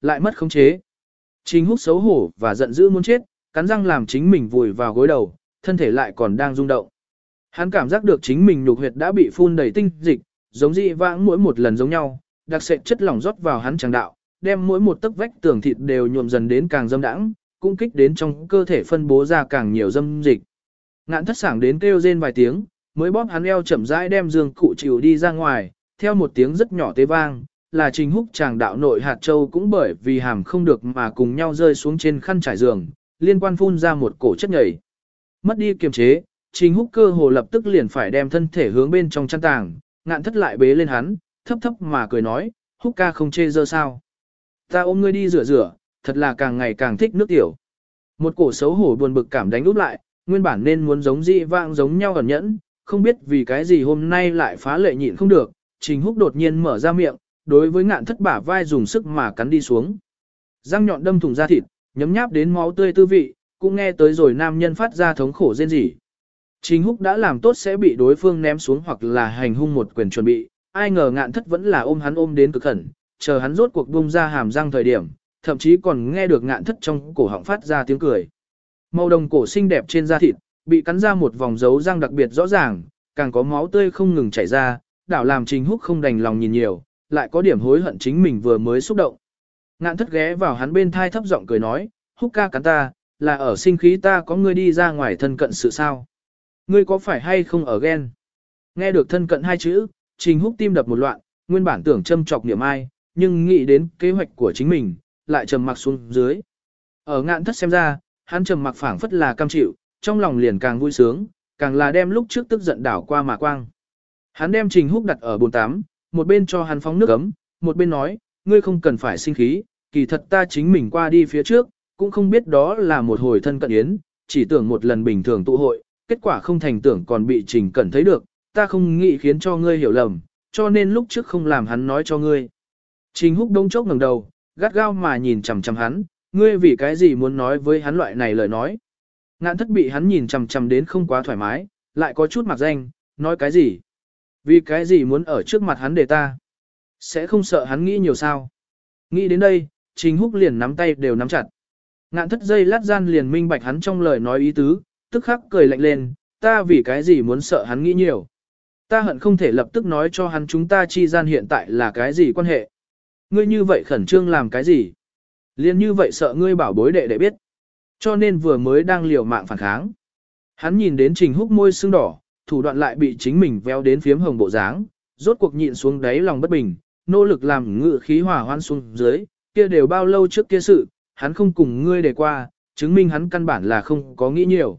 lại mất khống chế. Trình húc xấu hổ và giận dữ muốn chết, cắn răng làm chính mình vùi vào gối đầu, thân thể lại còn đang rung động. Hắn cảm giác được chính mình nhục huyệt đã bị phun đầy tinh dịch, giống dị vãng mỗi một lần giống nhau, đặc sệt chất lỏng rót vào hắn tràng đạo, đem mỗi một tấc vách tường thịt đều nhuộm dần đến càng dâm đãng, cung kích đến trong cơ thể phân bố ra càng nhiều dâm dịch. Ngạn thất sảng đến kêu rên vài tiếng, mới bóp hắn eo chậm rãi đem dương cụ chịu đi ra ngoài, theo một tiếng rất nhỏ tế vang, là trình húc chàng đạo nội hạt châu cũng bởi vì hàm không được mà cùng nhau rơi xuống trên khăn trải giường, liên quan phun ra một cổ chất nhảy. Mất đi kiềm chế, trình húc cơ hồ lập tức liền phải đem thân thể hướng bên trong chăn tàng, ngạn thất lại bế lên hắn, thấp thấp mà cười nói, húc ca không chê dơ sao. Ta ôm ngươi đi rửa rửa, thật là càng ngày càng thích nước tiểu. Một cổ xấu hổ buồn bực cảm đánh úp lại, nguyên bản nên muốn giống dị vãng giống nhau ẩn nhẫn, không biết vì cái gì hôm nay lại phá lệ nhịn không được, Trình Húc đột nhiên mở ra miệng, đối với ngạn thất bả vai dùng sức mà cắn đi xuống. Răng nhọn đâm thủng da thịt, nhấm nháp đến máu tươi tư vị, cũng nghe tới rồi nam nhân phát ra thống khổ rên rỉ. Trình Húc đã làm tốt sẽ bị đối phương ném xuống hoặc là hành hung một quyền chuẩn bị, ai ngờ ngạn thất vẫn là ôm hắn ôm đến cực khẩn, chờ hắn rốt cuộc bung ra hàm răng thời điểm, thậm chí còn nghe được ngạn thất trong cổ họng phát ra tiếng cười. Màu đồng cổ xinh đẹp trên da thịt, bị cắn ra một vòng dấu răng đặc biệt rõ ràng, càng có máu tươi không ngừng chảy ra, đảo làm Trình Húc không đành lòng nhìn nhiều, lại có điểm hối hận chính mình vừa mới xúc động. Ngạn thất ghé vào hắn bên thai thấp giọng cười nói, Húc ca cắn ta, là ở sinh khí ta có ngươi đi ra ngoài thân cận sự sao. Ngươi có phải hay không ở ghen? Nghe được thân cận hai chữ, Trình Húc tim đập một loạn, nguyên bản tưởng châm chọc niệm ai, nhưng nghĩ đến kế hoạch của chính mình, lại trầm mặc xuống dưới. Ở ngạn thất xem ra, hắn trầm mặc phảng phất là cam chịu, trong lòng liền càng vui sướng, càng là đem lúc trước tức giận đảo qua mà quang. Hắn đem Trình Húc đặt ở bồn tắm, một bên cho hắn phóng nước ấm, một bên nói, ngươi không cần phải sinh khí, kỳ thật ta chính mình qua đi phía trước, cũng không biết đó là một hồi thân cận yến, chỉ tưởng một lần bình thường tụ hội, kết quả không thành tưởng còn bị Trình Cẩn thấy được, ta không nghĩ khiến cho ngươi hiểu lầm, cho nên lúc trước không làm hắn nói cho ngươi. Trình Húc đông chốc ngẩng đầu, gắt gao mà nhìn chằm chằm hắn, ngươi vì cái gì muốn nói với hắn loại này lời nói. Ngạn thất bị hắn nhìn chằm chằm đến không quá thoải mái, lại có chút mặc danh, nói cái gì. Vì cái gì muốn ở trước mặt hắn để ta? Sẽ không sợ hắn nghĩ nhiều sao? Nghĩ đến đây, Trình Húc liền nắm tay đều nắm chặt. Ngạn thất dây lát gian liền minh bạch hắn trong lời nói ý tứ, tức khắc cười lạnh lên, ta vì cái gì muốn sợ hắn nghĩ nhiều. Ta hận không thể lập tức nói cho hắn chúng ta chi gian hiện tại là cái gì quan hệ. Ngươi như vậy khẩn trương làm cái gì? Liên như vậy sợ ngươi bảo bối đệ đệ biết. Cho nên vừa mới đang liều mạng phản kháng. Hắn nhìn đến Trình Húc môi sưng đỏ, thủ đoạn lại bị chính mình véo đến phiếm hồng bộ dáng, rốt cuộc nhịn xuống đáy lòng bất bình, nỗ lực làm ngự khí hòa hoan xuống dưới, kia đều bao lâu trước kia sự, hắn không cùng ngươi để qua, chứng minh hắn căn bản là không có nghĩ nhiều.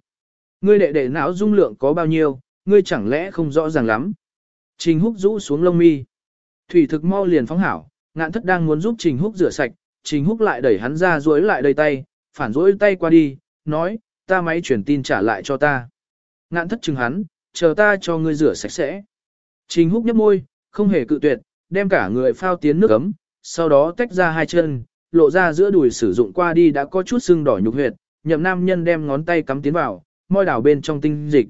Ngươi đệ đệ não dung lượng có bao nhiêu, ngươi chẳng lẽ không rõ ràng lắm. Trình húc rũ xuống lông mi. Thủy thực mau liền phóng hảo, ngạn thất đang muốn giúp Trình húc rửa sạch, Trình húc lại đẩy hắn ra duỗi lại đầy tay, phản duỗi tay qua đi, nói, ta máy chuyển tin trả lại cho ta. Ngạn thất chừng hắn, chờ ta cho ngươi rửa sạch sẽ. Trình húc nhấp môi, không hề cự tuyệt, đem cả người phao tiến nước ấm, sau đó tách ra hai chân, lộ ra giữa đùi sử dụng qua đi đã có chút sưng đỏ nhục huyệt, nhậm nam nhân đem ngón tay cắm tiến vào, môi đảo bên trong tinh dịch.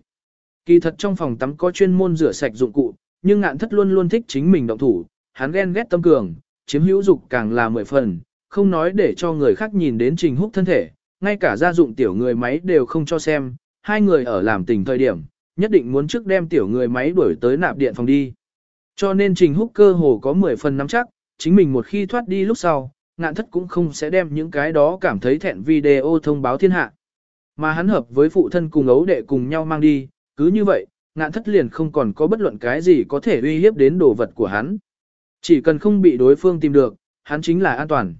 Kỳ thật trong phòng tắm có chuyên môn rửa sạch dụng cụ, nhưng ngạn thất luôn luôn thích chính mình động thủ, hắn ghen ghét tâm cường, chiếm hữu dục càng là mười phần, không nói để cho người khác nhìn đến trình húc thân thể, ngay cả gia dụng tiểu người máy đều không cho xem, hai người ở làm tình thời điểm, nhất định muốn trước đem tiểu người máy đuổi tới nạp điện phòng đi. Cho nên Trình Húc cơ hồ có 10 phần nắm chắc, chính mình một khi thoát đi lúc sau, ngạn thất cũng không sẽ đem những cái đó cảm thấy thẹn video thông báo thiên hạ. Mà hắn hợp với phụ thân cùng ấu đệ cùng nhau mang đi, cứ như vậy, ngạn thất liền không còn có bất luận cái gì có thể uy hiếp đến đồ vật của hắn. Chỉ cần không bị đối phương tìm được, hắn chính là an toàn.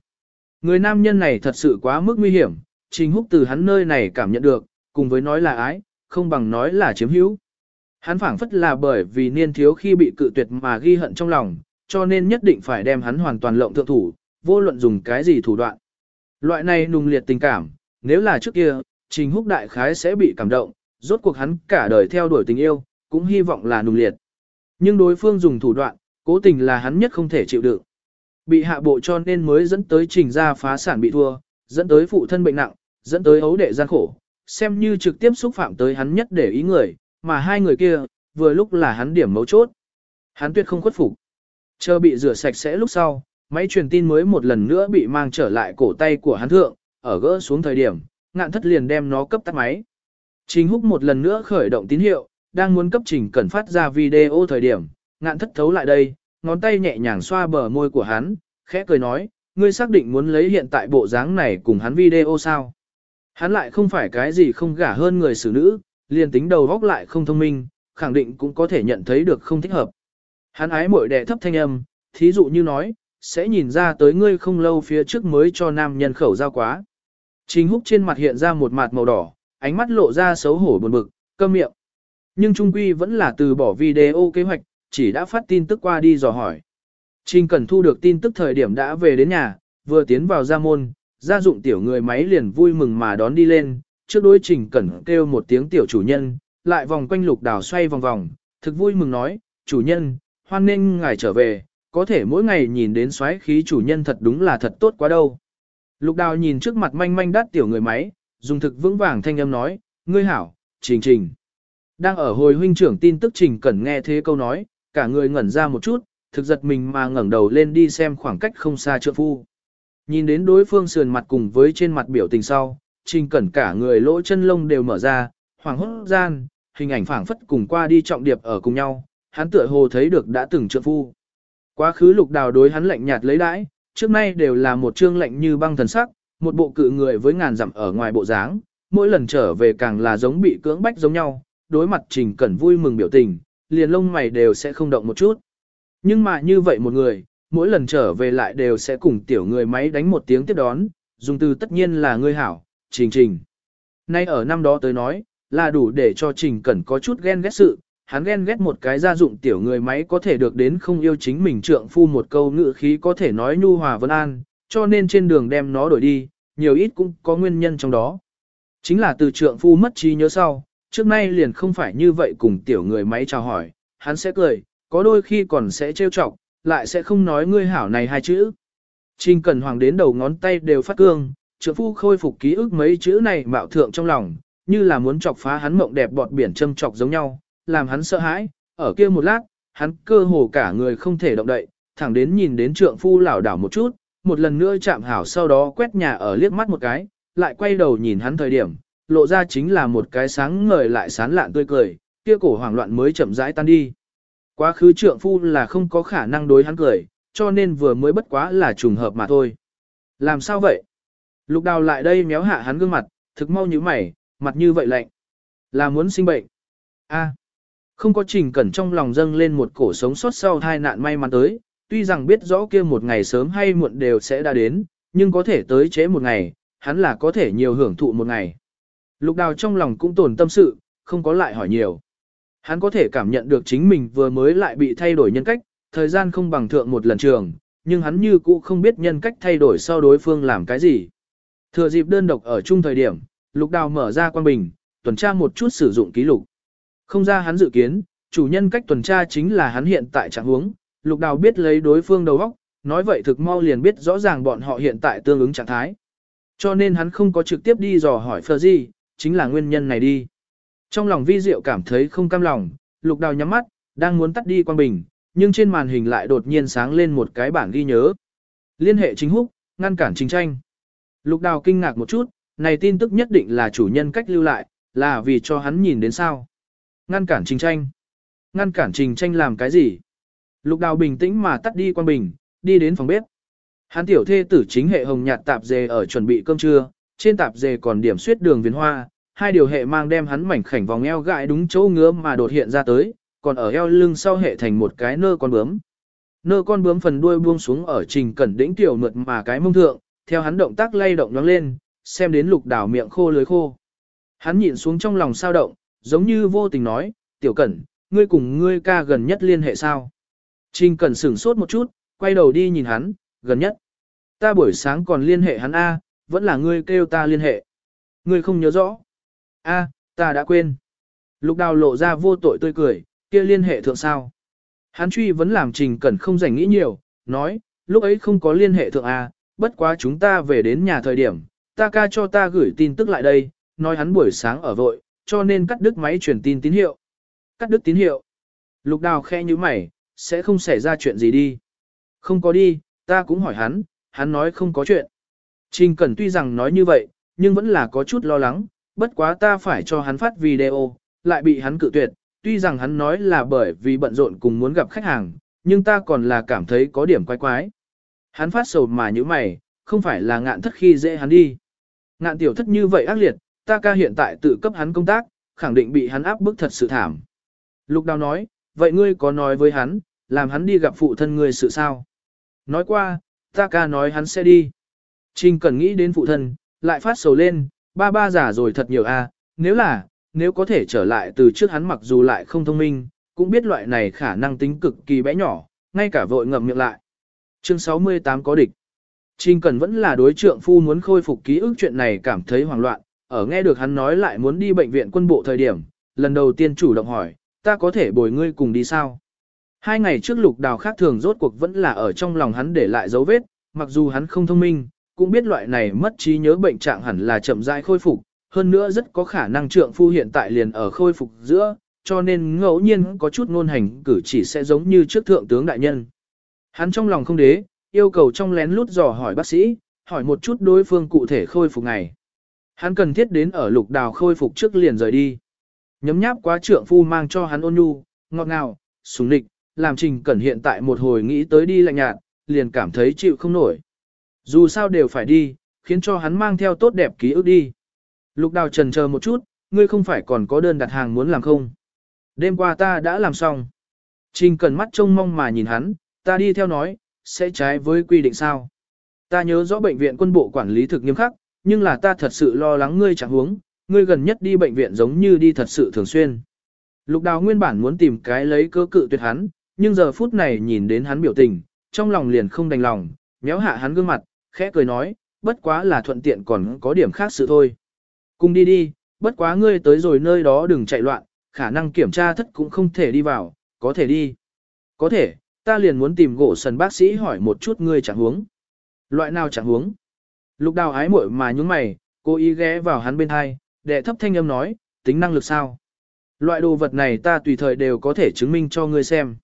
Người nam nhân này thật sự quá mức nguy hiểm, Trình Húc từ hắn nơi này cảm nhận được, cùng với nói là ái, không bằng nói là chiếm hữu. Hắn phảng phất là bởi vì niên thiếu khi bị cự tuyệt mà ghi hận trong lòng, cho nên nhất định phải đem hắn hoàn toàn lộng thượng thủ, vô luận dùng cái gì thủ đoạn. Loại này nùng liệt tình cảm, nếu là trước kia, Trình Húc đại khái sẽ bị cảm động, rốt cuộc hắn cả đời theo đuổi tình yêu, cũng hy vọng là nùng liệt. Nhưng đối phương dùng thủ đoạn, cố tình là hắn nhất không thể chịu đựng. Bị hạ bộ cho nên mới dẫn tới trình ra phá sản bị thua, dẫn tới phụ thân bệnh nặng, dẫn tới ấu đệ gian khổ, xem như trực tiếp xúc phạm tới hắn nhất để ý người, mà hai người kia, vừa lúc là hắn điểm mấu chốt. Hắn tuyệt không khuất phục. Chờ bị rửa sạch sẽ lúc sau, Máy truyền tin mới một lần nữa bị mang trở lại cổ tay của hắn thượng, ở gỡ xuống thời điểm, ngạn thất liền đem nó cấp tắt máy. Trình húc một lần nữa khởi động tín hiệu, đang muốn cấp trình cần phát ra video thời điểm, ngạn thất thấu lại đây, ngón tay nhẹ nhàng xoa bờ môi của hắn, khẽ cười nói, ngươi xác định muốn lấy hiện tại bộ dáng này cùng hắn video sao. Hắn lại không phải cái gì không gả hơn người xử nữ, liền tính đầu góc lại không thông minh, khẳng định cũng có thể nhận thấy được không thích hợp. Hắn ái mội đẻ thấp thanh âm, thí dụ như nói, sẽ nhìn ra tới ngươi không lâu phía trước mới cho nam nhân khẩu giao quá. Trình húc trên mặt hiện ra một mặt màu đỏ, ánh mắt lộ ra xấu hổ buồn bực, câm miệng. Nhưng Trung Quy vẫn là từ bỏ video kế hoạch, chỉ đã phát tin tức qua đi dò hỏi. Trình Cẩn thu được tin tức thời điểm đã về đến nhà, vừa tiến vào gia môn, gia dụng tiểu người máy liền vui mừng mà đón đi lên, trước đối Trình Cẩn kêu một tiếng tiểu chủ nhân, lại vòng quanh lục đảo xoay vòng vòng, thực vui mừng nói, chủ nhân, hoan nghênh ngài trở về, có thể mỗi ngày nhìn đến xoáy khí chủ nhân thật đúng là thật tốt quá đâu. Lục đào nhìn trước mặt manh manh đắt tiểu người máy, dùng thực vững vàng thanh âm nói, ngươi hảo, trình trình. Đang ở hồi huynh trưởng tin tức trình cẩn nghe thế câu nói, cả người ngẩn ra một chút, thực giật mình mà ngẩng đầu lên đi xem khoảng cách không xa trượng phu. Nhìn đến đối phương sườn mặt cùng với trên mặt biểu tình sau, trình cẩn cả người lỗ chân lông đều mở ra, hoàng hốt gian, hình ảnh phảng phất cùng qua đi trọng điệp ở cùng nhau, hắn tựa hồ thấy được đã từng trượng phu. Quá khứ lục đào đối hắn lạnh nhạt lấy đãi, trước nay đều là một trương lạnh như băng thần sắc, một bộ cự người với ngàn dặm ở ngoài bộ dáng, mỗi lần trở về càng là giống bị cưỡng bách giống nhau, đối mặt trình cẩn vui mừng biểu tình, liền lông mày đều sẽ không động một chút. Nhưng mà như vậy một người, mỗi lần trở về lại đều sẽ cùng tiểu người máy đánh một tiếng tiếp đón, dùng từ tất nhiên là ngươi hảo, trình trình. Nay ở năm đó tới nói, là đủ để cho trình cẩn có chút ghen ghét sự, hắn ghen ghét một cái gia dụng tiểu người máy có thể được đến không yêu chính mình trượng phu một câu ngữ khí có thể nói nhu hòa vân an, cho nên trên đường đem nó đổi đi, nhiều ít cũng có nguyên nhân trong đó. Chính là từ trượng phu mất trí nhớ sau, trước nay liền không phải như vậy cùng tiểu người máy chào hỏi, hắn sẽ cười, có đôi khi còn sẽ trêu chọc, lại sẽ không nói ngươi hảo này hai chữ. Trình Cần Hoàng đến đầu ngón tay đều phát cương, trượng phu khôi phục ký ức mấy chữ này mạo thượng trong lòng, như là muốn chọc phá hắn mộng đẹp bọt biển châm chọc giống nhau, làm hắn sợ hãi, ở kia một lát, hắn cơ hồ cả người không thể động đậy, thẳng đến nhìn đến trượng phu lảo đảo một chút, một lần nữa chạm hảo sau đó quét nhà ở liếc mắt một cái, lại quay đầu nhìn hắn thời điểm, lộ ra chính là một cái sáng ngời lại sán lạn tươi cười, kia cổ hoảng loạn mới chậm rãi tan đi. Quá khứ trượng phu là không có khả năng đối hắn cười, cho nên vừa mới bất quá là trùng hợp mà thôi. Làm sao vậy? Lục đào lại đây méo hạ hắn gương mặt, thực mau như mày, mặt như vậy lạnh. Là muốn sinh bệnh. a không có trình cẩn trong lòng dâng lên một cổ sống sót sau hai nạn may mắn tới, tuy rằng biết rõ kia một ngày sớm hay muộn đều sẽ đã đến, nhưng có thể tới chế một ngày, hắn là có thể nhiều hưởng thụ một ngày. Lục đào trong lòng cũng tồn tâm sự, không có lại hỏi nhiều. Hắn có thể cảm nhận được chính mình vừa mới lại bị thay đổi nhân cách, thời gian không bằng thượng một lần trường, nhưng hắn như cũ không biết nhân cách thay đổi sau đối phương làm cái gì. Thừa dịp đơn độc ở chung thời điểm, lục đào mở ra quan bình, tuần tra một chút sử dụng ký lục. Không ra hắn dự kiến, chủ nhân cách tuần tra chính là hắn hiện tại trạng huống, lục đào biết lấy đối phương đầu óc, nói vậy thực mau liền biết rõ ràng bọn họ hiện tại tương ứng trạng thái. Cho nên hắn không có trực tiếp đi dò hỏi Phờ gì, chính là nguyên nhân này đi. Trong lòng vi diệu cảm thấy không cam lòng, lục đào nhắm mắt, đang muốn tắt đi quan bình, nhưng trên màn hình lại đột nhiên sáng lên một cái bản ghi nhớ. Liên hệ chính húc, ngăn cản chính tranh. Lục đào kinh ngạc một chút, này tin tức nhất định là chủ nhân cách lưu lại, là vì cho hắn nhìn đến sao. Ngăn cản trình tranh. Ngăn cản trình tranh làm cái gì? Lục đào bình tĩnh mà tắt đi quan bình, đi đến phòng bếp. Hắn tiểu thê tử chính hệ hồng nhạt tạp dề ở chuẩn bị cơm trưa, trên tạp dề còn điểm suyết đường viền hoa, hai điều hệ mang đem hắn mảnh khảnh vòng eo gãi đúng chỗ ngứa mà đột hiện ra tới, còn ở eo lưng sau hệ thành một cái nơ con bướm. Nơ con bướm phần đuôi buông xuống ở trình cẩn đỉnh tiểu mượt mà cái mông thượng, theo hắn động tác lay động nhoáng lên, xem đến lục đảo miệng khô lưới khô. Hắn nhịn xuống trong lòng sao động, giống như vô tình nói, tiểu cẩn, ngươi cùng ngươi ca gần nhất liên hệ sao? Trình cẩn sửng sốt một chút, quay đầu đi nhìn hắn, gần nhất. Ta buổi sáng còn liên hệ hắn A, vẫn là ngươi kêu ta liên hệ. Ngươi không nhớ rõ. A, ta đã quên. Lục đào lộ ra vô tội tươi cười, kia liên hệ thượng sao. Hắn truy vẫn làm trình cẩn không rảnh nghĩ nhiều, nói, lúc ấy không có liên hệ thượng A, bất quá chúng ta về đến nhà thời điểm, ta ca cho ta gửi tin tức lại đây, nói hắn buổi sáng ở vội, cho nên cắt đứt máy truyền tin tín hiệu. Cắt đứt tín hiệu. Lục đào khe như mày, sẽ không xảy ra chuyện gì đi. Không có đi, ta cũng hỏi hắn, hắn nói không có chuyện. Trình Cẩn tuy rằng nói như vậy, nhưng vẫn là có chút lo lắng, bất quá ta phải cho hắn phát video, lại bị hắn cự tuyệt, tuy rằng hắn nói là bởi vì bận rộn cùng muốn gặp khách hàng, nhưng ta còn là cảm thấy có điểm quái quái. Hắn phát sầu mà như mày, không phải là ngạn thất khi dễ hắn đi. Ngạn tiểu thất như vậy ác liệt, ta ca hiện tại tự cấp hắn công tác, khẳng định bị hắn áp bức thật sự thảm. Lục đào nói, vậy ngươi có nói với hắn, làm hắn đi gặp phụ thân ngươi sự sao? Nói qua, ta ca nói hắn sẽ đi. Trình cần nghĩ đến phụ thân, lại phát sầu lên, ba ba già rồi thật nhiều a, nếu là, nếu có thể trở lại từ trước hắn mặc dù lại không thông minh, cũng biết loại này khả năng tính cực kỳ bé nhỏ, ngay cả vội ngậm miệng lại. Chương 68 có địch. Trình Cần vẫn là đối trượng phu muốn khôi phục ký ức chuyện này cảm thấy hoảng loạn, ở nghe được hắn nói lại muốn đi bệnh viện quân bộ thời điểm, lần đầu tiên chủ động hỏi, ta có thể bồi ngươi cùng đi sao? Hai ngày trước lục đào khác thường rốt cuộc vẫn là ở trong lòng hắn để lại dấu vết, mặc dù hắn không thông minh, cũng biết loại này mất trí nhớ bệnh trạng hẳn là chậm rãi khôi phục, hơn nữa rất có khả năng trượng phu hiện tại liền ở khôi phục giữa, cho nên ngẫu nhiên có chút ngôn hành cử chỉ sẽ giống như trước thượng tướng đại nhân. Hắn trong lòng không đế, yêu cầu trong lén lút dò hỏi bác sĩ, hỏi một chút đối phương cụ thể khôi phục ngày. Hắn cần thiết đến ở lục đào khôi phục trước liền rời đi. Nhấm nháp quá trượng phu mang cho hắn ôn nhu, ngọt ngào, sùng nịch, làm trình cẩn hiện tại một hồi nghĩ tới đi lạnh nhạt, liền cảm thấy chịu không nổi. Dù sao đều phải đi, khiến cho hắn mang theo tốt đẹp ký ức đi. Lục đào trần chờ một chút, ngươi không phải còn có đơn đặt hàng muốn làm không? Đêm qua ta đã làm xong. Trình cần mắt trông mong mà nhìn hắn, ta đi theo nói, sẽ trái với quy định sao? Ta nhớ rõ bệnh viện quân bộ quản lý thực nghiêm khắc, nhưng là ta thật sự lo lắng ngươi chẳng huống, ngươi gần nhất đi bệnh viện giống như đi thật sự thường xuyên. Lục đào nguyên bản muốn tìm cái lấy cơ cự tuyệt hắn, nhưng giờ phút này nhìn đến hắn biểu tình, trong lòng liền không đành lòng, méo hạ hắn gương mặt, khẽ cười nói, bất quá là thuận tiện còn có điểm khác sự thôi. Cùng đi đi, bất quá ngươi tới rồi nơi đó đừng chạy loạn, khả năng kiểm tra thất cũng không thể đi vào, có thể đi. Có thể, ta liền muốn tìm gỗ sần bác sĩ hỏi một chút ngươi chẳng huống. Loại nào chẳng huống? Lục đào ái muội mà nhúng mày, cố ý ghé vào hắn bên hai, đệ thấp thanh âm nói, tính năng lực sao? Loại đồ vật này ta tùy thời đều có thể chứng minh cho ngươi xem.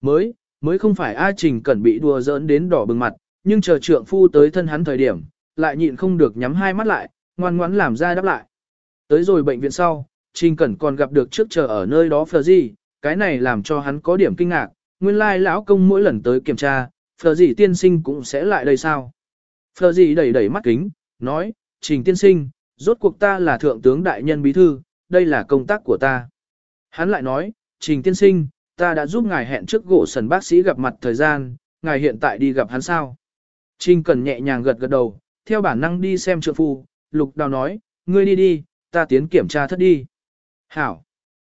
Mới, mới không phải A Trình cần bị đùa giỡn đến đỏ bừng mặt, nhưng chờ trượng phu tới thân hắn thời điểm, lại nhịn không được nhắm hai mắt lại, ngoan ngoãn làm ra đáp lại. Tới rồi bệnh viện sau, Trình Cẩn còn gặp được trước chờ ở nơi đó Phờ Di, cái này làm cho hắn có điểm kinh ngạc, nguyên lai lão công mỗi lần tới kiểm tra, Phờ Di tiên sinh cũng sẽ lại đây sao. Phờ Di đẩy đẩy mắt kính, nói, Trình tiên sinh, rốt cuộc ta là thượng tướng đại nhân bí thư, đây là công tác của ta. Hắn lại nói, Trình tiên sinh, ta đã giúp ngài hẹn trước gỗ sần bác sĩ gặp mặt thời gian, ngài hiện tại đi gặp hắn sao. Trình Cẩn nhẹ nhàng gật gật đầu, theo bản năng đi xem trượng phu, Lục Đào nói, ngươi đi đi, ta tiến kiểm tra thất đi. Hảo.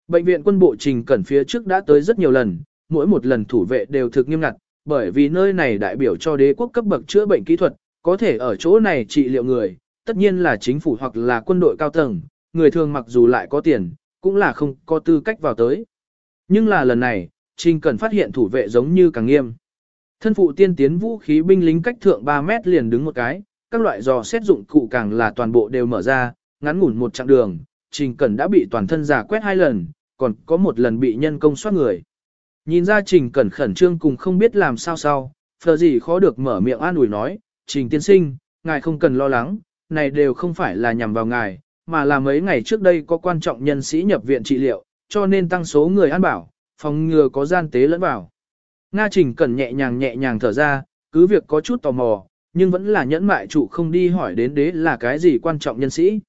Bệnh viện quân bộ Trình Cẩn phía trước đã tới rất nhiều lần, mỗi một lần thủ vệ đều thực nghiêm ngặt, bởi vì nơi này đại biểu cho đế quốc cấp bậc chữa bệnh kỹ thuật, có thể ở chỗ này trị liệu người, tất nhiên là chính phủ hoặc là quân đội cao tầng, người thường mặc dù lại có tiền, cũng là không có tư cách vào tới. Nhưng là lần này, Trình Cẩn phát hiện thủ vệ giống như càng nghiêm. Thân phụ tiên tiến vũ khí binh lính cách thượng 3 mét liền đứng một cái, các loại dò xét dụng cụ càng là toàn bộ đều mở ra, ngắn ngủn một chặng đường, Trình Cẩn đã bị toàn thân giả quét hai lần, còn có một lần bị nhân công soát người. Nhìn ra Trình Cẩn khẩn trương cùng không biết làm sao sao, phờ gì khó được mở miệng an ủi nói, Trình tiên sinh, ngài không cần lo lắng, này đều không phải là nhằm vào ngài, mà là mấy ngày trước đây có quan trọng nhân sĩ nhập viện trị liệu, cho nên tăng số người an bảo, phòng ngừa có gian tế lẫn vào. Nga Trình Cẩn nhẹ nhàng nhẹ nhàng thở ra, cứ việc có chút tò mò, nhưng vẫn là nhẫn mại chủ không đi hỏi đến đế là cái gì quan trọng nhân sĩ.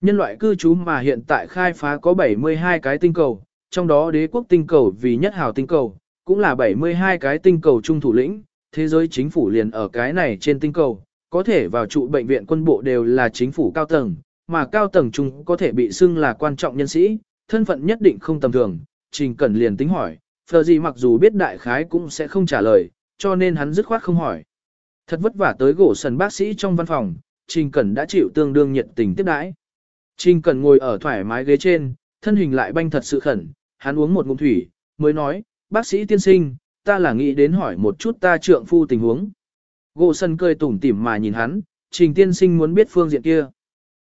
Nhân loại cư trú mà hiện tại khai phá có 72 cái tinh cầu, trong đó đế quốc tinh cầu vì nhất hào tinh cầu, cũng là 72 cái tinh cầu trung thủ lĩnh, thế giới chính phủ liền ở cái này trên tinh cầu, có thể vào trụ bệnh viện quân bộ đều là chính phủ cao tầng, mà cao tầng trung có thể bị xưng là quan trọng nhân sĩ, thân phận nhất định không tầm thường, trình cẩn liền tính hỏi, phờ gì mặc dù biết đại khái cũng sẽ không trả lời, cho nên hắn dứt khoát không hỏi. Thật vất vả tới gỗ sần bác sĩ trong văn phòng, Trình Cẩn đã chịu tương đương nhiệt tình tiếp đãi. Trình Cẩn ngồi ở thoải mái ghế trên, thân hình lại banh thật sự khẩn, hắn uống một ngụm thủy, mới nói, bác sĩ tiên sinh, ta là nghĩ đến hỏi một chút ta trượng phu tình huống. Gỗ sần cười tủm tỉm mà nhìn hắn, Trình tiên sinh muốn biết phương diện kia.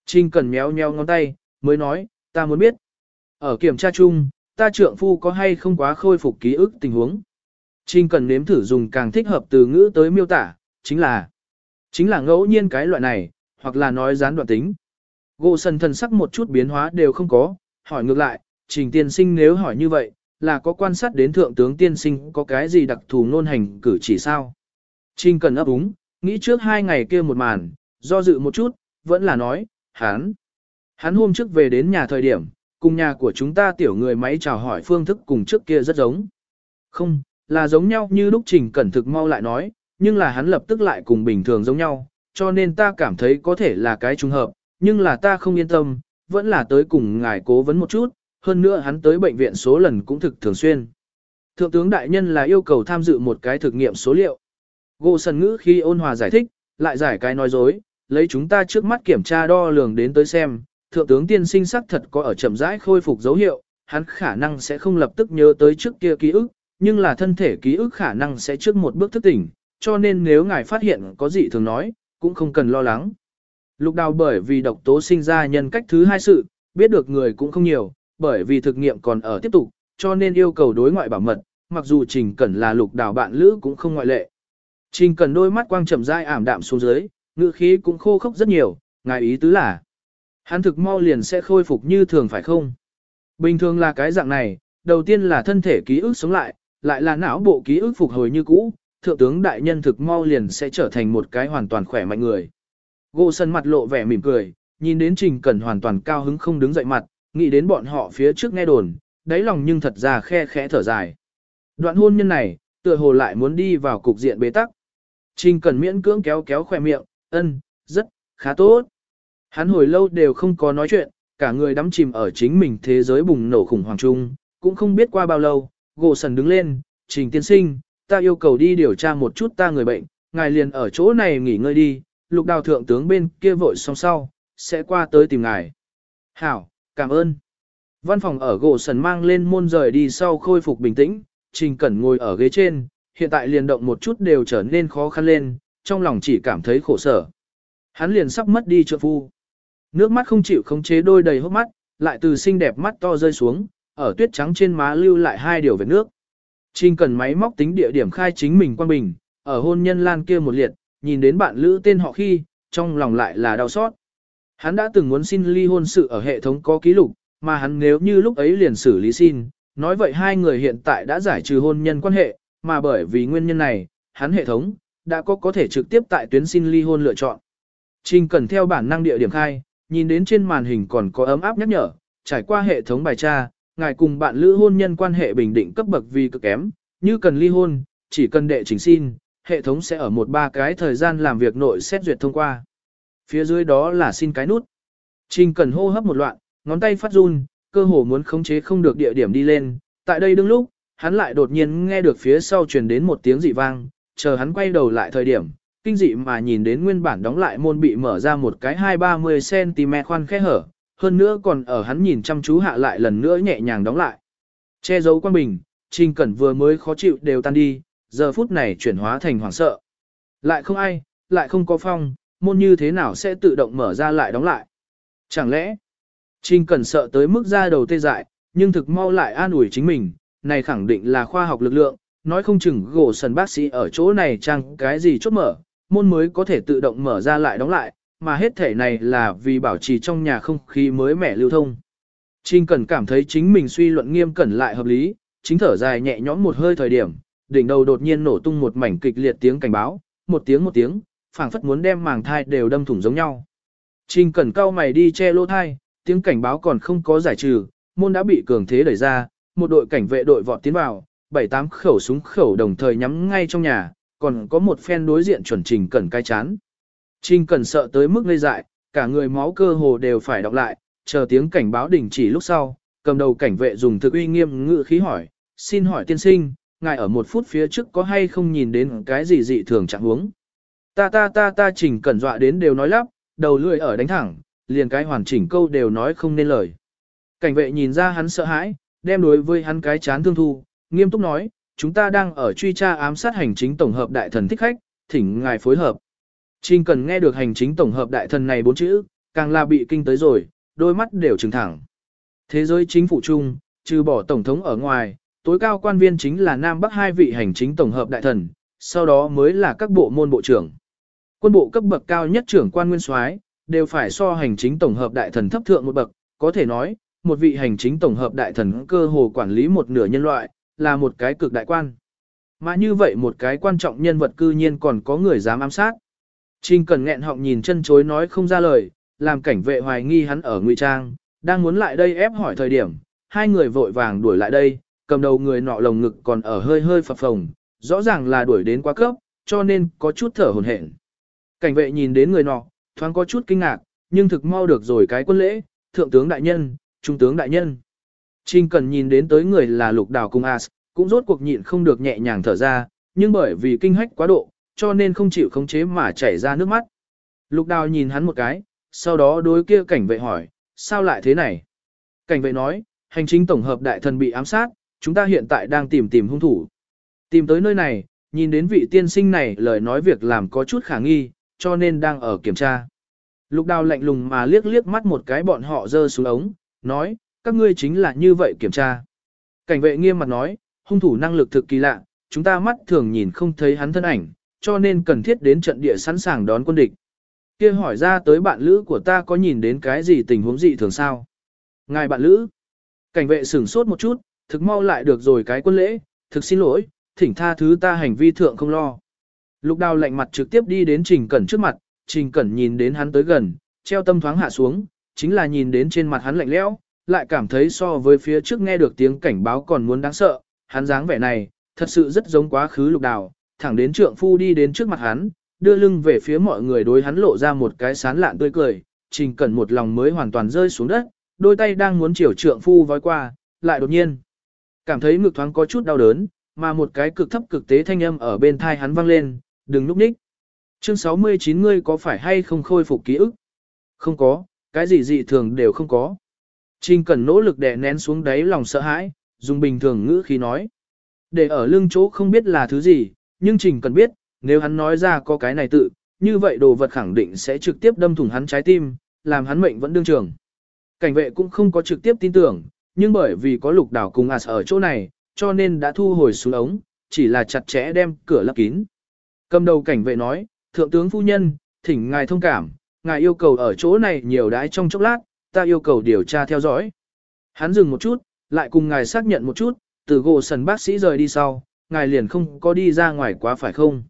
Trình Cẩn méo méo ngón tay, mới nói, ta muốn biết. Ở kiểm tra chung, ta trượng phu có hay không quá khôi phục ký ức tình huống. Trình cần nếm thử dùng càng thích hợp từ ngữ tới miêu tả, chính là chính là ngẫu nhiên cái loại này, hoặc là nói gián đoạn tính. Gỗ sần thần sắc một chút biến hóa đều không có, hỏi ngược lại, trình tiên sinh nếu hỏi như vậy, là có quan sát đến thượng tướng tiên sinh có cái gì đặc thù nôn hành cử chỉ sao? Trình cần ấp úng, nghĩ trước hai ngày kia một màn, do dự một chút, vẫn là nói, hắn. Hắn hôm trước về đến nhà thời điểm, cùng nhà của chúng ta tiểu người máy chào hỏi phương thức cùng trước kia rất giống. Không, là giống nhau như lúc trình cẩn thực mau lại nói, nhưng là hắn lập tức lại cùng bình thường giống nhau, cho nên ta cảm thấy có thể là cái trùng hợp, nhưng là ta không yên tâm, vẫn là tới cùng ngài cố vấn một chút, hơn nữa hắn tới bệnh viện số lần cũng thực thường xuyên. Thượng tướng đại nhân là yêu cầu tham dự một cái thực nghiệm số liệu. Gô sần ngữ khi ôn hòa giải thích, lại giải cái nói dối, lấy chúng ta trước mắt kiểm tra đo lường đến tới xem, thượng tướng tiên sinh sắc thật có ở chậm rãi khôi phục dấu hiệu, hắn khả năng sẽ không lập tức nhớ tới trước kia ký ức, nhưng là thân thể ký ức khả năng sẽ trước một bước thức tỉnh, cho nên nếu ngài phát hiện có gì thường nói, cũng không cần lo lắng. Lục đào bởi vì độc tố sinh ra nhân cách thứ hai sự, biết được người cũng không nhiều, bởi vì thực nghiệm còn ở tiếp tục, cho nên yêu cầu đối ngoại bảo mật, mặc dù Trình Cẩn là lục đào bạn lữ cũng không ngoại lệ. Trình Cẩn đôi mắt quang chậm rãi ảm đạm xuống dưới, ngữ khí cũng khô khốc rất nhiều, ngài ý tứ là hắn thực mau liền sẽ khôi phục như thường phải không? Bình thường là cái dạng này, đầu tiên là thân thể ký ức sống lại, lại là não bộ ký ức phục hồi như cũ, thượng tướng đại nhân thực mau liền sẽ trở thành một cái hoàn toàn khỏe mạnh người. Gô sân mặt lộ vẻ mỉm cười, nhìn đến Trình Cẩn hoàn toàn cao hứng không đứng dậy mặt, nghĩ đến bọn họ phía trước nghe đồn, đáy lòng nhưng thật ra khe khẽ thở dài. Đoạn hôn nhân này, tựa hồ lại muốn đi vào cục diện bế tắc. Trình Cẩn miễn cưỡng kéo kéo khỏe miệng, ân, rất, khá tốt. Hắn hồi lâu đều không có nói chuyện, cả người đắm chìm ở chính mình thế giới bùng nổ khủng hoảng chung, cũng không biết qua bao lâu, gỗ sần đứng lên, trình tiên sinh, ta yêu cầu đi điều tra một chút ta người bệnh, ngài liền ở chỗ này nghỉ ngơi đi, lục đào thượng tướng bên kia vội xong sau, sẽ qua tới tìm ngài. Hảo, cảm ơn. Văn phòng ở gỗ sần mang lên môn rời đi sau khôi phục bình tĩnh, trình cẩn ngồi ở ghế trên, hiện tại liền động một chút đều trở nên khó khăn lên, trong lòng chỉ cảm thấy khổ sở. Hắn liền sắp mất đi trượng phu. Nước mắt không chịu khống chế đôi đầy hốc mắt, lại từ xinh đẹp mắt to rơi xuống, ở tuyết trắng trên má lưu lại hai điều vết nước. Trình cần máy móc tính địa điểm khai chính mình quan bình, ở hôn nhân lan kia một liệt, nhìn đến bạn lữ tên họ khi, trong lòng lại là đau xót. Hắn đã từng muốn xin ly hôn sự ở hệ thống có ký lục, mà hắn nếu như lúc ấy liền xử lý xin, nói vậy hai người hiện tại đã giải trừ hôn nhân quan hệ, mà bởi vì nguyên nhân này, hắn hệ thống, đã có có thể trực tiếp tại tuyến xin ly hôn lựa chọn. Trình cần theo bản năng địa điểm khai, nhìn đến trên màn hình còn có ấm áp nhắc nhở, trải qua hệ thống bài tra, ngài cùng bạn lữ hôn nhân quan hệ bình định cấp bậc vì cực kém, như cần ly hôn, chỉ cần đệ trình xin, hệ thống sẽ ở một ba cái thời gian làm việc nội xét duyệt thông qua. Phía dưới đó là xin cái nút. Trình cần hô hấp một loạn, ngón tay phát run, cơ hồ muốn khống chế không được địa điểm đi lên, tại đây đứng lúc, hắn lại đột nhiên nghe được phía sau truyền đến một tiếng dị vang, chờ hắn quay đầu lại thời điểm, kinh dị mà nhìn đến nguyên bản đóng lại môn bị mở ra một cái 2-30cm khoan khe hở, hơn nữa còn ở hắn nhìn chăm chú hạ lại lần nữa nhẹ nhàng đóng lại. Che giấu quan bình, Trình Cẩn vừa mới khó chịu đều tan đi, giờ phút này chuyển hóa thành hoảng sợ. Lại không ai, lại không có phong, môn như thế nào sẽ tự động mở ra lại đóng lại. Chẳng lẽ, Trình Cẩn sợ tới mức ra đầu tê dại, nhưng thực mau lại an ủi chính mình, này khẳng định là khoa học lực lượng, nói không chừng gỗ sần bác sĩ ở chỗ này chăng cái gì chốt mở, môn mới có thể tự động mở ra lại đóng lại, mà hết thể này là vì bảo trì trong nhà không khí mới mẻ lưu thông. Trình Cẩn cảm thấy chính mình suy luận nghiêm cẩn lại hợp lý, chính thở dài nhẹ nhõm một hơi thời điểm, đỉnh đầu đột nhiên nổ tung một mảnh kịch liệt tiếng cảnh báo, một tiếng một tiếng, phảng phất muốn đem màng thai đều đâm thủng giống nhau. Trình Cẩn cau mày đi che lỗ thai, tiếng cảnh báo còn không có giải trừ, môn đã bị cường thế đẩy ra, một đội cảnh vệ đội vọt tiến vào, bảy tám khẩu súng khẩu đồng thời nhắm ngay trong nhà, còn có một phen đối diện chuẩn Trình Cẩn cai chán. Trình Cẩn sợ tới mức ngây dại, cả người máu cơ hồ đều phải đọc lại, chờ tiếng cảnh báo đình chỉ lúc sau, cầm đầu cảnh vệ dùng thực uy nghiêm ngữ khí hỏi, xin hỏi tiên sinh, ngài ở một phút phía trước có hay không nhìn đến cái gì dị thường trạng huống? Ta ta ta ta Trình Cẩn dọa đến đều nói lắp, đầu lưỡi ở đánh thẳng, liền cái hoàn chỉnh câu đều nói không nên lời. Cảnh vệ nhìn ra hắn sợ hãi, đem đối với hắn cái chán thương thu, nghiêm túc nói, chúng ta đang ở truy tra ám sát hành chính tổng hợp đại thần thích khách, thỉnh ngài phối hợp. Trình cần nghe được hành chính tổng hợp đại thần này bốn chữ, càng là bị kinh tới rồi, đôi mắt đều trừng thẳng. Thế giới chính phủ chung, trừ bỏ tổng thống ở ngoài, tối cao quan viên chính là Nam Bắc hai vị hành chính tổng hợp đại thần, sau đó mới là các bộ môn bộ trưởng. Quân bộ cấp bậc cao nhất trưởng quan nguyên soái đều phải so hành chính tổng hợp đại thần thấp thượng một bậc, có thể nói, một vị hành chính tổng hợp đại thần cơ hồ quản lý một nửa nhân loại, là một cái cực đại quan. Mà như vậy một cái quan trọng nhân vật cư nhiên còn có người dám ám sát. Trình cần nghẹn họng nhìn chân chối nói không ra lời, làm cảnh vệ hoài nghi hắn ở ngụy trang, đang muốn lại đây ép hỏi thời điểm, hai người vội vàng đuổi lại đây, cầm đầu người nọ lồng ngực còn ở hơi hơi phập phồng, rõ ràng là đuổi đến quá cấp, cho nên có chút thở hổn hển. Cảnh vệ nhìn đến người nọ, thoáng có chút kinh ngạc, nhưng thực mau được rồi cái quân lễ, thượng tướng đại nhân, trung tướng đại nhân. Trình cần nhìn đến tới người là lục đào cung As, cũng rốt cuộc nhịn không được nhẹ nhàng thở ra, nhưng bởi vì kinh hách quá độ, cho nên không chịu khống chế mà chảy ra nước mắt. Lục đào nhìn hắn một cái, sau đó đối kia cảnh vệ hỏi, sao lại thế này? Cảnh vệ nói, hành chính tổng hợp đại thần bị ám sát, chúng ta hiện tại đang tìm tìm hung thủ. Tìm tới nơi này, nhìn đến vị tiên sinh này lời nói việc làm có chút khả nghi, cho nên đang ở kiểm tra. Lục đào lạnh lùng mà liếc liếc mắt một cái bọn họ dơ xuống ống, nói, các ngươi chính là như vậy kiểm tra. Cảnh vệ nghiêm mặt nói, hung thủ năng lực thực kỳ lạ, chúng ta mắt thường nhìn không thấy hắn thân ảnh, cho nên cần thiết đến trận địa sẵn sàng đón quân địch. Kia hỏi ra tới bạn lữ của ta có nhìn đến cái gì tình huống dị thường sao? Ngài bạn lữ. Cảnh vệ sửng sốt một chút, thực mau lại được rồi cái quân lễ, thực xin lỗi, thỉnh tha thứ ta hành vi thượng không lo. Lục đào lạnh mặt trực tiếp đi đến Trình Cẩn trước mặt, Trình Cẩn nhìn đến hắn tới gần, treo tâm thoáng hạ xuống, chính là nhìn đến trên mặt hắn lạnh lẽo, lại cảm thấy so với phía trước nghe được tiếng cảnh báo còn muốn đáng sợ, hắn dáng vẻ này, thật sự rất giống quá khứ lục đào, thẳng đến trượng phu đi đến trước mặt hắn, đưa lưng về phía mọi người đối hắn lộ ra một cái sán lạn tươi cười, Trình Cẩn một lòng mới hoàn toàn rơi xuống đất, đôi tay đang muốn chiều trượng phu vói qua, lại đột nhiên cảm thấy ngực thoáng có chút đau đớn, mà một cái cực thấp cực tế thanh âm ở bên thai hắn vang lên, đừng núp ních. Chương 69 ngươi có phải hay không khôi phục ký ức? Không có, cái gì dị thường đều không có. Trình cần nỗ lực đè nén xuống đáy lòng sợ hãi, dùng bình thường ngữ khí nói. Để ở lưng chỗ không biết là thứ gì, nhưng Trình cần biết, nếu hắn nói ra có cái này tự, như vậy đồ vật khẳng định sẽ trực tiếp đâm thủng hắn trái tim, làm hắn mệnh vẫn đương trường. Cảnh vệ cũng không có trực tiếp tin tưởng, nhưng bởi vì có lục đảo cùng As ở chỗ này, cho nên đã thu hồi xuống ống, chỉ là chặt chẽ đem cửa lấp kín. Cầm đầu cảnh vệ nói, thượng tướng phu nhân, thỉnh ngài thông cảm, ngài yêu cầu ở chỗ này nhiều đái trong chốc lát, ta yêu cầu điều tra theo dõi. Hắn dừng một chút, lại cùng ngài xác nhận một chút, từ gỗ sần bác sĩ rời đi sau, ngài liền không có đi ra ngoài quá phải không?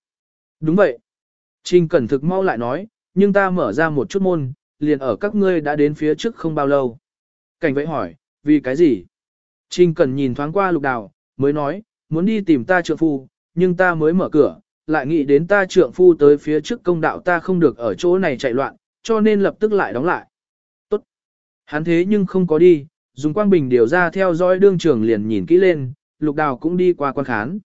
Đúng vậy. Trình Cẩn thực mau lại nói, nhưng ta mở ra một chút môn, liền ở các ngươi đã đến phía trước không bao lâu. Cảnh vậy hỏi, vì cái gì? Trình Cẩn nhìn thoáng qua lục đào, mới nói, muốn đi tìm ta trượng phu, nhưng ta mới mở cửa, lại nghĩ đến ta trượng phu tới phía trước công đạo ta không được ở chỗ này chạy loạn, cho nên lập tức lại đóng lại. Hắn thế nhưng không có đi, dùng quang bình điều ra theo dõi đương trưởng liền nhìn kỹ lên, lục đào cũng đi qua quan khán.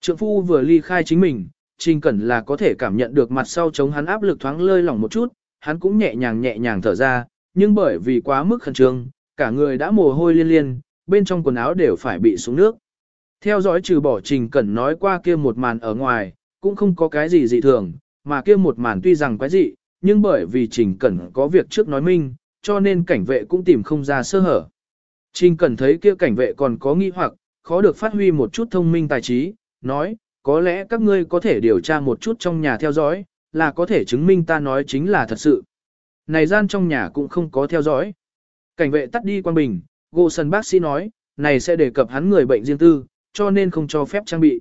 Trượng phu vừa ly khai chính mình, Trình Cẩn là có thể cảm nhận được mặt sau chống hắn áp lực thoáng lơi lỏng một chút, hắn cũng nhẹ nhàng nhẹ nhàng thở ra, nhưng bởi vì quá mức khẩn trương, cả người đã mồ hôi liên liên, bên trong quần áo đều phải bị xuống nước. Theo dõi trừ bỏ Trình Cẩn nói qua kia một màn ở ngoài, cũng không có cái gì dị thường, mà kia một màn tuy rằng quái dị, nhưng bởi vì Trình Cẩn có việc trước nói minh, cho nên cảnh vệ cũng tìm không ra sơ hở. Trình cần thấy kia cảnh vệ còn có nghi hoặc, khó được phát huy một chút thông minh tài trí, nói, có lẽ các ngươi có thể điều tra một chút trong nhà theo dõi, là có thể chứng minh ta nói chính là thật sự. Này gian trong nhà cũng không có theo dõi. Cảnh vệ tắt đi quan bình, gô sân bác sĩ nói, này sẽ đề cập hắn người bệnh riêng tư, cho nên không cho phép trang bị.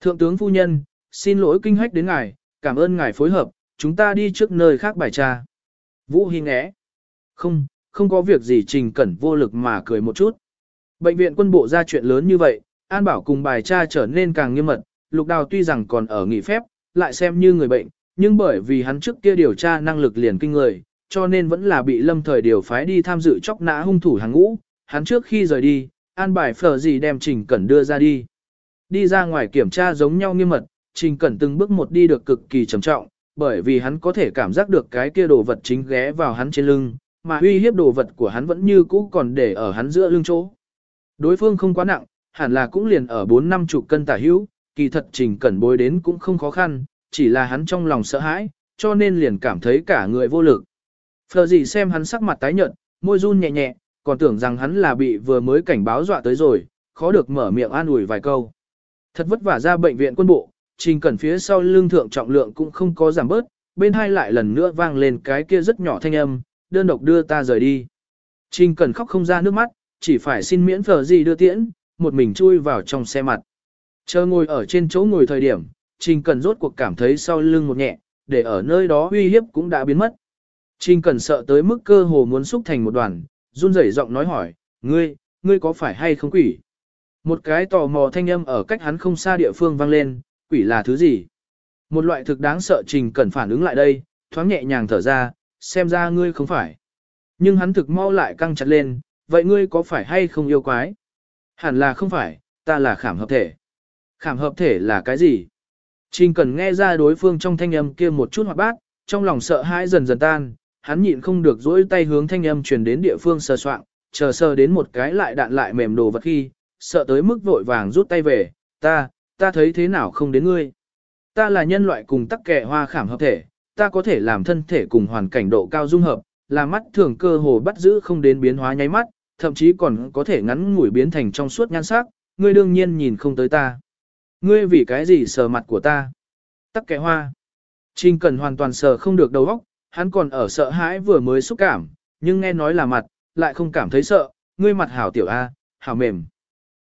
Thượng tướng phu nhân, xin lỗi kinh hách đến ngài, cảm ơn ngài phối hợp, chúng ta đi trước nơi khác bài tra. Vũ Hình ngẽ. Không, không có việc gì trình cẩn vô lực mà cười một chút. Bệnh viện quân bộ ra chuyện lớn như vậy, An Bảo cùng bài tra trở nên càng nghiêm mật, Lục Đào tuy rằng còn ở nghỉ phép, lại xem như người bệnh, nhưng bởi vì hắn trước kia điều tra năng lực liền kinh người, cho nên vẫn là bị lâm thời điều phái đi tham dự chóc nã hung thủ hàng ngũ. Hắn trước khi rời đi, An Bài phở gì đem Trình Cẩn đưa ra đi. Đi ra ngoài kiểm tra giống nhau nghiêm mật, Trình Cẩn từng bước một đi được cực kỳ trầm trọng, bởi vì hắn có thể cảm giác được cái kia đồ vật chính ghé vào hắn trên lưng, mà uy hiếp đồ vật của hắn vẫn như cũ còn để ở hắn giữa lưng chỗ. Đối phương không quá nặng, hẳn là cũng liền ở 4 năm chục cân tả hữu, kỳ thật Trình Cẩn bối đến cũng không khó khăn, chỉ là hắn trong lòng sợ hãi, cho nên liền cảm thấy cả người vô lực. Phờ gì xem hắn sắc mặt tái nhợt, môi run nhẹ nhẹ, còn tưởng rằng hắn là bị vừa mới cảnh báo dọa tới rồi, khó được mở miệng an ủi vài câu. Thật vất vả ra bệnh viện quân bộ, Trình Cẩn phía sau lưng thượng trọng lượng cũng không có giảm bớt, bên hai lại lần nữa vang lên cái kia rất nhỏ thanh âm, đơn độc đưa ta rời đi. Trình Cẩn khóc không ra nước mắt, chỉ phải xin miễn phở gì đưa tiễn, một mình chui vào trong xe mặt. Chờ ngồi ở trên chỗ ngồi thời điểm, Trình Cẩn rốt cuộc cảm thấy sau lưng một nhẹ, để ở nơi đó uy hiếp cũng đã biến mất. Trình Cẩn sợ tới mức cơ hồ muốn xúc thành một đoàn, run rẩy giọng nói hỏi, ngươi, ngươi có phải hay không quỷ? Một cái tò mò thanh âm ở cách hắn không xa địa phương vang lên, quỷ là thứ gì? Một loại thực đáng sợ Trình Cẩn phản ứng lại đây, thoáng nhẹ nhàng thở ra, xem ra ngươi không phải. Nhưng hắn thực mau lại căng chặt lên, vậy ngươi có phải hay không yêu quái? Hẳn là không phải, ta là khảm hợp thể. Khảm hợp thể là cái gì? Trình cần nghe ra đối phương trong thanh âm kia một chút hoạt bát, trong lòng sợ hãi dần dần tan, hắn nhịn không được dỗi tay hướng thanh âm truyền đến địa phương sờ soạn, chờ sờ đến một cái lại đạn lại mềm đồ vật khi, sợ tới mức vội vàng rút tay về, ta, ta thấy thế nào không đến ngươi. Ta là nhân loại cùng tắc kẻ hoa khảm hợp thể, ta có thể làm thân thể cùng hoàn cảnh độ cao dung hợp, làm mắt thường cơ hồ bắt giữ không đến biến hóa nháy mắt, thậm chí còn có thể ngắn ngủi biến thành trong suốt nhan sắc, ngươi đương nhiên nhìn không tới ta. Ngươi vì cái gì sờ mặt của ta? Tắc kẻ hoa. Trình cần hoàn toàn sờ không được đầu óc, hắn còn ở sợ hãi vừa mới xúc cảm, nhưng nghe nói là mặt, lại không cảm thấy sợ, ngươi mặt hảo tiểu A, hảo mềm.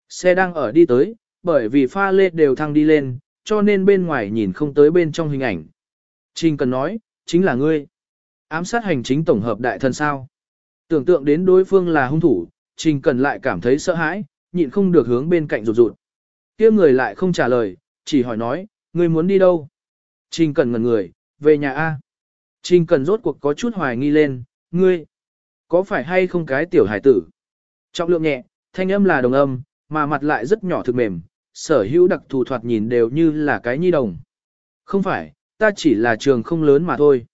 Xe đang ở đi tới, bởi vì pha lê đều thăng đi lên, cho nên bên ngoài nhìn không tới bên trong hình ảnh. Trình cần nói, chính là ngươi. Ám sát hành chính tổng hợp đại thần sao. Tưởng tượng đến đối phương là hung thủ, Trình cần lại cảm thấy sợ hãi, nhịn không được hướng bên cạnh rụt rụt. kia người lại không trả lời, chỉ hỏi nói, ngươi muốn đi đâu? Trình cần ngần người, về nhà A. Trình cần rốt cuộc có chút hoài nghi lên, ngươi, có phải hay không cái tiểu hải tử? Trọng lượng nhẹ, thanh âm là đồng âm, mà mặt lại rất nhỏ thực mềm, sở hữu đặc thù thoạt nhìn đều như là cái nhi đồng. Không phải, ta chỉ là trường không lớn mà thôi.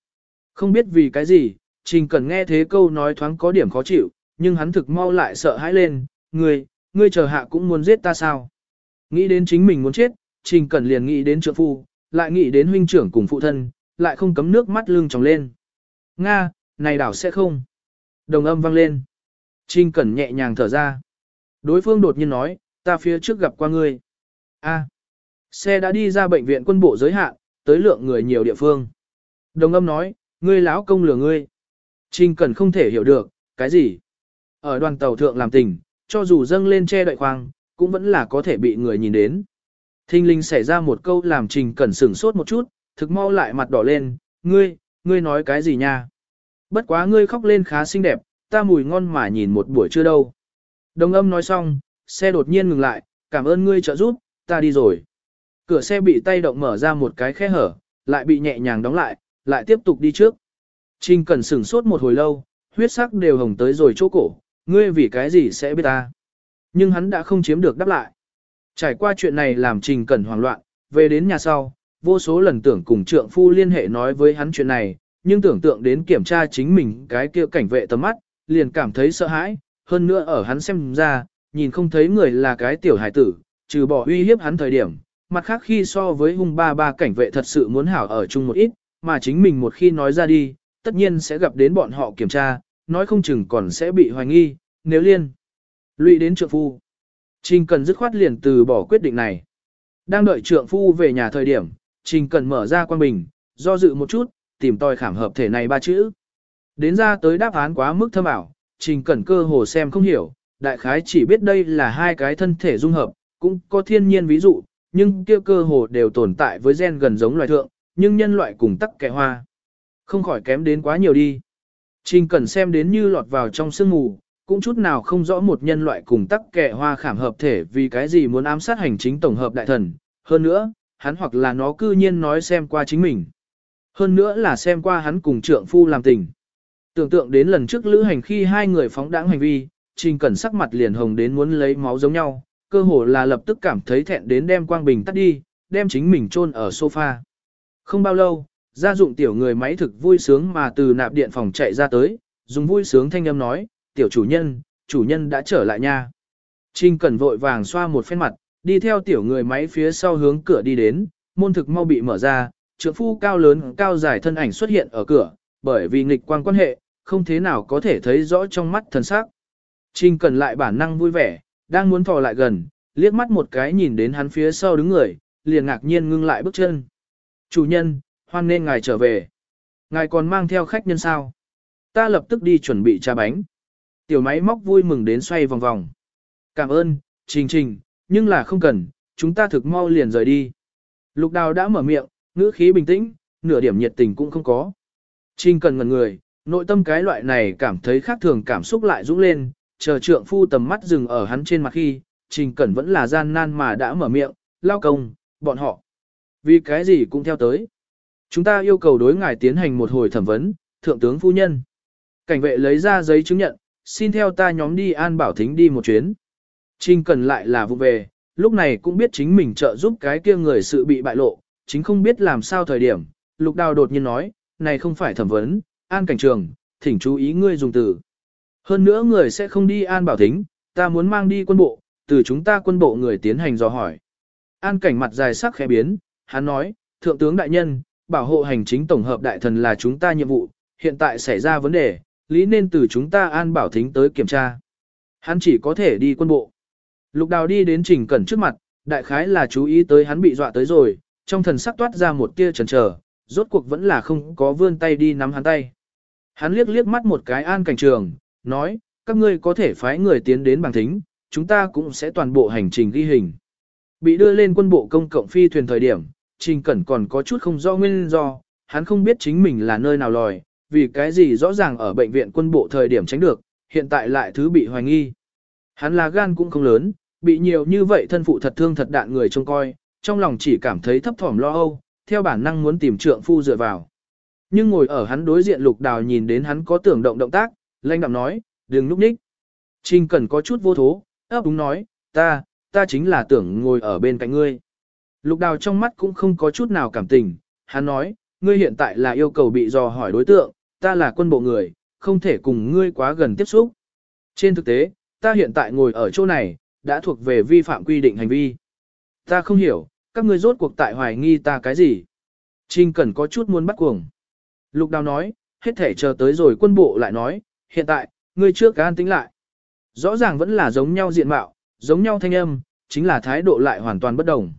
Không biết vì cái gì, Trình Cần nghe thế câu nói thoáng có điểm khó chịu, nhưng hắn thực mau lại sợ hãi lên, ngươi, ngươi chờ hạ cũng muốn giết ta sao? Nghĩ đến chính mình muốn chết, Trình Cần liền nghĩ đến trượng phu, lại nghĩ đến huynh trưởng cùng phụ thân, lại không cấm nước mắt lưng tròng lên. Nga, này đảo sẽ không. Đồng âm vang lên. Trình Cẩn nhẹ nhàng thở ra. Đối phương đột nhiên nói, ta phía trước gặp qua ngươi. A. xe đã đi ra bệnh viện quân bộ giới hạn, tới lượng người nhiều địa phương. Đồng âm nói, ngươi lão công lừa ngươi. Trình Cẩn không thể hiểu được, cái gì? Ở đoàn tàu thượng làm tình, cho dù dâng lên che đậy khoang, cũng vẫn là có thể bị người nhìn đến. Thinh linh xảy ra một câu làm Trình Cẩn sửng sốt một chút, thực mau lại mặt đỏ lên, ngươi, ngươi nói cái gì nha? Bất quá ngươi khóc lên khá xinh đẹp, ta mùi ngon mà nhìn một buổi trưa đâu. Đồng âm nói xong, xe đột nhiên ngừng lại, cảm ơn ngươi trợ giúp, ta đi rồi. Cửa xe bị tay động mở ra một cái khe hở, lại bị nhẹ nhàng đóng lại, lại tiếp tục đi trước. Trình Cẩn sửng sốt một hồi lâu, huyết sắc đều hồng tới rồi chỗ cổ, ngươi vì cái gì sẽ biết ta. Nhưng hắn đã không chiếm được đáp lại. Trải qua chuyện này làm Trình Cẩn hoảng loạn, về đến nhà sau, vô số lần tưởng cùng trượng phu liên hệ nói với hắn chuyện này, nhưng tưởng tượng đến kiểm tra chính mình cái kia cảnh vệ tầm mắt, liền cảm thấy sợ hãi, hơn nữa ở hắn xem ra, nhìn không thấy người là cái tiểu hải tử, trừ bỏ uy hiếp hắn thời điểm, mặt khác khi so với hung ba ba cảnh vệ thật sự muốn hảo ở chung một ít, mà chính mình một khi nói ra đi, tất nhiên sẽ gặp đến bọn họ kiểm tra, nói không chừng còn sẽ bị hoài nghi, nếu liên lụy đến trượng phu. Trình cần dứt khoát liền từ bỏ quyết định này. Đang đợi trượng phu về nhà thời điểm, Trình cần mở ra quan bình, do dự một chút, tìm tòi khảm hợp thể này ba chữ. Đến ra tới đáp án quá mức thâm ảo, Trình cần cơ hồ xem không hiểu, đại khái chỉ biết đây là hai cái thân thể dung hợp, cũng có thiên nhiên ví dụ, nhưng kia cơ hồ đều tồn tại với gen gần giống loài thượng, nhưng nhân loại cùng tắc kẻ hoa. Không khỏi kém đến quá nhiều đi. Trình cần xem đến như lọt vào trong sương mù, cũng chút nào không rõ một nhân loại cùng tắc kẻ hoa khảm hợp thể vì cái gì muốn ám sát hành chính tổng hợp đại thần. Hơn nữa, hắn hoặc là nó cư nhiên nói xem qua chính mình. Hơn nữa là xem qua hắn cùng trượng phu làm tình. Tưởng tượng đến lần trước lữ hành khi hai người phóng đãng hành vi, Trình Cẩn sắc mặt liền hồng đến muốn lấy máu giống nhau, cơ hồ là lập tức cảm thấy thẹn đến đem quang bình tắt đi, đem chính mình chôn ở sofa. Không bao lâu, gia dụng tiểu người máy thực vui sướng mà từ nạp điện phòng chạy ra tới, dùng vui sướng thanh âm nói, tiểu chủ nhân, chủ nhân đã trở lại nha. Trinh Cẩn vội vàng xoa một phen mặt, đi theo tiểu người máy phía sau hướng cửa đi đến, môn thực mau bị mở ra, trượng phu cao lớn cao dài thân ảnh xuất hiện ở cửa, bởi vì nghịch quang quan hệ, không thế nào có thể thấy rõ trong mắt thần sắc. Trinh cần lại bản năng vui vẻ, đang muốn thò lại gần, liếc mắt một cái nhìn đến hắn phía sau đứng người, liền ngạc nhiên ngưng lại bước chân. Chủ nhân, hoan nên ngài trở về. Ngài còn mang theo khách nhân sao? Ta lập tức đi chuẩn bị trà bánh. Tiểu máy móc vui mừng đến xoay vòng vòng. Cảm ơn, Trình Trình, nhưng là không cần, chúng ta thực mau liền rời đi. Lục đào đã mở miệng, ngữ khí bình tĩnh, nửa điểm nhiệt tình cũng không có. Trình cần ngần người, nội tâm cái loại này cảm thấy khác thường cảm xúc lại dũng lên, chờ trượng phu tầm mắt dừng ở hắn trên mặt khi, Trình Cẩn vẫn là gian nan mà đã mở miệng, lao công, bọn họ. Vì cái gì cũng theo tới. Chúng ta yêu cầu đối ngài tiến hành một hồi thẩm vấn, thượng tướng phu nhân. Cảnh vệ lấy ra giấy chứng nhận, xin theo ta nhóm đi an bảo thính đi một chuyến. Trình Cẩn lại là vụ về, lúc này cũng biết chính mình trợ giúp cái kia người sự bị bại lộ, chính không biết làm sao thời điểm. Lục đào đột nhiên nói, này không phải thẩm vấn, an cảnh trường, thỉnh chú ý ngươi dùng từ. Hơn nữa người sẽ không đi an bảo thính, ta muốn mang đi quân bộ, từ chúng ta quân bộ người tiến hành dò hỏi. An cảnh mặt dài sắc khẽ biến, hắn nói, Thượng tướng đại nhân, bảo hộ hành chính tổng hợp đại thần là chúng ta nhiệm vụ, hiện tại xảy ra vấn đề, lý nên từ chúng ta an bảo thính tới kiểm tra. Hắn chỉ có thể đi quân bộ. Lục đào đi đến trình cẩn trước mặt, đại khái là chú ý tới hắn bị dọa tới rồi, trong thần sắc toát ra một tia chần chờ, rốt cuộc vẫn là không có vươn tay đi nắm hắn tay. Hắn liếc liếc mắt một cái an cảnh trường, nói, các ngươi có thể phái người tiến đến bằng thính, chúng ta cũng sẽ toàn bộ hành trình ghi hình. Bị đưa lên quân bộ công cộng phi thuyền thời điểm, Trình Cẩn còn có chút không do nguyên do, hắn không biết chính mình là nơi nào lòi, vì cái gì rõ ràng ở bệnh viện quân bộ thời điểm tránh được, hiện tại lại thứ bị hoài nghi. Hắn là gan cũng không lớn, bị nhiều như vậy thân phụ thật thương thật đạn người trông coi, trong lòng chỉ cảm thấy thấp thỏm lo âu, theo bản năng muốn tìm trượng phu dựa vào. Nhưng ngồi ở hắn đối diện lục đào nhìn đến hắn có tưởng động động tác, lanh đạm nói, đừng núp ních. Trình Cẩn có chút vô thố, ấp đúng nói, ta, ta chính là tưởng ngồi ở bên cạnh ngươi. Lục đào trong mắt cũng không có chút nào cảm tình, hắn nói, ngươi hiện tại là yêu cầu bị dò hỏi đối tượng, ta là quân bộ người, không thể cùng ngươi quá gần tiếp xúc. Trên thực tế, ta hiện tại ngồi ở chỗ này, đã thuộc về vi phạm quy định hành vi. Ta không hiểu, các ngươi rốt cuộc tại hoài nghi ta cái gì. Trình Cẩn có chút muốn bắt cuồng. Lục đào nói, hết thể chờ tới rồi quân bộ lại nói, hiện tại, ngươi trước an tính lại. Rõ ràng vẫn là giống nhau diện mạo, giống nhau thanh âm, chính là thái độ lại hoàn toàn bất đồng.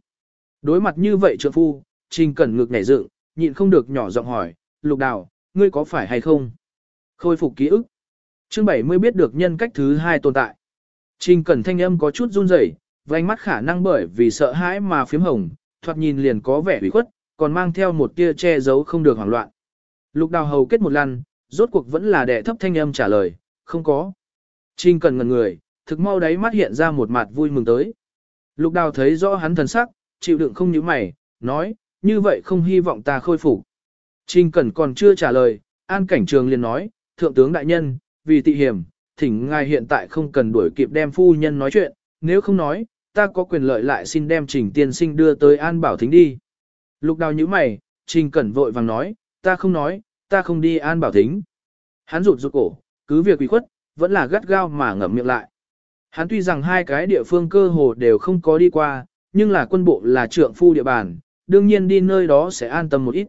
Đối mặt như vậy trượng phu, Trình Cẩn ngực nhảy dựng, nhịn không được nhỏ giọng hỏi, lục đào, ngươi có phải hay không? Khôi phục ký ức. Chương 70 biết được nhân cách thứ hai tồn tại. Trình Cẩn thanh âm có chút run rẩy, vành mắt khả năng bởi vì sợ hãi mà phím hồng, thoạt nhìn liền có vẻ ủy khuất, còn mang theo một tia che giấu không được hoảng loạn. Lục đào hầu kết một lần, rốt cuộc vẫn là đệ thấp thanh âm trả lời, không có. Trình Cần ngần người, thực mau đáy mắt hiện ra một mặt vui mừng tới. Lục đào thấy rõ hắn thần sắc, chịu đựng không như mày, nói, như vậy không hy vọng ta khôi phục. Trình Cẩn còn chưa trả lời, an cảnh trường liền nói, thượng tướng đại nhân, vì tị hiểm, thỉnh ngài hiện tại không cần đuổi kịp đem phu nhân nói chuyện, nếu không nói, ta có quyền lợi lại xin đem trình tiên sinh đưa tới an bảo thính đi. Lục đào như mày, trình cẩn vội vàng nói, ta không nói, ta không đi an bảo thính. Hắn rụt rụt cổ, cứ việc quỷ khuất, vẫn là gắt gao mà ngậm miệng lại. Hắn tuy rằng hai cái địa phương cơ hồ đều không có đi qua, nhưng là quân bộ là trượng phu địa bàn, đương nhiên đi nơi đó sẽ an tâm một ít.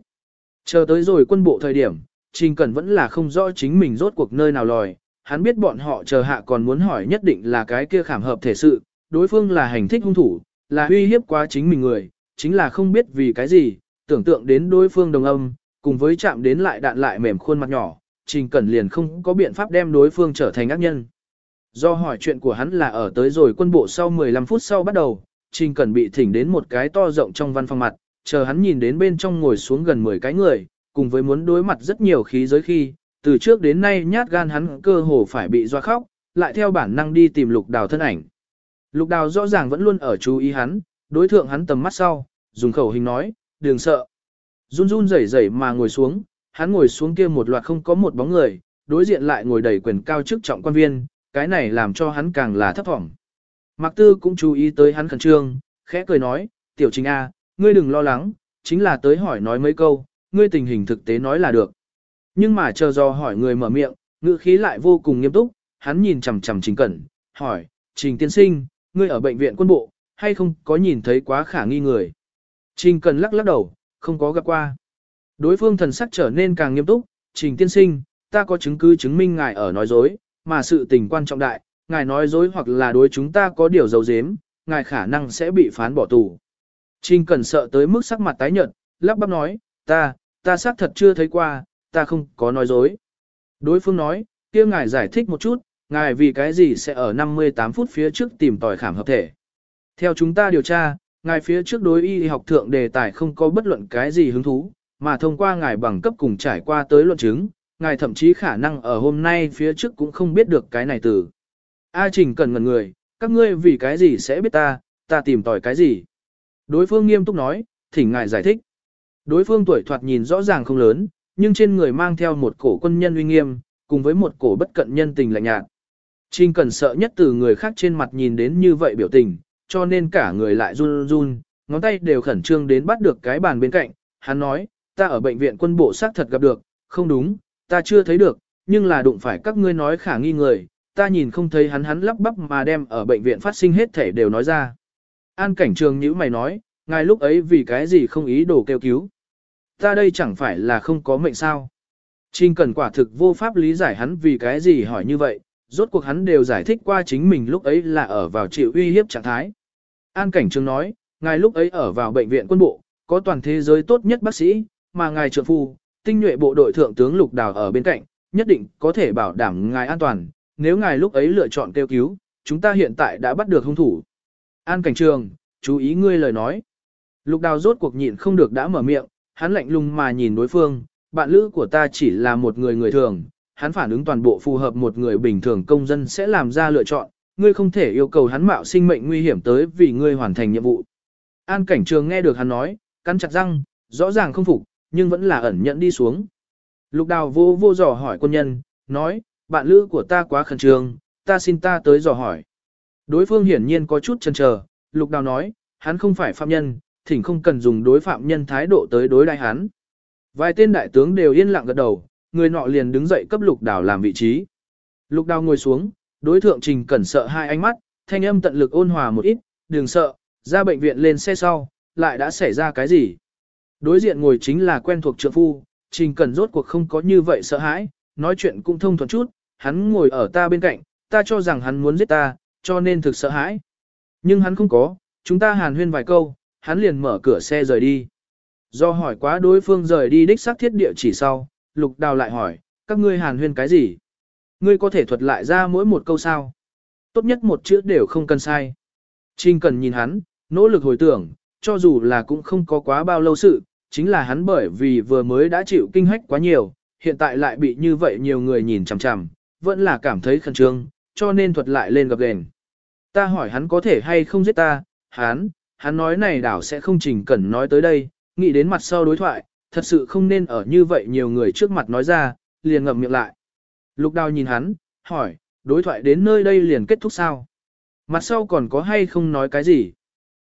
Chờ tới rồi quân bộ thời điểm, Trình Cẩn vẫn là không rõ chính mình rốt cuộc nơi nào lòi, hắn biết bọn họ chờ hạ còn muốn hỏi nhất định là cái kia khảm hợp thể sự, đối phương là hành thích hung thủ, là uy hiếp quá chính mình người, chính là không biết vì cái gì, tưởng tượng đến đối phương đồng âm, cùng với chạm đến lại đạn lại mềm khuôn mặt nhỏ, Trình Cẩn liền không có biện pháp đem đối phương trở thành ác nhân. Do hỏi chuyện của hắn là ở tới rồi quân bộ sau 15 phút sau bắt đầu, Trình Cẩn bị thỉnh đến một cái to rộng trong văn phòng mặt, chờ hắn nhìn đến bên trong ngồi xuống gần 10 cái người, cùng với muốn đối mặt rất nhiều khí giới khi, từ trước đến nay nhát gan hắn cơ hồ phải bị doa khóc, lại theo bản năng đi tìm lục đào thân ảnh. Lục đào rõ ràng vẫn luôn ở chú ý hắn, đối thượng hắn tầm mắt sau, dùng khẩu hình nói, đừng sợ. Run run rẩy rẩy mà ngồi xuống, hắn ngồi xuống kia một loạt không có một bóng người, đối diện lại ngồi đầy quyền cao chức trọng quan viên, cái này làm cho hắn càng là thấp thỏm. Mạc Tư cũng chú ý tới hắn khẩn trương, khẽ cười nói, tiểu trình A, ngươi đừng lo lắng, chính là tới hỏi nói mấy câu, ngươi tình hình thực tế nói là được. Nhưng mà chờ do hỏi người mở miệng, ngữ khí lại vô cùng nghiêm túc, hắn nhìn chằm chằm trình cẩn, hỏi, trình tiên sinh, ngươi ở bệnh viện quân bộ, hay không có nhìn thấy quá khả nghi người. Trình cẩn lắc lắc đầu, không có gặp qua. Đối phương thần sắc trở nên càng nghiêm túc, trình tiên sinh, ta có chứng cứ chứng minh ngài ở nói dối, mà sự tình quan trọng đại, ngài nói dối hoặc là đối chúng ta có điều dấu dếm, ngài khả năng sẽ bị phán bỏ tù. Trình Cẩn sợ tới mức sắc mặt tái nhợt, lắp bắp nói, ta, ta xác thật chưa thấy qua, ta không có nói dối. Đối phương nói, kia ngài giải thích một chút, ngài vì cái gì sẽ ở 58 phút phía trước tìm tòi khảm hợp thể. Theo chúng ta điều tra, ngài phía trước đối y học thượng đề tài không có bất luận cái gì hứng thú, mà thông qua ngài bằng cấp cùng trải qua tới luận chứng, ngài thậm chí khả năng ở hôm nay phía trước cũng không biết được cái này từ. A Trình cần ngần người, các ngươi vì cái gì sẽ biết ta, ta tìm tòi cái gì. Đối phương nghiêm túc nói, thỉnh ngài giải thích. Đối phương tuổi thoạt nhìn rõ ràng không lớn, nhưng trên người mang theo một cổ quân nhân uy nghiêm, cùng với một cổ bất cận nhân tình lạnh nhạt. Trình cần sợ nhất từ người khác trên mặt nhìn đến như vậy biểu tình, cho nên cả người lại run run, ngón tay đều khẩn trương đến bắt được cái bàn bên cạnh. Hắn nói, ta ở bệnh viện quân bộ xác thật gặp được, không đúng, ta chưa thấy được, nhưng là đụng phải các ngươi nói khả nghi người, ta nhìn không thấy hắn hắn lắp bắp mà đem ở bệnh viện phát sinh hết thể đều nói ra. An cảnh trường nhữ mày nói, ngài lúc ấy vì cái gì không ý đồ kêu cứu. Ta đây chẳng phải là không có mệnh sao. Trình cần quả thực vô pháp lý giải hắn vì cái gì hỏi như vậy, rốt cuộc hắn đều giải thích qua chính mình lúc ấy là ở vào chịu uy hiếp trạng thái. An cảnh trường nói, ngài lúc ấy ở vào bệnh viện quân bộ, có toàn thế giới tốt nhất bác sĩ, mà ngài trượng phu, tinh nhuệ bộ đội thượng tướng Lục Đào ở bên cạnh, nhất định có thể bảo đảm ngài an toàn, nếu ngài lúc ấy lựa chọn kêu cứu, chúng ta hiện tại đã bắt được hung thủ. An cảnh trường, chú ý ngươi lời nói. Lục Đào rốt cuộc nhịn không được đã mở miệng, hắn lạnh lùng mà nhìn đối phương, bạn lữ của ta chỉ là một người người thường, hắn phản ứng toàn bộ phù hợp một người bình thường công dân sẽ làm ra lựa chọn, ngươi không thể yêu cầu hắn mạo sinh mệnh nguy hiểm tới vì ngươi hoàn thành nhiệm vụ. An cảnh trường nghe được hắn nói, cắn chặt răng, rõ ràng không phục, nhưng vẫn là ẩn nhận đi xuống. Lục đào vô vô dò hỏi quân nhân, nói, bạn lữ của ta quá khẩn trương, ta xin ta tới dò hỏi. Đối phương hiển nhiên có chút chần chờ, lục đào nói, hắn không phải phạm nhân, thỉnh không cần dùng đối phạm nhân thái độ tới đối đại hắn. Vài tên đại tướng đều yên lặng gật đầu, người nọ liền đứng dậy cấp lục đào làm vị trí. Lục đào ngồi xuống, đối thượng trình cẩn sợ hai ánh mắt, thanh âm tận lực ôn hòa một ít, đừng sợ, ra bệnh viện lên xe sau, lại đã xảy ra cái gì. Đối diện ngồi chính là quen thuộc trượng phu, trình cẩn rốt cuộc không có như vậy sợ hãi, nói chuyện cũng thông thuận chút, hắn ngồi ở ta bên cạnh, ta cho rằng hắn muốn giết ta, cho nên thực sợ hãi. Nhưng hắn không có, chúng ta hàn huyên vài câu, hắn liền mở cửa xe rời đi. Do hỏi quá đối phương rời đi đích xác thiết địa chỉ sau, lục đào lại hỏi, các ngươi hàn huyên cái gì? Ngươi có thể thuật lại ra mỗi một câu sao? Tốt nhất một chữ đều không cần sai. Trình cần nhìn hắn, nỗ lực hồi tưởng, cho dù là cũng không có quá bao lâu sự, chính là hắn bởi vì vừa mới đã chịu kinh hách quá nhiều, hiện tại lại bị như vậy nhiều người nhìn chằm chằm, vẫn là cảm thấy khẩn trương, cho nên thuật lại lên gặp gền. Ta hỏi hắn có thể hay không giết ta, hắn, hắn nói này đảo sẽ không trình cẩn nói tới đây, nghĩ đến mặt sau đối thoại, thật sự không nên ở như vậy nhiều người trước mặt nói ra, liền ngậm miệng lại. Lục đào nhìn hắn, hỏi, đối thoại đến nơi đây liền kết thúc sao? Mặt sau còn có hay không nói cái gì?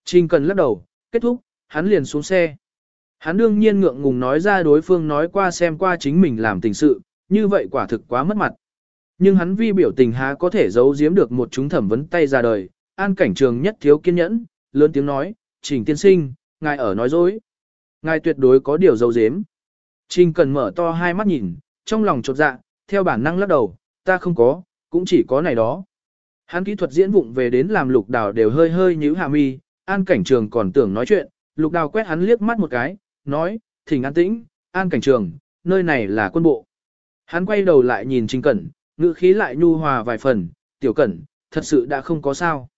Trình cần lắc đầu, kết thúc, hắn liền xuống xe. Hắn đương nhiên ngượng ngùng nói ra đối phương nói qua xem qua chính mình làm tình sự, như vậy quả thực quá mất mặt. Nhưng hắn vi biểu tình há có thể giấu giếm được một chúng thẩm vấn tay ra đời, an cảnh trường nhất thiếu kiên nhẫn, lớn tiếng nói, trình tiên sinh, ngài ở nói dối. Ngài tuyệt đối có điều dấu dếm. Trình cần mở to hai mắt nhìn, trong lòng chột dạ, theo bản năng lắc đầu, ta không có, cũng chỉ có này đó. Hắn kỹ thuật diễn vụng về đến làm lục đào đều hơi hơi nhíu hạ mi, an cảnh trường còn tưởng nói chuyện, lục đào quét hắn liếc mắt một cái, nói, thỉnh an tĩnh, an cảnh trường, nơi này là quân bộ. Hắn quay đầu lại nhìn Trình Cẩn, ngữ khí lại nhu hòa vài phần, tiểu Cẩn, thật sự đã không có sao.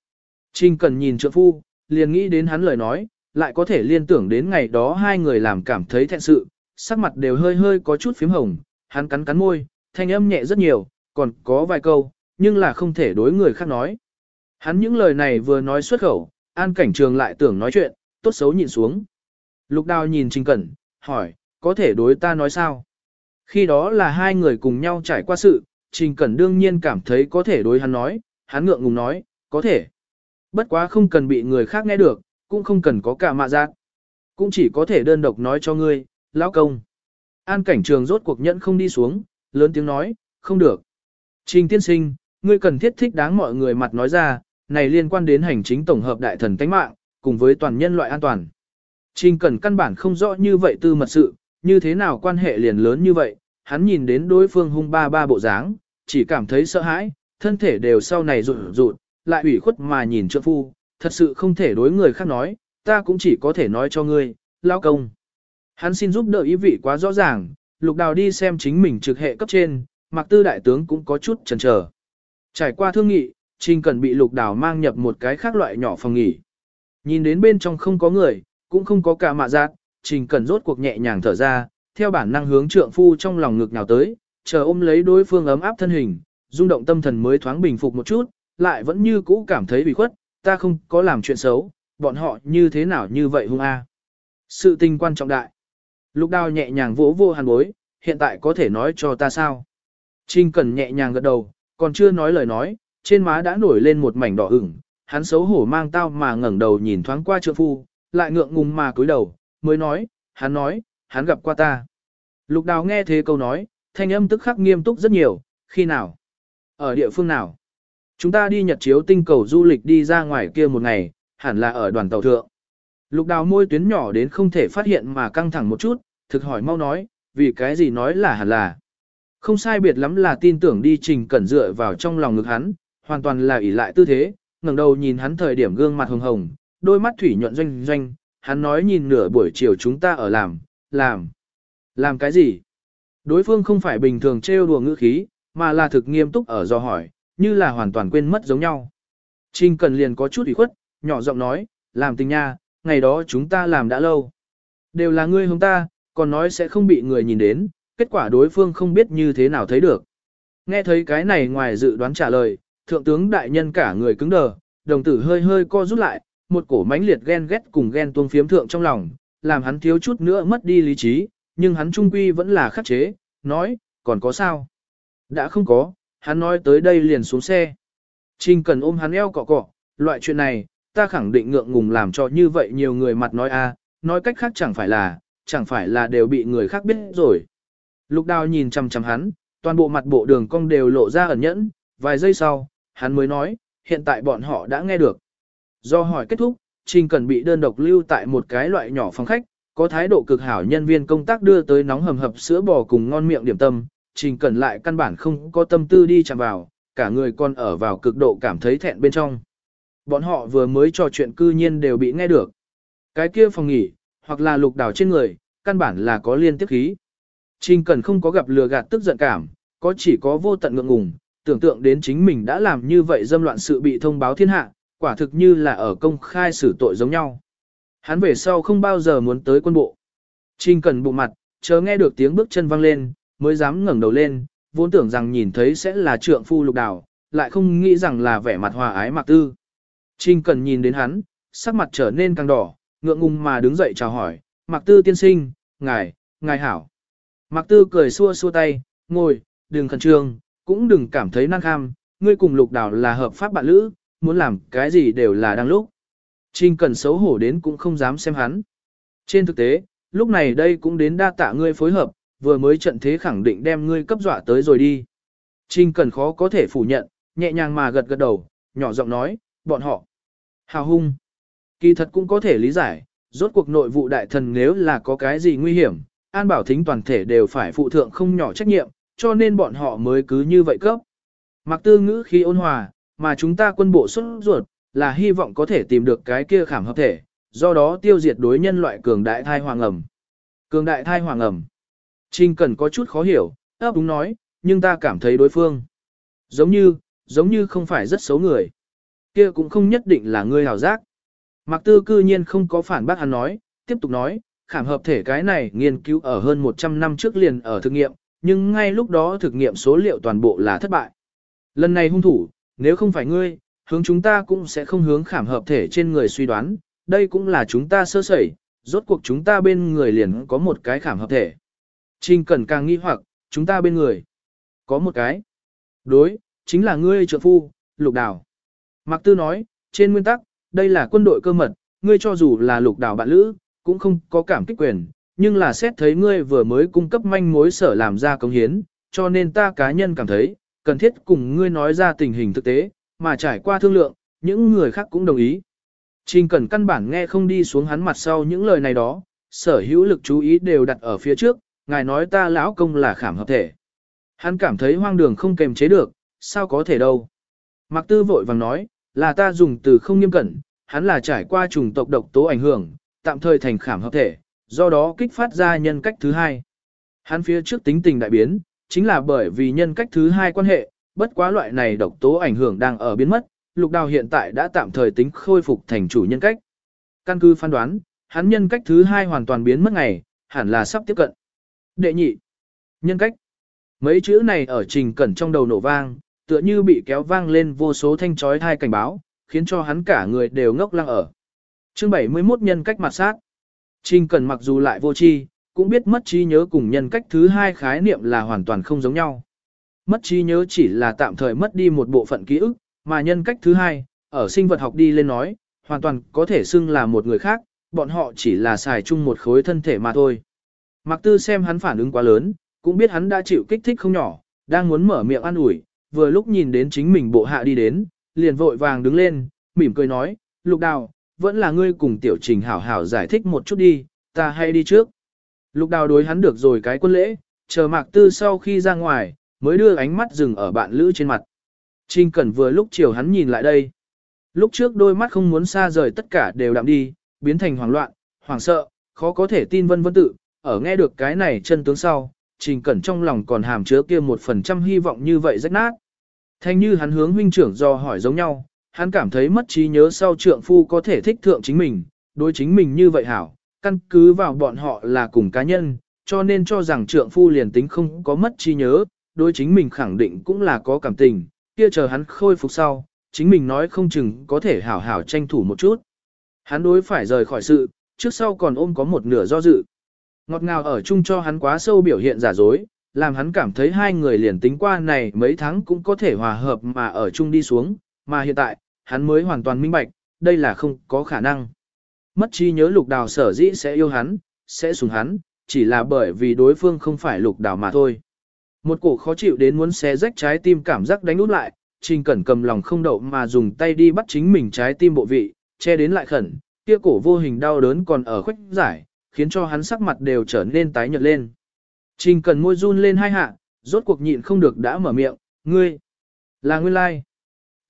Trình Cẩn nhìn trượng phu, liền nghĩ đến hắn lời nói, lại có thể liên tưởng đến ngày đó hai người làm cảm thấy thẹn sự, sắc mặt đều hơi hơi có chút phím hồng, hắn cắn cắn môi, thanh âm nhẹ rất nhiều, còn có vài câu, nhưng là không thể đối người khác nói. Hắn những lời này vừa nói xuất khẩu, an cảnh trường lại tưởng nói chuyện, tốt xấu nhìn xuống. Lục đào nhìn Trình Cẩn, hỏi, có thể đối ta nói sao? Khi đó là hai người cùng nhau trải qua sự, Trình Cẩn đương nhiên cảm thấy có thể đối hắn nói, hắn ngượng ngùng nói, có thể. Bất quá không cần bị người khác nghe được, cũng không cần có cả mạ giác. Cũng chỉ có thể đơn độc nói cho ngươi, lão công. An cảnh trường rốt cuộc nhẫn không đi xuống, lớn tiếng nói, không được. Trình tiên sinh, ngươi cần thiết thích đáng mọi người mặt nói ra, này liên quan đến hành chính tổng hợp đại thần tánh mạng, cùng với toàn nhân loại an toàn. Trình cần căn bản không rõ như vậy tư mật sự, như thế nào quan hệ liền lớn như vậy, hắn nhìn đến đối phương hung ba ba bộ dáng, chỉ cảm thấy sợ hãi, thân thể đều sau này rụt rụt, lại ủy khuất mà nhìn trượng phu, thật sự không thể đối người khác nói, ta cũng chỉ có thể nói cho ngươi, lao công. Hắn xin giúp đỡ ý vị quá rõ ràng, lục đào đi xem chính mình trực hệ cấp trên, mặc tư đại tướng cũng có chút chần chờ. Trải qua thương nghị, Trình Cần bị lục đào mang nhập một cái khác loại nhỏ phòng nghỉ. Nhìn đến bên trong không có người, cũng không có cả mạ giác, Trình Cần rốt cuộc nhẹ nhàng thở ra, theo bản năng hướng trượng phu trong lòng ngực nào tới, chờ ôm lấy đối phương ấm áp thân hình, rung động tâm thần mới thoáng bình phục một chút, lại vẫn như cũ cảm thấy bị khuất, ta không có làm chuyện xấu, bọn họ như thế nào như vậy hung a? Sự tình quan trọng đại. Lục đào nhẹ nhàng vỗ vô hàn bối, hiện tại có thể nói cho ta sao? Trình Cần nhẹ nhàng gật đầu, còn chưa nói lời nói, trên má đã nổi lên một mảnh đỏ ửng, hắn xấu hổ mang tao mà ngẩng đầu nhìn thoáng qua trượng phu, lại ngượng ngùng mà cúi đầu, mới nói, hắn nói, hắn gặp qua ta. Lục đào nghe thế câu nói, thanh âm tức khắc nghiêm túc rất nhiều, khi nào? Ở địa phương nào? Chúng ta đi nhật chiếu tinh cầu du lịch đi ra ngoài kia một ngày, hẳn là ở đoàn tàu thượng. Lục đào môi tuyến nhỏ đến không thể phát hiện mà căng thẳng một chút, thực hỏi mau nói, vì cái gì nói là hẳn là. Không sai biệt lắm là tin tưởng đi trình cẩn dựa vào trong lòng ngực hắn, hoàn toàn là ỷ lại tư thế, ngẩng đầu nhìn hắn thời điểm gương mặt hồng hồng, đôi mắt thủy nhuận doanh doanh, hắn nói nhìn nửa buổi chiều chúng ta ở làm, làm, làm cái gì? Đối phương không phải bình thường trêu đùa ngữ khí, mà là thực nghiêm túc ở do hỏi, như là hoàn toàn quên mất giống nhau. Trình cần liền có chút ủy khuất, nhỏ giọng nói, làm tình nha, ngày đó chúng ta làm đã lâu. Đều là ngươi hướng ta, còn nói sẽ không bị người nhìn đến, kết quả đối phương không biết như thế nào thấy được. Nghe thấy cái này ngoài dự đoán trả lời, thượng tướng đại nhân cả người cứng đờ, đồng tử hơi hơi co rút lại, một cổ mãnh liệt ghen ghét cùng ghen tuông phiếm thượng trong lòng, làm hắn thiếu chút nữa mất đi lý trí, nhưng hắn trung quy vẫn là khắc chế, nói, còn có sao? Đã không có, hắn nói tới đây liền xuống xe. Trình cần ôm hắn eo cọ cọ, loại chuyện này, ta khẳng định ngượng ngùng làm cho như vậy nhiều người mặt nói a, nói cách khác chẳng phải là, chẳng phải là đều bị người khác biết rồi. Lục đào nhìn chằm chằm hắn, toàn bộ mặt bộ đường cong đều lộ ra ẩn nhẫn, vài giây sau, hắn mới nói, hiện tại bọn họ đã nghe được. Do hỏi kết thúc, Trình Cần bị đơn độc lưu tại một cái loại nhỏ phòng khách, có thái độ cực hảo nhân viên công tác đưa tới nóng hầm hập sữa bò cùng ngon miệng điểm tâm, Trình Cẩn lại căn bản không có tâm tư đi chạm vào, cả người còn ở vào cực độ cảm thấy thẹn bên trong. Bọn họ vừa mới trò chuyện cư nhiên đều bị nghe được. Cái kia phòng nghỉ, hoặc là lục đảo trên người, căn bản là có liên tiếp khí. Trình Cẩn không có gặp lừa gạt tức giận cảm, có chỉ có vô tận ngượng ngùng, tưởng tượng đến chính mình đã làm như vậy dâm loạn sự bị thông báo thiên hạ, quả thực như là ở công khai xử tội giống nhau. Hắn về sau không bao giờ muốn tới quân bộ. Trình Cần bụng mặt, chờ nghe được tiếng bước chân vang lên, mới dám ngẩng đầu lên, vốn tưởng rằng nhìn thấy sẽ là trượng phu lục đảo, lại không nghĩ rằng là vẻ mặt hòa ái Mạc Tư. Trình Cần nhìn đến hắn, sắc mặt trở nên càng đỏ, ngượng ngùng mà đứng dậy chào hỏi, Mạc Tư tiên sinh, ngài, ngài hảo. Mạc Tư cười xua xua tay, ngồi, đừng khẩn trương, cũng đừng cảm thấy năng kham, ngươi cùng lục đảo là hợp pháp bạn lữ, muốn làm cái gì đều là đang lúc. Trình cần xấu hổ đến cũng không dám xem hắn. Trên thực tế, lúc này đây cũng đến đa tạ ngươi phối hợp, vừa mới trận thế khẳng định đem ngươi cấp dọa tới rồi đi. Trình cần khó có thể phủ nhận, nhẹ nhàng mà gật gật đầu, nhỏ giọng nói, bọn họ. Hào hung. Kỳ thật cũng có thể lý giải, rốt cuộc nội vụ đại thần nếu là có cái gì nguy hiểm, an bảo thính toàn thể đều phải phụ thượng không nhỏ trách nhiệm, cho nên bọn họ mới cứ như vậy cấp. Mặc tư ngữ khi ôn hòa, mà chúng ta quân bộ xuất ruột, là hy vọng có thể tìm được cái kia khảm hợp thể, do đó tiêu diệt đối nhân loại cường đại thai hoàng ẩm. Cường đại thai hoàng ẩm. Trình cần có chút khó hiểu, ấp đúng nói, nhưng ta cảm thấy đối phương. Giống như, giống như không phải rất xấu người. Kia cũng không nhất định là ngươi hào giác. Mạc tư cư nhiên không có phản bác hắn nói, tiếp tục nói, khảm hợp thể cái này nghiên cứu ở hơn 100 năm trước liền ở thực nghiệm, nhưng ngay lúc đó thực nghiệm số liệu toàn bộ là thất bại. Lần này hung thủ, nếu không phải ngươi, hướng chúng ta cũng sẽ không hướng khảm hợp thể trên người suy đoán, đây cũng là chúng ta sơ sẩy, rốt cuộc chúng ta bên người liền có một cái khảm hợp thể. Trình Cẩn càng nghi hoặc, chúng ta bên người có một cái. Đối, chính là ngươi trợ phu, lục đảo. Mạc Tư nói, trên nguyên tắc, đây là quân đội cơ mật, ngươi cho dù là lục đảo bạn lữ, cũng không có cảm kích quyền, nhưng là xét thấy ngươi vừa mới cung cấp manh mối sở làm ra công hiến, cho nên ta cá nhân cảm thấy, cần thiết cùng ngươi nói ra tình hình thực tế, mà trải qua thương lượng, những người khác cũng đồng ý. Trình Cẩn căn bản nghe không đi xuống hắn mặt sau những lời này đó, sở hữu lực chú ý đều đặt ở phía trước, ngài nói ta lão công là khảm hợp thể. Hắn cảm thấy hoang đường không kềm chế được, sao có thể đâu. Mạc Tư vội vàng nói, là ta dùng từ không nghiêm cẩn, hắn là trải qua trùng tộc độc tố ảnh hưởng, tạm thời thành khảm hợp thể, do đó kích phát ra nhân cách thứ hai. Hắn phía trước tính tình đại biến, chính là bởi vì nhân cách thứ hai quan hệ, bất quá loại này độc tố ảnh hưởng đang ở biến mất, lục đào hiện tại đã tạm thời tính khôi phục thành chủ nhân cách. Căn cứ phán đoán, hắn nhân cách thứ hai hoàn toàn biến mất ngày, hẳn là sắp tiếp cận. Đệ nhị, nhân cách. Mấy chữ này ở trình cẩn trong đầu nổ vang, tựa như bị kéo vang lên vô số thanh chói thai cảnh báo, khiến cho hắn cả người đều ngốc lăng ở. Chương 71 nhân cách mặt sát. Trình cẩn mặc dù lại vô tri, cũng biết mất trí nhớ cùng nhân cách thứ hai khái niệm là hoàn toàn không giống nhau. Mất trí nhớ chỉ là tạm thời mất đi một bộ phận ký ức, mà nhân cách thứ hai, ở sinh vật học đi lên nói, hoàn toàn có thể xưng là một người khác, bọn họ chỉ là xài chung một khối thân thể mà thôi. Mạc Tư xem hắn phản ứng quá lớn, cũng biết hắn đã chịu kích thích không nhỏ, đang muốn mở miệng an ủi, vừa lúc nhìn đến chính mình bộ hạ đi đến, liền vội vàng đứng lên, mỉm cười nói, Lục Đào, vẫn là ngươi cùng tiểu trình hảo hảo giải thích một chút đi, ta hay đi trước. Lục Đào đối hắn được rồi cái quân lễ, chờ Mạc Tư sau khi ra ngoài, mới đưa ánh mắt dừng ở bạn lữ trên mặt. Trình Cẩn vừa lúc chiều hắn nhìn lại đây. Lúc trước đôi mắt không muốn xa rời tất cả đều đạm đi, biến thành hoảng loạn, hoảng sợ, khó có thể tin vân vân tự, ở nghe được cái này chân tướng sau, Trình Cẩn trong lòng còn hàm chứa kia một phần trăm hy vọng như vậy rách nát. Thanh như hắn hướng huynh trưởng do hỏi giống nhau, hắn cảm thấy mất trí nhớ sau trượng phu có thể thích thượng chính mình, đối chính mình như vậy hảo, căn cứ vào bọn họ là cùng cá nhân, cho nên cho rằng trượng phu liền tính không có mất trí nhớ, đối chính mình khẳng định cũng là có cảm tình, kia chờ hắn khôi phục sau, chính mình nói không chừng có thể hảo hảo tranh thủ một chút. Hắn đối phải rời khỏi sự, trước sau còn ôm có một nửa do dự. Ngọt ngào ở chung cho hắn quá sâu biểu hiện giả dối, làm hắn cảm thấy hai người liền tính qua này mấy tháng cũng có thể hòa hợp mà ở chung đi xuống, mà hiện tại, hắn mới hoàn toàn minh bạch, đây là không có khả năng. Mất chi nhớ lục đào sở dĩ sẽ yêu hắn, sẽ sủng hắn, chỉ là bởi vì đối phương không phải lục đào mà thôi. Một cổ khó chịu đến muốn xé rách trái tim cảm giác đánh út lại, Trình Cẩn cầm lòng không đậu mà dùng tay đi bắt chính mình trái tim bộ vị, che đến lại khẩn, kia cổ vô hình đau đớn còn ở khuếch giải, khiến cho hắn sắc mặt đều trở nên tái nhợt lên. Trình Cần môi run lên hai hạ, rốt cuộc nhịn không được đã mở miệng, ngươi, là nguyên lai.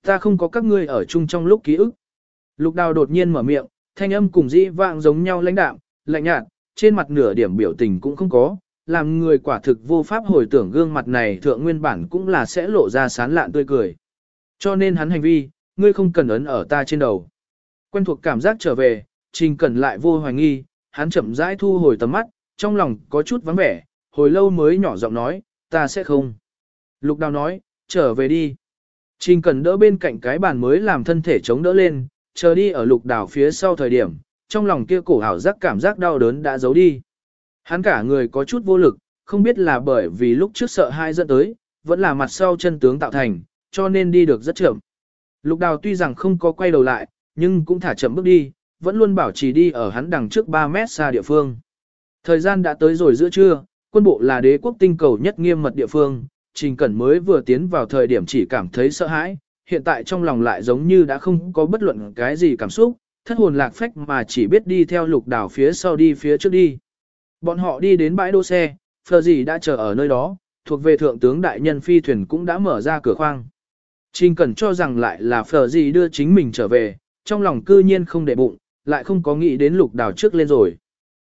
Ta không có các ngươi ở chung trong lúc ký ức. Lục đào đột nhiên mở miệng, thanh âm cùng dĩ vạng giống nhau lãnh đạm, lạnh nhạt, trên mặt nửa điểm biểu tình cũng không có, làm người quả thực vô pháp hồi tưởng gương mặt này thượng nguyên bản cũng là sẽ lộ ra sán lạn tươi cười. Cho nên hắn hành vi, ngươi không cần ấn ở ta trên đầu. Quen thuộc cảm giác trở về, trình cần lại vô hoài nghi, hắn chậm rãi thu hồi tầm mắt, trong lòng có chút vắng vẻ, hồi lâu mới nhỏ giọng nói, ta sẽ không. Lục đào nói, trở về đi. Trình cần đỡ bên cạnh cái bàn mới làm thân thể chống đỡ lên, chờ đi ở lục đào phía sau thời điểm, trong lòng kia cổ hảo giác cảm giác đau đớn đã giấu đi. Hắn cả người có chút vô lực, không biết là bởi vì lúc trước sợ hai dẫn tới, vẫn là mặt sau chân tướng tạo thành, cho nên đi được rất chậm. Lục đào tuy rằng không có quay đầu lại, nhưng cũng thả chậm bước đi, vẫn luôn bảo trì đi ở hắn đằng trước 3 mét xa địa phương. Thời gian đã tới rồi giữa trưa, quân bộ là đế quốc tinh cầu nhất nghiêm mật địa phương, Trình Cẩn mới vừa tiến vào thời điểm chỉ cảm thấy sợ hãi, hiện tại trong lòng lại giống như đã không có bất luận cái gì cảm xúc, thất hồn lạc phách mà chỉ biết đi theo lục đảo phía sau đi phía trước đi. Bọn họ đi đến bãi đỗ xe, phờ gì đã chờ ở nơi đó, thuộc về thượng tướng đại nhân phi thuyền cũng đã mở ra cửa khoang. Trình Cẩn cho rằng lại là phờ gì đưa chính mình trở về, trong lòng cư nhiên không để bụng, lại không có nghĩ đến lục đào trước lên rồi.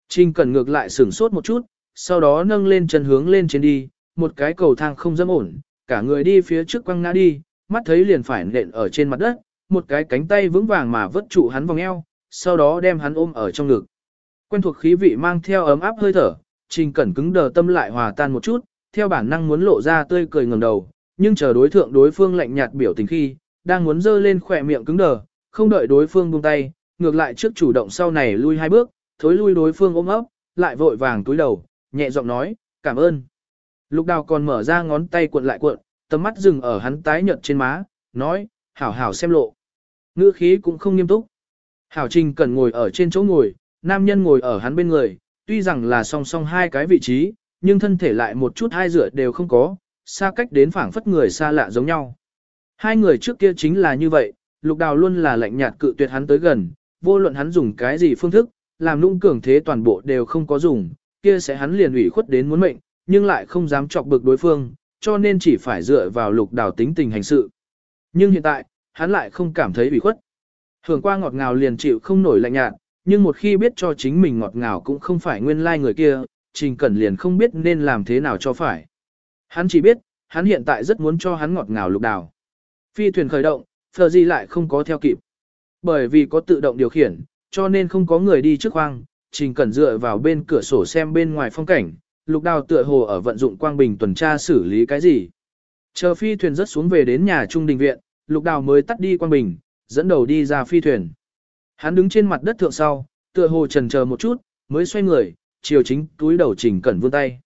Trình cần ngược lại sửng sốt một chút, sau đó nâng lên chân hướng lên trên đi, một cái cầu thang không dâm ổn, cả người đi phía trước quăng ngã đi, mắt thấy liền phải nện ở trên mặt đất, một cái cánh tay vững vàng mà vất trụ hắn vòng eo, sau đó đem hắn ôm ở trong ngực. Quen thuộc khí vị mang theo ấm áp hơi thở, Trình Cẩn cứng đờ tâm lại hòa tan một chút, theo bản năng muốn lộ ra tươi cười ngẩng đầu, nhưng chờ đối thượng đối phương lạnh nhạt biểu tình khi, đang muốn dơ lên khỏe miệng cứng đờ, không đợi đối phương buông tay, ngược lại trước chủ động sau này lui hai bước, thối lui đối phương ôm ấp, lại vội vàng túi đầu, nhẹ giọng nói, cảm ơn. Lục đào còn mở ra ngón tay cuộn lại cuộn, tầm mắt dừng ở hắn tái nhợt trên má, nói, hảo hảo xem lộ. Ngữ khí cũng không nghiêm túc. Hảo Trình cần ngồi ở trên chỗ ngồi, nam nhân ngồi ở hắn bên người, tuy rằng là song song hai cái vị trí, nhưng thân thể lại một chút hai rửa đều không có, xa cách đến phảng phất người xa lạ giống nhau. Hai người trước kia chính là như vậy, lục đào luôn là lạnh nhạt cự tuyệt hắn tới gần, vô luận hắn dùng cái gì phương thức, làm nung cường thế toàn bộ đều không có dùng, kia sẽ hắn liền ủy khuất đến muốn mệnh, nhưng lại không dám chọc bực đối phương, cho nên chỉ phải dựa vào lục đảo tính tình hành sự. Nhưng hiện tại, hắn lại không cảm thấy ủy khuất. Hưởng qua ngọt ngào liền chịu không nổi lạnh nhạt, nhưng một khi biết cho chính mình ngọt ngào cũng không phải nguyên lai like người kia, Trình Cẩn liền không biết nên làm thế nào cho phải. Hắn chỉ biết, hắn hiện tại rất muốn cho hắn ngọt ngào lục đào. Phi thuyền khởi động, Phờ Di lại không có theo kịp. Bởi vì có tự động điều khiển, cho nên không có người đi trước khoang, Trình Cẩn dựa vào bên cửa sổ xem bên ngoài phong cảnh, lục đào tựa hồ ở vận dụng quang bình tuần tra xử lý cái gì. Chờ phi thuyền rất xuống về đến nhà trung đình viện, lục đào mới tắt đi quang bình, dẫn đầu đi ra phi thuyền. Hắn đứng trên mặt đất thượng sau, tựa hồ trần chờ một chút, mới xoay người, chiều chính túi đầu Trình Cẩn vươn tay.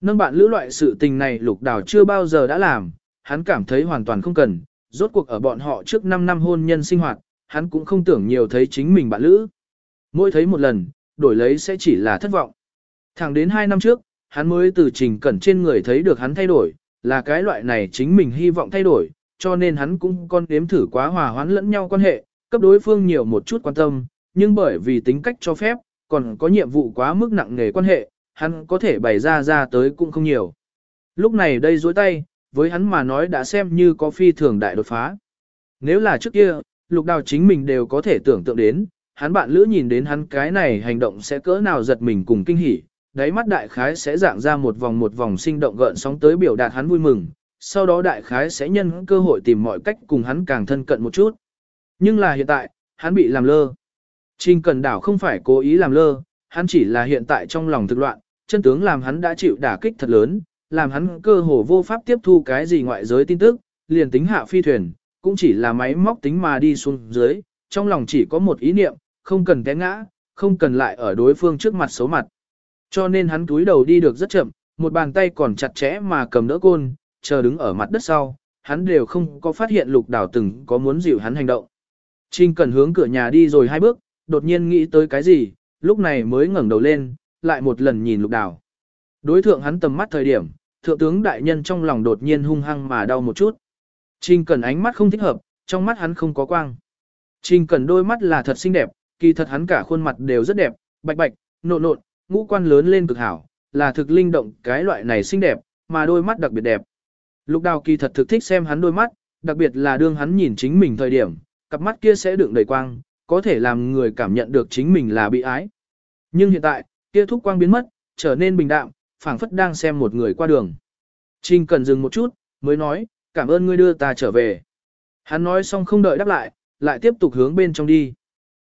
Nâng bạn lữ loại sự tình này lục đào chưa bao giờ đã làm, hắn cảm thấy hoàn toàn không cần, rốt cuộc ở bọn họ trước 5 năm hôn nhân sinh hoạt, hắn cũng không tưởng nhiều thấy chính mình bạn lữ. Mỗi thấy một lần, đổi lấy sẽ chỉ là thất vọng. Thẳng đến 2 năm trước, hắn mới từ trình cẩn trên người thấy được hắn thay đổi, là cái loại này chính mình hy vọng thay đổi, cho nên hắn cũng con đếm thử quá hòa hoãn lẫn nhau quan hệ, cấp đối phương nhiều một chút quan tâm, nhưng bởi vì tính cách cho phép, còn có nhiệm vụ quá mức nặng nề quan hệ, hắn có thể bày ra ra tới cũng không nhiều. Lúc này đây dối tay, với hắn mà nói đã xem như có phi thường đại đột phá. Nếu là trước kia, lục đào chính mình đều có thể tưởng tượng đến, hắn bạn lữ nhìn đến hắn cái này hành động sẽ cỡ nào giật mình cùng kinh hỉ, đáy mắt đại khái sẽ dạng ra một vòng một vòng sinh động gợn sóng tới biểu đạt hắn vui mừng, sau đó đại khái sẽ nhân cơ hội tìm mọi cách cùng hắn càng thân cận một chút. Nhưng là hiện tại, hắn bị làm lơ. Trình Cần Đảo không phải cố ý làm lơ, hắn chỉ là hiện tại trong lòng thực loạn, chân tướng làm hắn đã chịu đả kích thật lớn, làm hắn cơ hồ vô pháp tiếp thu cái gì ngoại giới tin tức, liền tính hạ phi thuyền, cũng chỉ là máy móc tính mà đi xuống dưới, trong lòng chỉ có một ý niệm, không cần té ngã, không cần lại ở đối phương trước mặt xấu mặt. Cho nên hắn túi đầu đi được rất chậm, một bàn tay còn chặt chẽ mà cầm đỡ côn, chờ đứng ở mặt đất sau, hắn đều không có phát hiện lục đảo từng có muốn dịu hắn hành động. Trình cần hướng cửa nhà đi rồi hai bước, đột nhiên nghĩ tới cái gì, lúc này mới ngẩng đầu lên, lại một lần nhìn lục đảo. Đối thượng hắn tầm mắt thời điểm, thượng tướng đại nhân trong lòng đột nhiên hung hăng mà đau một chút. Trình cần ánh mắt không thích hợp, trong mắt hắn không có quang. Trình cần đôi mắt là thật xinh đẹp, kỳ thật hắn cả khuôn mặt đều rất đẹp, bạch bạch, nộn nộn, ngũ quan lớn lên cực hảo, là thực linh động cái loại này xinh đẹp, mà đôi mắt đặc biệt đẹp. Lục đào kỳ thật thực thích xem hắn đôi mắt, đặc biệt là đương hắn nhìn chính mình thời điểm, cặp mắt kia sẽ đựng đầy quang, có thể làm người cảm nhận được chính mình là bị ái. Nhưng hiện tại, kia thúc quang biến mất, trở nên bình đạm, phảng phất đang xem một người qua đường. Trình cần dừng một chút, mới nói, cảm ơn ngươi đưa ta trở về. Hắn nói xong không đợi đáp lại, lại tiếp tục hướng bên trong đi.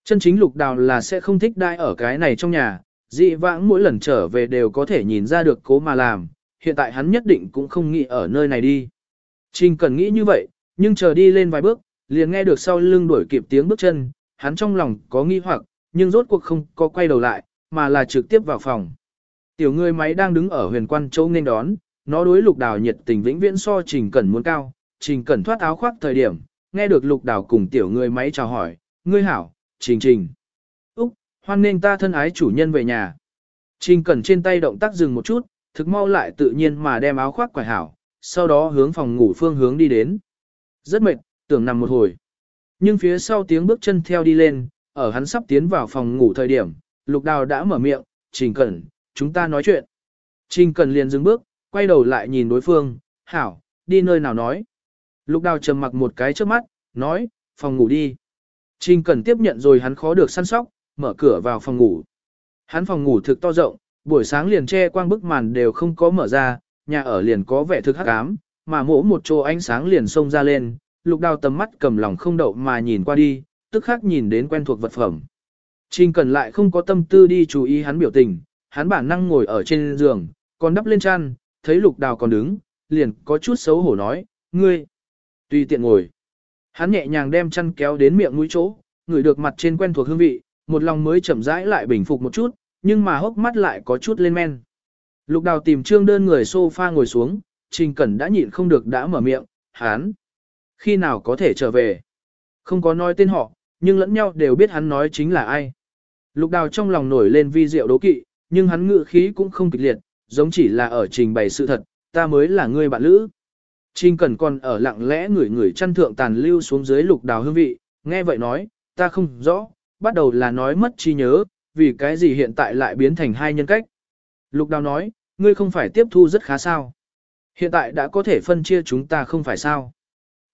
Chân chính lục đào là sẽ không thích đai ở cái này trong nhà, dị vãng mỗi lần trở về đều có thể nhìn ra được cố mà làm, hiện tại hắn nhất định cũng không nghĩ ở nơi này đi. Trình cần nghĩ như vậy, nhưng chờ đi lên vài bước, liền nghe được sau lưng đuổi kịp tiếng bước chân, hắn trong lòng có nghi hoặc, nhưng rốt cuộc không có quay đầu lại, mà là trực tiếp vào phòng. Tiểu người máy đang đứng ở huyền quan châu nên đón, nó đối lục đào nhiệt tình vĩnh viễn so trình cẩn muốn cao, trình cẩn thoát áo khoác thời điểm, nghe được lục đào cùng tiểu người máy chào hỏi, ngươi hảo, trình trình. Úc, hoan nên ta thân ái chủ nhân về nhà. Trình cẩn trên tay động tác dừng một chút, thực mau lại tự nhiên mà đem áo khoác quải hảo, sau đó hướng phòng ngủ phương hướng đi đến. Rất mệt, tưởng nằm một hồi. Nhưng phía sau tiếng bước chân theo đi lên, ở hắn sắp tiến vào phòng ngủ thời điểm, lục đào đã mở miệng, trình cẩn, chúng ta nói chuyện. Trình cẩn liền dừng bước, quay đầu lại nhìn đối phương, hảo, đi nơi nào nói. Lục đào trầm mặc một cái trước mắt, nói, phòng ngủ đi. Trình cẩn tiếp nhận rồi hắn khó được săn sóc, mở cửa vào phòng ngủ. Hắn phòng ngủ thực to rộng, buổi sáng liền che quang bức màn đều không có mở ra, nhà ở liền có vẻ thực hắc ám, mà mỗ một chỗ ánh sáng liền xông ra lên, lục đào tầm mắt cầm lòng không đậu mà nhìn qua đi, tức khắc nhìn đến quen thuộc vật phẩm. Trình cần lại không có tâm tư đi chú ý hắn biểu tình, hắn bản năng ngồi ở trên giường, còn đắp lên chăn, thấy lục đào còn đứng, liền có chút xấu hổ nói, ngươi, tùy tiện ngồi. Hắn nhẹ nhàng đem chăn kéo đến miệng mũi chỗ, ngửi được mặt trên quen thuộc hương vị, một lòng mới chậm rãi lại bình phục một chút, nhưng mà hốc mắt lại có chút lên men. Lục đào tìm trương đơn người sofa ngồi xuống, trình cẩn đã nhịn không được đã mở miệng, hắn, khi nào có thể trở về. Không có nói tên họ, nhưng lẫn nhau đều biết hắn nói chính là ai. Lục đào trong lòng nổi lên vi diệu đố kỵ, nhưng hắn ngự khí cũng không kịch liệt, giống chỉ là ở trình bày sự thật, ta mới là người bạn lữ. Trình Cẩn còn ở lặng lẽ ngửi ngửi chăn thượng tàn lưu xuống dưới lục đào hương vị, nghe vậy nói, ta không rõ, bắt đầu là nói mất trí nhớ, vì cái gì hiện tại lại biến thành hai nhân cách. Lục đào nói, ngươi không phải tiếp thu rất khá sao. Hiện tại đã có thể phân chia chúng ta không phải sao.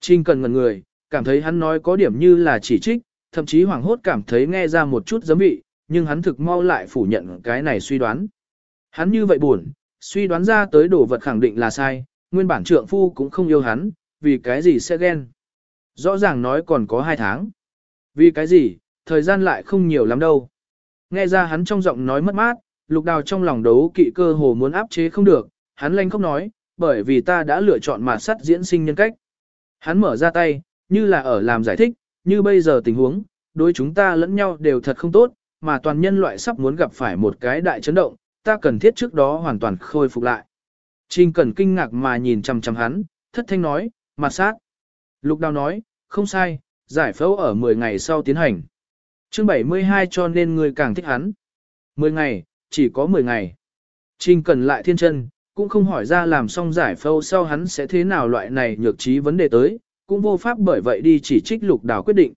Trình Cẩn ngần người, cảm thấy hắn nói có điểm như là chỉ trích, thậm chí hoảng hốt cảm thấy nghe ra một chút giấm vị, nhưng hắn thực mau lại phủ nhận cái này suy đoán. Hắn như vậy buồn, suy đoán ra tới đồ vật khẳng định là sai, nguyên bản trượng phu cũng không yêu hắn, vì cái gì sẽ ghen. Rõ ràng nói còn có hai tháng. Vì cái gì, thời gian lại không nhiều lắm đâu. Nghe ra hắn trong giọng nói mất mát, lục đào trong lòng đấu kỵ cơ hồ muốn áp chế không được, hắn lanh không nói, bởi vì ta đã lựa chọn mà sắt diễn sinh nhân cách. Hắn mở ra tay, như là ở làm giải thích, như bây giờ tình huống, đối chúng ta lẫn nhau đều thật không tốt, mà toàn nhân loại sắp muốn gặp phải một cái đại chấn động, ta cần thiết trước đó hoàn toàn khôi phục lại. Trình Cẩn kinh ngạc mà nhìn chằm chằm hắn, thất thanh nói, mặt sát. Lục đào nói, không sai, giải phẫu ở 10 ngày sau tiến hành. Chương 72 cho nên người càng thích hắn. 10 ngày, chỉ có 10 ngày. Trình Cẩn lại thiên chân, cũng không hỏi ra làm xong giải phẫu sau hắn sẽ thế nào loại này nhược trí vấn đề tới, cũng vô pháp bởi vậy đi chỉ trích lục đào quyết định.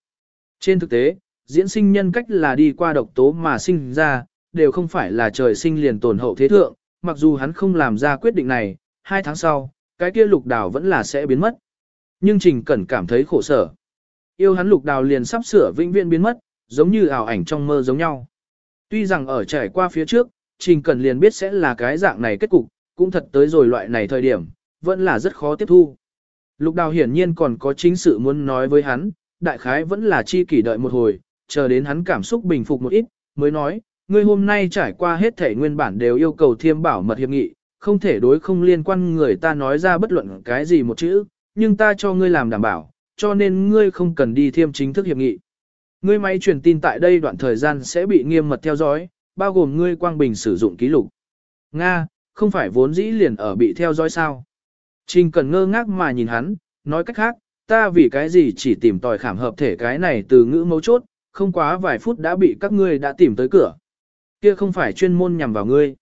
Trên thực tế, diễn sinh nhân cách là đi qua độc tố mà sinh ra, đều không phải là trời sinh liền tổn hậu thế thượng, mặc dù hắn không làm ra quyết định này, hai tháng sau, cái kia lục đào vẫn là sẽ biến mất. Nhưng Trình Cẩn cảm thấy khổ sở. Yêu hắn lục đào liền sắp sửa vĩnh viễn biến mất, giống như ảo ảnh trong mơ giống nhau. Tuy rằng ở trải qua phía trước, Trình Cẩn liền biết sẽ là cái dạng này kết cục, cũng thật tới rồi loại này thời điểm, vẫn là rất khó tiếp thu. Lục đào hiển nhiên còn có chính sự muốn nói với hắn, đại khái vẫn là chi kỷ đợi một hồi, chờ đến hắn cảm xúc bình phục một ít, mới nói, ngươi hôm nay trải qua hết thể nguyên bản đều yêu cầu thiêm bảo mật hiệp nghị, không thể đối không liên quan người ta nói ra bất luận cái gì một chữ, nhưng ta cho ngươi làm đảm bảo, cho nên ngươi không cần đi thiêm chính thức hiệp nghị. Ngươi máy truyền tin tại đây đoạn thời gian sẽ bị nghiêm mật theo dõi, bao gồm ngươi quang bình sử dụng ký lục. Nga, không phải vốn dĩ liền ở bị theo dõi sao? Trình cần ngơ ngác mà nhìn hắn, nói cách khác, ta vì cái gì chỉ tìm tòi khảm hợp thể cái này từ ngữ mấu chốt, không quá vài phút đã bị các ngươi đã tìm tới cửa. Kia không phải chuyên môn nhằm vào ngươi.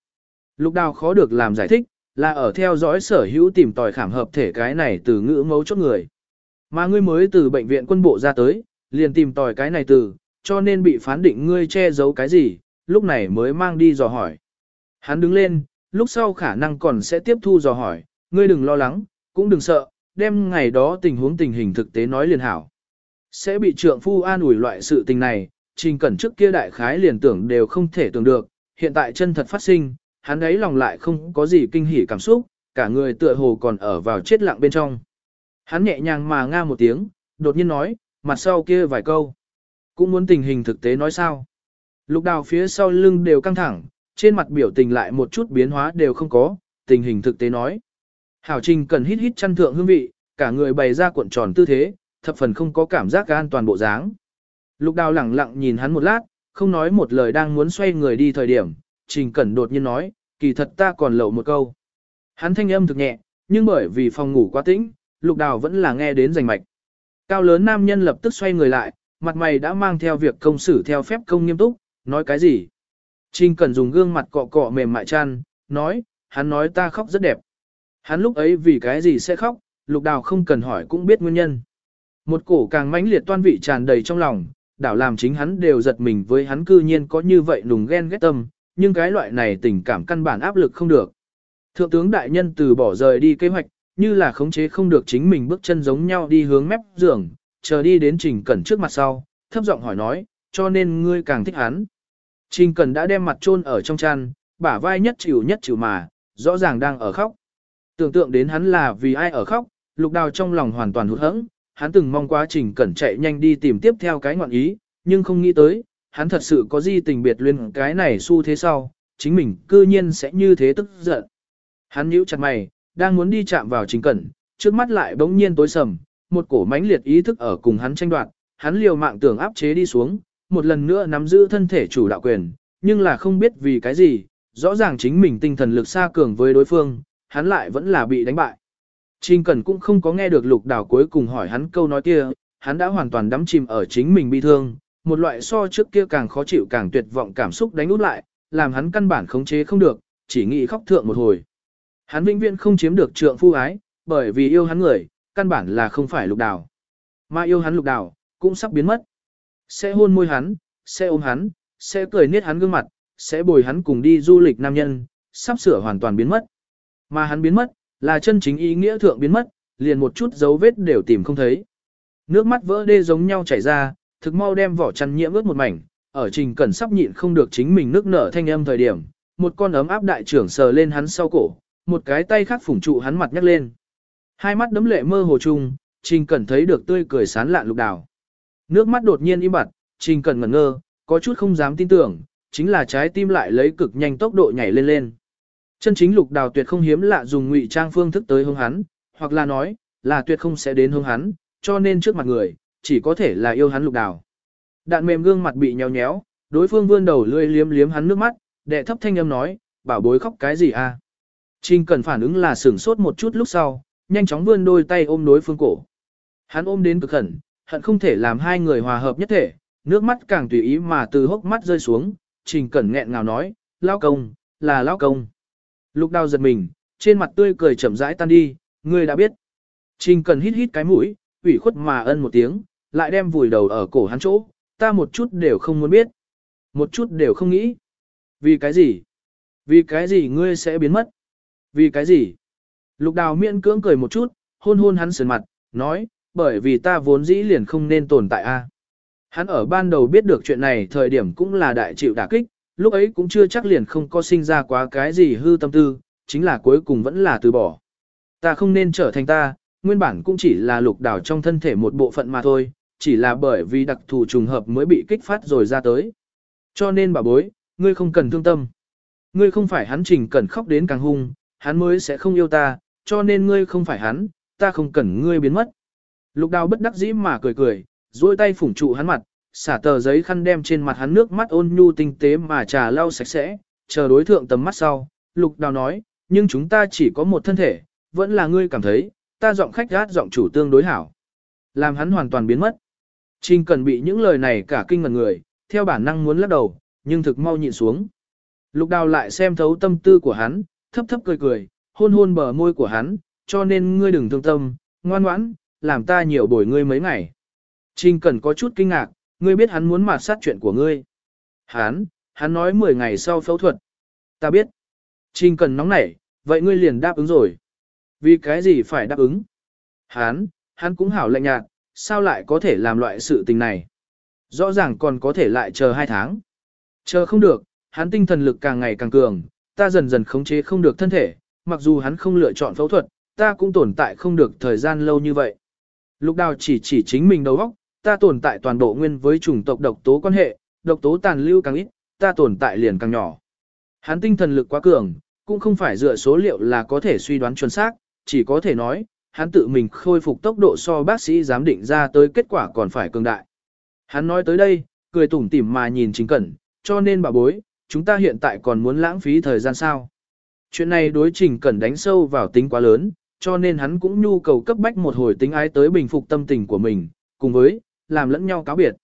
Lục đào khó được làm giải thích, là ở theo dõi sở hữu tìm tòi khảm hợp thể cái này từ ngữ mấu chốt người. Mà ngươi mới từ bệnh viện quân bộ ra tới, liền tìm tòi cái này từ, cho nên bị phán định ngươi che giấu cái gì, lúc này mới mang đi dò hỏi. Hắn đứng lên, lúc sau khả năng còn sẽ tiếp thu dò hỏi, ngươi đừng lo lắng, cũng đừng sợ, đem ngày đó tình huống tình hình thực tế nói liền hảo. Sẽ bị trượng phu an ủi loại sự tình này, trình cẩn trước kia đại khái liền tưởng đều không thể tưởng được, hiện tại chân thật phát sinh, hắn ấy lòng lại không có gì kinh hỉ cảm xúc, cả người tựa hồ còn ở vào chết lặng bên trong. Hắn nhẹ nhàng mà nga một tiếng, đột nhiên nói, mặt sau kia vài câu. Cũng muốn tình hình thực tế nói sao. Lục đào phía sau lưng đều căng thẳng, trên mặt biểu tình lại một chút biến hóa đều không có, tình hình thực tế nói. Hảo Trình cần hít hít chăn thượng hương vị, cả người bày ra cuộn tròn tư thế, thập phần không có cảm giác an toàn bộ dáng. Lục đào lẳng lặng nhìn hắn một lát, không nói một lời đang muốn xoay người đi thời điểm, Trình Cẩn đột nhiên nói, kỳ thật ta còn lậu một câu. Hắn thanh âm thực nhẹ, nhưng bởi vì phòng ngủ quá tĩnh, lục đào vẫn là nghe đến rành mạch. Cao lớn nam nhân lập tức xoay người lại, mặt mày đã mang theo việc công xử theo phép công nghiêm túc, nói cái gì. Trình Cẩn dùng gương mặt cọ cọ mềm mại chăn, nói, hắn nói ta khóc rất đẹp. Hắn lúc ấy vì cái gì sẽ khóc, lục đào không cần hỏi cũng biết nguyên nhân. Một cổ càng mãnh liệt toan vị tràn đầy trong lòng, đảo làm chính hắn đều giật mình với hắn cư nhiên có như vậy nùng ghen ghét tâm, nhưng cái loại này tình cảm căn bản áp lực không được. Thượng tướng đại nhân từ bỏ rời đi kế hoạch, như là khống chế không được chính mình bước chân giống nhau đi hướng mép giường, chờ đi đến Trình Cẩn trước mặt sau, thấp giọng hỏi nói, cho nên ngươi càng thích hắn. Trình Cẩn đã đem mặt chôn ở trong chăn, bả vai nhất chịu nhất chịu mà, rõ ràng đang ở khóc. Tưởng tượng đến hắn là vì ai ở khóc, lục đào trong lòng hoàn toàn hụt hẫng, hắn từng mong quá trình cẩn chạy nhanh đi tìm tiếp theo cái ngoạn ý, nhưng không nghĩ tới, hắn thật sự có gì tình biệt liên cái này xu thế sau, chính mình cư nhiên sẽ như thế tức giận. Hắn nhíu chặt mày, đang muốn đi chạm vào trình cẩn, trước mắt lại bỗng nhiên tối sầm, một cổ mãnh liệt ý thức ở cùng hắn tranh đoạt, hắn liều mạng tưởng áp chế đi xuống, một lần nữa nắm giữ thân thể chủ đạo quyền, nhưng là không biết vì cái gì, rõ ràng chính mình tinh thần lực xa cường với đối phương, hắn lại vẫn là bị đánh bại. Trình Cẩn cũng không có nghe được lục đảo cuối cùng hỏi hắn câu nói kia, hắn đã hoàn toàn đắm chìm ở chính mình bi thương, một loại so trước kia càng khó chịu càng tuyệt vọng cảm xúc đánh út lại, làm hắn căn bản khống chế không được, chỉ nghĩ khóc thượng một hồi. Hắn vĩnh viễn không chiếm được trượng phu ái, bởi vì yêu hắn người, căn bản là không phải lục đảo. Mà yêu hắn lục đảo, cũng sắp biến mất. Sẽ hôn môi hắn, sẽ ôm hắn, sẽ cười niết hắn gương mặt, sẽ bồi hắn cùng đi du lịch nam nhân, sắp sửa hoàn toàn biến mất. Mà hắn biến mất, là chân chính ý nghĩa thượng biến mất, liền một chút dấu vết đều tìm không thấy. Nước mắt vỡ đê giống nhau chảy ra, thực mau đem vỏ chăn nhiễm ướt một mảnh, ở trình cẩn sắp nhịn không được chính mình nước nở thanh âm thời điểm, một con ấm áp đại trưởng sờ lên hắn sau cổ, một cái tay khác phủng trụ hắn mặt nhắc lên. Hai mắt đấm lệ mơ hồ chung, trình cẩn thấy được tươi cười sán lạn lục đào. Nước mắt đột nhiên im bặt, trình cẩn ngẩn ngơ, có chút không dám tin tưởng, chính là trái tim lại lấy cực nhanh tốc độ nhảy lên lên. Chân chính lục đào tuyệt không hiếm lạ dùng ngụy trang phương thức tới hướng hắn, hoặc là nói, là tuyệt không sẽ đến hướng hắn, cho nên trước mặt người, chỉ có thể là yêu hắn lục đào. Đạn mềm gương mặt bị nhéo nhéo, đối phương vươn đầu lươi liếm liếm hắn nước mắt, đệ thấp thanh âm nói, bảo bối khóc cái gì à? Trình cần phản ứng là sửng sốt một chút lúc sau, nhanh chóng vươn đôi tay ôm đối phương cổ. Hắn ôm đến cực khẩn, hận không thể làm hai người hòa hợp nhất thể, nước mắt càng tùy ý mà từ hốc mắt rơi xuống, trình cẩn nghẹn ngào nói, lao công, là lao công. Lục đào giật mình, trên mặt tươi cười chậm rãi tan đi, ngươi đã biết. Trình Cần hít hít cái mũi, ủy khuất mà ân một tiếng, lại đem vùi đầu ở cổ hắn chỗ, ta một chút đều không muốn biết. Một chút đều không nghĩ. Vì cái gì? Vì cái gì ngươi sẽ biến mất? Vì cái gì? Lục đào miễn cưỡng cười một chút, hôn hôn hắn sườn mặt, nói, bởi vì ta vốn dĩ liền không nên tồn tại a. Hắn ở ban đầu biết được chuyện này thời điểm cũng là đại chịu đả kích, lúc ấy cũng chưa chắc liền không có sinh ra quá cái gì hư tâm tư, chính là cuối cùng vẫn là từ bỏ. Ta không nên trở thành ta, nguyên bản cũng chỉ là lục đảo trong thân thể một bộ phận mà thôi, chỉ là bởi vì đặc thù trùng hợp mới bị kích phát rồi ra tới. Cho nên bà bối, ngươi không cần thương tâm. Ngươi không phải hắn trình cần khóc đến càng hung, hắn mới sẽ không yêu ta, cho nên ngươi không phải hắn, ta không cần ngươi biến mất. Lục đào bất đắc dĩ mà cười cười, duỗi tay phủng trụ hắn mặt, xả tờ giấy khăn đem trên mặt hắn nước mắt ôn nhu tinh tế mà trà lau sạch sẽ, chờ đối thượng tầm mắt sau. Lục đào nói, nhưng chúng ta chỉ có một thân thể, vẫn là ngươi cảm thấy, ta giọng khách gát giọng chủ tương đối hảo. Làm hắn hoàn toàn biến mất. Trình cần bị những lời này cả kinh ngần người, theo bản năng muốn lắc đầu, nhưng thực mau nhịn xuống. Lục đào lại xem thấu tâm tư của hắn, thấp thấp cười cười, hôn hôn bờ môi của hắn, cho nên ngươi đừng thương tâm, ngoan ngoãn, làm ta nhiều bồi ngươi mấy ngày. Trình cần có chút kinh ngạc, ngươi biết hắn muốn mạt sát chuyện của ngươi. Hắn, hắn nói 10 ngày sau phẫu thuật. Ta biết. Trình cần nóng nảy, vậy ngươi liền đáp ứng rồi. Vì cái gì phải đáp ứng? Hắn, hắn cũng hảo lạnh nhạt, sao lại có thể làm loại sự tình này? Rõ ràng còn có thể lại chờ hai tháng. Chờ không được, hắn tinh thần lực càng ngày càng cường, ta dần dần khống chế không được thân thể, mặc dù hắn không lựa chọn phẫu thuật, ta cũng tồn tại không được thời gian lâu như vậy. Lục đào chỉ chỉ chính mình đầu óc, ta tồn tại toàn bộ nguyên với chủng tộc độc tố quan hệ, độc tố tàn lưu càng ít, ta tồn tại liền càng nhỏ. Hắn tinh thần lực quá cường, cũng không phải dựa số liệu là có thể suy đoán chuẩn xác, chỉ có thể nói, hắn tự mình khôi phục tốc độ so bác sĩ giám định ra tới kết quả còn phải cường đại. Hắn nói tới đây, cười tủm tỉm mà nhìn chính cẩn, cho nên bà bối, chúng ta hiện tại còn muốn lãng phí thời gian sao. Chuyện này đối trình cẩn đánh sâu vào tính quá lớn, cho nên hắn cũng nhu cầu cấp bách một hồi tính ái tới bình phục tâm tình của mình, cùng với, làm lẫn nhau cáo biệt.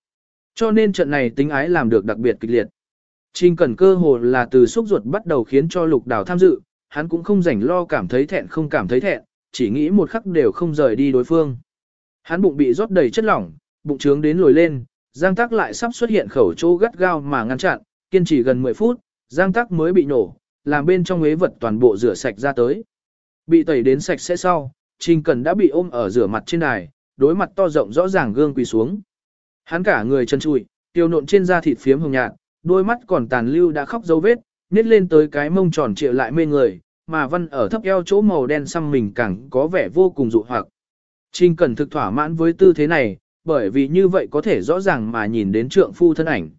Cho nên trận này tính ái làm được đặc biệt kịch liệt. Trình cẩn cơ hồ là từ xúc ruột bắt đầu khiến cho lục đào tham dự, hắn cũng không rảnh lo cảm thấy thẹn không cảm thấy thẹn, chỉ nghĩ một khắc đều không rời đi đối phương. Hắn bụng bị rót đầy chất lỏng, bụng trướng đến lồi lên, Giang Tắc lại sắp xuất hiện khẩu chỗ gắt gao mà ngăn chặn, kiên trì gần 10 phút, Giang Tắc mới bị nổ, làm bên trong ế vật toàn bộ rửa sạch ra tới. Bị tẩy đến sạch sẽ sau, Trình Cẩn đã bị ôm ở rửa mặt trên đài, đối mặt to rộng rõ ràng gương quỳ xuống. Hắn cả người chân trụi, tiêu nộn trên da thịt phiếm hồng nhạt, đôi mắt còn tàn lưu đã khóc dấu vết, nết lên tới cái mông tròn trịa lại mê người, mà văn ở thấp eo chỗ màu đen xăm mình càng có vẻ vô cùng dụ hoặc. Trình Cẩn thực thỏa mãn với tư thế này, bởi vì như vậy có thể rõ ràng mà nhìn đến trượng phu thân ảnh.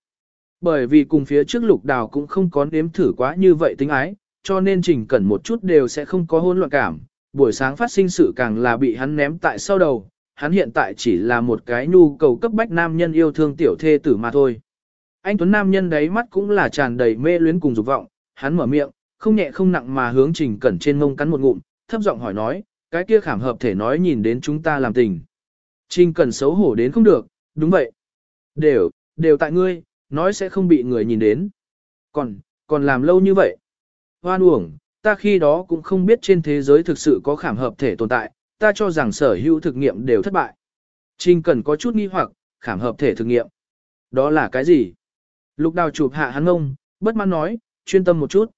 Bởi vì cùng phía trước lục đào cũng không có nếm thử quá như vậy tính ái, cho nên Trình Cẩn một chút đều sẽ không có hôn loạn cảm, buổi sáng phát sinh sự càng là bị hắn ném tại sau đầu, hắn hiện tại chỉ là một cái nhu cầu cấp bách nam nhân yêu thương tiểu thê tử mà thôi. Anh Tuấn nam nhân đấy mắt cũng là tràn đầy mê luyến cùng dục vọng, hắn mở miệng, không nhẹ không nặng mà hướng Trình Cẩn trên mông cắn một ngụm, thấp giọng hỏi nói, cái kia khảm hợp thể nói nhìn đến chúng ta làm tình. Trình Cẩn xấu hổ đến không được, đúng vậy. Đều, đều tại ngươi, nói sẽ không bị người nhìn đến. Còn, còn làm lâu như vậy. Hoan uổng, ta khi đó cũng không biết trên thế giới thực sự có khảm hợp thể tồn tại, ta cho rằng sở hữu thực nghiệm đều thất bại. Trình cần có chút nghi hoặc, khảm hợp thể thực nghiệm. Đó là cái gì? Lục đào chụp hạ hắn ngông, bất mãn nói, chuyên tâm một chút.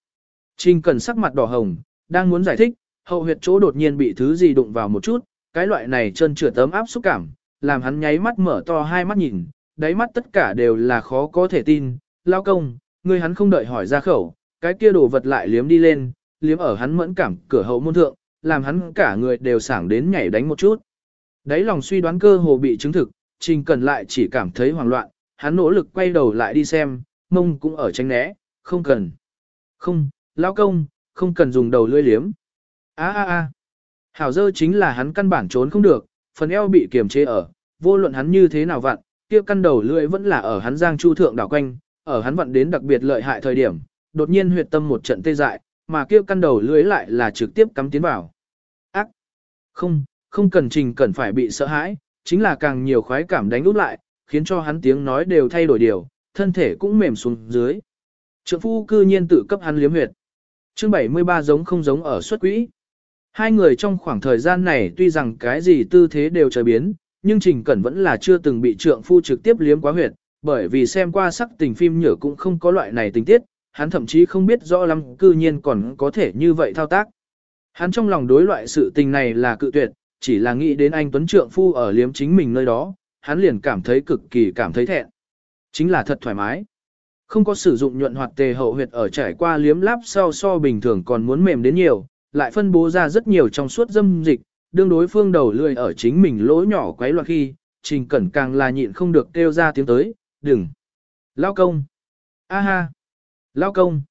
Trình Cần sắc mặt đỏ hồng, đang muốn giải thích, hậu huyệt chỗ đột nhiên bị thứ gì đụng vào một chút, cái loại này chân trượt tấm áp xúc cảm, làm hắn nháy mắt mở to hai mắt nhìn, đáy mắt tất cả đều là khó có thể tin, lao công, ngươi hắn không đợi hỏi ra khẩu, cái kia đồ vật lại liếm đi lên, liếm ở hắn mẫn cảm cửa hậu môn thượng, làm hắn cả người đều sảng đến nhảy đánh một chút. Đấy lòng suy đoán cơ hồ bị chứng thực, Trình Cẩn lại chỉ cảm thấy hoảng loạn, hắn nỗ lực quay đầu lại đi xem, mông cũng ở tránh né, không cần. Không, lão công, không cần dùng đầu lưỡi liếm. A a a. Hảo dơ chính là hắn căn bản trốn không được, phần eo bị kiềm chế ở, vô luận hắn như thế nào vặn, kia căn đầu lưỡi vẫn là ở hắn giang chu thượng đảo quanh, ở hắn vặn đến đặc biệt lợi hại thời điểm, đột nhiên huyệt tâm một trận tê dại, mà kia căn đầu lưỡi lại là trực tiếp cắm tiến vào. Không, không cần trình cần phải bị sợ hãi, chính là càng nhiều khoái cảm đánh út lại, khiến cho hắn tiếng nói đều thay đổi điều, thân thể cũng mềm xuống dưới. Trượng phu cư nhiên tự cấp hắn liếm huyệt. Chương 73 giống không giống ở xuất quỹ. Hai người trong khoảng thời gian này tuy rằng cái gì tư thế đều trở biến, nhưng Trình Cẩn vẫn là chưa từng bị trượng phu trực tiếp liếm quá huyệt, bởi vì xem qua sắc tình phim nhở cũng không có loại này tình tiết, hắn thậm chí không biết rõ lắm cư nhiên còn có thể như vậy thao tác. Hắn trong lòng đối loại sự tình này là cự tuyệt, chỉ là nghĩ đến anh Tuấn Trượng Phu ở liếm chính mình nơi đó, hắn liền cảm thấy cực kỳ cảm thấy thẹn. Chính là thật thoải mái. Không có sử dụng nhuận hoạt tề hậu huyệt ở trải qua liếm láp sau so bình thường còn muốn mềm đến nhiều, lại phân bố ra rất nhiều trong suốt dâm dịch, đương đối phương đầu lười ở chính mình lỗ nhỏ quấy loạn khi, trình cẩn càng là nhịn không được kêu ra tiếng tới, đừng. Lao công. A ha. Lao công.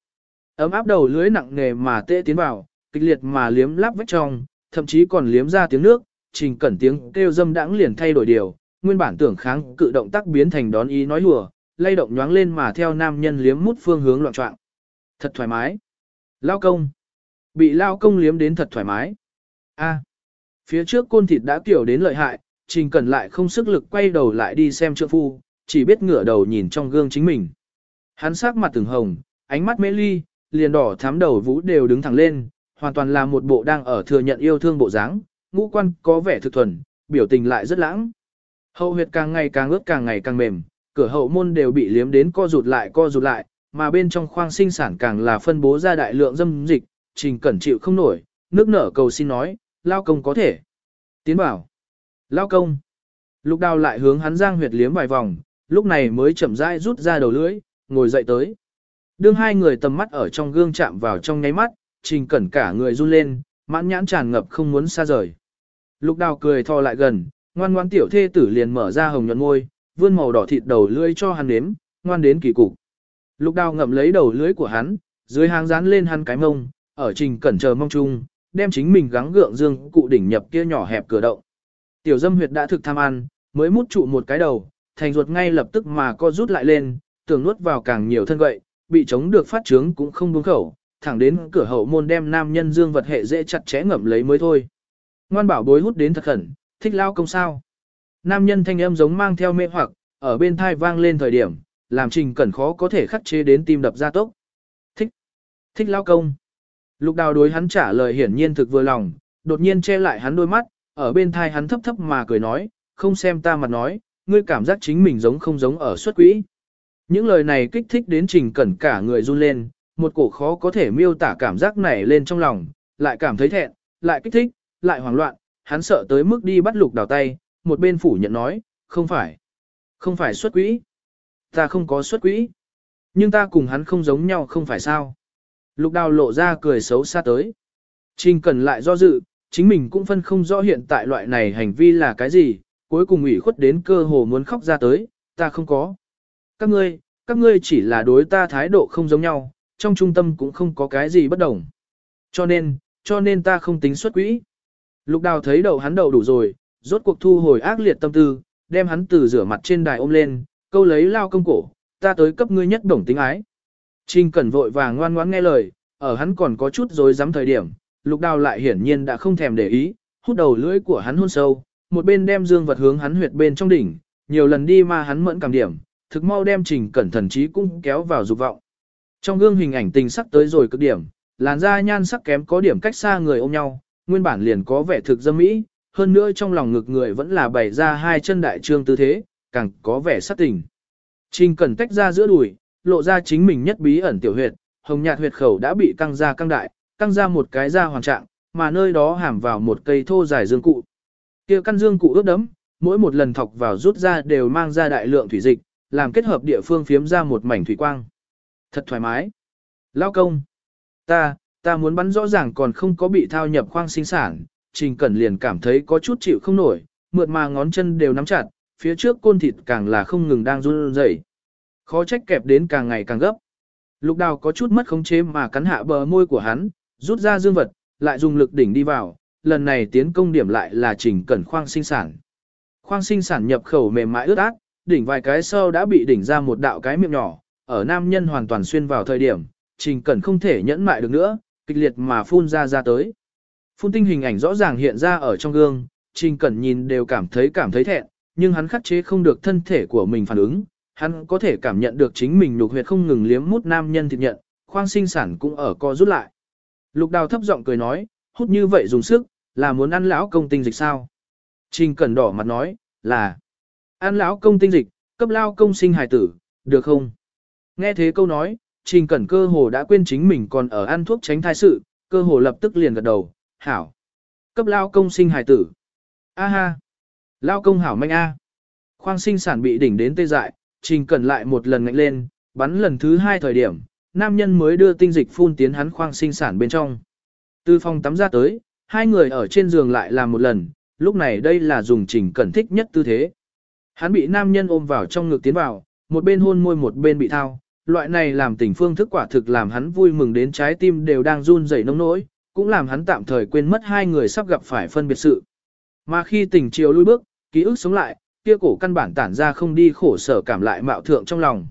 Ấm áp đầu lưới nặng nề mà tê tiến vào, kịch liệt mà liếm láp vách trong, thậm chí còn liếm ra tiếng nước, trình cẩn tiếng kêu dâm đãng liền thay đổi điều, nguyên bản tưởng kháng cự động tác biến thành đón ý nói hùa, lay động nhoáng lên mà theo nam nhân liếm mút phương hướng loạn trọng. Thật thoải mái. Lao công. Bị lao công liếm đến thật thoải mái. A. Phía trước côn thịt đã kiểu đến lợi hại, trình cẩn lại không sức lực quay đầu lại đi xem trượng phu, chỉ biết ngửa đầu nhìn trong gương chính mình. Hắn sắc mặt từng hồng, ánh mắt mê ly, liền đỏ thắm đầu vũ đều đứng thẳng lên, hoàn toàn là một bộ đang ở thừa nhận yêu thương bộ dáng, ngũ quan có vẻ thực thuần, biểu tình lại rất lãng. Hậu huyệt càng ngày càng ướt càng ngày càng mềm, cửa hậu môn đều bị liếm đến co rụt lại co rụt lại, mà bên trong khoang sinh sản càng là phân bố ra đại lượng dâm dịch, trình cẩn chịu không nổi, nước nở cầu xin nói, lao công có thể. Tiến bảo, lao công. Lục đào lại hướng hắn giang huyệt liếm vài vòng, lúc này mới chậm rãi rút ra đầu lưỡi, ngồi dậy tới. Đương hai người tầm mắt ở trong gương chạm vào trong nháy mắt, trình cẩn cả người run lên, mãn nhãn tràn ngập không muốn xa rời. Lục đào cười thò lại gần, ngoan ngoan tiểu thê tử liền mở ra hồng nhuận môi, vươn màu đỏ thịt đầu lưỡi cho hắn nếm, ngoan đến kỳ cục. Lục đào ngậm lấy đầu lưỡi của hắn, dưới hàng dán lên hắn cái mông, ở trình cẩn chờ mong chung, đem chính mình gắng gượng dương cụ đỉnh nhập kia nhỏ hẹp cửa động. Tiểu dâm huyệt đã thực tham ăn, mới mút trụ một cái đầu, thành ruột ngay lập tức mà co rút lại lên, tưởng nuốt vào càng nhiều thân gậy, bị chống được phát trướng cũng không buông khẩu, thẳng đến cửa hậu môn đem nam nhân dương vật hệ dễ chặt chẽ ngậm lấy mới thôi. Ngoan bảo bối hút đến thật khẩn, thích lao công sao. Nam nhân thanh âm giống mang theo mê hoặc, ở bên thai vang lên thời điểm, làm trình cẩn khó có thể khắc chế đến tim đập ra tốc. Thích, thích lao công. Lục đào đối hắn trả lời hiển nhiên thực vừa lòng, đột nhiên che lại hắn đôi mắt, ở bên thai hắn thấp thấp mà cười nói, không xem ta mặt nói, ngươi cảm giác chính mình giống không giống ở xuất quỹ. Những lời này kích thích đến trình cẩn cả người run lên, một cổ khó có thể miêu tả cảm giác này lên trong lòng, lại cảm thấy thẹn, lại kích thích, lại hoảng loạn, hắn sợ tới mức đi bắt lục đào tay, một bên phủ nhận nói, không phải, không phải xuất quỹ. Ta không có xuất quỹ. Nhưng ta cùng hắn không giống nhau không phải sao. Lục đào lộ ra cười xấu xa tới. Trình cần lại do dự, chính mình cũng phân không rõ hiện tại loại này hành vi là cái gì, cuối cùng ủy khuất đến cơ hồ muốn khóc ra tới, ta không có. Các ngươi, các ngươi chỉ là đối ta thái độ không giống nhau, trong trung tâm cũng không có cái gì bất đồng. Cho nên, cho nên ta không tính xuất quỹ. Lục đào thấy đầu hắn đầu đủ rồi, rốt cuộc thu hồi ác liệt tâm tư, đem hắn từ rửa mặt trên đài ôm lên, câu lấy lao công cổ, ta tới cấp ngươi nhất đồng tính ái. Trình Cẩn vội vàng ngoan ngoãn nghe lời, ở hắn còn có chút dối dám thời điểm, lục đào lại hiển nhiên đã không thèm để ý, hút đầu lưỡi của hắn hôn sâu, một bên đem dương vật hướng hắn huyệt bên trong đỉnh, nhiều lần đi mà hắn mẫn cảm điểm, thực mau đem Trình Cẩn thần trí cũng kéo vào dục vọng. Trong gương hình ảnh tình sắc tới rồi cực điểm, làn da nhan sắc kém có điểm cách xa người ôm nhau, nguyên bản liền có vẻ thực dâm mỹ, hơn nữa trong lòng ngực người vẫn là bày ra hai chân đại trương tư thế, càng có vẻ sắc tình. Trình cần tách ra giữa đùi, lộ ra chính mình nhất bí ẩn tiểu huyệt, hồng nhạt huyệt khẩu đã bị căng ra căng đại, căng ra một cái da hoàn trạng, mà nơi đó hàm vào một cây thô dài dương cụ. Kia căn dương cụ ướt đấm, mỗi một lần thọc vào rút ra đều mang ra đại lượng thủy dịch, làm kết hợp địa phương phiếm ra một mảnh thủy quang. Thật thoải mái. Lao công. Ta, ta muốn bắn rõ ràng còn không có bị thao nhập khoang sinh sản, Trình Cẩn liền cảm thấy có chút chịu không nổi, mượt mà ngón chân đều nắm chặt, phía trước côn thịt càng là không ngừng đang run rẩy. Khó trách kẹp đến càng ngày càng gấp. Lục đào có chút mất khống chế mà cắn hạ bờ môi của hắn, rút ra dương vật, lại dùng lực đỉnh đi vào, lần này tiến công điểm lại là Trình Cẩn khoang sinh sản. Khoang sinh sản nhập khẩu mềm mại ướt át, đỉnh vài cái sau đã bị đỉnh ra một đạo cái miệng nhỏ, ở nam nhân hoàn toàn xuyên vào thời điểm, Trình Cẩn không thể nhẫn mại được nữa, kịch liệt mà phun ra ra tới. Phun tinh hình ảnh rõ ràng hiện ra ở trong gương, Trình Cẩn nhìn đều cảm thấy cảm thấy thẹn, nhưng hắn khắc chế không được thân thể của mình phản ứng, hắn có thể cảm nhận được chính mình nhục huyệt không ngừng liếm mút nam nhân thịt nhận, khoang sinh sản cũng ở co rút lại. Lục đào thấp giọng cười nói, hút như vậy dùng sức, là muốn ăn lão công tinh dịch sao? Trình Cẩn đỏ mặt nói, là ăn lão công tinh dịch, cấp lao công sinh hài tử, được không? Nghe thế câu nói, Trình Cẩn cơ hồ đã quên chính mình còn ở ăn thuốc tránh thai sự, cơ hồ lập tức liền gật đầu, hảo. Cấp lao công sinh hài tử. A ha. Lao công hảo manh A. Khoang sinh sản bị đỉnh đến tê dại, Trình Cẩn lại một lần ngạnh lên, bắn lần thứ hai thời điểm, nam nhân mới đưa tinh dịch phun tiến hắn khoang sinh sản bên trong. Từ phòng tắm ra tới, hai người ở trên giường lại làm một lần, lúc này đây là dùng Trình Cẩn thích nhất tư thế. Hắn bị nam nhân ôm vào trong ngực tiến vào, một bên hôn môi một bên bị thao, loại này làm tình phương thức quả thực làm hắn vui mừng đến trái tim đều đang run rẩy nông nỗi, cũng làm hắn tạm thời quên mất hai người sắp gặp phải phân biệt sự. Mà khi tình chiều lui bước, ký ức sống lại, kia cổ căn bản tản ra không đi khổ sở cảm lại mạo thượng trong lòng.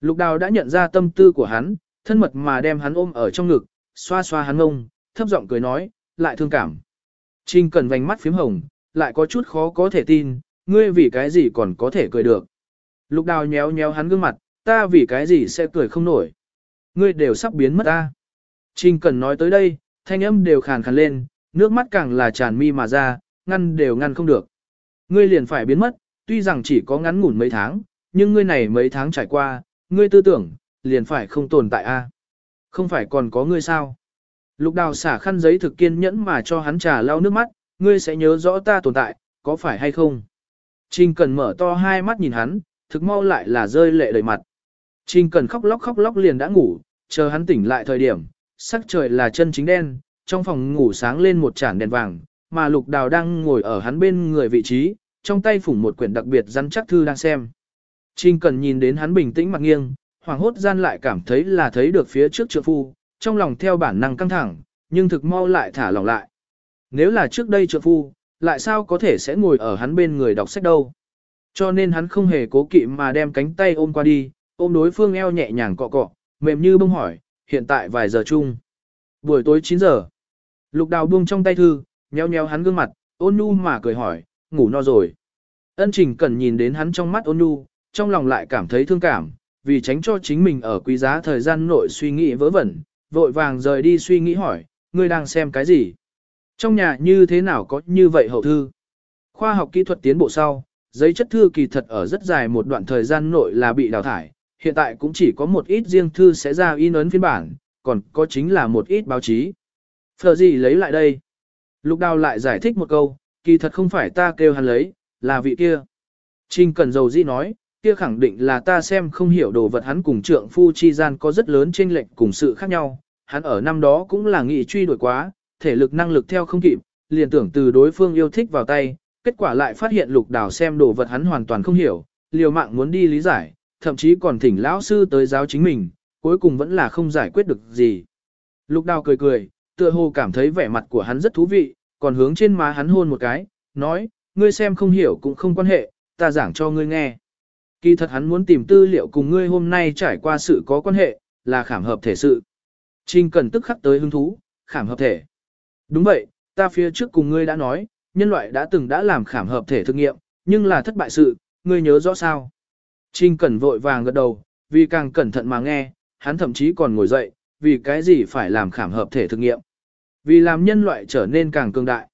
Lục đào đã nhận ra tâm tư của hắn, thân mật mà đem hắn ôm ở trong ngực, xoa xoa hắn ngông, thấp giọng cười nói, lại thương cảm. Trình cần vành mắt phím hồng, lại có chút khó có thể tin, ngươi vì cái gì còn có thể cười được. Lục đào nhéo nhéo hắn gương mặt, ta vì cái gì sẽ cười không nổi. Ngươi đều sắp biến mất ta. Trình cần nói tới đây, thanh âm đều khàn khàn lên, nước mắt càng là tràn mi mà ra, ngăn đều ngăn không được. Ngươi liền phải biến mất, tuy rằng chỉ có ngắn ngủn mấy tháng, nhưng ngươi này mấy tháng trải qua, ngươi tư tưởng, liền phải không tồn tại a. Không phải còn có ngươi sao? Lục đào xả khăn giấy thực kiên nhẫn mà cho hắn trà lau nước mắt, ngươi sẽ nhớ rõ ta tồn tại, có phải hay không? Trình cần mở to hai mắt nhìn hắn, thực mau lại là rơi lệ đầy mặt. Trình cần khóc lóc khóc lóc liền đã ngủ, chờ hắn tỉnh lại thời điểm, sắc trời là chân chính đen, trong phòng ngủ sáng lên một chản đèn vàng, mà lục đào đang ngồi ở hắn bên người vị trí, trong tay phủng một quyển đặc biệt rắn chắc thư đang xem. Trình cần nhìn đến hắn bình tĩnh mặt nghiêng, hoàng hốt gian lại cảm thấy là thấy được phía trước trượng phu, trong lòng theo bản năng căng thẳng, nhưng thực mau lại thả lỏng lại. Nếu là trước đây trượng phu, lại sao có thể sẽ ngồi ở hắn bên người đọc sách đâu. Cho nên hắn không hề cố kỵ mà đem cánh tay ôm qua đi, ôm đối phương eo nhẹ nhàng cọ cọ, mềm như bông hỏi, hiện tại vài giờ chung. Buổi tối 9 giờ. Lục đào buông trong tay thư, nheo nheo hắn gương mặt, ôn nhu mà cười hỏi, ngủ no rồi. Ân trình cần nhìn đến hắn trong mắt ôn nhu, trong lòng lại cảm thấy thương cảm, vì tránh cho chính mình ở quý giá thời gian nội suy nghĩ vớ vẩn, vội vàng rời đi suy nghĩ hỏi, ngươi đang xem cái gì? Trong nhà như thế nào có như vậy hậu thư? Khoa học kỹ thuật tiến bộ sau, giấy chất thư kỳ thật ở rất dài một đoạn thời gian nội là bị đào thải, hiện tại cũng chỉ có một ít riêng thư sẽ ra in ấn phiên bản, còn có chính là một ít báo chí. Phở gì lấy lại đây? Lục đào lại giải thích một câu, kỳ thật không phải ta kêu hắn lấy, là vị kia. Trình Cần Dầu Di nói, kia khẳng định là ta xem không hiểu đồ vật hắn cùng trượng phu chi gian có rất lớn chênh lệch cùng sự khác nhau. Hắn ở năm đó cũng là nghị truy đuổi quá, thể lực năng lực theo không kịp, liền tưởng từ đối phương yêu thích vào tay, kết quả lại phát hiện lục đào xem đồ vật hắn hoàn toàn không hiểu, liều mạng muốn đi lý giải, thậm chí còn thỉnh lão sư tới giáo chính mình, cuối cùng vẫn là không giải quyết được gì. Lục đào cười cười, tựa hồ cảm thấy vẻ mặt của hắn rất thú vị, còn hướng trên má hắn hôn một cái, nói, ngươi xem không hiểu cũng không quan hệ, ta giảng cho ngươi nghe. Kỳ thật hắn muốn tìm tư liệu cùng ngươi hôm nay trải qua sự có quan hệ, là khảm hợp thể sự. Trình cần tức khắc tới hứng thú, khảm hợp thể. Đúng vậy, ta phía trước cùng ngươi đã nói, nhân loại đã từng đã làm khảm hợp thể thực nghiệm, nhưng là thất bại sự, ngươi nhớ rõ sao. Trình cần vội vàng gật đầu, vì càng cẩn thận mà nghe, hắn thậm chí còn ngồi dậy, vì cái gì phải làm khảm hợp thể thực nghiệm. Vì làm nhân loại trở nên càng cường đại.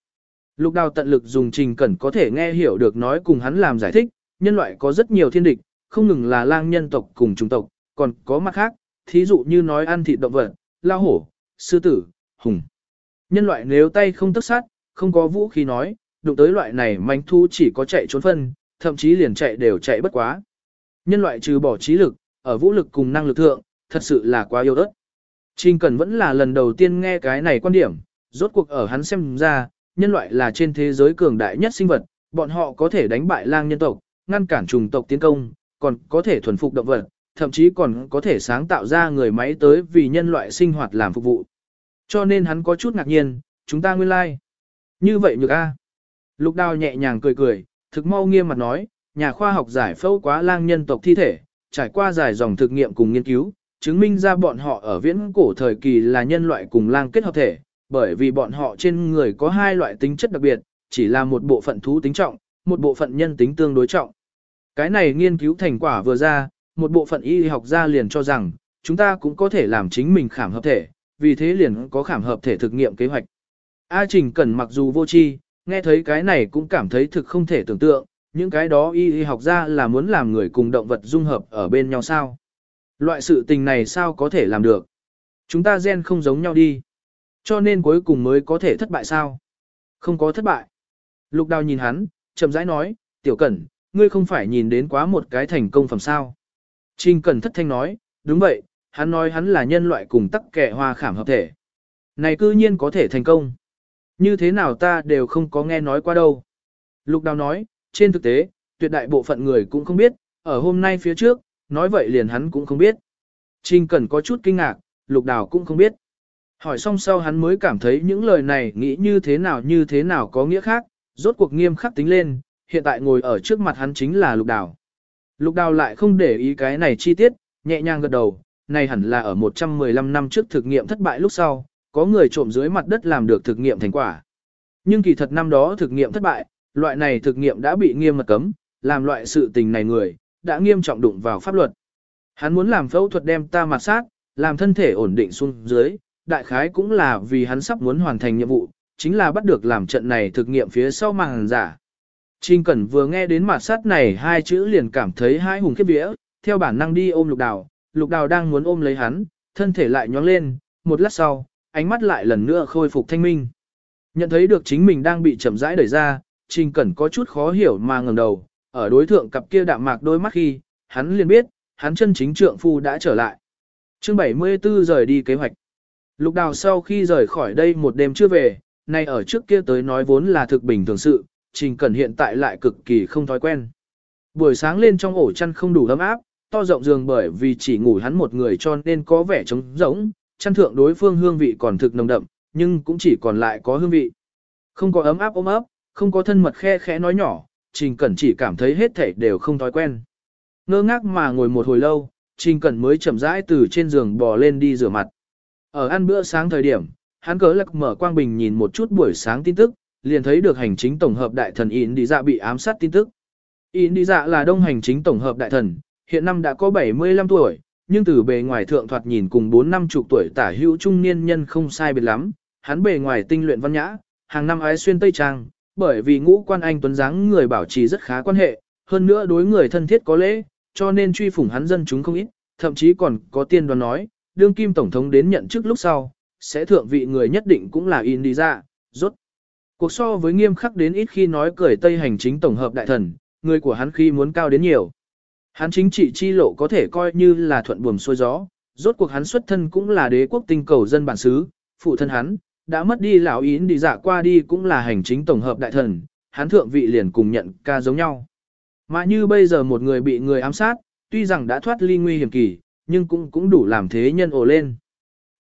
Lục đào tận lực dùng trình cẩn có thể nghe hiểu được nói cùng hắn làm giải thích, nhân loại có rất nhiều thiên địch, không ngừng là lang nhân tộc cùng chủng tộc, còn có mặt khác, thí dụ như nói ăn thịt động vật, lao hổ, sư tử, hùng. Nhân loại nếu tay không tức sát, không có vũ khí nói, đụng tới loại này manh thu chỉ có chạy trốn phân, thậm chí liền chạy đều chạy bất quá. Nhân loại trừ bỏ trí lực, ở vũ lực cùng năng lực thượng, thật sự là quá yêu ớt. Trình Cẩn vẫn là lần đầu tiên nghe cái này quan điểm, rốt cuộc ở hắn xem ra, nhân loại là trên thế giới cường đại nhất sinh vật, bọn họ có thể đánh bại lang nhân tộc, ngăn cản trùng tộc tiến công, còn có thể thuần phục động vật, thậm chí còn có thể sáng tạo ra người máy tới vì nhân loại sinh hoạt làm phục vụ. Cho nên hắn có chút ngạc nhiên, chúng ta nguyên lai. Like. Như vậy nhược a. Lục đào nhẹ nhàng cười cười, thực mau nghiêm mặt nói, nhà khoa học giải phẫu quá lang nhân tộc thi thể, trải qua dài dòng thực nghiệm cùng nghiên cứu, chứng minh ra bọn họ ở viễn cổ thời kỳ là nhân loại cùng lang kết hợp thể, bởi vì bọn họ trên người có hai loại tính chất đặc biệt, chỉ là một bộ phận thú tính trọng, một bộ phận nhân tính tương đối trọng. Cái này nghiên cứu thành quả vừa ra, một bộ phận y học gia liền cho rằng, chúng ta cũng có thể làm chính mình khảm hợp thể, vì thế liền có khảm hợp thể thực nghiệm kế hoạch. A Trình Cẩn mặc dù vô tri, nghe thấy cái này cũng cảm thấy thực không thể tưởng tượng, những cái đó y y học ra là muốn làm người cùng động vật dung hợp ở bên nhau sao. Loại sự tình này sao có thể làm được? Chúng ta gen không giống nhau đi. Cho nên cuối cùng mới có thể thất bại sao? Không có thất bại. Lục đào nhìn hắn, chậm rãi nói, tiểu cẩn, ngươi không phải nhìn đến quá một cái thành công phẩm sao. Trình cẩn thất thanh nói, đúng vậy, hắn nói hắn là nhân loại cùng tắc kẻ hoa khảm hợp thể. Này cư nhiên có thể thành công. Như thế nào ta đều không có nghe nói qua đâu. Lục đào nói, trên thực tế, tuyệt đại bộ phận người cũng không biết, ở hôm nay phía trước, nói vậy liền hắn cũng không biết. Trình Cẩn có chút kinh ngạc, lục đào cũng không biết. Hỏi xong sau hắn mới cảm thấy những lời này nghĩ như thế nào như thế nào có nghĩa khác, rốt cuộc nghiêm khắc tính lên, hiện tại ngồi ở trước mặt hắn chính là lục đào. Lục đào lại không để ý cái này chi tiết, nhẹ nhàng gật đầu, này hẳn là ở 115 năm trước thực nghiệm thất bại lúc sau, có người trộm dưới mặt đất làm được thực nghiệm thành quả. Nhưng kỳ thật năm đó thực nghiệm thất bại, loại này thực nghiệm đã bị nghiêm mật cấm, làm loại sự tình này người, đã nghiêm trọng đụng vào pháp luật. Hắn muốn làm phẫu thuật đem ta mặt sát, làm thân thể ổn định xuống dưới, đại khái cũng là vì hắn sắp muốn hoàn thành nhiệm vụ, chính là bắt được làm trận này thực nghiệm phía sau màn giả. Trình Cẩn vừa nghe đến mặt sát này hai chữ liền cảm thấy hai hùng khiếp vía, theo bản năng đi ôm lục đào, lục đào đang muốn ôm lấy hắn, thân thể lại nhóng lên, một lát sau, ánh mắt lại lần nữa khôi phục thanh minh. Nhận thấy được chính mình đang bị chậm rãi đẩy ra, Trình Cẩn có chút khó hiểu mà ngẩng đầu, ở đối thượng cặp kia đạm mạc đôi mắt khi, hắn liền biết, hắn chân chính trượng phu đã trở lại. Chương 74 rời đi kế hoạch. Lục đào sau khi rời khỏi đây một đêm chưa về, nay ở trước kia tới nói vốn là thực bình thường sự, Trình Cẩn hiện tại lại cực kỳ không thói quen. Buổi sáng lên trong ổ chăn không đủ ấm áp, to rộng giường bởi vì chỉ ngủ hắn một người cho nên có vẻ trống rỗng, chăn thượng đối phương hương vị còn thực nồng đậm, nhưng cũng chỉ còn lại có hương vị. Không có ấm áp ôm ấp, không có thân mật khe khẽ nói nhỏ, Trình Cẩn chỉ cảm thấy hết thảy đều không thói quen. Ngơ ngác mà ngồi một hồi lâu, Trình Cẩn mới chậm rãi từ trên giường bò lên đi rửa mặt. Ở ăn bữa sáng thời điểm, hắn cớ lạc mở quang bình nhìn một chút buổi sáng tin tức, liền thấy được hành chính tổng hợp đại thần Yến Đi Dạ bị ám sát tin tức. Yến Đi Dạ là đông hành chính tổng hợp đại thần, hiện năm đã có 75 tuổi, nhưng từ bề ngoài thượng thoạt nhìn cùng 4 năm chục tuổi tả hữu trung niên nhân không sai biệt lắm, hắn bề ngoài tinh luyện văn nhã, hàng năm ái xuyên tây trang, bởi vì ngũ quan anh tuấn dáng người bảo trì rất khá quan hệ, hơn nữa đối người thân thiết có lễ, cho nên truy phủng hắn dân chúng không ít, thậm chí còn có tiên đoán nói, đương kim tổng thống đến nhận chức lúc sau, sẽ thượng vị người nhất định cũng là in đi ra, rốt. Cuộc so với nghiêm khắc đến ít khi nói cười Tây hành chính tổng hợp đại thần, người của hắn khi muốn cao đến nhiều. Hắn chính trị chi lộ có thể coi như là thuận buồm xuôi gió, rốt cuộc hắn xuất thân cũng là đế quốc tinh cầu dân bản xứ, phụ thân hắn, đã mất đi lão yến đi dạ qua đi cũng là hành chính tổng hợp đại thần, hắn thượng vị liền cùng nhận ca giống nhau. Mà như bây giờ một người bị người ám sát, tuy rằng đã thoát ly nguy hiểm kỳ, nhưng cũng cũng đủ làm thế nhân ồ lên.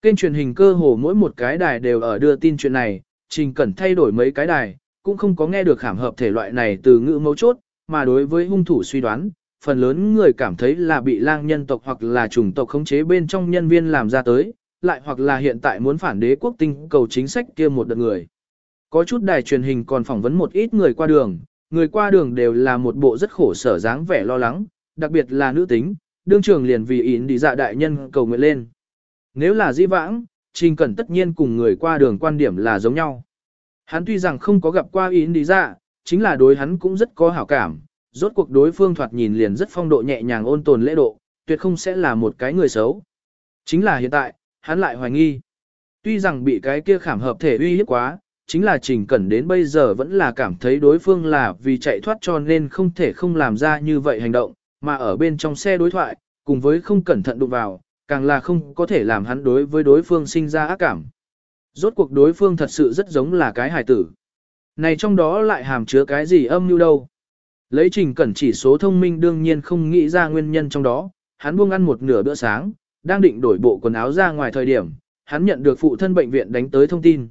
Kênh truyền hình cơ hồ mỗi một cái đài đều ở đưa tin chuyện này, trình cẩn thay đổi mấy cái đài, cũng không có nghe được khảm hợp thể loại này từ ngữ mấu chốt, mà đối với hung thủ suy đoán, phần lớn người cảm thấy là bị lang nhân tộc hoặc là chủng tộc khống chế bên trong nhân viên làm ra tới, lại hoặc là hiện tại muốn phản đế quốc tinh cầu chính sách kia một đợt người. Có chút đài truyền hình còn phỏng vấn một ít người qua đường, người qua đường đều là một bộ rất khổ sở dáng vẻ lo lắng, đặc biệt là nữ tính, đương trường liền vì ý đi dạ đại nhân cầu nguyện lên. Nếu là di vãng, Trình Cẩn tất nhiên cùng người qua đường quan điểm là giống nhau. Hắn tuy rằng không có gặp qua ý đi dạ, chính là đối hắn cũng rất có hảo cảm, rốt cuộc đối phương thoạt nhìn liền rất phong độ nhẹ nhàng ôn tồn lễ độ, tuyệt không sẽ là một cái người xấu. Chính là hiện tại, hắn lại hoài nghi. Tuy rằng bị cái kia khảm hợp thể uy hiếp quá, chính là Trình Cẩn đến bây giờ vẫn là cảm thấy đối phương là vì chạy thoát cho nên không thể không làm ra như vậy hành động, mà ở bên trong xe đối thoại, cùng với không cẩn thận đụng vào, càng là không có thể làm hắn đối với đối phương sinh ra ác cảm. Rốt cuộc đối phương thật sự rất giống là cái hài tử. Này trong đó lại hàm chứa cái gì âm mưu đâu. Lấy trình cẩn chỉ số thông minh đương nhiên không nghĩ ra nguyên nhân trong đó, hắn buông ăn một nửa bữa sáng, đang định đổi bộ quần áo ra ngoài thời điểm, hắn nhận được phụ thân bệnh viện đánh tới thông tin.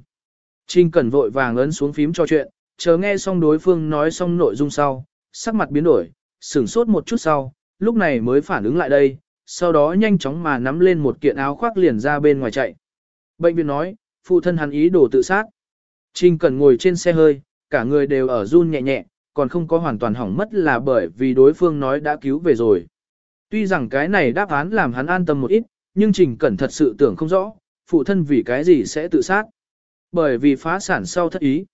Trình cẩn vội vàng ấn xuống phím cho chuyện, chờ nghe xong đối phương nói xong nội dung sau, sắc mặt biến đổi, sửng sốt một chút sau, lúc này mới phản ứng lại đây, sau đó nhanh chóng mà nắm lên một kiện áo khoác liền ra bên ngoài chạy. Bệnh viện nói, phụ thân hắn ý đồ tự sát. Trình Cẩn ngồi trên xe hơi, cả người đều ở run nhẹ nhẹ, còn không có hoàn toàn hỏng mất là bởi vì đối phương nói đã cứu về rồi. Tuy rằng cái này đáp án làm hắn an tâm một ít, nhưng Trình Cẩn thật sự tưởng không rõ, phụ thân vì cái gì sẽ tự sát. Bởi vì phá sản sau thất ý.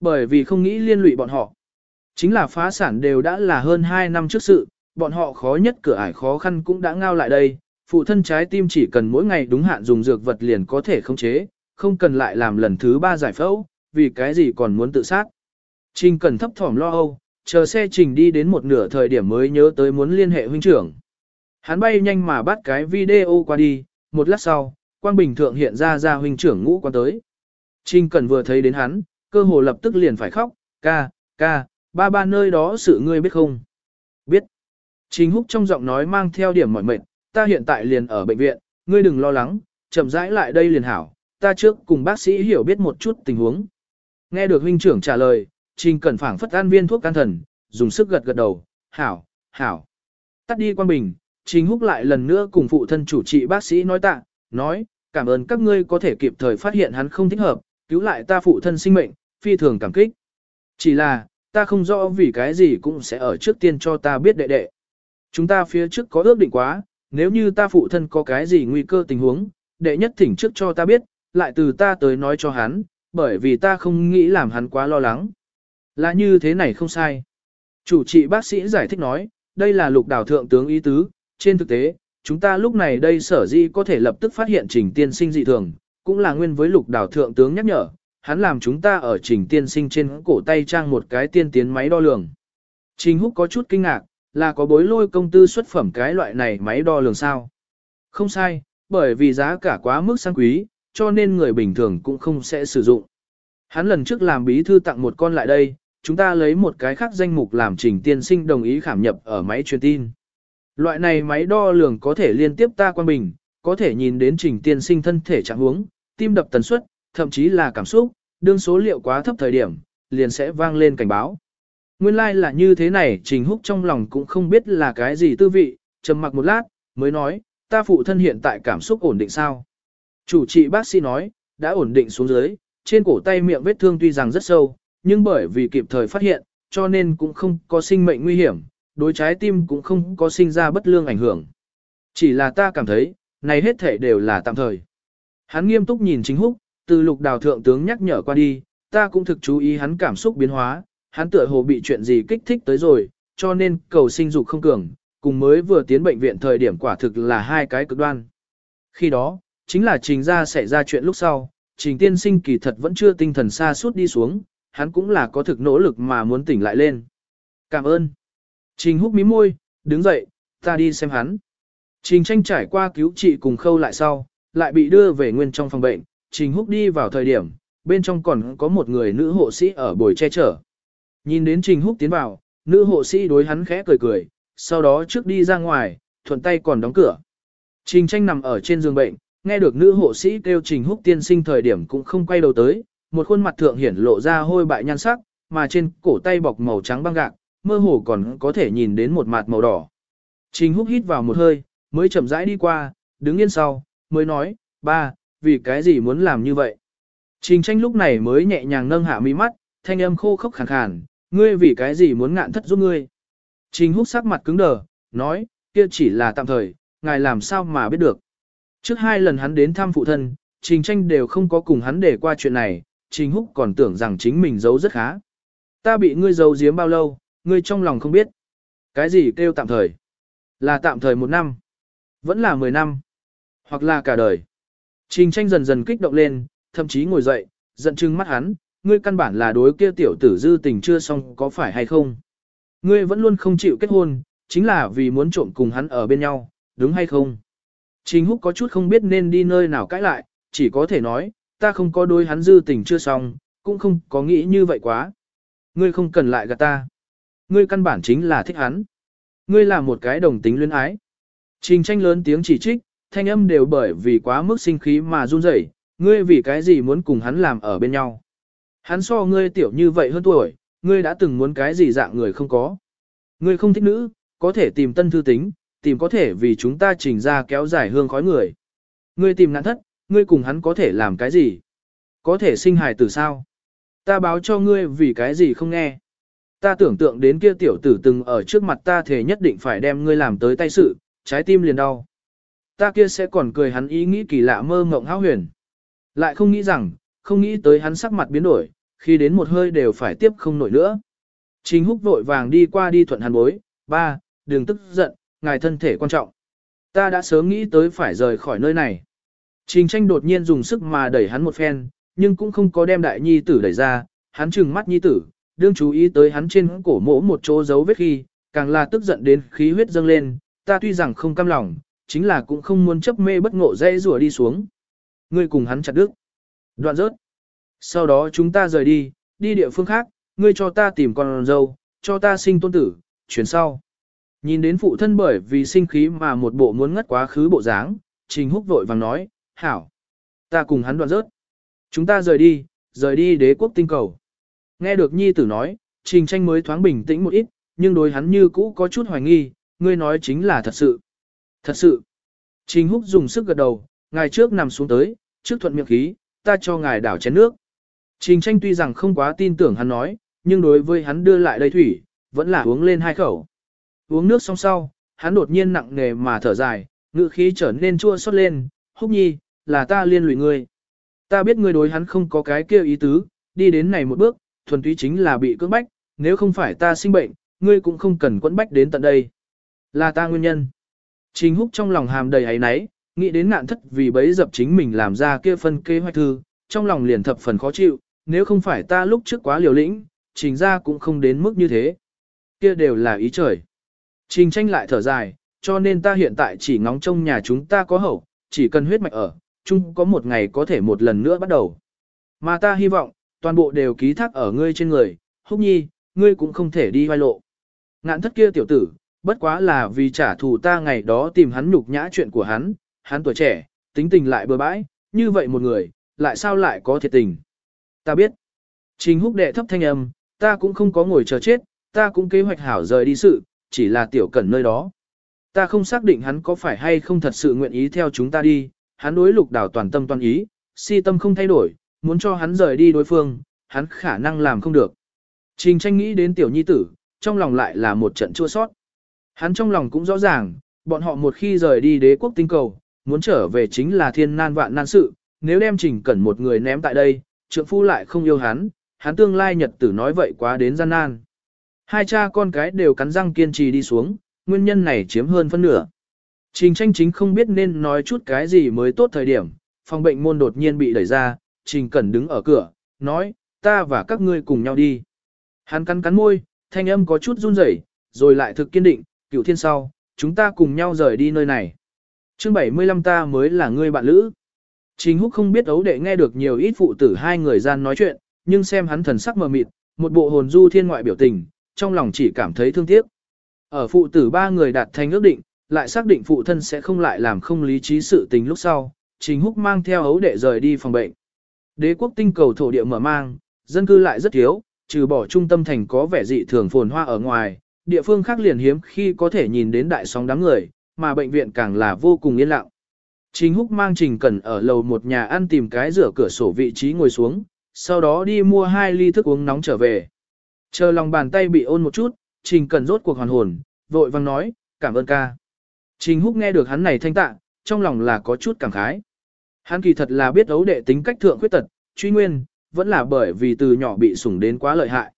Bởi vì không nghĩ liên lụy bọn họ. Chính là phá sản đều đã là hơn 2 năm trước sự, bọn họ khó nhất cửa ải khó khăn cũng đã ngao lại đây, phụ thân trái tim chỉ cần mỗi ngày đúng hạn dùng dược vật liền có thể khống chế, không cần lại làm lần thứ ba giải phẫu, vì cái gì còn muốn tự sát. Trình Cẩn thấp thỏm lo âu, chờ xe trình đi đến một nửa thời điểm mới nhớ tới muốn liên hệ huynh trưởng. Hắn bay nhanh mà bắt cái video qua đi, một lát sau, quang bình thượng hiện ra ra huynh trưởng ngũ quan tới. Trình cần vừa thấy đến hắn, cơ hồ lập tức liền phải khóc, ca, ca, ba ba nơi đó sự ngươi biết không? Biết. Trình húc trong giọng nói mang theo điểm mỏi mệt, ta hiện tại liền ở bệnh viện, ngươi đừng lo lắng, chậm rãi lại đây liền hảo, ta trước cùng bác sĩ hiểu biết một chút tình huống. Nghe được huynh trưởng trả lời, Trình Cẩn phảng phất an viên thuốc can thần, dùng sức gật gật đầu, hảo, hảo. Tắt đi quan bình, Trình Húc lại lần nữa cùng phụ thân chủ trị bác sĩ nói tạ, nói, cảm ơn các ngươi có thể kịp thời phát hiện hắn không thích hợp, cứu lại ta phụ thân sinh mệnh, phi thường cảm kích. Chỉ là, ta không rõ vì cái gì cũng sẽ ở trước tiên cho ta biết đệ đệ. Chúng ta phía trước có ước định quá, nếu như ta phụ thân có cái gì nguy cơ tình huống, đệ nhất thỉnh trước cho ta biết, lại từ ta tới nói cho hắn, bởi vì ta không nghĩ làm hắn quá lo lắng. Là như thế này không sai. Chủ trị bác sĩ giải thích nói, đây là lục đảo thượng tướng ý tứ, trên thực tế, chúng ta lúc này đây sở di có thể lập tức phát hiện trình tiên sinh dị thường, cũng là nguyên với lục đảo thượng tướng nhắc nhở, hắn làm chúng ta ở trình tiên sinh trên cổ tay trang một cái tiên tiến máy đo lường. Trình húc có chút kinh ngạc, là có bối lôi công tư xuất phẩm cái loại này máy đo lường sao. Không sai, bởi vì giá cả quá mức sang quý, cho nên người bình thường cũng không sẽ sử dụng. Hắn lần trước làm bí thư tặng một con lại đây, chúng ta lấy một cái khác danh mục làm trình tiên sinh đồng ý khảm nhập ở máy truyền tin. Loại này máy đo lường có thể liên tiếp ta quan bình, có thể nhìn đến trình tiên sinh thân thể trạng huống, tim đập tần suất, thậm chí là cảm xúc, đương số liệu quá thấp thời điểm, liền sẽ vang lên cảnh báo. Nguyên lai like là như thế này, Trình Húc trong lòng cũng không biết là cái gì tư vị, trầm mặc một lát, mới nói, ta phụ thân hiện tại cảm xúc ổn định sao. Chủ trị bác sĩ nói, đã ổn định xuống dưới, trên cổ tay miệng vết thương tuy rằng rất sâu, nhưng bởi vì kịp thời phát hiện, cho nên cũng không có sinh mệnh nguy hiểm, đối trái tim cũng không có sinh ra bất lương ảnh hưởng. Chỉ là ta cảm thấy, này hết thể đều là tạm thời. Hắn nghiêm túc nhìn chính húc, từ lục đào thượng tướng nhắc nhở qua đi, ta cũng thực chú ý hắn cảm xúc biến hóa, hắn tựa hồ bị chuyện gì kích thích tới rồi, cho nên cầu sinh dục không cường, cùng mới vừa tiến bệnh viện thời điểm quả thực là hai cái cực đoan. Khi đó, chính là trình ra xảy ra chuyện lúc sau, trình tiên sinh kỳ thật vẫn chưa tinh thần xa suốt đi xuống, hắn cũng là có thực nỗ lực mà muốn tỉnh lại lên. Cảm ơn. Trình húc mí môi, đứng dậy, ta đi xem hắn. Trình tranh trải qua cứu trị cùng khâu lại sau, lại bị đưa về nguyên trong phòng bệnh, trình húc đi vào thời điểm, bên trong còn có một người nữ hộ sĩ ở bồi che chở. Nhìn đến trình húc tiến vào, nữ hộ sĩ đối hắn khẽ cười cười, sau đó trước đi ra ngoài, thuận tay còn đóng cửa. Trình tranh nằm ở trên giường bệnh, nghe được nữ hộ sĩ kêu trình húc tiên sinh thời điểm cũng không quay đầu tới, một khuôn mặt thượng hiển lộ ra hôi bại nhan sắc, mà trên cổ tay bọc màu trắng băng gạc, mơ hồ còn có thể nhìn đến một mặt màu đỏ. Trình húc hít vào một hơi, mới chậm rãi đi qua, đứng yên sau, mới nói, ba, vì cái gì muốn làm như vậy? Trình tranh lúc này mới nhẹ nhàng nâng hạ mi mắt, thanh âm khô khốc khàn khàn, ngươi vì cái gì muốn ngạn thất giúp ngươi? Trình húc sắc mặt cứng đờ, nói, kia chỉ là tạm thời, ngài làm sao mà biết được. Trước hai lần hắn đến thăm phụ thân, Trình tranh đều không có cùng hắn để qua chuyện này, Trình Húc còn tưởng rằng chính mình giấu rất khá. Ta bị ngươi giấu giếm bao lâu, ngươi trong lòng không biết. Cái gì kêu tạm thời? Là tạm thời một năm. Vẫn là mười năm. Hoặc là cả đời. Trình tranh dần dần kích động lên, thậm chí ngồi dậy, giận chừng mắt hắn, ngươi căn bản là đối kia tiểu tử dư tình chưa xong có phải hay không. Ngươi vẫn luôn không chịu kết hôn, chính là vì muốn trộm cùng hắn ở bên nhau, đúng hay không? Trình Húc có chút không biết nên đi nơi nào cãi lại, chỉ có thể nói, ta không có đối hắn dư tình chưa xong, cũng không có nghĩ như vậy quá. Ngươi không cần lại gạt ta. Ngươi căn bản chính là thích hắn. Ngươi là một cái đồng tính luyến ái. Trình tranh lớn tiếng chỉ trích, thanh âm đều bởi vì quá mức sinh khí mà run rẩy. ngươi vì cái gì muốn cùng hắn làm ở bên nhau. Hắn so ngươi tiểu như vậy hơn tuổi, ngươi đã từng muốn cái gì dạng người không có. Ngươi không thích nữ, có thể tìm tân thư tính, tìm có thể vì chúng ta trình ra kéo dài hương khói người. Ngươi tìm nạn thất, ngươi cùng hắn có thể làm cái gì? Có thể sinh hài tử sao? Ta báo cho ngươi vì cái gì không nghe. Ta tưởng tượng đến kia tiểu tử từng ở trước mặt ta thể nhất định phải đem ngươi làm tới tay sự, trái tim liền đau. Ta kia sẽ còn cười hắn ý nghĩ kỳ lạ mơ mộng hão huyền. Lại không nghĩ rằng, không nghĩ tới hắn sắc mặt biến đổi, khi đến một hơi đều phải tiếp không nổi nữa. Trình húc vội vàng đi qua đi thuận hàn bối, ba, đừng tức giận, ngài thân thể quan trọng. Ta đã sớm nghĩ tới phải rời khỏi nơi này. Trình tranh đột nhiên dùng sức mà đẩy hắn một phen, nhưng cũng không có đem đại nhi tử đẩy ra, hắn trừng mắt nhi tử, đương chú ý tới hắn trên cổ mỗ một chỗ dấu vết khi, càng là tức giận đến khí huyết dâng lên, ta tuy rằng không cam lòng, chính là cũng không muốn chấp mê bất ngộ dây rùa đi xuống. Ngươi cùng hắn chặt đứt. Đoạn rớt. Sau đó chúng ta rời đi, đi địa phương khác, ngươi cho ta tìm con dâu, cho ta sinh tôn tử, chuyển sau. Nhìn đến phụ thân bởi vì sinh khí mà một bộ muốn ngất quá khứ bộ dáng, Trình Húc vội vàng nói, hảo. Ta cùng hắn đoạn rớt. Chúng ta rời đi, rời đi đế quốc tinh cầu. Nghe được nhi tử nói, Trình tranh mới thoáng bình tĩnh một ít, nhưng đối hắn như cũ có chút hoài nghi, ngươi nói chính là thật sự. Thật sự. Trình Húc dùng sức gật đầu, ngài trước nằm xuống tới, trước thuận miệng khí, ta cho ngài đảo chén nước. Trình tranh tuy rằng không quá tin tưởng hắn nói, nhưng đối với hắn đưa lại đây thủy, vẫn là uống lên hai khẩu. Uống nước xong sau, hắn đột nhiên nặng nề mà thở dài, ngự khí trở nên chua xót lên, húc nhi, là ta liên lụy ngươi. Ta biết ngươi đối hắn không có cái kia ý tứ, đi đến này một bước, thuần túy chính là bị cưỡng bách, nếu không phải ta sinh bệnh, ngươi cũng không cần quẫn bách đến tận đây. Là ta nguyên nhân. Trình húc trong lòng hàm đầy ấy náy, nghĩ đến nạn thất vì bấy dập chính mình làm ra kia phân kế hoạch thư, trong lòng liền thập phần khó chịu, nếu không phải ta lúc trước quá liều lĩnh, trình ra cũng không đến mức như thế. Kia đều là ý trời. Trình tranh lại thở dài, cho nên ta hiện tại chỉ ngóng trông nhà chúng ta có hậu, chỉ cần huyết mạch ở, chung có một ngày có thể một lần nữa bắt đầu. Mà ta hy vọng, toàn bộ đều ký thác ở ngươi trên người, húc nhi, ngươi cũng không thể đi vai lộ. Ngạn thất kia tiểu tử, bất quá là vì trả thù ta ngày đó tìm hắn nhục nhã chuyện của hắn, hắn tuổi trẻ, tính tình lại bừa bãi, như vậy một người, lại sao lại có thiệt tình. Ta biết. Trình húc đệ thấp thanh âm, ta cũng không có ngồi chờ chết, ta cũng kế hoạch hảo rời đi sự, chỉ là tiểu cẩn nơi đó. Ta không xác định hắn có phải hay không thật sự nguyện ý theo chúng ta đi, hắn đối lục đảo toàn tâm toàn ý, si tâm không thay đổi, muốn cho hắn rời đi đối phương, hắn khả năng làm không được. Trình tranh nghĩ đến tiểu nhi tử, trong lòng lại là một trận chua sót. Hắn trong lòng cũng rõ ràng, bọn họ một khi rời đi đế quốc tinh cầu, muốn trở về chính là thiên nan vạn nan sự, nếu đem trình cẩn một người ném tại đây, trượng phu lại không yêu hắn, hắn tương lai nhật tử nói vậy quá đến gian nan. Hai cha con cái đều cắn răng kiên trì đi xuống, nguyên nhân này chiếm hơn phân nửa. Trình tranh chính không biết nên nói chút cái gì mới tốt thời điểm, phòng bệnh môn đột nhiên bị đẩy ra, trình cẩn đứng ở cửa, nói, ta và các ngươi cùng nhau đi. Hắn cắn cắn môi, thanh âm có chút run rẩy, rồi lại thực kiên định, cựu thiên sau, chúng ta cùng nhau rời đi nơi này. chương 75 ta mới là ngươi bạn lữ. Trình húc không biết ấu đệ nghe được nhiều ít phụ tử hai người gian nói chuyện, nhưng xem hắn thần sắc mờ mịt, một bộ hồn du thiên ngoại biểu tình, trong lòng chỉ cảm thấy thương tiếc. Ở phụ tử ba người đạt thành ước định, lại xác định phụ thân sẽ không lại làm không lý trí sự tình lúc sau, Trình Húc mang theo ấu đệ rời đi phòng bệnh. Đế quốc tinh cầu thổ địa mở mang, dân cư lại rất thiếu, trừ bỏ trung tâm thành có vẻ dị thường phồn hoa ở ngoài, địa phương khác liền hiếm khi có thể nhìn đến đại sóng đám người, mà bệnh viện càng là vô cùng yên lặng. Trình Húc mang Trình Cẩn ở lầu một nhà ăn tìm cái rửa cửa sổ vị trí ngồi xuống, sau đó đi mua hai ly thức uống nóng trở về. Chờ lòng bàn tay bị ôn một chút, Trình Cẩn rốt cuộc hoàn hồn, vội vang nói, cảm ơn ca. Trình Húc nghe được hắn này thanh tạ, trong lòng là có chút cảm khái. Hắn kỳ thật là biết ấu đệ tính cách thượng khuyết tật, truy nguyên, vẫn là bởi vì từ nhỏ bị sủng đến quá lợi hại.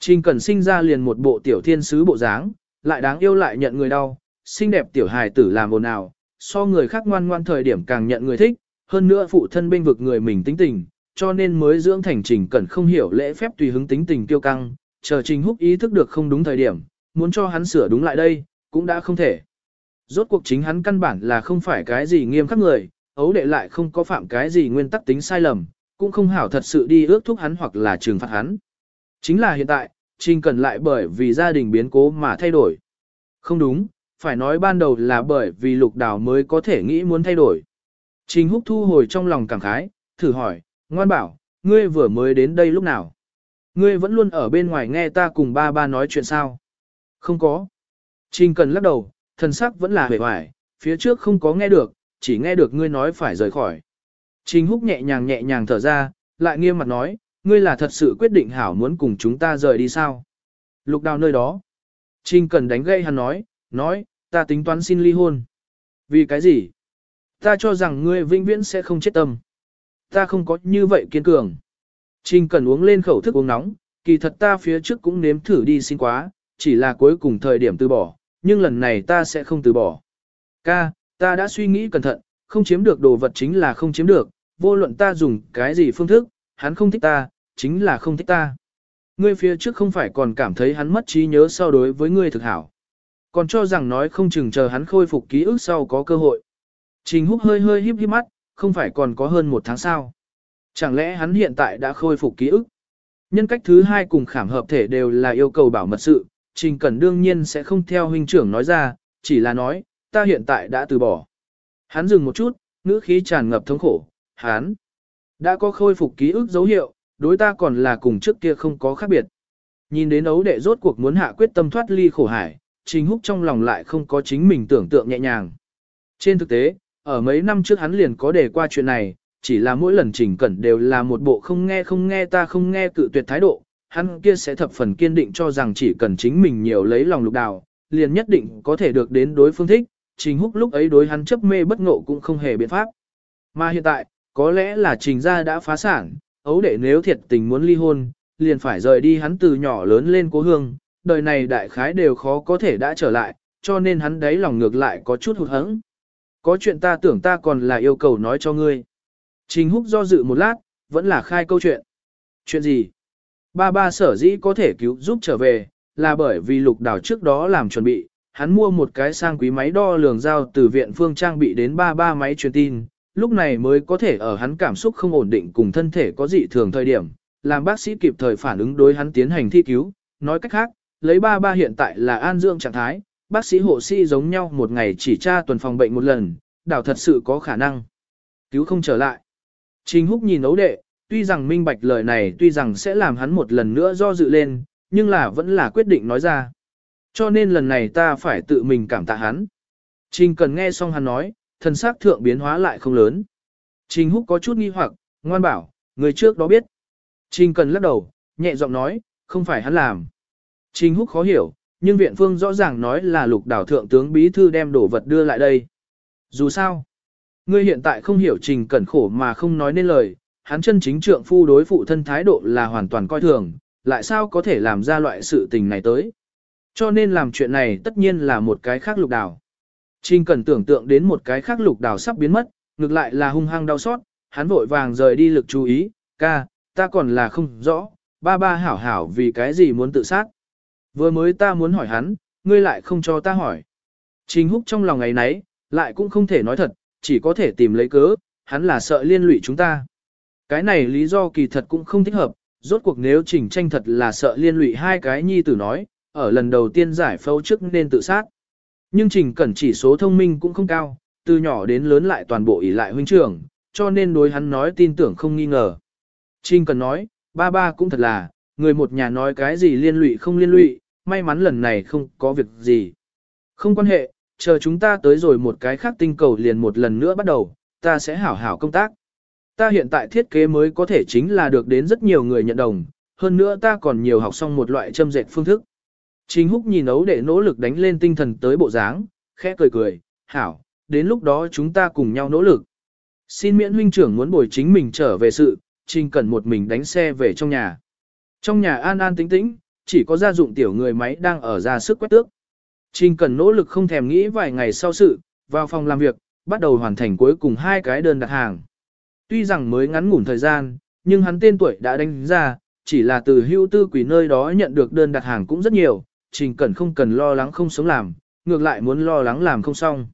Trình Cẩn sinh ra liền một bộ tiểu thiên sứ bộ dáng, lại đáng yêu lại nhận người đau, xinh đẹp tiểu hài tử làm ồn ào, so người khác ngoan ngoan thời điểm càng nhận người thích, hơn nữa phụ thân bên vực người mình tính tình, cho nên mới dưỡng thành trình cẩn không hiểu lễ phép tùy hứng tính tình tiêu căng, chờ trình húc ý thức được không đúng thời điểm, muốn cho hắn sửa đúng lại đây, cũng đã không thể. Rốt cuộc chính hắn căn bản là không phải cái gì nghiêm khắc người, ấu đệ lại không có phạm cái gì nguyên tắc tính sai lầm, cũng không hảo thật sự đi ước thúc hắn hoặc là trừng phạt hắn. Chính là hiện tại, Trình Cần lại bởi vì gia đình biến cố mà thay đổi. Không đúng, phải nói ban đầu là bởi vì lục đào mới có thể nghĩ muốn thay đổi. Trình Húc thu hồi trong lòng cảm khái, thử hỏi, ngoan bảo, ngươi vừa mới đến đây lúc nào? Ngươi vẫn luôn ở bên ngoài nghe ta cùng ba ba nói chuyện sao? Không có. Trình Cần lắc đầu, thần sắc vẫn là vẻ hoài, phía trước không có nghe được, chỉ nghe được ngươi nói phải rời khỏi. Trình Húc nhẹ nhàng nhẹ nhàng thở ra, lại nghiêm mặt nói, ngươi là thật sự quyết định hảo muốn cùng chúng ta rời đi sao? Lục đào nơi đó. Trình Cần đánh gây hắn nói, nói, ta tính toán xin ly hôn. Vì cái gì? Ta cho rằng ngươi vĩnh viễn sẽ không chết tâm. Ta không có như vậy kiên cường. Trình Cần uống lên khẩu thức uống nóng, kỳ thật ta phía trước cũng nếm thử đi xin quá, chỉ là cuối cùng thời điểm từ bỏ, nhưng lần này ta sẽ không từ bỏ. Ca, ta đã suy nghĩ cẩn thận, không chiếm được đồ vật chính là không chiếm được, vô luận ta dùng cái gì phương thức, hắn không thích ta, chính là không thích ta. Ngươi phía trước không phải còn cảm thấy hắn mất trí nhớ sau đối với ngươi thực hảo. Còn cho rằng nói không chừng chờ hắn khôi phục ký ức sau có cơ hội. Trình húc hơi hơi híp híp mắt, không phải còn có hơn một tháng sau. Chẳng lẽ hắn hiện tại đã khôi phục ký ức? Nhân cách thứ hai cùng khảm hợp thể đều là yêu cầu bảo mật sự, Trình Cẩn đương nhiên sẽ không theo huynh trưởng nói ra, chỉ là nói, ta hiện tại đã từ bỏ. Hắn dừng một chút, ngữ khí tràn ngập thống khổ, hắn đã có khôi phục ký ức dấu hiệu, đối ta còn là cùng trước kia không có khác biệt. Nhìn đến ấu đệ rốt cuộc muốn hạ quyết tâm thoát ly khổ hải, Trình Húc trong lòng lại không có chính mình tưởng tượng nhẹ nhàng. Trên thực tế, ở mấy năm trước hắn liền có đề qua chuyện này, chỉ là mỗi lần Trình Cẩn đều là một bộ không nghe không nghe ta không nghe cự tuyệt thái độ, hắn kia sẽ thập phần kiên định cho rằng chỉ cần chính mình nhiều lấy lòng lục đào, liền nhất định có thể được đến đối phương thích, Trình Húc lúc ấy đối hắn chấp mê bất ngộ cũng không hề biện pháp. Mà hiện tại, có lẽ là Trình gia đã phá sản, ấu đệ nếu thiệt tình muốn ly hôn, liền phải rời đi hắn từ nhỏ lớn lên cố hương, đời này đại khái đều khó có thể đã trở lại, cho nên hắn đấy lòng ngược lại có chút hụt hẫng. Có chuyện ta tưởng ta còn là yêu cầu nói cho ngươi. Trình Húc do dự một lát, vẫn là khai câu chuyện. Chuyện gì? Ba ba sở dĩ có thể cứu giúp trở về, là bởi vì lục đảo trước đó làm chuẩn bị, hắn mua một cái sang quý máy đo lường giao từ viện phương trang bị đến ba ba máy truyền tin, lúc này mới có thể ở hắn cảm xúc không ổn định cùng thân thể có dị thường thời điểm, làm bác sĩ kịp thời phản ứng đối hắn tiến hành thi cứu, nói cách khác, lấy ba ba hiện tại là an dưỡng trạng thái, bác sĩ hộ sĩ giống nhau một ngày chỉ tra tuần phòng bệnh một lần, đảo thật sự có khả năng cứu không trở lại. Trình Húc nhìn ấu đệ, tuy rằng minh bạch lời này tuy rằng sẽ làm hắn một lần nữa do dự lên, nhưng là vẫn là quyết định nói ra. Cho nên lần này ta phải tự mình cảm tạ hắn. Trình cần nghe xong hắn nói, thần sắc thượng biến hóa lại không lớn. Trình húc có chút nghi hoặc, ngoan bảo, người trước đó biết. Trình cần lắc đầu, nhẹ giọng nói, không phải hắn làm. Trình húc khó hiểu, nhưng viện phương rõ ràng nói là lục đảo thượng tướng bí thư đem đồ vật đưa lại đây. Dù sao, ngươi hiện tại không hiểu trình cẩn khổ mà không nói nên lời, hắn chân chính trượng phu đối phụ thân thái độ là hoàn toàn coi thường, lại sao có thể làm ra loại sự tình này tới. Cho nên làm chuyện này tất nhiên là một cái khác lục đảo. Trình cần tưởng tượng đến một cái khác lục đảo sắp biến mất, ngược lại là hung hăng đau xót, hắn vội vàng rời đi lực chú ý, ca, ta còn là không rõ, ba ba hảo hảo vì cái gì muốn tự sát. Vừa mới ta muốn hỏi hắn, ngươi lại không cho ta hỏi. Trình húc trong lòng ngày nấy, lại cũng không thể nói thật, chỉ có thể tìm lấy cớ, hắn là sợ liên lụy chúng ta. Cái này lý do kỳ thật cũng không thích hợp, rốt cuộc nếu trình tranh thật là sợ liên lụy hai cái nhi tử nói, ở lần đầu tiên giải phẫu trước nên tự sát. Nhưng trình cẩn chỉ số thông minh cũng không cao, từ nhỏ đến lớn lại toàn bộ ỷ lại huynh trưởng, cho nên đối hắn nói tin tưởng không nghi ngờ. Trình cẩn nói, ba ba cũng thật là, người một nhà nói cái gì liên lụy không liên lụy, may mắn lần này không có việc gì. Không quan hệ, chờ chúng ta tới rồi một cái khác tinh cầu liền một lần nữa bắt đầu, ta sẽ hảo hảo công tác. Ta hiện tại thiết kế mới có thể chính là được đến rất nhiều người nhận đồng, hơn nữa ta còn nhiều học xong một loại châm dệt phương thức. Trình Húc nhìn ấu để nỗ lực đánh lên tinh thần tới bộ dáng, khẽ cười cười, hảo, đến lúc đó chúng ta cùng nhau nỗ lực. Xin miễn huynh trưởng muốn bồi chính mình trở về sự, Trình cần một mình đánh xe về trong nhà. Trong nhà an an tĩnh tĩnh, chỉ có gia dụng tiểu người máy đang ở ra sức quét tước. Trình cần nỗ lực không thèm nghĩ vài ngày sau sự, vào phòng làm việc, bắt đầu hoàn thành cuối cùng hai cái đơn đặt hàng. Tuy rằng mới ngắn ngủn thời gian, nhưng hắn tên tuổi đã đánh ra, chỉ là từ hưu tư quỷ nơi đó nhận được đơn đặt hàng cũng rất nhiều, Trình Cẩn không cần lo lắng không sống làm, ngược lại muốn lo lắng làm không xong.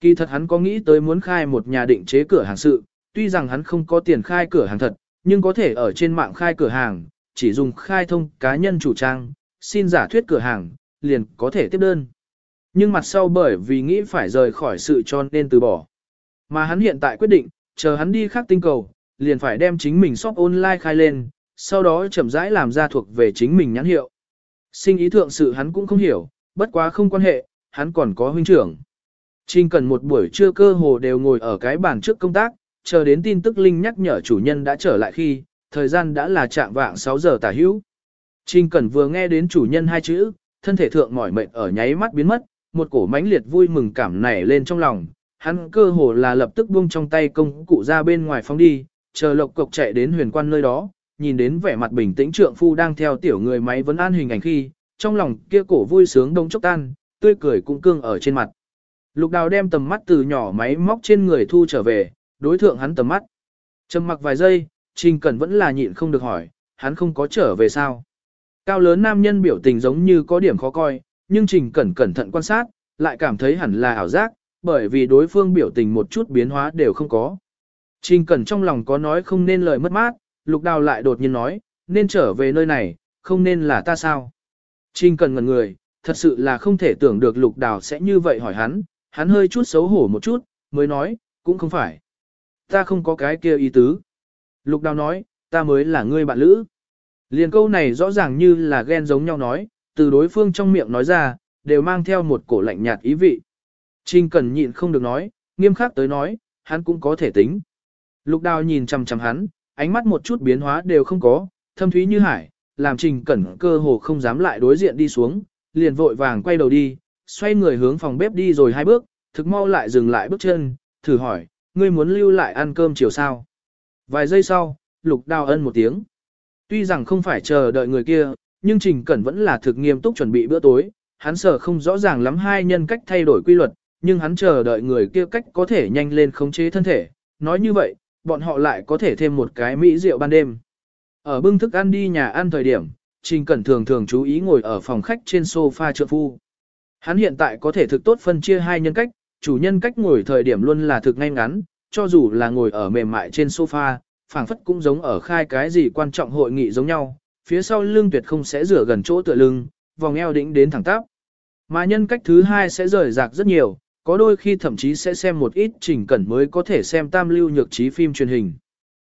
Kỳ thật hắn có nghĩ tới muốn khai một nhà định chế cửa hàng sự, tuy rằng hắn không có tiền khai cửa hàng thật, nhưng có thể ở trên mạng khai cửa hàng, chỉ dùng khai thông cá nhân chủ trang, xin giả thuyết cửa hàng, liền có thể tiếp đơn. Nhưng mặt sau bởi vì nghĩ phải rời khỏi sự cho nên từ bỏ. Mà hắn hiện tại quyết định, chờ hắn đi khác tinh cầu, liền phải đem chính mình shop online khai lên, sau đó chậm rãi làm ra thuộc về chính mình nhãn hiệu. Sinh ý thượng sự hắn cũng không hiểu, bất quá không quan hệ, hắn còn có huynh trưởng. Trình cần một buổi trưa cơ hồ đều ngồi ở cái bàn trước công tác, chờ đến tin tức Linh nhắc nhở chủ nhân đã trở lại khi, thời gian đã là trạng vạng 6 giờ tả hữu. Trình Cẩn vừa nghe đến chủ nhân hai chữ, thân thể thượng mỏi mệt ở nháy mắt biến mất, một cổ mãnh liệt vui mừng cảm nảy lên trong lòng, hắn cơ hồ là lập tức buông trong tay công cụ ra bên ngoài phóng đi, chờ lộc cộc chạy đến huyền quan nơi đó, nhìn đến vẻ mặt bình tĩnh trượng phu đang theo tiểu người máy vấn an hình ảnh khi, trong lòng kia cổ vui sướng đông chốc tan, tươi cười cũng cương ở trên mặt. Lục đào đem tầm mắt từ nhỏ máy móc trên người thu trở về, đối thượng hắn tầm mắt. Trầm mặc vài giây, Trình Cẩn vẫn là nhịn không được hỏi, hắn không có trở về sao. Cao lớn nam nhân biểu tình giống như có điểm khó coi, nhưng Trình Cẩn cẩn thận quan sát, lại cảm thấy hẳn là ảo giác, bởi vì đối phương biểu tình một chút biến hóa đều không có. Trình Cẩn trong lòng có nói không nên lời mất mát, Lục Đào lại đột nhiên nói, nên trở về nơi này, không nên là ta sao. Trình Cần ngẩn người, thật sự là không thể tưởng được Lục Đào sẽ như vậy hỏi hắn, hắn hơi chút xấu hổ một chút, mới nói, cũng không phải. Ta không có cái kia ý tứ. Lục Đào nói, ta mới là ngươi bạn lữ. Liền câu này rõ ràng như là ghen giống nhau nói, từ đối phương trong miệng nói ra, đều mang theo một cổ lạnh nhạt ý vị. Trình Cần nhịn không được nói, nghiêm khắc tới nói, hắn cũng có thể tính. Lục đào nhìn chằm chằm hắn, ánh mắt một chút biến hóa đều không có, thâm thúy như hải, làm Trình Cẩn cơ hồ không dám lại đối diện đi xuống, liền vội vàng quay đầu đi, xoay người hướng phòng bếp đi rồi hai bước, thực mau lại dừng lại bước chân, thử hỏi, ngươi muốn lưu lại ăn cơm chiều sao? Vài giây sau, lục đào ân một tiếng. Tuy rằng không phải chờ đợi người kia, nhưng Trình Cẩn vẫn là thực nghiêm túc chuẩn bị bữa tối, hắn sợ không rõ ràng lắm hai nhân cách thay đổi quy luật, nhưng hắn chờ đợi người kia cách có thể nhanh lên khống chế thân thể. Nói như vậy, bọn họ lại có thể thêm một cái mỹ rượu ban đêm. Ở bưng thức ăn đi nhà ăn thời điểm, Trình Cẩn thường thường chú ý ngồi ở phòng khách trên sofa trợ phu. Hắn hiện tại có thể thực tốt phân chia hai nhân cách, chủ nhân cách ngồi thời điểm luôn là thực ngay ngắn, cho dù là ngồi ở mềm mại trên sofa, phảng phất cũng giống ở khai cái gì quan trọng hội nghị giống nhau, phía sau lưng tuyệt không sẽ rửa gần chỗ tựa lưng, vòng eo đỉnh đến thẳng tắp. Mà nhân cách thứ hai sẽ rời rạc rất nhiều, có đôi khi thậm chí sẽ xem một ít trình cẩn mới có thể xem tam lưu nhược trí phim truyền hình.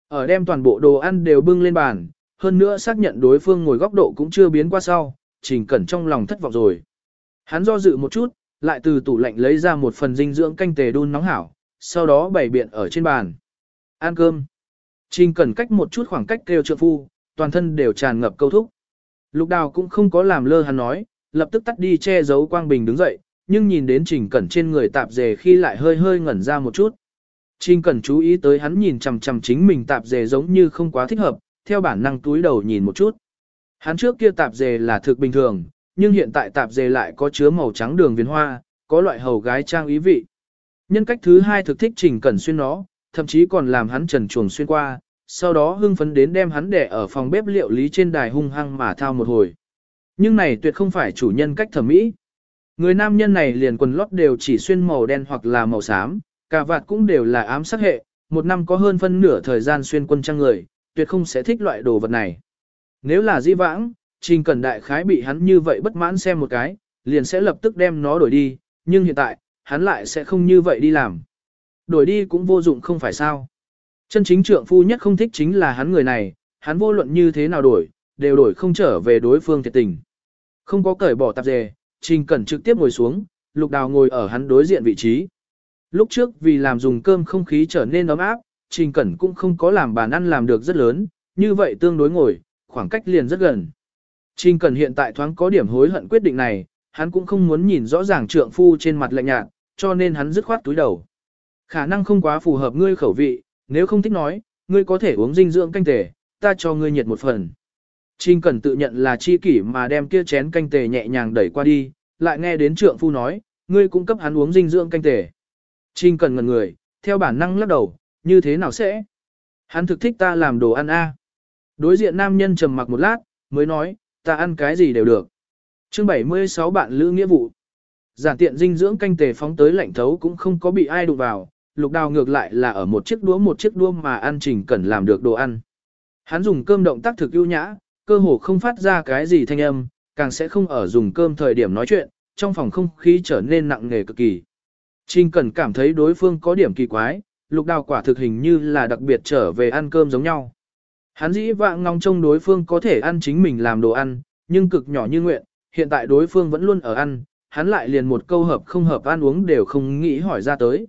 Ở đem toàn bộ đồ ăn đều bưng lên bàn, hơn nữa xác nhận đối phương ngồi góc độ cũng chưa biến qua sau, trình cẩn trong lòng thất vọng rồi. Hắn do dự một chút, lại từ tủ lạnh lấy ra một phần dinh dưỡng canh tề đun nóng hảo, sau đó bày biện ở trên bàn. Ăn cơm. Trình cẩn cách một chút khoảng cách kêu trượng phu, toàn thân đều tràn ngập câu thúc. Lục đào cũng không có làm lơ hắn nói, lập tức tắt đi che giấu quang bình đứng dậy, nhưng nhìn đến trình cẩn trên người tạp dề khi lại hơi hơi ngẩn ra một chút. Trình cẩn chú ý tới hắn nhìn chằm chằm chính mình tạp dề giống như không quá thích hợp, theo bản năng túi đầu nhìn một chút. Hắn trước kia tạp dề là thực bình thường, nhưng hiện tại tạp dề lại có chứa màu trắng đường viền hoa, có loại hầu gái trang ý vị. Nhân cách thứ hai thực thích trình cẩn xuyên nó, thậm chí còn làm hắn trần chuồng xuyên qua, sau đó hưng phấn đến đem hắn để ở phòng bếp liệu lý trên đài hung hăng mà thao một hồi. Nhưng này tuyệt không phải chủ nhân cách thẩm mỹ. Người nam nhân này liền quần lót đều chỉ xuyên màu đen hoặc là màu xám, cả vạt cũng đều là ám sắc hệ, một năm có hơn phân nửa thời gian xuyên quân trang người, tuyệt không sẽ thích loại đồ vật này. Nếu là di vãng, Trình Cẩn Đại Khái bị hắn như vậy bất mãn xem một cái, liền sẽ lập tức đem nó đổi đi, nhưng hiện tại, hắn lại sẽ không như vậy đi làm. Đổi đi cũng vô dụng không phải sao. Chân chính trượng phu nhất không thích chính là hắn người này, hắn vô luận như thế nào đổi, đều đổi không trở về đối phương thiệt tình. Không có cởi bỏ tạp dề, Trình Cẩn trực tiếp ngồi xuống, Lục Đào ngồi ở hắn đối diện vị trí. Lúc trước vì làm dùng cơm không khí trở nên ấm áp, Trình Cẩn cũng không có làm bàn ăn làm được rất lớn, như vậy tương đối ngồi, khoảng cách liền rất gần. Trình Cẩn hiện tại thoáng có điểm hối hận quyết định này, hắn cũng không muốn nhìn rõ ràng trượng phu trên mặt lạnh nhạt, cho nên hắn dứt khoát túi đầu. Khả năng không quá phù hợp ngươi khẩu vị, nếu không thích nói, ngươi có thể uống dinh dưỡng canh tể, ta cho ngươi nhiệt một phần. Trình Cẩn tự nhận là chi kỷ mà đem kia chén canh tề nhẹ nhàng đẩy qua đi, lại nghe đến trượng phu nói, ngươi cũng cấp hắn uống dinh dưỡng canh tề. Trình Cẩn ngẩn người, theo bản năng lắc đầu, như thế nào sẽ? Hắn thực thích ta làm đồ ăn a. Đối diện nam nhân trầm mặc một lát, mới nói, ta ăn cái gì đều được. chương 76 bạn lữ nghĩa vụ. Giản tiện dinh dưỡng canh tề phóng tới lạnh thấu cũng không có bị ai đụng vào, lục đào ngược lại là ở một chiếc đũa một chiếc đũa mà ăn trình cần làm được đồ ăn. Hắn dùng cơm động tác thực ưu nhã, cơ hồ không phát ra cái gì thanh âm, càng sẽ không ở dùng cơm thời điểm nói chuyện, trong phòng không khí trở nên nặng nề cực kỳ. Trình cần cảm thấy đối phương có điểm kỳ quái, lục đào quả thực hình như là đặc biệt trở về ăn cơm giống nhau. Hắn dĩ vạng ngóng trông đối phương có thể ăn chính mình làm đồ ăn, nhưng cực nhỏ như nguyện, hiện tại đối phương vẫn luôn ở ăn, hắn lại liền một câu hợp không hợp ăn uống đều không nghĩ hỏi ra tới.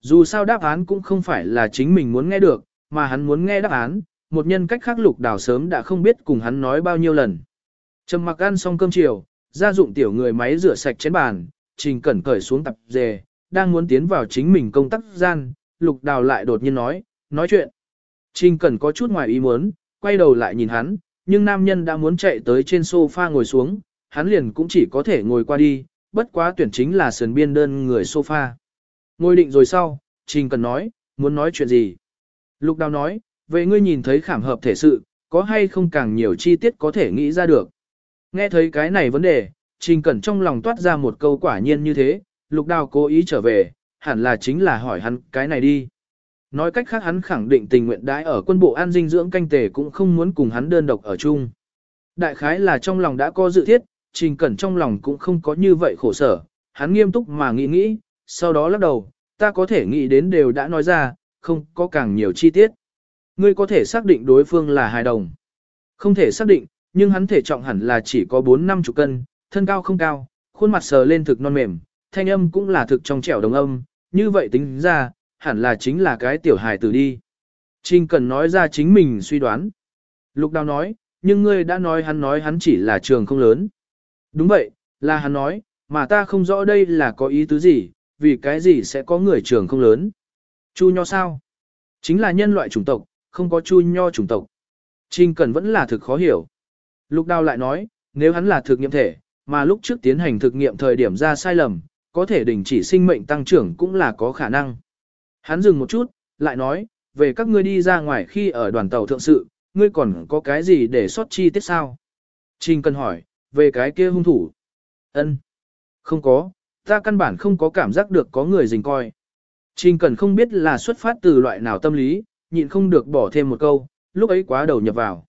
Dù sao đáp án cũng không phải là chính mình muốn nghe được, mà hắn muốn nghe đáp án, một nhân cách khác lục đào sớm đã không biết cùng hắn nói bao nhiêu lần. Trầm mặc ăn xong cơm chiều, gia dụng tiểu người máy rửa sạch chén bàn, trình cẩn cởi xuống tập dề, đang muốn tiến vào chính mình công tác gian, lục đào lại đột nhiên nói, nói chuyện. Trình cẩn có chút ngoài ý muốn, quay đầu lại nhìn hắn, nhưng nam nhân đã muốn chạy tới trên sofa ngồi xuống, hắn liền cũng chỉ có thể ngồi qua đi, bất quá tuyển chính là sườn biên đơn người sofa. Ngồi định rồi sau, Trình Cần nói, muốn nói chuyện gì? Lục Đào nói, về ngươi nhìn thấy khảm hợp thể sự, có hay không càng nhiều chi tiết có thể nghĩ ra được. Nghe thấy cái này vấn đề, Trình Cẩn trong lòng toát ra một câu quả nhiên như thế, Lục Đào cố ý trở về, hẳn là chính là hỏi hắn cái này đi. Nói cách khác hắn khẳng định tình nguyện đãi ở quân bộ an dinh dưỡng canh tề cũng không muốn cùng hắn đơn độc ở chung. Đại khái là trong lòng đã có dự thiết, Trình Cẩn trong lòng cũng không có như vậy khổ sở, hắn nghiêm túc mà nghĩ nghĩ, sau đó lắc đầu, ta có thể nghĩ đến đều đã nói ra, không có càng nhiều chi tiết. Ngươi có thể xác định đối phương là hài đồng. Không thể xác định, nhưng hắn thể trọng hẳn là chỉ có 4 năm chục cân, thân cao không cao, khuôn mặt sờ lên thực non mềm, thanh âm cũng là thực trong trẻo đồng âm, như vậy tính ra, hẳn là chính là cái tiểu hài tử đi. Trình cần nói ra chính mình suy đoán. Lục đào nói, nhưng ngươi đã nói hắn nói hắn chỉ là trường không lớn. Đúng vậy, là hắn nói, mà ta không rõ đây là có ý tứ gì, vì cái gì sẽ có người trường không lớn. Chu nho sao? Chính là nhân loại chủng tộc, không có chu nho chủng tộc. Trình Cẩn vẫn là thực khó hiểu. Lục Đào lại nói, nếu hắn là thực nghiệm thể, mà lúc trước tiến hành thực nghiệm thời điểm ra sai lầm, có thể đình chỉ sinh mệnh tăng trưởng cũng là có khả năng. Hắn dừng một chút, lại nói, về các ngươi đi ra ngoài khi ở đoàn tàu thượng sự, ngươi còn có cái gì để sót chi tiết sao? Trình Cẩn hỏi, về cái kia hung thủ. Ân, Không có, ta căn bản không có cảm giác được có người dình coi. Trình Cẩn không biết là xuất phát từ loại nào tâm lý, nhịn không được bỏ thêm một câu, lúc ấy quá đầu nhập vào.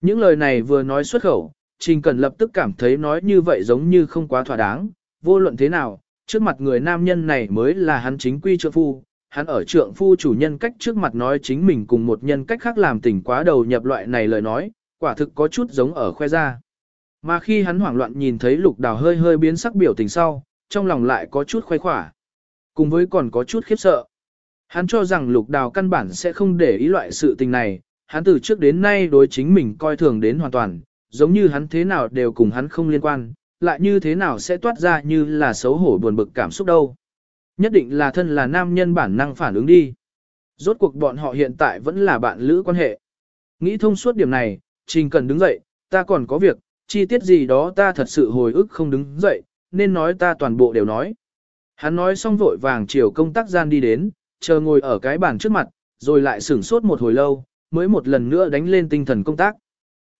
Những lời này vừa nói xuất khẩu, Trình Cẩn lập tức cảm thấy nói như vậy giống như không quá thỏa đáng, vô luận thế nào, trước mặt người nam nhân này mới là hắn chính quy trượng phu, hắn ở trượng phu chủ nhân cách trước mặt nói chính mình cùng một nhân cách khác làm tình quá đầu nhập loại này lời nói, quả thực có chút giống ở khoe ra. Mà khi hắn hoảng loạn nhìn thấy lục đào hơi hơi biến sắc biểu tình sau, trong lòng lại có chút khoái khỏa. Cùng với còn có chút khiếp sợ. Hắn cho rằng lục đào căn bản sẽ không để ý loại sự tình này, hắn từ trước đến nay đối chính mình coi thường đến hoàn toàn, giống như hắn thế nào đều cùng hắn không liên quan, lại như thế nào sẽ toát ra như là xấu hổ buồn bực cảm xúc đâu. Nhất định là thân là nam nhân bản năng phản ứng đi. Rốt cuộc bọn họ hiện tại vẫn là bạn lữ quan hệ. Nghĩ thông suốt điểm này, Trình cần đứng dậy, ta còn có việc, chi tiết gì đó ta thật sự hồi ức không đứng dậy, nên nói ta toàn bộ đều nói. Hắn nói xong vội vàng chiều công tác gian đi đến, chờ ngồi ở cái bàn trước mặt, rồi lại sửng sốt một hồi lâu, mới một lần nữa đánh lên tinh thần công tác.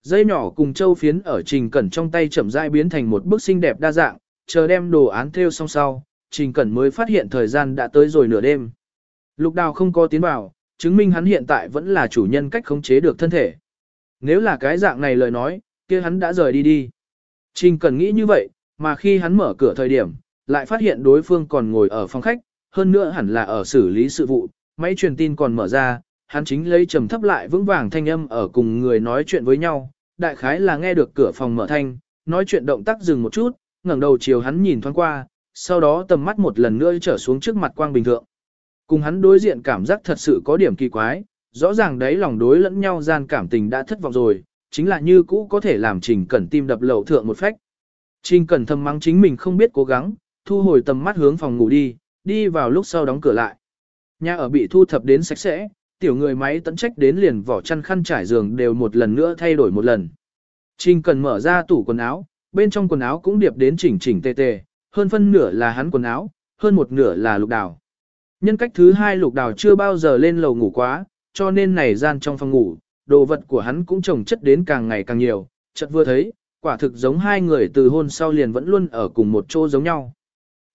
Dây nhỏ cùng châu phiến ở trình cẩn trong tay chậm rãi biến thành một bức xinh đẹp đa dạng, chờ đem đồ án theo xong sau, trình cẩn mới phát hiện thời gian đã tới rồi nửa đêm. Lục đào không có tiến vào, chứng minh hắn hiện tại vẫn là chủ nhân cách khống chế được thân thể. Nếu là cái dạng này lời nói, kia hắn đã rời đi đi. Trình cẩn nghĩ như vậy, mà khi hắn mở cửa thời điểm, lại phát hiện đối phương còn ngồi ở phòng khách, hơn nữa hẳn là ở xử lý sự vụ, máy truyền tin còn mở ra, hắn chính lấy trầm thấp lại vững vàng thanh âm ở cùng người nói chuyện với nhau, đại khái là nghe được cửa phòng mở thanh, nói chuyện động tác dừng một chút, ngẩng đầu chiều hắn nhìn thoáng qua, sau đó tầm mắt một lần nữa trở xuống trước mặt quang bình thượng. Cùng hắn đối diện cảm giác thật sự có điểm kỳ quái, rõ ràng đấy lòng đối lẫn nhau gian cảm tình đã thất vọng rồi, chính là như cũ có thể làm trình cẩn tim đập lậu thượng một phách. Trình cẩn thầm mắng chính mình không biết cố gắng, thu hồi tầm mắt hướng phòng ngủ đi, đi vào lúc sau đóng cửa lại. Nhà ở bị thu thập đến sạch sẽ, tiểu người máy tận trách đến liền vỏ chăn khăn trải giường đều một lần nữa thay đổi một lần. Trình cần mở ra tủ quần áo, bên trong quần áo cũng điệp đến chỉnh chỉnh tề tề, hơn phân nửa là hắn quần áo, hơn một nửa là lục đào. Nhân cách thứ hai lục đào chưa bao giờ lên lầu ngủ quá, cho nên này gian trong phòng ngủ, đồ vật của hắn cũng trồng chất đến càng ngày càng nhiều, chợt vừa thấy, quả thực giống hai người từ hôn sau liền vẫn luôn ở cùng một chỗ giống nhau.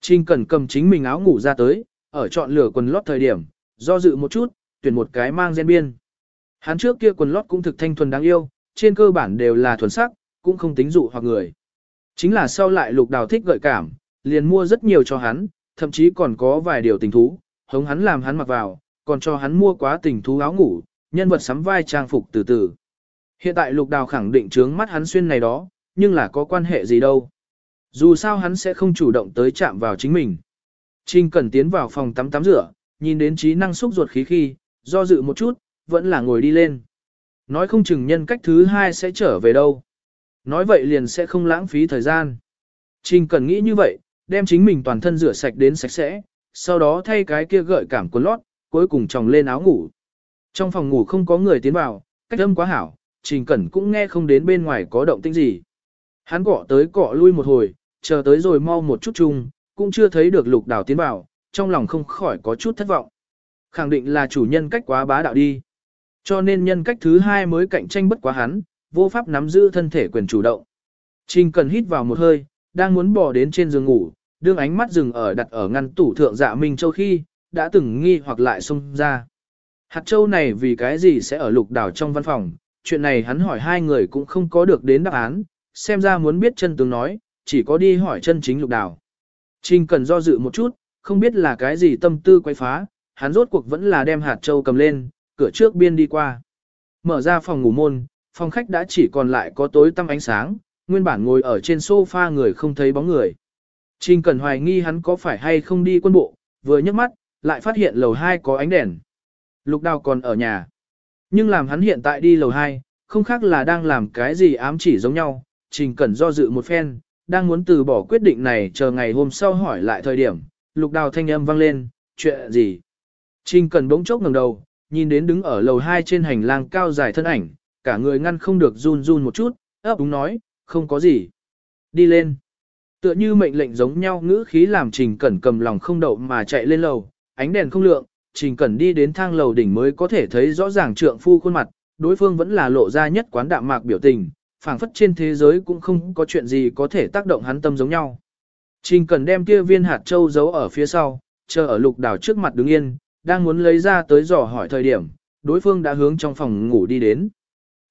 Trình Cẩn cầm chính mình áo ngủ ra tới, ở chọn lửa quần lót thời điểm, do dự một chút, tuyển một cái mang gen biên. Hắn trước kia quần lót cũng thực thanh thuần đáng yêu, trên cơ bản đều là thuần sắc, cũng không tính dụ hoặc người. Chính là sau lại lục đào thích gợi cảm, liền mua rất nhiều cho hắn, thậm chí còn có vài điều tình thú, hống hắn làm hắn mặc vào, còn cho hắn mua quá tình thú áo ngủ, nhân vật sắm vai trang phục từ từ. Hiện tại lục đào khẳng định trướng mắt hắn xuyên này đó, nhưng là có quan hệ gì đâu. Dù sao hắn sẽ không chủ động tới chạm vào chính mình. Trình cần tiến vào phòng tắm tắm rửa, nhìn đến trí năng xúc ruột khí khi, do dự một chút, vẫn là ngồi đi lên. Nói không chừng nhân cách thứ hai sẽ trở về đâu. Nói vậy liền sẽ không lãng phí thời gian. Trình cần nghĩ như vậy, đem chính mình toàn thân rửa sạch đến sạch sẽ, sau đó thay cái kia gợi cảm quần lót, cuối cùng tròng lên áo ngủ. Trong phòng ngủ không có người tiến vào, cách âm quá hảo, Trình Cẩn cũng nghe không đến bên ngoài có động tĩnh gì. Hắn cọ tới cọ lui một hồi, chờ tới rồi mau một chút chung, cũng chưa thấy được lục đảo tiến vào, trong lòng không khỏi có chút thất vọng. Khẳng định là chủ nhân cách quá bá đạo đi. Cho nên nhân cách thứ hai mới cạnh tranh bất quá hắn, vô pháp nắm giữ thân thể quyền chủ động. Trình cần hít vào một hơi, đang muốn bỏ đến trên giường ngủ, đương ánh mắt dừng ở đặt ở ngăn tủ thượng dạ Minh Châu khi, đã từng nghi hoặc lại xông ra. Hạt châu này vì cái gì sẽ ở lục đảo trong văn phòng, chuyện này hắn hỏi hai người cũng không có được đến đáp án, xem ra muốn biết chân tướng nói, chỉ có đi hỏi chân chính lục đào, Trình cần do dự một chút, không biết là cái gì tâm tư quay phá, hắn rốt cuộc vẫn là đem hạt châu cầm lên, cửa trước biên đi qua. Mở ra phòng ngủ môn, phòng khách đã chỉ còn lại có tối tăm ánh sáng, nguyên bản ngồi ở trên sofa người không thấy bóng người. Trình cần hoài nghi hắn có phải hay không đi quân bộ, vừa nhấc mắt, lại phát hiện lầu 2 có ánh đèn. Lục đào còn ở nhà. Nhưng làm hắn hiện tại đi lầu 2, không khác là đang làm cái gì ám chỉ giống nhau, trình cần do dự một phen, đang muốn từ bỏ quyết định này chờ ngày hôm sau hỏi lại thời điểm, lục đào thanh âm vang lên, chuyện gì? Trình cần bỗng chốc ngẩng đầu, nhìn đến đứng ở lầu 2 trên hành lang cao dài thân ảnh, cả người ngăn không được run run một chút, ấp úng nói, không có gì. Đi lên. Tựa như mệnh lệnh giống nhau ngữ khí làm Trình Cẩn cầm lòng không đậu mà chạy lên lầu, ánh đèn không lượng, Trình Cẩn đi đến thang lầu đỉnh mới có thể thấy rõ ràng trượng phu khuôn mặt, đối phương vẫn là lộ ra nhất quán đạm mạc biểu tình, phảng phất trên thế giới cũng không có chuyện gì có thể tác động hắn tâm giống nhau. Trình Cần đem kia viên hạt châu giấu ở phía sau, chờ ở lục đảo trước mặt đứng yên, đang muốn lấy ra tới dò hỏi thời điểm, đối phương đã hướng trong phòng ngủ đi đến.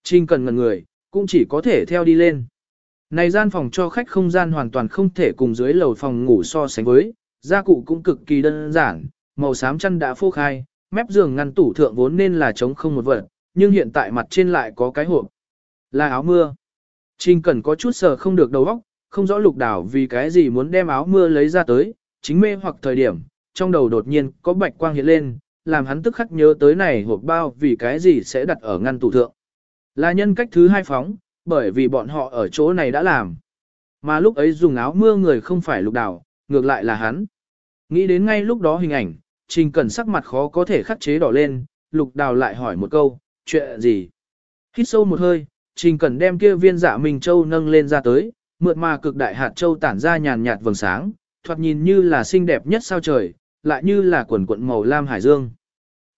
Trình Cần ngần người, cũng chỉ có thể theo đi lên. Này gian phòng cho khách không gian hoàn toàn không thể cùng dưới lầu phòng ngủ so sánh với, gia cụ cũng cực kỳ đơn giản, màu xám chăn đã phô khai, mép giường ngăn tủ thượng vốn nên là trống không một vật, nhưng hiện tại mặt trên lại có cái hộp. Là áo mưa. Trình Cẩn có chút sờ không được đầu óc, không rõ lục đảo vì cái gì muốn đem áo mưa lấy ra tới, chính mê hoặc thời điểm, trong đầu đột nhiên có bạch quang hiện lên, làm hắn tức khắc nhớ tới này hộp bao vì cái gì sẽ đặt ở ngăn tủ thượng. Là nhân cách thứ hai phóng, bởi vì bọn họ ở chỗ này đã làm. Mà lúc ấy dùng áo mưa người không phải lục đảo, ngược lại là hắn. Nghĩ đến ngay lúc đó hình ảnh, Trình Cẩn sắc mặt khó có thể khắc chế đỏ lên, lục đào lại hỏi một câu, chuyện gì? Hít sâu một hơi, Trình Cẩn đem kia viên dạ Minh Châu nâng lên ra tới, mượt mà cực đại hạt châu tản ra nhàn nhạt vầng sáng, thoạt nhìn như là xinh đẹp nhất sao trời, lại như là quần quận màu lam hải dương.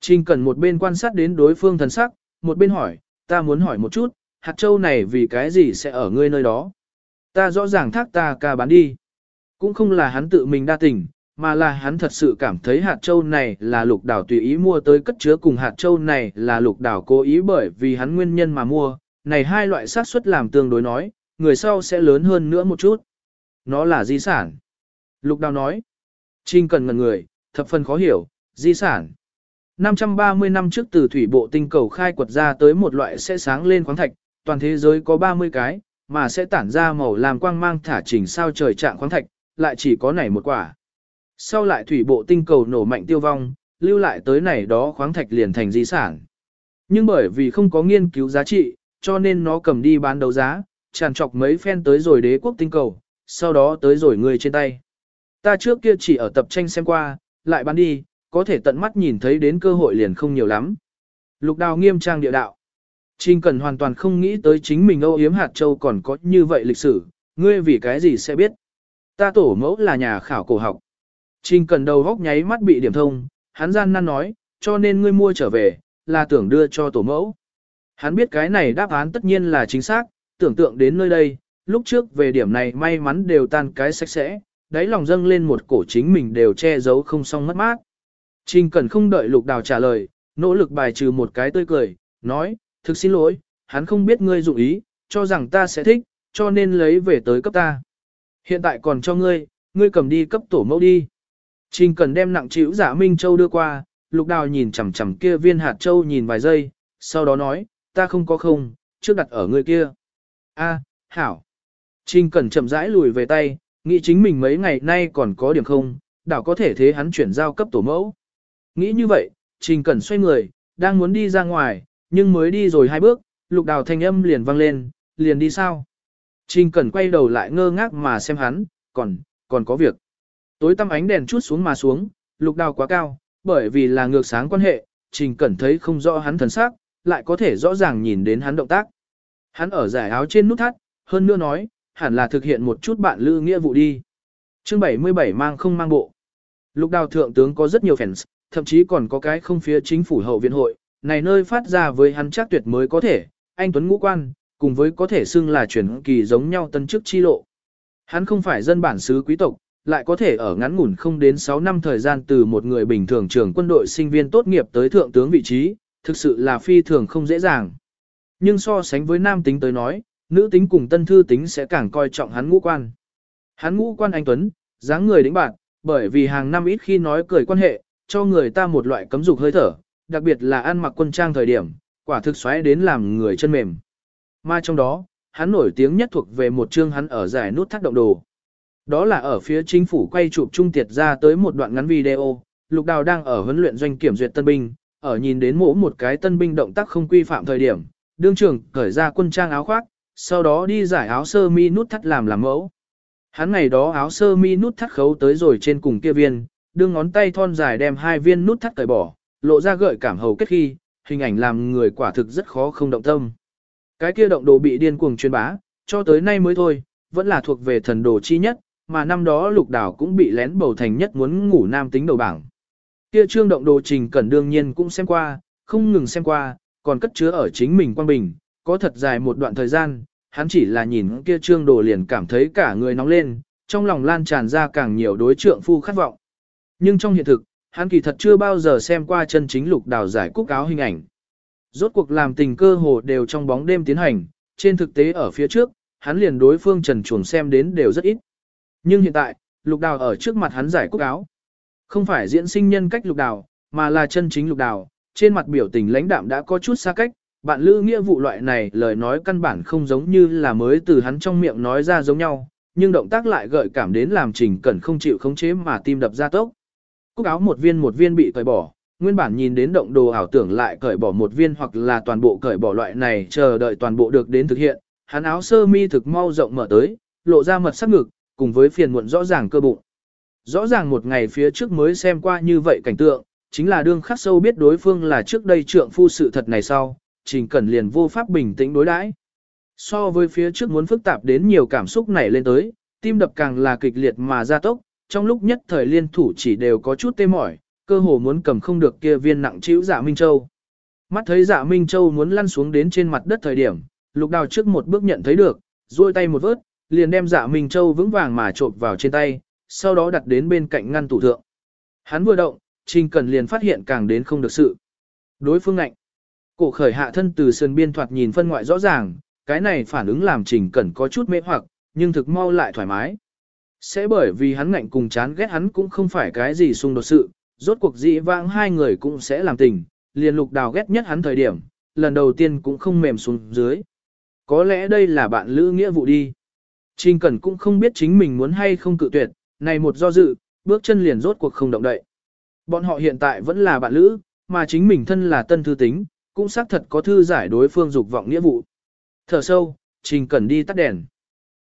Trình Cẩn một bên quan sát đến đối phương thần sắc, một bên hỏi, ta muốn hỏi một chút, hạt châu này vì cái gì sẽ ở ngươi nơi đó? Ta rõ ràng thác ta ca bán đi. Cũng không là hắn tự mình đa tình, mà là hắn thật sự cảm thấy hạt châu này là lục đảo tùy ý mua tới cất chứa cùng hạt châu này là lục đảo cố ý bởi vì hắn nguyên nhân mà mua, này hai loại xác suất làm tương đối nói, người sau sẽ lớn hơn nữa một chút. Nó là di sản. Lục Đào nói, Trinh cần ngần người, thập phần khó hiểu, di sản. 530 năm trước từ thủy bộ tinh cầu khai quật ra tới một loại sẽ sáng lên khoáng thạch, toàn thế giới có 30 cái, mà sẽ tản ra màu làm quang mang thả chỉnh sao trời trạng khoáng thạch, lại chỉ có này một quả. Sau lại thủy bộ tinh cầu nổ mạnh tiêu vong, lưu lại tới này đó khoáng thạch liền thành di sản. Nhưng bởi vì không có nghiên cứu giá trị, cho nên nó cầm đi bán đấu giá, tràn trọc mấy phen tới rồi đế quốc tinh cầu, sau đó tới rồi người trên tay. Ta trước kia chỉ ở tập tranh xem qua, lại bán đi, có thể tận mắt nhìn thấy đến cơ hội liền không nhiều lắm. Lục đào nghiêm trang địa đạo. Trình Cần hoàn toàn không nghĩ tới chính mình âu yếm hạt châu còn có như vậy lịch sử, ngươi vì cái gì sẽ biết. Ta tổ mẫu là nhà khảo cổ học. Trình Cần đầu góc nháy mắt bị điểm thông, hắn gian nan nói, cho nên ngươi mua trở về, là tưởng đưa cho tổ mẫu. Hắn biết cái này đáp án tất nhiên là chính xác, tưởng tượng đến nơi đây, lúc trước về điểm này may mắn đều tan cái sạch sẽ, đáy lòng dâng lên một cổ chính mình đều che giấu không xong mất mát. Trình Cẩn không đợi Lục Đào trả lời, nỗ lực bài trừ một cái tươi cười, nói, thực xin lỗi, hắn không biết ngươi dụng ý, cho rằng ta sẽ thích, cho nên lấy về tới cấp ta. Hiện tại còn cho ngươi, ngươi cầm đi cấp tổ mẫu đi. Trình Cẩn đem nặng chịu giả dạ Minh Châu đưa qua, Lục Đào nhìn chằm chằm kia viên hạt châu nhìn vài giây, sau đó nói, ta không có không, trước đặt ở người kia. A, hảo. Trình Cẩn chậm rãi lùi về tay, nghĩ chính mình mấy ngày nay còn có điểm không, đảo có thể thế hắn chuyển giao cấp tổ mẫu. Nghĩ như vậy, Trình Cẩn xoay người, đang muốn đi ra ngoài, nhưng mới đi rồi hai bước, lục đào thanh âm liền vang lên, liền đi sao? Trình Cẩn quay đầu lại ngơ ngác mà xem hắn, còn, còn có việc. Tối tăm ánh đèn chút xuống mà xuống, lục đào quá cao, bởi vì là ngược sáng quan hệ, Trình Cẩn thấy không rõ hắn thần sắc, lại có thể rõ ràng nhìn đến hắn động tác. Hắn ở giải áo trên nút thắt, hơn nữa nói, hẳn là thực hiện một chút bạn lư nghĩa vụ đi. Chương 77 mang không mang bộ. Lục đào thượng tướng có rất nhiều fans, thậm chí còn có cái không phía chính phủ hậu viện hội, này nơi phát ra với hắn chắc tuyệt mới có thể, anh Tuấn ngũ quan, cùng với có thể xưng là chuyển kỳ giống nhau tân chức chi lộ. Hắn không phải dân bản xứ quý tộc, lại có thể ở ngắn ngủn không đến 6 năm thời gian từ một người bình thường trưởng quân đội sinh viên tốt nghiệp tới thượng tướng vị trí, thực sự là phi thường không dễ dàng. Nhưng so sánh với nam tính tới nói, nữ tính cùng tân thư tính sẽ càng coi trọng hắn ngũ quan. Hắn ngũ quan anh Tuấn, dáng người đĩnh bạn, bởi vì hàng năm ít khi nói cười quan hệ, cho người ta một loại cấm dục hơi thở, đặc biệt là ăn mặc quân trang thời điểm, quả thực xoáy đến làm người chân mềm. Mà trong đó, hắn nổi tiếng nhất thuộc về một chương hắn ở giải nút thắt động đồ. Đó là ở phía chính phủ quay chụp trung tiệt ra tới một đoạn ngắn video, Lục Đào đang ở huấn luyện doanh kiểm duyệt tân binh, ở nhìn đến mỗ một cái tân binh động tác không quy phạm thời điểm, đương trưởng cởi ra quân trang áo khoác, sau đó đi giải áo sơ mi nút thắt làm làm mẫu. Hắn ngày đó áo sơ mi nút thắt khấu tới rồi trên cùng kia viên, đương ngón tay thon dài đem hai viên nút thắt cởi bỏ, lộ ra gợi cảm hầu kết khi, hình ảnh làm người quả thực rất khó không động tâm. Cái kia động đồ bị điên cuồng truyền bá, cho tới nay mới thôi, vẫn là thuộc về thần đồ chi nhất, mà năm đó lục đảo cũng bị lén bầu thành nhất muốn ngủ nam tính đầu bảng. Kia trương động đồ trình cẩn đương nhiên cũng xem qua, không ngừng xem qua, còn cất chứa ở chính mình quan bình, có thật dài một đoạn thời gian, hắn chỉ là nhìn kia trương đồ liền cảm thấy cả người nóng lên, trong lòng lan tràn ra càng nhiều đối trượng phu khát vọng. Nhưng trong hiện thực, hắn kỳ thật chưa bao giờ xem qua chân chính lục đào giải cúc áo hình ảnh. Rốt cuộc làm tình cơ hồ đều trong bóng đêm tiến hành, trên thực tế ở phía trước, hắn liền đối phương trần chuồng xem đến đều rất ít. Nhưng hiện tại, lục đào ở trước mặt hắn giải cúc áo. Không phải diễn sinh nhân cách lục đào, mà là chân chính lục đào, trên mặt biểu tình lãnh đạm đã có chút xa cách, bạn lữ nghĩa vụ loại này lời nói căn bản không giống như là mới từ hắn trong miệng nói ra giống nhau, nhưng động tác lại gợi cảm đến làm trình cẩn không chịu khống chế mà tim đập ra tốc. Cúc áo một viên một viên bị cởi bỏ, nguyên bản nhìn đến động đồ ảo tưởng lại cởi bỏ một viên hoặc là toàn bộ cởi bỏ loại này chờ đợi toàn bộ được đến thực hiện, hắn áo sơ mi thực mau rộng mở tới, lộ ra mật sắc ngực, cùng với phiền muộn rõ ràng cơ bụng. Rõ ràng một ngày phía trước mới xem qua như vậy cảnh tượng, chính là đương khắc sâu biết đối phương là trước đây trượng phu sự thật này sau, Trình Cẩn liền vô pháp bình tĩnh đối đãi. So với phía trước muốn phức tạp đến nhiều cảm xúc nảy lên tới, tim đập càng là kịch liệt mà gia tốc, trong lúc nhất thời liên thủ chỉ đều có chút tê mỏi, cơ hồ muốn cầm không được kia viên nặng chịu dạ Minh Châu. Mắt thấy dạ Minh Châu muốn lăn xuống đến trên mặt đất thời điểm, lục đào trước một bước nhận thấy được, duỗi tay một vớt, liền đem dạ Minh Châu vững vàng mà trộn vào trên tay, sau đó đặt đến bên cạnh ngăn tủ thượng. Hắn vừa động, Trình Cần liền phát hiện càng đến không được sự. Đối phương ngạnh. Cổ khởi hạ thân từ sườn biên thoạt nhìn phân ngoại rõ ràng, cái này phản ứng làm Trình Cẩn có chút mê hoặc, nhưng thực mau lại thoải mái. Sẽ bởi vì hắn ngạnh cùng chán ghét hắn cũng không phải cái gì xung đột sự, rốt cuộc dị vãng hai người cũng sẽ làm tình, liền lục đào ghét nhất hắn thời điểm, lần đầu tiên cũng không mềm xuống dưới. Có lẽ đây là bạn lữ nghĩa vụ đi. Trình Cẩn cũng không biết chính mình muốn hay không cự tuyệt, này một do dự, bước chân liền rốt cuộc không động đậy. Bọn họ hiện tại vẫn là bạn lữ, mà chính mình thân là tân thư tính, cũng xác thật có thư giải đối phương dục vọng nghĩa vụ. Thở sâu, Trình Cẩn đi tắt đèn.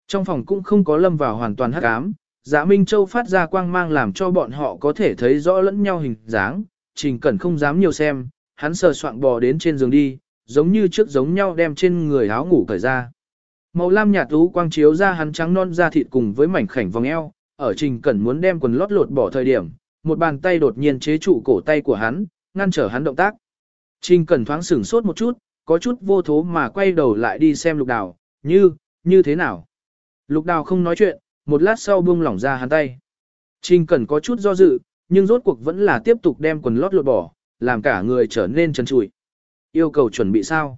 Trong phòng cũng không có lâm vào hoàn toàn hắc ám, Dạ Minh Châu phát ra quang mang làm cho bọn họ có thể thấy rõ lẫn nhau hình dáng, Trình Cẩn không dám nhiều xem, hắn sờ soạng bò đến trên giường đi, giống như trước giống nhau đem trên người áo ngủ cởi ra. Màu lam nhạt tú quang chiếu ra hắn trắng non da thịt cùng với mảnh khảnh vòng eo, ở Trình Cẩn muốn đem quần lót lột bỏ thời điểm, một bàn tay đột nhiên chế trụ cổ tay của hắn, ngăn trở hắn động tác. Trình Cẩn thoáng sửng sốt một chút, có chút vô thố mà quay đầu lại đi xem lục đào, như, như thế nào. Lục đào không nói chuyện, một lát sau buông lỏng ra hắn tay. Trình Cẩn có chút do dự, nhưng rốt cuộc vẫn là tiếp tục đem quần lót lột bỏ, làm cả người trở nên trần trụi. Yêu cầu chuẩn bị sao?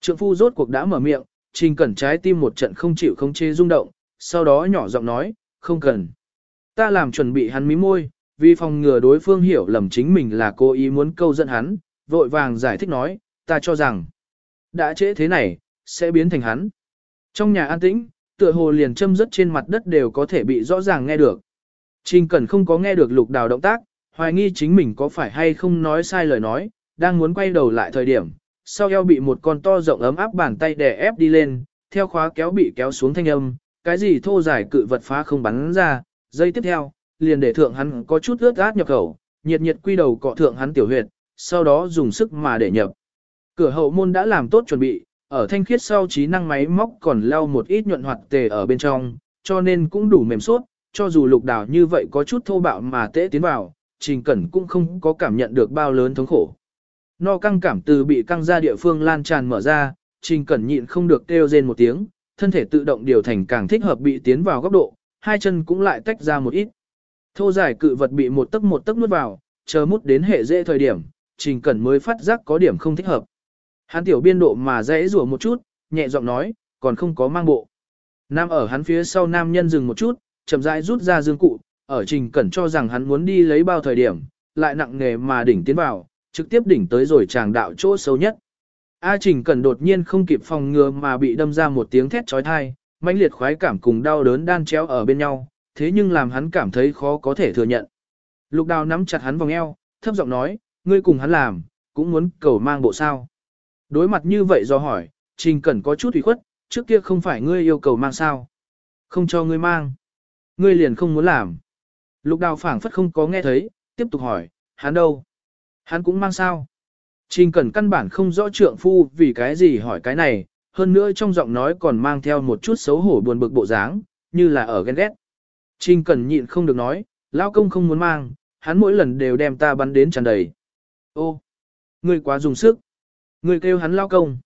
Trượng phu rốt cuộc đã mở miệng, Trình Cẩn trái tim một trận không chịu không chê rung động, sau đó nhỏ giọng nói, không cần. Ta làm chuẩn bị hắn mí môi, vì phòng ngừa đối phương hiểu lầm chính mình là cố ý muốn câu dẫn hắn, vội vàng giải thích nói, ta cho rằng, đã trễ thế này, sẽ biến thành hắn. Trong nhà an tĩnh, tựa hồ liền châm rất trên mặt đất đều có thể bị rõ ràng nghe được. Trình Cẩn không có nghe được lục đào động tác, hoài nghi chính mình có phải hay không nói sai lời nói, đang muốn quay đầu lại thời điểm, sau eo bị một con to rộng ấm áp bàn tay đè ép đi lên, theo khóa kéo bị kéo xuống thanh âm, cái gì thô giải cự vật phá không bắn ra, dây tiếp theo, liền để thượng hắn có chút ướt át nhập khẩu, nhiệt nhiệt quy đầu cọ thượng hắn tiểu huyệt, sau đó dùng sức mà để nhập. Cửa hậu môn đã làm tốt chuẩn bị, ở thanh khiết sau trí năng máy móc còn lau một ít nhuận hoạt tề ở bên trong, cho nên cũng đủ mềm suốt, cho dù lục đào như vậy có chút thô bạo mà tễ tiến vào, trình cẩn cũng không có cảm nhận được bao lớn thống khổ. No căng cảm từ bị căng ra địa phương lan tràn mở ra, trình cẩn nhịn không được kêu rên một tiếng, thân thể tự động điều thành càng thích hợp bị tiến vào góc độ, hai chân cũng lại tách ra một ít. Thô dài cự vật bị một tấc một tấc nuốt vào, chờ mút đến hệ dễ thời điểm, trình cẩn mới phát giác có điểm không thích hợp. Hắn tiểu biên độ mà dễ rủa một chút, nhẹ giọng nói, còn không có mang bộ. Nam ở hắn phía sau nam nhân dừng một chút, chậm rãi rút ra dương cụ, ở trình cẩn cho rằng hắn muốn đi lấy bao thời điểm, lại nặng nghề mà đỉnh tiến vào, trực tiếp đỉnh tới rồi chàng đạo chỗ sâu nhất. A trình cẩn đột nhiên không kịp phòng ngừa mà bị đâm ra một tiếng thét trói thai, mãnh liệt khoái cảm cùng đau đớn đan chéo ở bên nhau, thế nhưng làm hắn cảm thấy khó có thể thừa nhận. Lục đào nắm chặt hắn vòng eo, thấp giọng nói, ngươi cùng hắn làm, cũng muốn cầu mang bộ sao. Đối mặt như vậy do hỏi, trình cẩn có chút ủy khuất, trước kia không phải ngươi yêu cầu mang sao. Không cho ngươi mang. Ngươi liền không muốn làm. Lục đào phảng phất không có nghe thấy, tiếp tục hỏi, hắn đâu? Hắn cũng mang sao? Trình Cẩn căn bản không rõ trượng phu vì cái gì hỏi cái này, hơn nữa trong giọng nói còn mang theo một chút xấu hổ buồn bực bộ dáng, như là ở ghen ghét. Trình Cẩn nhịn không được nói, lao công không muốn mang, hắn mỗi lần đều đem ta bắn đến tràn đầy. Ô, ngươi quá dùng sức. Ngươi kêu hắn lao công.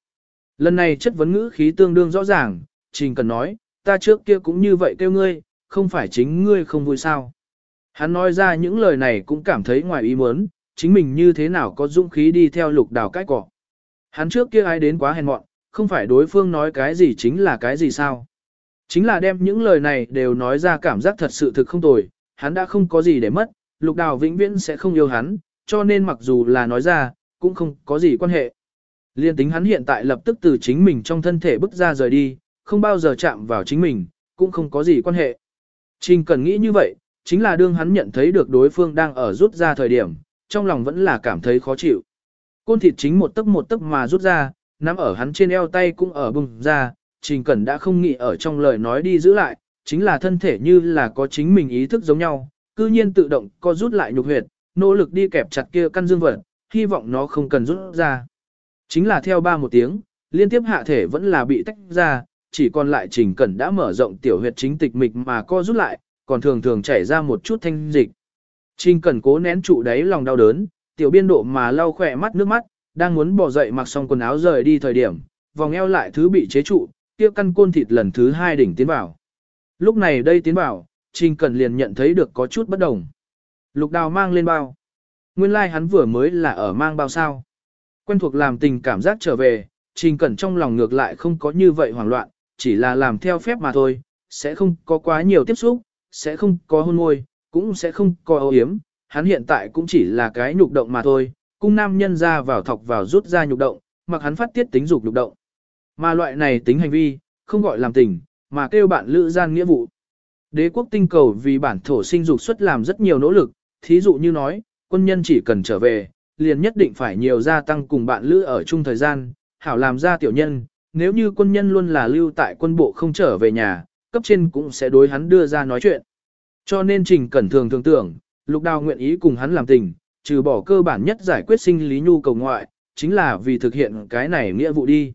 Lần này chất vấn ngữ khí tương đương rõ ràng, Trình Cẩn nói, ta trước kia cũng như vậy kêu ngươi, không phải chính ngươi không vui sao. Hắn nói ra những lời này cũng cảm thấy ngoài ý muốn, chính mình như thế nào có dũng khí đi theo lục đào cái cỏ. Hắn trước kia ai đến quá hèn mọn, không phải đối phương nói cái gì chính là cái gì sao. Chính là đem những lời này đều nói ra cảm giác thật sự thực không tồi, hắn đã không có gì để mất, lục đào vĩnh viễn sẽ không yêu hắn, cho nên mặc dù là nói ra, cũng không có gì quan hệ. Liên tính hắn hiện tại lập tức từ chính mình trong thân thể bước ra rời đi, không bao giờ chạm vào chính mình, cũng không có gì quan hệ. Trình cần nghĩ như vậy, chính là đương hắn nhận thấy được đối phương đang ở rút ra thời điểm, trong lòng vẫn là cảm thấy khó chịu. Côn thịt chính một tấc một tấc mà rút ra, nắm ở hắn trên eo tay cũng ở bùng ra, Trình Cẩn đã không nghĩ ở trong lời nói đi giữ lại, chính là thân thể như là có chính mình ý thức giống nhau, cư nhiên tự động co rút lại nhục huyệt, nỗ lực đi kẹp chặt kia căn dương vật, hy vọng nó không cần rút ra. Chính là theo ba một tiếng, liên tiếp hạ thể vẫn là bị tách ra, chỉ còn lại Trình Cẩn đã mở rộng tiểu huyệt chính tịch mịch mà co rút lại, còn thường thường chảy ra một chút thanh dịch. Trình Cẩn cố nén trụ đáy lòng đau đớn, tiểu biên độ mà lau khỏe mắt nước mắt, đang muốn bỏ dậy mặc xong quần áo rời đi thời điểm, vòng eo lại thứ bị chế trụ, kia căn côn thịt lần thứ hai đỉnh tiến vào. Lúc này đây tiến vào, Trình Cẩn liền nhận thấy được có chút bất đồng. Lục đào mang lên bao. Nguyên lai like hắn vừa mới là ở mang bao sao. Quen thuộc làm tình cảm giác trở về, Trình Cẩn trong lòng ngược lại không có như vậy hoảng loạn, chỉ là làm theo phép mà thôi, sẽ không có quá nhiều tiếp xúc, sẽ không có hôn môi, cũng sẽ không coi ô hiếm, hắn hiện tại cũng chỉ là cái nhục động mà thôi, cung nam nhân ra vào thọc vào rút ra nhục động, mặc hắn phát tiết tính dục nhục động. Mà loại này tính hành vi, không gọi làm tình, mà kêu bạn lữ gian nghĩa vụ. Đế quốc tinh cầu vì bản thổ sinh dục xuất làm rất nhiều nỗ lực, thí dụ như nói, quân nhân chỉ cần trở về, liền nhất định phải nhiều gia tăng cùng bạn lữ ở chung thời gian, hảo làm ra tiểu nhân, nếu như quân nhân luôn là lưu tại quân bộ không trở về nhà, cấp trên cũng sẽ đối hắn đưa ra nói chuyện. Cho nên Trình Cẩn thường thường tưởng, Lục Đào nguyện ý cùng hắn làm tình, trừ bỏ cơ bản nhất giải quyết sinh lý nhu cầu ngoại, chính là vì thực hiện cái này nghĩa vụ đi.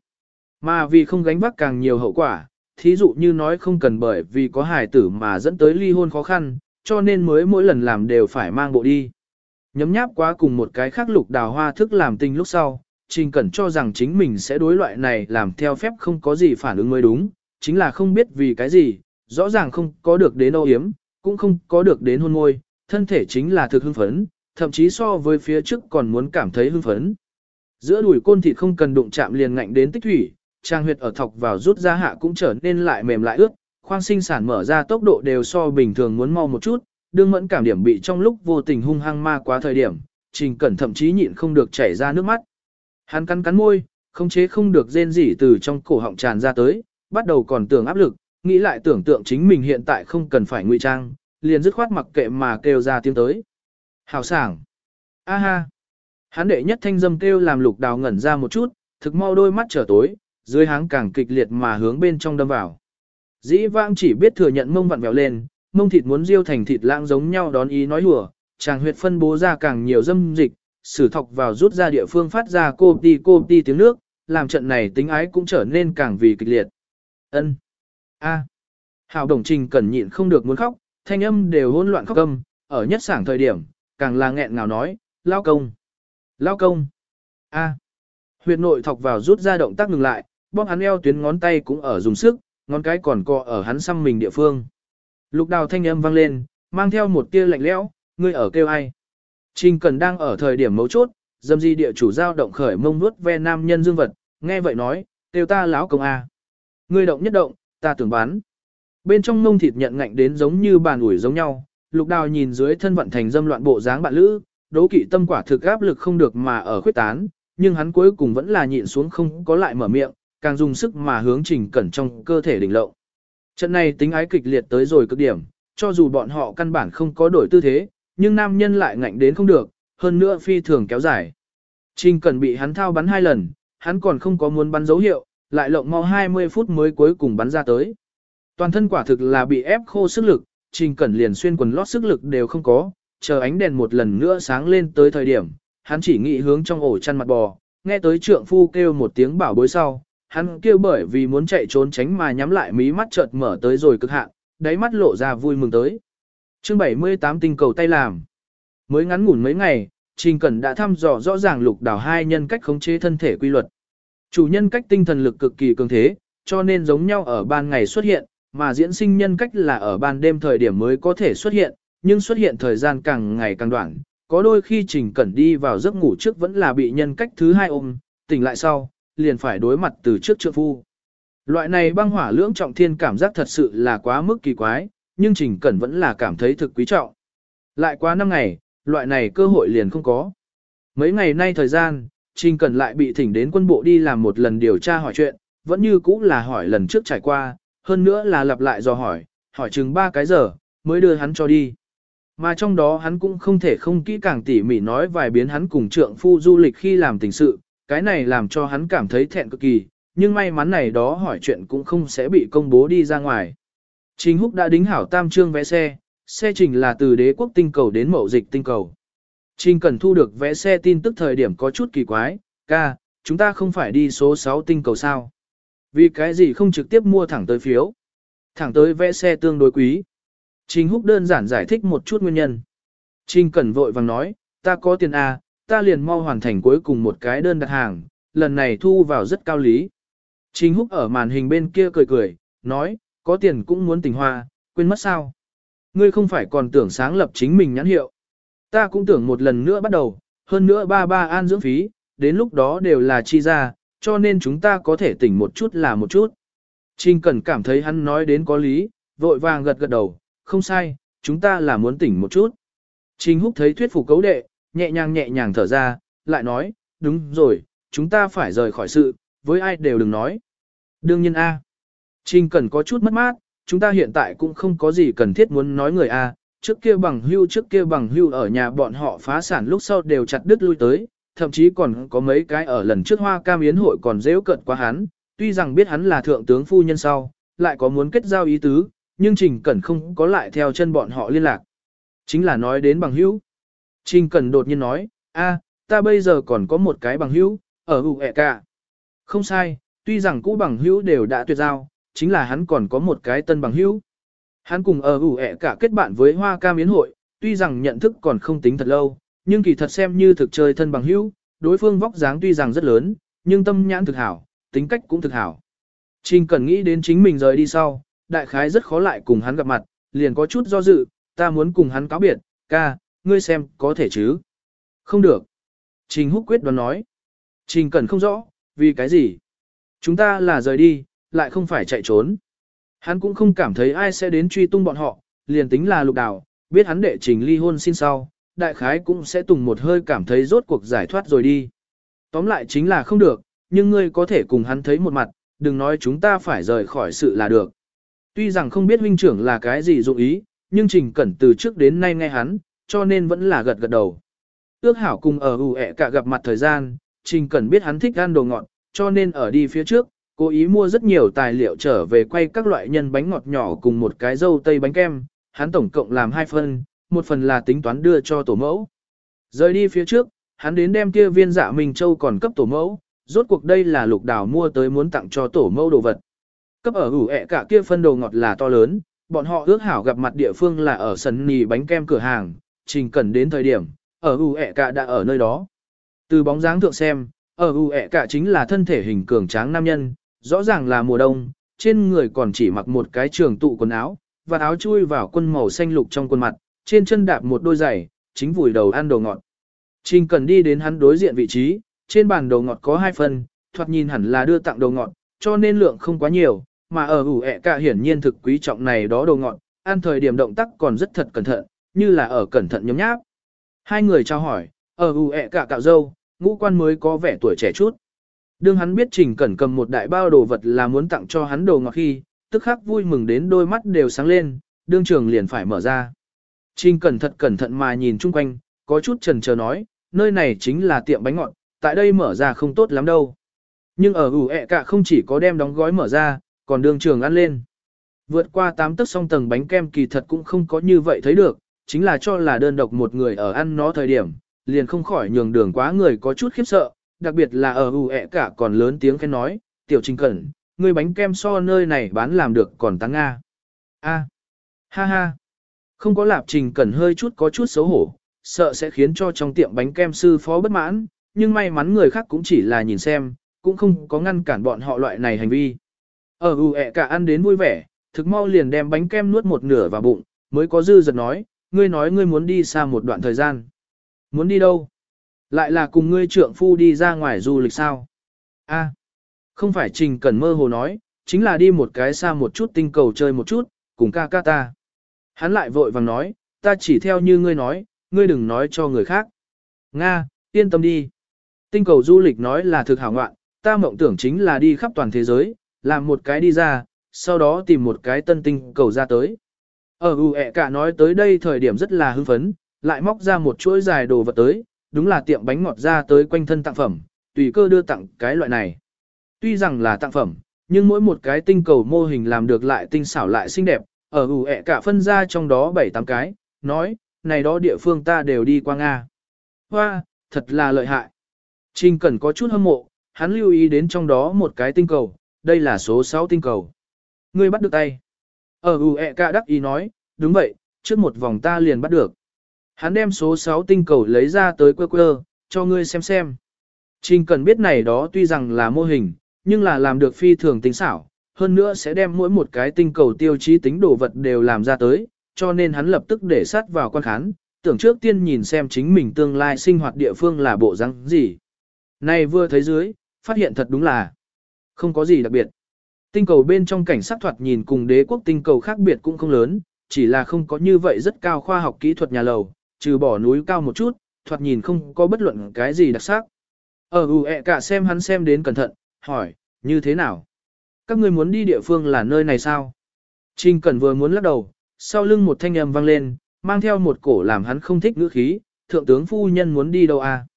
Mà vì không gánh vác càng nhiều hậu quả, thí dụ như nói không cần bởi vì có hài tử mà dẫn tới ly hôn khó khăn, cho nên mới mỗi lần làm đều phải mang bộ đi. Nhấm nháp quá cùng một cái khác lục đào hoa thức làm tình lúc sau, Trình Cẩn cho rằng chính mình sẽ đối loại này làm theo phép không có gì phản ứng mới đúng, chính là không biết vì cái gì, rõ ràng không có được đến âu yếm, cũng không có được đến hôn môi, thân thể chính là thực hưng phấn, thậm chí so với phía trước còn muốn cảm thấy hưng phấn. Giữa đùi côn thịt không cần đụng chạm liền ngạnh đến tích thủy, trang huyệt ở thọc vào rút ra hạ cũng trở nên lại mềm lại ướt, khoang sinh sản mở ra tốc độ đều so bình thường muốn mau một chút, đương mẫn cảm điểm bị trong lúc vô tình hung hăng ma quá thời điểm, trình cẩn thậm chí nhịn không được chảy ra nước mắt. Hắn cắn cắn môi, không chế không được rên rỉ từ trong cổ họng tràn ra tới, bắt đầu còn tưởng áp lực, nghĩ lại tưởng tượng chính mình hiện tại không cần phải ngụy trang, liền dứt khoát mặc kệ mà kêu ra tiếng tới. Hào sảng. A ha. Hắn đệ nhất thanh dâm kêu làm lục đào ngẩn ra một chút, thực mau đôi mắt trở tối, dưới háng càng kịch liệt mà hướng bên trong đâm vào. Dĩ vãng chỉ biết thừa nhận mông vặn vẹo lên, mông thịt muốn riêu thành thịt lãng giống nhau đón ý nói hùa, chàng huyệt phân bố ra càng nhiều dâm dịch, sử thọc vào rút ra địa phương phát ra cô ti cô ti tiếng nước, làm trận này tính ái cũng trở nên càng vì kịch liệt. Ân, a, Hảo đồng trình cẩn nhịn không được muốn khóc, thanh âm đều hỗn loạn khóc âm, ở nhất sảng thời điểm, càng là nghẹn ngào nói, lao công, lao công, a. Huyệt nội thọc vào rút ra động tác ngừng lại, bóp hắn eo tuyến ngón tay cũng ở dùng sức, ngón cái còn co ở hắn xăm mình địa phương. Lục đào thanh âm vang lên, mang theo một tia lạnh lẽo, ngươi ở kêu ai? Trình Cần đang ở thời điểm mấu chốt, dâm di địa chủ giao động khởi mông nuốt ve nam nhân dương vật, nghe vậy nói, kêu ta lão công a. Ngươi động nhất động, ta tưởng bán. Bên trong mông thịt nhận ngạnh đến giống như bàn ủi giống nhau, lục đào nhìn dưới thân vận thành dâm loạn bộ dáng bạn lữ, đố kỵ tâm quả thực áp lực không được mà ở khuyết tán, nhưng hắn cuối cùng vẫn là nhịn xuống không có lại mở miệng, càng dùng sức mà hướng trình cẩn trong cơ thể đỉnh lộng. Trận này tính ái kịch liệt tới rồi cực điểm, cho dù bọn họ căn bản không có đổi tư thế, nhưng nam nhân lại ngạnh đến không được, hơn nữa phi thường kéo dài. Trình cẩn bị hắn thao bắn hai lần, hắn còn không có muốn bắn dấu hiệu, lại lộng mau 20 phút mới cuối cùng bắn ra tới. Toàn thân quả thực là bị ép khô sức lực, trình cẩn liền xuyên quần lót sức lực đều không có, chờ ánh đèn một lần nữa sáng lên tới thời điểm, hắn chỉ nghĩ hướng trong ổ chăn mặt bò, nghe tới trượng phu kêu một tiếng bảo bối sau, hắn kêu bởi vì muốn chạy trốn tránh mà nhắm lại mí mắt chợt mở tới rồi cực hạn, đáy mắt lộ ra vui mừng tới. Chương 78 tinh cầu tay làm. Mới ngắn ngủn mấy ngày, Trình Cẩn đã thăm dò rõ ràng lục đảo hai nhân cách khống chế thân thể quy luật. Chủ nhân cách tinh thần lực cực kỳ cường thế, cho nên giống nhau ở ban ngày xuất hiện, mà diễn sinh nhân cách là ở ban đêm thời điểm mới có thể xuất hiện, nhưng xuất hiện thời gian càng ngày càng đoạn, có đôi khi Trình Cẩn đi vào giấc ngủ trước vẫn là bị nhân cách thứ hai ôm, tỉnh lại sau, liền phải đối mặt từ trước trượng phu. Loại này băng hỏa lưỡng trọng thiên cảm giác thật sự là quá mức kỳ quái, nhưng Trình Cẩn vẫn là cảm thấy thực quý trọng. Lại quá năm ngày, loại này cơ hội liền không có. Mấy ngày nay thời gian, Trình Cẩn lại bị thỉnh đến quân bộ đi làm một lần điều tra hỏi chuyện, vẫn như cũ là hỏi lần trước trải qua, hơn nữa là lặp lại dò hỏi, hỏi chừng ba cái giờ, mới đưa hắn cho đi. Mà trong đó hắn cũng không thể không kỹ càng tỉ mỉ nói vài biến hắn cùng trượng phu du lịch khi làm tình sự, cái này làm cho hắn cảm thấy thẹn cực kỳ, nhưng may mắn này đó hỏi chuyện cũng không sẽ bị công bố đi ra ngoài. Trình Húc đã đính hảo tam trương vé xe, xe trình là từ đế quốc tinh cầu đến mậu dịch tinh cầu. Trình cần thu được vé xe tin tức thời điểm có chút kỳ quái, ca, chúng ta không phải đi số 6 tinh cầu sao. Vì cái gì không trực tiếp mua thẳng tới phiếu. Thẳng tới vẽ xe tương đối quý. Trình Húc đơn giản giải thích một chút nguyên nhân. Trình Cẩn vội vàng nói, ta có tiền A, ta liền mau hoàn thành cuối cùng một cái đơn đặt hàng, lần này thu vào rất cao lý. Trình Húc ở màn hình bên kia cười cười, nói, có tiền cũng muốn tình hoa, quên mất sao. Ngươi không phải còn tưởng sáng lập chính mình nhãn hiệu. Ta cũng tưởng một lần nữa bắt đầu, hơn nữa ba ba an dưỡng phí, đến lúc đó đều là chi ra, cho nên chúng ta có thể tỉnh một chút là một chút. Trình Cẩn cảm thấy hắn nói đến có lý, vội vàng gật gật đầu, không sai, chúng ta là muốn tỉnh một chút. Trình Húc thấy thuyết phục cấu đệ, nhẹ nhàng nhẹ nhàng thở ra, lại nói, đúng rồi, chúng ta phải rời khỏi sự, với ai đều đừng nói. Đương nhiên A. Trình cần có chút mất mát, chúng ta hiện tại cũng không có gì cần thiết muốn nói người A, trước kia bằng hưu trước kia bằng hưu ở nhà bọn họ phá sản lúc sau đều chặt đứt lui tới, thậm chí còn có mấy cái ở lần trước hoa cam yến hội còn dễ cận quá hắn, tuy rằng biết hắn là thượng tướng phu nhân sau, lại có muốn kết giao ý tứ, nhưng Trình Cẩn không có lại theo chân bọn họ liên lạc. Chính là nói đến bằng hữu. Trình Cẩn đột nhiên nói, a, ta bây giờ còn có một cái bằng hữu, ở hữu ẹ cả. Không sai, tuy rằng cũ bằng hữu đều đã tuyệt giao, chính là hắn còn có một cái tân bằng hữu. Hắn cùng ở ủ ẹ cả kết bạn với Hoa Ca Miến Hội, tuy rằng nhận thức còn không tính thật lâu, nhưng kỳ thật xem như thực chơi thân bằng hữu, đối phương vóc dáng tuy rằng rất lớn, nhưng tâm nhãn thực hảo, tính cách cũng thực hảo. Trình cần nghĩ đến chính mình rời đi sau, đại khái rất khó lại cùng hắn gặp mặt, liền có chút do dự, ta muốn cùng hắn cáo biệt, ca, ngươi xem, có thể chứ? Không được. Trình húc quyết đoán nói. Trình cần không rõ, vì cái gì? Chúng ta là rời đi, lại không phải chạy trốn. Hắn cũng không cảm thấy ai sẽ đến truy tung bọn họ, liền tính là lục đảo, biết hắn đệ trình ly hôn xin sau, đại khái cũng sẽ tùng một hơi cảm thấy rốt cuộc giải thoát rồi đi. Tóm lại chính là không được, nhưng ngươi có thể cùng hắn thấy một mặt, đừng nói chúng ta phải rời khỏi sự là được. Tuy rằng không biết huynh trưởng là cái gì dụng ý, nhưng Trình Cẩn từ trước đến nay nghe hắn, cho nên vẫn là gật gật đầu. Ước hảo cùng ở ủ ẹ cả gặp mặt thời gian, Trình Cẩn biết hắn thích ăn đồ ngọt, cho nên ở đi phía trước, cố ý mua rất nhiều tài liệu trở về quay các loại nhân bánh ngọt nhỏ cùng một cái dâu tây bánh kem, hắn tổng cộng làm hai phần, một phần là tính toán đưa cho tổ mẫu. Rời đi phía trước, hắn đến đem kia viên dạ Minh Châu còn cấp tổ mẫu, rốt cuộc đây là lục đào mua tới muốn tặng cho tổ mẫu đồ vật. Cấp ở ủ ẹ cả kia phân đồ ngọt là to lớn, bọn họ ước hảo gặp mặt địa phương là ở sân nì bánh kem cửa hàng, trình cần đến thời điểm, ở ủ ẹ cả đã ở nơi đó. Từ bóng dáng thượng xem, ở ủ ẹ cả chính là thân thể hình cường tráng nam nhân, rõ ràng là mùa đông, trên người còn chỉ mặc một cái trường tụ quần áo, và áo chui vào quân màu xanh lục trong quần mặt, trên chân đạp một đôi giày, chính vùi đầu ăn đồ ngọt. Trình cần đi đến hắn đối diện vị trí, trên bàn đồ ngọt có hai phần, thoạt nhìn hẳn là đưa tặng đồ ngọt, cho nên lượng không quá nhiều, mà ở ủ ẹ cả hiển nhiên thực quý trọng này đó đồ ngọt, ăn thời điểm động tác còn rất thật cẩn thận, như là ở cẩn thận nhóm nháp. Hai người trao hỏi, ở ủ ẹ cả cạo dâu, ngũ quan mới có vẻ tuổi trẻ chút. Đương hắn biết Trình Cẩn cầm một đại bao đồ vật là muốn tặng cho hắn đồ ngọt khi, tức khắc vui mừng đến đôi mắt đều sáng lên, đương trường liền phải mở ra. Trình Cẩn thật cẩn thận mà nhìn chung quanh, có chút chần chờ nói, nơi này chính là tiệm bánh ngọt, tại đây mở ra không tốt lắm đâu. Nhưng ở ủ ẹ cả không chỉ có đem đóng gói mở ra, còn đương trường ăn lên. Vượt qua 8 tấc song tầng bánh kem kỳ thật cũng không có như vậy thấy được, chính là cho là đơn độc một người ở ăn nó thời điểm, liền không khỏi nhường đường quá người có chút khiếp sợ, đặc biệt là ở ủ ẹ cả còn lớn tiếng khen nói, tiểu trình cẩn, người bánh kem so nơi này bán làm được còn tăng Nga. A. Ha ha. Không có lạp trình cẩn hơi chút có chút xấu hổ, sợ sẽ khiến cho trong tiệm bánh kem sư phó bất mãn, nhưng may mắn người khác cũng chỉ là nhìn xem, cũng không có ngăn cản bọn họ loại này hành vi. Ở ủ ẹ cả ăn đến vui vẻ, thực mau liền đem bánh kem nuốt một nửa vào bụng, mới có dư giật nói, ngươi nói ngươi muốn đi xa một đoạn thời gian. Muốn đi đâu? Lại là cùng ngươi trượng phu đi ra ngoài du lịch sao? A, không phải trình cần mơ hồ nói, chính là đi một cái xa một chút tinh cầu chơi một chút, cùng ca ca ta. Hắn lại vội vàng nói, ta chỉ theo như ngươi nói, ngươi đừng nói cho người khác. Nga, yên tâm đi. Tinh cầu du lịch nói là thực hảo ngoạn, ta mộng tưởng chính là đi khắp toàn thế giới, làm một cái đi ra, sau đó tìm một cái tân tinh cầu ra tới. Ở U ẹ cả nói tới đây thời điểm rất là hưng phấn, lại móc ra một chuỗi dài đồ vật tới, đúng là tiệm bánh ngọt ra tới quanh thân tặng phẩm, tùy cơ đưa tặng cái loại này. Tuy rằng là tặng phẩm, nhưng mỗi một cái tinh cầu mô hình làm được lại tinh xảo lại xinh đẹp, ở ủ ẹ cả phân ra trong đó 7-8 cái, nói, này đó địa phương ta đều đi qua Nga. Hoa, thật là lợi hại. Trình Cẩn có chút hâm mộ, hắn lưu ý đến trong đó một cái tinh cầu, đây là số 6 tinh cầu. Ngươi bắt được tay. Ở ủ ẹ cả đắc ý nói, đúng vậy, trước một vòng ta liền bắt được. Hắn đem số 6 tinh cầu lấy ra tới quơ quơ, cho ngươi xem xem. Trình cần biết này đó tuy rằng là mô hình, nhưng là làm được phi thường tính xảo, hơn nữa sẽ đem mỗi một cái tinh cầu tiêu chí tính đồ vật đều làm ra tới, cho nên hắn lập tức để sát vào quan khán, tưởng trước tiên nhìn xem chính mình tương lai sinh hoạt địa phương là bộ răng gì. Này vừa thấy dưới, phát hiện thật đúng là không có gì đặc biệt. Tinh cầu bên trong cảnh sát thoạt nhìn cùng đế quốc tinh cầu khác biệt cũng không lớn, chỉ là không có như vậy rất cao khoa học kỹ thuật nhà lầu, trừ bỏ núi cao một chút, thoạt nhìn không có bất luận cái gì đặc sắc. Ở ù ẹ cả xem hắn xem đến cẩn thận, hỏi, như thế nào? Các người muốn đi địa phương là nơi này sao? Trình Cẩn vừa muốn lắc đầu, sau lưng một thanh âm vang lên, mang theo một cổ làm hắn không thích ngữ khí, thượng tướng phu nhân muốn đi đâu à?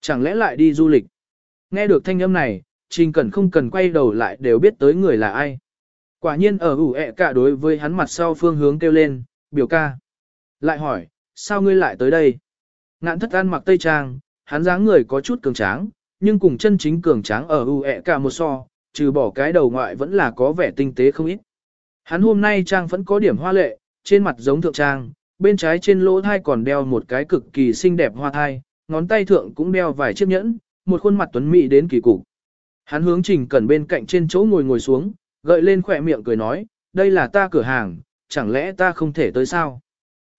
Chẳng lẽ lại đi du lịch? Nghe được thanh âm này, Trình Cẩn không cần quay đầu lại đều biết tới người là ai. Quả nhiên ở ủ ẹ cả đối với hắn mặt sau phương hướng kêu lên, biểu ca. Lại hỏi, sao ngươi lại tới đây? Ngạn thất ăn mặc tây trang, hắn dáng người có chút cường tráng, nhưng cùng chân chính cường tráng ở ủ ẹ cả một so, trừ bỏ cái đầu ngoại vẫn là có vẻ tinh tế không ít. Hắn hôm nay trang vẫn có điểm hoa lệ, trên mặt giống thượng trang, bên trái trên lỗ thai còn đeo một cái cực kỳ xinh đẹp hoa thai, ngón tay thượng cũng đeo vài chiếc nhẫn, một khuôn mặt tuấn mỹ đến kỳ cục. Hắn hướng Trình Cẩn bên cạnh trên chỗ ngồi ngồi xuống, gợi lên khỏe miệng cười nói, đây là ta cửa hàng, chẳng lẽ ta không thể tới sao?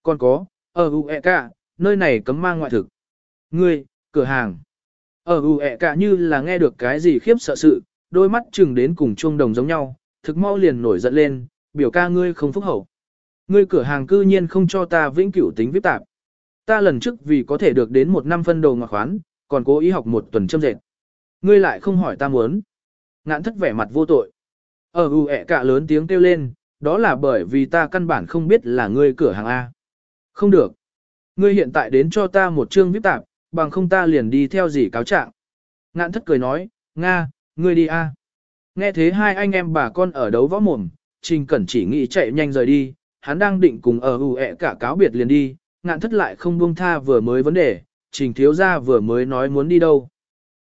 Còn có, ở UEK, nơi này cấm mang ngoại thực. Ngươi, cửa hàng. Ở UEK như là nghe được cái gì khiếp sợ sự, đôi mắt chừng đến cùng chuông đồng giống nhau, thực mau liền nổi giận lên, biểu ca ngươi không phúc hậu. Ngươi cửa hàng cư nhiên không cho ta vĩnh cửu tính viết tạp. Ta lần trước vì có thể được đến một năm phân đồ ngọc khoán, còn cố ý học một tuần châm dệt. Ngươi lại không hỏi ta muốn. Ngạn thất vẻ mặt vô tội. Ở ù ẹ cả lớn tiếng kêu lên, đó là bởi vì ta căn bản không biết là ngươi cửa hàng A. Không được. Ngươi hiện tại đến cho ta một chương viết tạp, bằng không ta liền đi theo gì cáo trạng. Ngạn thất cười nói, Nga, ngươi đi A. Nghe thế hai anh em bà con ở đấu võ mồm, Trình Cẩn chỉ nghĩ chạy nhanh rời đi, hắn đang định cùng ở hù ẹ cả cáo biệt liền đi, ngạn thất lại không buông tha vừa mới vấn đề, Trình thiếu gia vừa mới nói muốn đi đâu.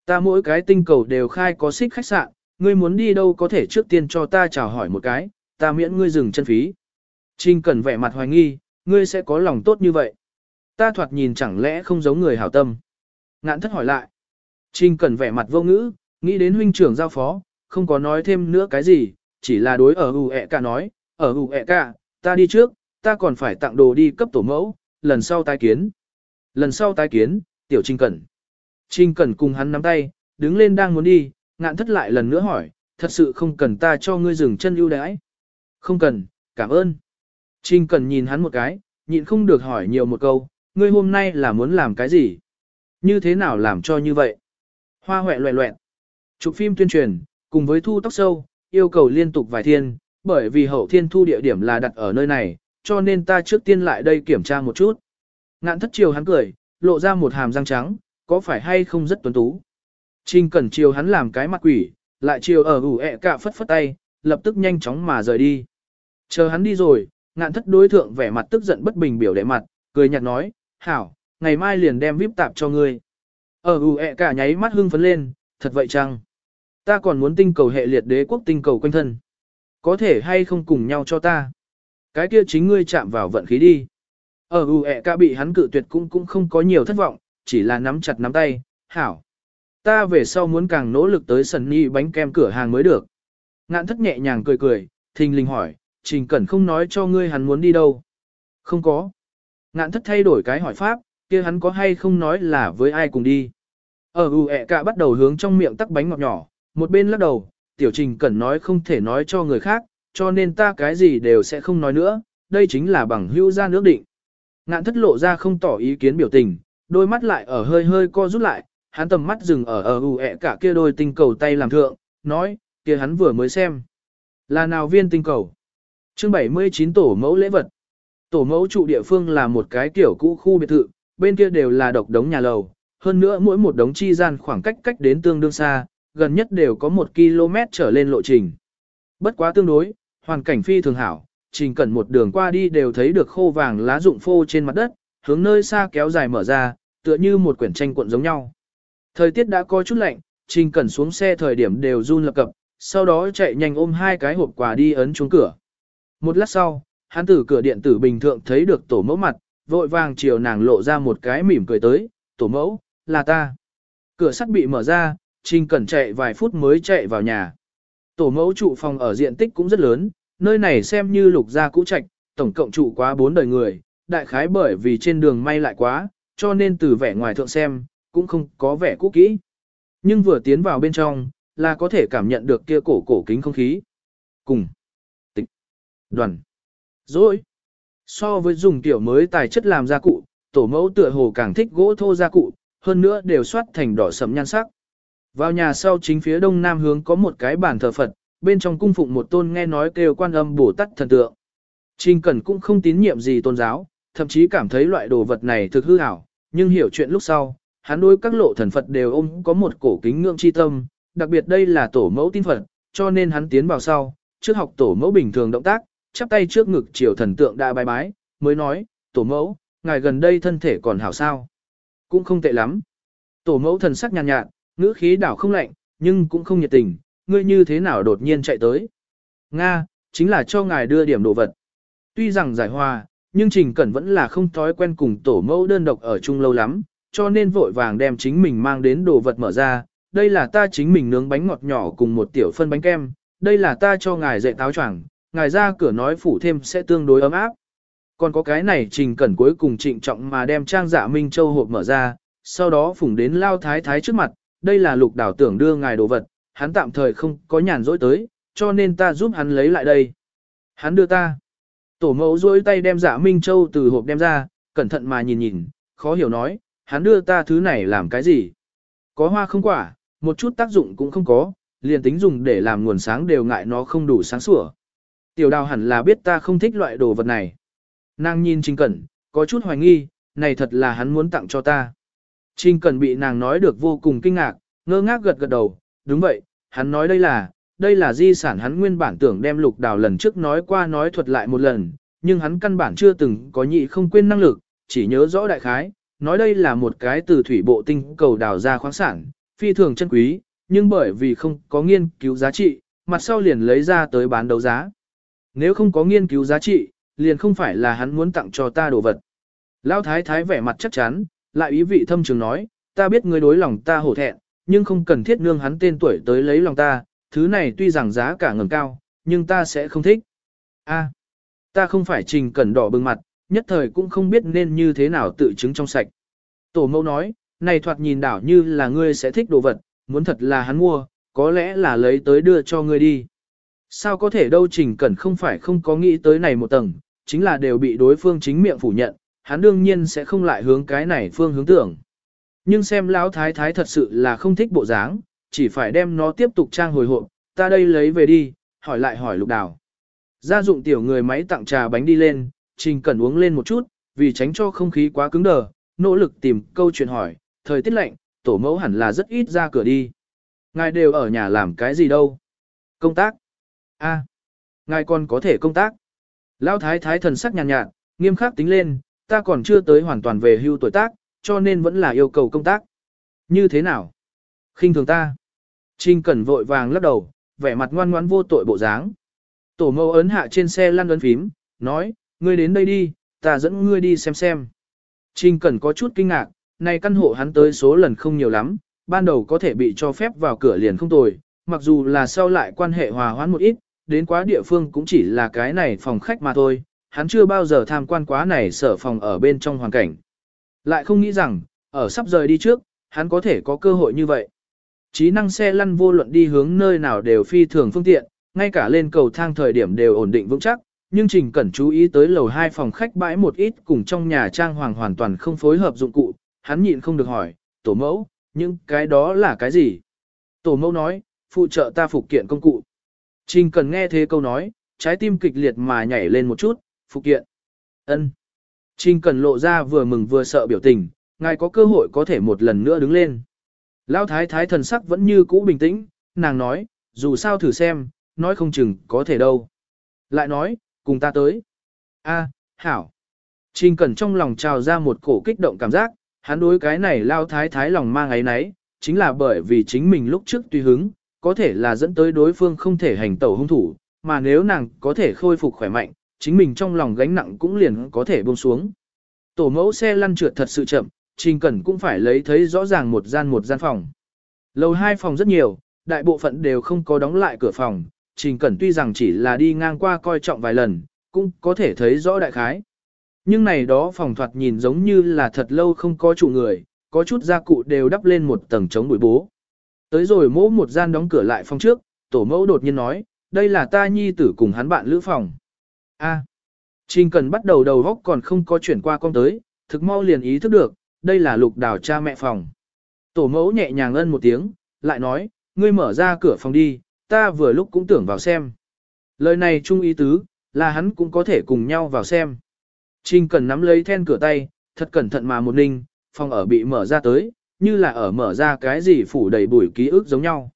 Ta mỗi cái tinh cầu đều khai có xích khách sạn, ngươi muốn đi đâu có thể trước tiên cho ta chào hỏi một cái, ta miễn ngươi dừng chân phí. Trình Cẩn vẻ mặt hoài nghi, ngươi sẽ có lòng tốt như vậy. Ta thoạt nhìn chẳng lẽ không giống người hảo tâm. Ngạn thất hỏi lại. Trình Cần vẻ mặt vô ngữ, nghĩ đến huynh trưởng giao phó, không có nói thêm nữa cái gì, chỉ là đối ở ù ẹ cả nói, ở ù ẹ cả, ta đi trước, ta còn phải tặng đồ đi cấp tổ mẫu, lần sau tái kiến. Lần sau tái kiến, tiểu Trình Cần. Trình Cần cùng hắn nắm tay, đứng lên đang muốn đi, ngạn thất lại lần nữa hỏi, thật sự không cần ta cho ngươi dừng chân ưu đãi. Không cần, cảm ơn. Trình Cần nhìn hắn một cái, nhịn không được hỏi nhiều một câu, ngươi hôm nay là muốn làm cái gì? Như thế nào làm cho như vậy? Hoa hoẹ loẹ loẹn. Chụp phim tuyên truyền, cùng với thu tóc sâu, yêu cầu liên tục vài thiên, bởi vì hậu thiên thu địa điểm là đặt ở nơi này, cho nên ta trước tiên lại đây kiểm tra một chút. Ngạn thất chiều hắn cười, lộ ra một hàm răng trắng, có phải hay không rất tuấn tú. Trình cẩn chiều hắn làm cái mặt quỷ, lại chiều ở ủ ẹ cả phất phất tay, lập tức nhanh chóng mà rời đi. Chờ hắn đi rồi, ngạn thất đối thượng vẻ mặt tức giận bất bình biểu đệ mặt, cười nhạt nói, hảo, ngày mai liền đem vip tạp cho ngươi. Ở ủ ẹ cả nháy mắt hưng phấn lên, thật vậy chăng? Ta còn muốn tinh cầu hệ liệt đế quốc tinh cầu quanh thân. Có thể hay không cùng nhau cho ta? Cái kia chính ngươi chạm vào vận khí đi. Ở ù ẹ cả bị hắn cự tuyệt cũng cũng không có nhiều thất vọng, chỉ là nắm chặt nắm tay, hảo. Ta về sau muốn càng nỗ lực tới sần nhi bánh kem cửa hàng mới được. Ngạn thất nhẹ nhàng cười cười, thình lình hỏi, Trình Cẩn không nói cho ngươi hắn muốn đi đâu. Không có. Ngạn thất thay đổi cái hỏi pháp, kia hắn có hay không nói là với ai cùng đi. Ở ù ẹ cả bắt đầu hướng trong miệng tắc bánh ngọt nhỏ, một bên lắc đầu, tiểu trình cẩn nói không thể nói cho người khác, cho nên ta cái gì đều sẽ không nói nữa, đây chính là bằng hữu ra nước định. Ngạn thất lộ ra không tỏ ý kiến biểu tình, đôi mắt lại ở hơi hơi co rút lại, hắn tầm mắt dừng ở ở ù ẹ cả kia đôi tinh cầu tay làm thượng, nói, kia hắn vừa mới xem. Là nào viên tinh cầu? Chương 79 tổ mẫu lễ vật. Tổ mẫu trụ địa phương là một cái kiểu cũ khu biệt thự, bên kia đều là độc đống nhà lầu, hơn nữa mỗi một đống chi gian khoảng cách cách đến tương đương xa, gần nhất đều có một km trở lên lộ trình. Bất quá tương đối, hoàn cảnh phi thường hảo, trình cẩn một đường qua đi đều thấy được khô vàng lá rụng phô trên mặt đất, hướng nơi xa kéo dài mở ra, tựa như một quyển tranh cuộn giống nhau. Thời tiết đã có chút lạnh, trình cẩn xuống xe thời điểm đều run lập cập, sau đó chạy nhanh ôm hai cái hộp quà đi ấn chuông cửa. Một lát sau, hắn từ cửa điện tử bình thượng thấy được tổ mẫu mặt, vội vàng chiều nàng lộ ra một cái mỉm cười tới, tổ mẫu, là ta. Cửa sắt bị mở ra, Trình Cẩn chạy vài phút mới chạy vào nhà. Tổ mẫu trụ phòng ở diện tích cũng rất lớn, nơi này xem như lục gia cũ trạch, tổng cộng trụ quá bốn đời người, đại khái bởi vì trên đường may lại quá, cho nên từ vẻ ngoài thượng xem, cũng không có vẻ cũ kỹ. Nhưng vừa tiến vào bên trong, là có thể cảm nhận được kia cổ cổ kính không khí. Cùng. Đoàn. Rồi. So với dùng tiểu mới tài chất làm gia cụ, tổ mẫu tựa hồ càng thích gỗ thô gia cụ, hơn nữa đều soát thành đỏ sẫm nhan sắc. Vào nhà sau chính phía đông nam hướng có một cái bàn thờ Phật, bên trong cung phụng một tôn nghe nói kêu quan âm Bồ Tát thần tượng. Trình Cẩn cũng không tín nhiệm gì tôn giáo, thậm chí cảm thấy loại đồ vật này thực hư ảo, nhưng hiểu chuyện lúc sau, hắn đối các lộ thần Phật đều ôm có một cổ kính ngưỡng chi tâm, đặc biệt đây là tổ mẫu tin Phật, cho nên hắn tiến vào sau, trước học tổ mẫu bình thường động tác, chắp tay trước ngực chiều thần tượng đã bái bái, mới nói, tổ mẫu, ngài gần đây thân thể còn hảo sao. Cũng không tệ lắm. Tổ mẫu thần sắc nhàn nhạt, nhạt, ngữ khí đảo không lạnh, nhưng cũng không nhiệt tình, ngươi như thế nào đột nhiên chạy tới. Nga, chính là cho ngài đưa điểm đồ vật. Tuy rằng giải hòa, nhưng Trình Cẩn vẫn là không thói quen cùng tổ mẫu đơn độc ở chung lâu lắm, cho nên vội vàng đem chính mình mang đến đồ vật mở ra. Đây là ta chính mình nướng bánh ngọt nhỏ cùng một tiểu phân bánh kem, đây là ta cho ngài dạy táo choàng, ngài ra cửa nói phủ thêm sẽ tương đối ấm áp. Còn có cái này trình cẩn cuối cùng trịnh trọng mà đem trang dạ Minh Châu hộp mở ra, sau đó phủng đến lao thái thái trước mặt, đây là lục đảo tưởng đưa ngài đồ vật, hắn tạm thời không có nhàn rỗi tới, cho nên ta giúp hắn lấy lại đây. Hắn đưa ta. Tổ mẫu duỗi tay đem dạ Minh Châu từ hộp đem ra, cẩn thận mà nhìn nhìn, khó hiểu nói, hắn đưa ta thứ này làm cái gì? Có hoa không quả, một chút tác dụng cũng không có, liền tính dùng để làm nguồn sáng đều ngại nó không đủ sáng sủa. Tiểu đào hẳn là biết ta không thích loại đồ vật này. Nàng nhìn Trình Cẩn, có chút hoài nghi, này thật là hắn muốn tặng cho ta. Trình Cẩn bị nàng nói được vô cùng kinh ngạc, ngơ ngác gật gật đầu, đúng vậy, hắn nói đây là, đây là di sản hắn nguyên bản tưởng đem lục đào lần trước nói qua nói thuật lại một lần, nhưng hắn căn bản chưa từng có nhị không quên năng lực, chỉ nhớ rõ đại khái, nói đây là một cái từ thủy bộ tinh cầu đào ra khoáng sản, phi thường chân quý, nhưng bởi vì không có nghiên cứu giá trị, mặt sau liền lấy ra tới bán đấu giá. Nếu không có nghiên cứu giá trị, liền không phải là hắn muốn tặng cho ta đồ vật. Lão thái thái vẻ mặt chắc chắn, lại ý vị thâm trường nói, ta biết ngươi đối lòng ta hổ thẹn, nhưng không cần thiết nương hắn tên tuổi tới lấy lòng ta, thứ này tuy rằng giá cả ngầm cao, nhưng ta sẽ không thích. A, ta không phải trình cẩn đỏ bừng mặt, nhất thời cũng không biết nên như thế nào tự chứng trong sạch. Tổ mẫu nói, này thoạt nhìn đảo như là ngươi sẽ thích đồ vật, muốn thật là hắn mua, có lẽ là lấy tới đưa cho ngươi đi. Sao có thể đâu Trình Cẩn không phải không có nghĩ tới này một tầng, chính là đều bị đối phương chính miệng phủ nhận, hắn đương nhiên sẽ không lại hướng cái này phương hướng tưởng. Nhưng xem lão thái thái thật sự là không thích bộ dáng, chỉ phải đem nó tiếp tục trang hồi hộp, ta đây lấy về đi, hỏi lại hỏi lục đào. Gia dụng tiểu người máy tặng trà bánh đi lên, Trình Cẩn uống lên một chút, vì tránh cho không khí quá cứng đờ, nỗ lực tìm câu chuyện hỏi, thời tiết lạnh, tổ mẫu hẳn là rất ít ra cửa đi. Ngài đều ở nhà làm cái gì đâu? Công tác. A, ngài còn có thể công tác. Lão thái thái thần sắc nhàn nhạt, nhạt, nghiêm khắc tính lên, ta còn chưa tới hoàn toàn về hưu tuổi tác, cho nên vẫn là yêu cầu công tác. Như thế nào? khinh thường ta. Trình Cẩn vội vàng lắc đầu, vẻ mặt ngoan ngoãn vô tội bộ dáng. Tổ mẫu ấn hạ trên xe lăn ấn phím, nói, ngươi đến đây đi, ta dẫn ngươi đi xem xem. Trình Cẩn có chút kinh ngạc, này căn hộ hắn tới số lần không nhiều lắm, ban đầu có thể bị cho phép vào cửa liền không tồi, mặc dù là sau lại quan hệ hòa hoãn một ít, đến quá địa phương cũng chỉ là cái này phòng khách mà thôi, hắn chưa bao giờ tham quan quá này sở phòng ở bên trong hoàn cảnh. Lại không nghĩ rằng, ở sắp rời đi trước, hắn có thể có cơ hội như vậy. Trí năng xe lăn vô luận đi hướng nơi nào đều phi thường phương tiện, ngay cả lên cầu thang thời điểm đều ổn định vững chắc, nhưng Trình Cẩn chú ý tới lầu hai phòng khách bãi một ít cùng trong nhà trang hoàng hoàn toàn không phối hợp dụng cụ, hắn nhịn không được hỏi, tổ mẫu, những cái đó là cái gì? Tổ mẫu nói, phụ trợ ta phục kiện công cụ. Trình Cần nghe thế câu nói, trái tim kịch liệt mà nhảy lên một chút, phục kiện. ân. Trình Cần lộ ra vừa mừng vừa sợ biểu tình, ngài có cơ hội có thể một lần nữa đứng lên. Lão thái thái thần sắc vẫn như cũ bình tĩnh, nàng nói, dù sao thử xem, nói không chừng có thể đâu. Lại nói, cùng ta tới. A, hảo. Trình Cẩn trong lòng trào ra một cổ kích động cảm giác, hắn đối cái này lao thái thái lòng mang ấy nấy, chính là bởi vì chính mình lúc trước tùy hứng, có thể là dẫn tới đối phương không thể hành tẩu hung thủ, mà nếu nàng có thể khôi phục khỏe mạnh, chính mình trong lòng gánh nặng cũng liền có thể buông xuống. Tổ mẫu xe lăn trượt thật sự chậm, Trình Cẩn cũng phải lấy thấy rõ ràng một gian một gian phòng. Lầu hai phòng rất nhiều, đại bộ phận đều không có đóng lại cửa phòng, Trình Cẩn tuy rằng chỉ là đi ngang qua coi trọng vài lần, cũng có thể thấy rõ đại khái. Nhưng này đó phòng thoạt nhìn giống như là thật lâu không có chủ người, có chút gia cụ đều đắp lên một tầng chống bụi bố. Tới rồi mỗ một gian đóng cửa lại phòng trước, tổ mẫu đột nhiên nói, đây là ta nhi tử cùng hắn bạn lữ phòng. A. Trình cần bắt đầu đầu góc còn không có chuyển qua con tới, thực mau liền ý thức được, đây là lục đào cha mẹ phòng. Tổ mẫu nhẹ nhàng ân một tiếng, lại nói, ngươi mở ra cửa phòng đi, ta vừa lúc cũng tưởng vào xem. Lời này chung ý tứ, là hắn cũng có thể cùng nhau vào xem. Trình cần nắm lấy then cửa tay, thật cẩn thận mà một ninh, phòng ở bị mở ra tới, như là ở mở ra cái gì phủ đầy bụi ký ức giống nhau.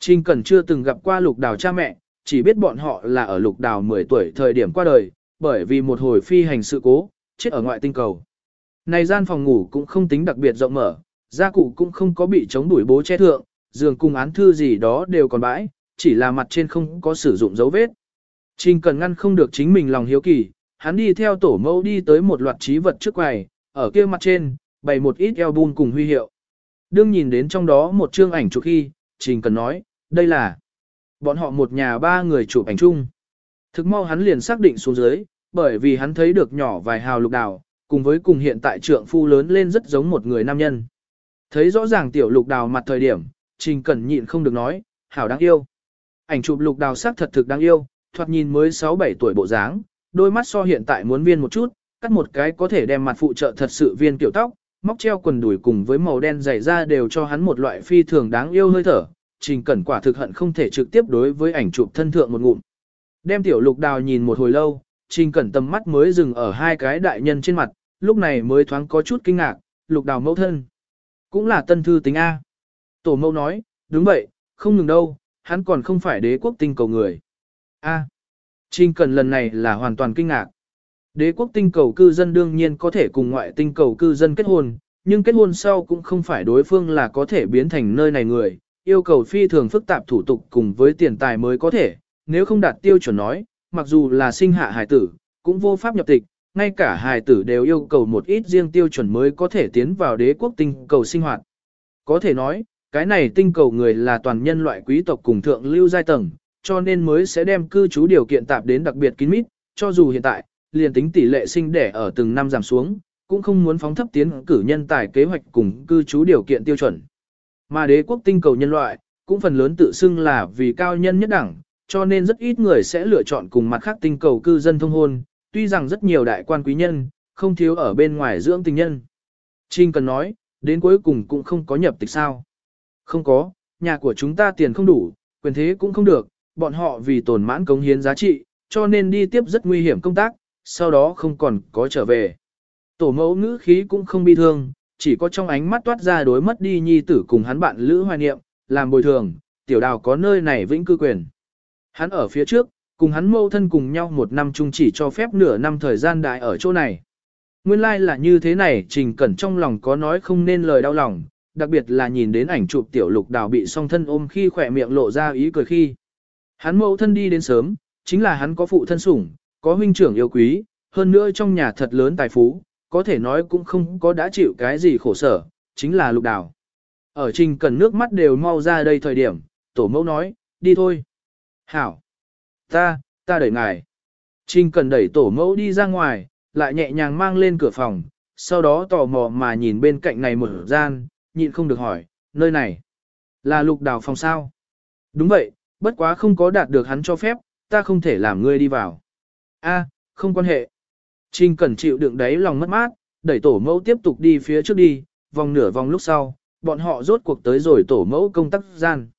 Trình Cẩn chưa từng gặp qua lục đào cha mẹ, chỉ biết bọn họ là ở lục đào 10 tuổi thời điểm qua đời, bởi vì một hồi phi hành sự cố, chết ở ngoại tinh cầu. Này gian phòng ngủ cũng không tính đặc biệt rộng mở, gia cụ cũng không có bị chống đuổi bố che thượng, giường cùng án thư gì đó đều còn bãi, chỉ là mặt trên không có sử dụng dấu vết. Trình Cẩn ngăn không được chính mình lòng hiếu kỳ, hắn đi theo tổ mẫu đi tới một loạt trí vật trước quầy, ở kia mặt trên, bày một ít album cùng huy hiệu. Đương nhìn đến trong đó một chương ảnh chụp khi, Trình Cần nói, đây là bọn họ một nhà ba người chụp ảnh chung. Thực mau hắn liền xác định xuống dưới, bởi vì hắn thấy được nhỏ vài hào lục đào, cùng với cùng hiện tại trượng phu lớn lên rất giống một người nam nhân. Thấy rõ ràng tiểu lục đào mặt thời điểm, Trình Cẩn nhịn không được nói, hảo đáng yêu. Ảnh chụp lục đào sắc thật thực đáng yêu, thoạt nhìn mới 6-7 tuổi bộ dáng, đôi mắt so hiện tại muốn viên một chút, cắt một cái có thể đem mặt phụ trợ thật sự viên kiểu tóc, móc treo quần đùi cùng với màu đen dày da đều cho hắn một loại phi thường đáng yêu hơi thở. Trình Cẩn quả thực hận không thể trực tiếp đối với ảnh chụp thân thượng một ngụm. Đem tiểu lục đào nhìn một hồi lâu, Trình Cẩn tầm mắt mới dừng ở hai cái đại nhân trên mặt, lúc này mới thoáng có chút kinh ngạc, lục đào mẫu thân. Cũng là tân thư tính A. Tổ mẫu nói, đúng vậy, không ngừng đâu, hắn còn không phải đế quốc tinh cầu người. A. Trình Cẩn lần này là hoàn toàn kinh ngạc. Đế quốc tinh cầu cư dân đương nhiên có thể cùng ngoại tinh cầu cư dân kết hôn, nhưng kết hôn sau cũng không phải đối phương là có thể biến thành nơi này người, yêu cầu phi thường phức tạp thủ tục cùng với tiền tài mới có thể, nếu không đạt tiêu chuẩn nói, mặc dù là sinh hạ hài tử, cũng vô pháp nhập tịch, ngay cả hài tử đều yêu cầu một ít riêng tiêu chuẩn mới có thể tiến vào đế quốc tinh cầu sinh hoạt. Có thể nói, cái này tinh cầu người là toàn nhân loại quý tộc cùng thượng lưu giai tầng, cho nên mới sẽ đem cư trú điều kiện tạp đến đặc biệt kín mít, cho dù hiện tại, liền tính tỷ lệ sinh đẻ ở từng năm giảm xuống, cũng không muốn phóng thấp tiến cử nhân tài kế hoạch cùng cư trú điều kiện tiêu chuẩn. Mà đế quốc tinh cầu nhân loại, cũng phần lớn tự xưng là vì cao nhân nhất đẳng, cho nên rất ít người sẽ lựa chọn cùng mặt khác tinh cầu cư dân thông hôn, tuy rằng rất nhiều đại quan quý nhân, không thiếu ở bên ngoài dưỡng tình nhân. Trinh cần nói, đến cuối cùng cũng không có nhập tịch sao. Không có, nhà của chúng ta tiền không đủ, quyền thế cũng không được, bọn họ vì tồn mãn cống hiến giá trị, cho nên đi tiếp rất nguy hiểm công tác, sau đó không còn có trở về. Tổ mẫu ngữ khí cũng không bi thương, chỉ có trong ánh mắt toát ra đối mất đi nhi tử cùng hắn bạn Lữ Hoài Niệm, làm bồi thường, tiểu đào có nơi này vĩnh cư quyền. Hắn ở phía trước, cùng hắn mâu thân cùng nhau một năm chung chỉ cho phép nửa năm thời gian đại ở chỗ này. Nguyên lai like là như thế này, Trình Cẩn trong lòng có nói không nên lời đau lòng, đặc biệt là nhìn đến ảnh chụp tiểu lục đào bị song thân ôm khi khỏe miệng lộ ra ý cười khi. Hắn mâu thân đi đến sớm, chính là hắn có phụ thân sủng, có huynh trưởng yêu quý, hơn nữa trong nhà thật lớn tài phú, có thể nói cũng không có đã chịu cái gì khổ sở, chính là lục đào. Ở trình cần nước mắt đều mau ra đây thời điểm, tổ mẫu nói, đi thôi. Hảo. Ta, ta đẩy ngài. Trình cần đẩy tổ mẫu đi ra ngoài, lại nhẹ nhàng mang lên cửa phòng, sau đó tò mò mà nhìn bên cạnh này một gian, nhịn không được hỏi, nơi này, là lục đào phòng sao? Đúng vậy, bất quá không có đạt được hắn cho phép, ta không thể làm ngươi đi vào. A, không quan hệ. Trình Cẩn chịu đựng đáy lòng mất mát, đẩy tổ mẫu tiếp tục đi phía trước đi, vòng nửa vòng lúc sau, bọn họ rốt cuộc tới rồi tổ mẫu công tác gian.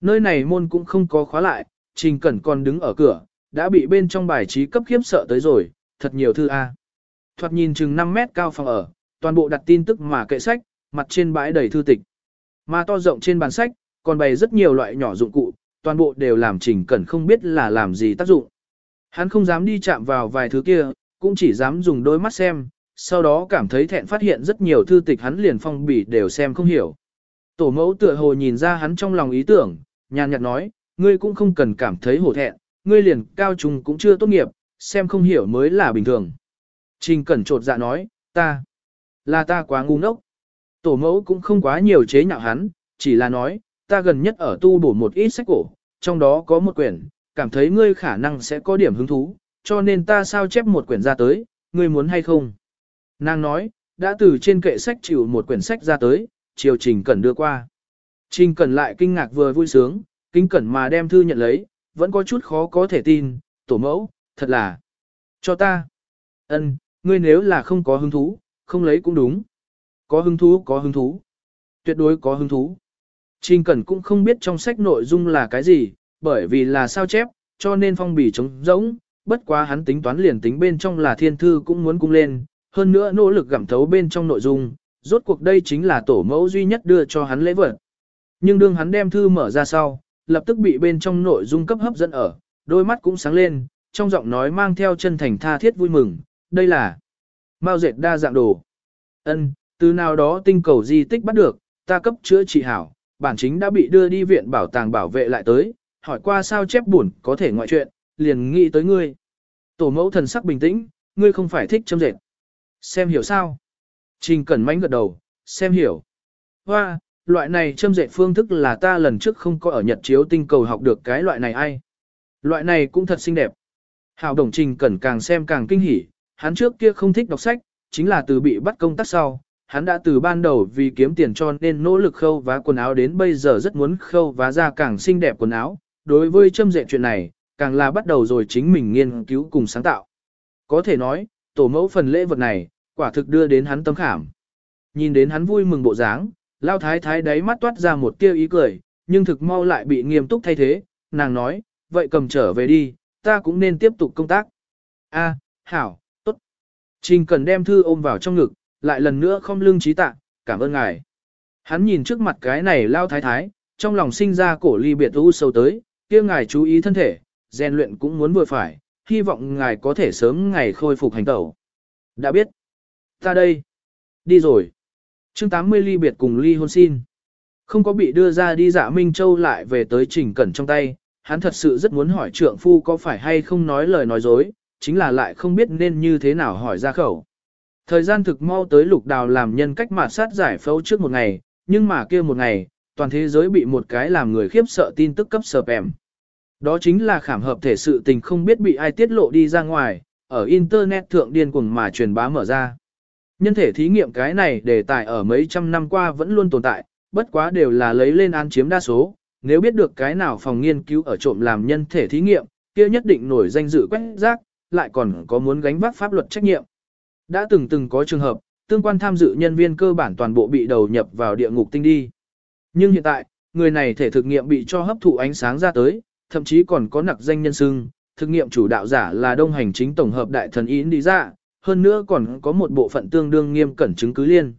Nơi này môn cũng không có khóa lại, Trình Cẩn còn đứng ở cửa, đã bị bên trong bài trí cấp khiếp sợ tới rồi, thật nhiều thư A. Thoạt nhìn chừng 5 mét cao phòng ở, toàn bộ đặt tin tức mà kệ sách, mặt trên bãi đầy thư tịch. Mà to rộng trên bàn sách, còn bày rất nhiều loại nhỏ dụng cụ, toàn bộ đều làm Trình Cẩn không biết là làm gì tác dụng. Hắn không dám đi chạm vào vài thứ kia, cũng chỉ dám dùng đôi mắt xem, sau đó cảm thấy thẹn phát hiện rất nhiều thư tịch hắn liền phong bì đều xem không hiểu. Tổ mẫu tựa hồ nhìn ra hắn trong lòng ý tưởng, nhàn nhạt nói, ngươi cũng không cần cảm thấy hổ thẹn, ngươi liền cao trung cũng chưa tốt nghiệp, xem không hiểu mới là bình thường. Trình Cẩn trột dạ nói, ta, là ta quá ngu ngốc. Tổ mẫu cũng không quá nhiều chế nhạo hắn, chỉ là nói, ta gần nhất ở tu bổ một ít sách cổ, trong đó có một quyển, cảm thấy ngươi khả năng sẽ có điểm hứng thú, cho nên ta sao chép một quyển ra tới, ngươi muốn hay không? Nàng nói, đã từ trên kệ sách chịu một quyển sách ra tới, chiều Trình Cẩn đưa qua. Trình Cẩn lại kinh ngạc vừa vui sướng, kinh cẩn mà đem thư nhận lấy, vẫn có chút khó có thể tin, tổ mẫu, thật là, cho ta. ân ngươi nếu là không có hứng thú, không lấy cũng đúng. Có hứng thú có hứng thú. Tuyệt đối có hứng thú. Trình Cẩn cũng không biết trong sách nội dung là cái gì, bởi vì là sao chép, cho nên phong bì trống rỗng, bất quá hắn tính toán liền tính bên trong là thiên thư cũng muốn cung lên, hơn nữa nỗ lực gặm thấu bên trong nội dung, rốt cuộc đây chính là tổ mẫu duy nhất đưa cho hắn lễ vật. Nhưng đương hắn đem thư mở ra sau, lập tức bị bên trong nội dung cấp hấp dẫn ở, đôi mắt cũng sáng lên, trong giọng nói mang theo chân thành tha thiết vui mừng, đây là mao dệt đa dạng đồ. Ân, từ nào đó tinh cầu di tích bắt được, ta cấp chữa trị hảo, bản chính đã bị đưa đi viện bảo tàng bảo vệ lại tới, hỏi qua sao chép buồn có thể ngoại chuyện, liền nghĩ tới ngươi. Tổ mẫu thần sắc bình tĩnh, ngươi không phải thích châm dệt. Xem hiểu sao? Trình Cẩn mánh gật đầu, xem hiểu. Hoa, loại này châm dệt phương thức là ta lần trước không có ở Nhật chiếu tinh cầu học được cái loại này ai. Loại này cũng thật xinh đẹp. Hảo đồng Trình Cẩn càng xem càng kinh hỉ, hắn trước kia không thích đọc sách, chính là từ bị bắt công tác sau, hắn đã từ ban đầu vì kiếm tiền cho nên nỗ lực khâu vá quần áo đến bây giờ rất muốn khâu vá ra càng xinh đẹp quần áo. Đối với châm dệt chuyện này, càng là bắt đầu rồi chính mình nghiên cứu cùng sáng tạo. Có thể nói, tổ mẫu phần lễ vật này, quả thực đưa đến hắn tâm khảm. Nhìn đến hắn vui mừng bộ dáng, lao thái thái đáy mắt toát ra một tia ý cười, nhưng thực mau lại bị nghiêm túc thay thế, nàng nói, vậy cầm trở về đi, ta cũng nên tiếp tục công tác. A, hảo, tốt. Trình cần đem thư ôm vào trong ngực, lại lần nữa không lưng trí tạ, cảm ơn ngài. Hắn nhìn trước mặt cái này lao thái thái, trong lòng sinh ra cổ ly biệt u sâu tới, kia ngài chú ý thân thể, rèn luyện cũng muốn vừa phải, hy vọng ngài có thể sớm ngày khôi phục hành tẩu. Đã biết. Ta đây. Đi rồi. chương 80 ly biệt cùng ly hôn xin. Không có bị đưa ra đi dạ Minh Châu lại về tới trình cẩn trong tay, hắn thật sự rất muốn hỏi trượng phu có phải hay không nói lời nói dối, chính là lại không biết nên như thế nào hỏi ra khẩu. Thời gian thực mau tới lục đào làm nhân cách mà sát giải phẫu trước một ngày, nhưng mà kia một ngày, toàn thế giới bị một cái làm người khiếp sợ tin tức cấp sợp em. Đó chính là khảm hợp thể sự tình không biết bị ai tiết lộ đi ra ngoài, ở Internet thượng điên cuồng mà truyền bá mở ra. Nhân thể thí nghiệm cái này đề tài ở mấy trăm năm qua vẫn luôn tồn tại, bất quá đều là lấy lên án chiếm đa số, nếu biết được cái nào phòng nghiên cứu ở trộm làm nhân thể thí nghiệm, kia nhất định nổi danh dự quét rác, lại còn có muốn gánh vác pháp luật trách nhiệm. Đã từng từng có trường hợp, tương quan tham dự nhân viên cơ bản toàn bộ bị đầu nhập vào địa ngục tinh đi. Nhưng hiện tại, người này thể thực nghiệm bị cho hấp thụ ánh sáng ra tới, thậm chí còn có nặc danh nhân xưng, thực nghiệm chủ đạo giả là đông hành chính tổng hợp đại thần ý đi ra, hơn nữa còn có một bộ phận tương đương nghiêm cẩn chứng cứ liên.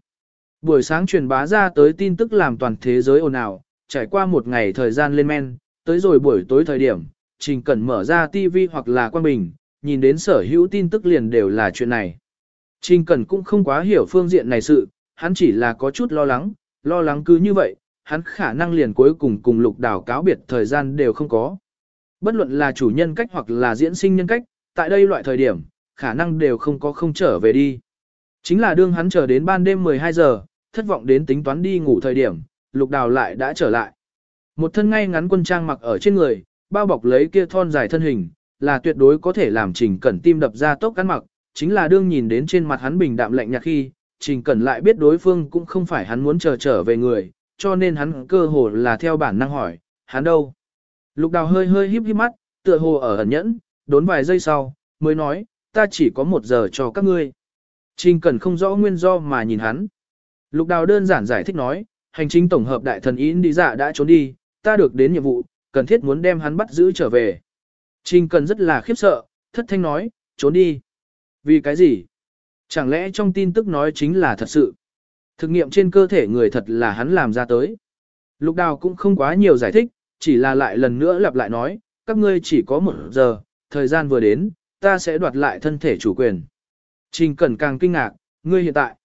Buổi sáng truyền bá ra tới tin tức làm toàn thế giới ồn ào, trải qua một ngày thời gian lên men, tới rồi buổi tối thời điểm, Trình Cẩn mở ra TV hoặc là quan bình, nhìn đến sở hữu tin tức liền đều là chuyện này. Trình Cẩn cũng không quá hiểu phương diện này sự, hắn chỉ là có chút lo lắng, lo lắng cứ như vậy, hắn khả năng liền cuối cùng cùng lục đảo cáo biệt thời gian đều không có. Bất luận là chủ nhân cách hoặc là diễn sinh nhân cách, tại đây loại thời điểm, khả năng đều không có không trở về đi. Chính là đương hắn chờ đến ban đêm 12 giờ, thất vọng đến tính toán đi ngủ thời điểm, lục đào lại đã trở lại. Một thân ngay ngắn quân trang mặc ở trên người, bao bọc lấy kia thon dài thân hình, là tuyệt đối có thể làm trình cẩn tim đập ra tốc cắn mặc, chính là đương nhìn đến trên mặt hắn bình đạm lạnh nhạt khi, trình cẩn lại biết đối phương cũng không phải hắn muốn chờ trở về người, cho nên hắn cơ hồ là theo bản năng hỏi, hắn đâu? Lục đào hơi hơi híp híp mắt, tựa hồ ở ẩn nhẫn, đốn vài giây sau, mới nói, ta chỉ có một giờ cho các ngươi. Trình Cẩn không rõ nguyên do mà nhìn hắn. Lục đào đơn giản giải thích nói, hành chính tổng hợp đại thần Yến đi dạ đã trốn đi, ta được đến nhiệm vụ, cần thiết muốn đem hắn bắt giữ trở về. Trình Cẩn rất là khiếp sợ, thất thanh nói, trốn đi. Vì cái gì? Chẳng lẽ trong tin tức nói chính là thật sự? Thực nghiệm trên cơ thể người thật là hắn làm ra tới. Lục đào cũng không quá nhiều giải thích, chỉ là lại lần nữa lặp lại nói, các ngươi chỉ có một giờ, thời gian vừa đến, ta sẽ đoạt lại thân thể chủ quyền. Trình Cẩn càng kinh ngạc, ngươi hiện tại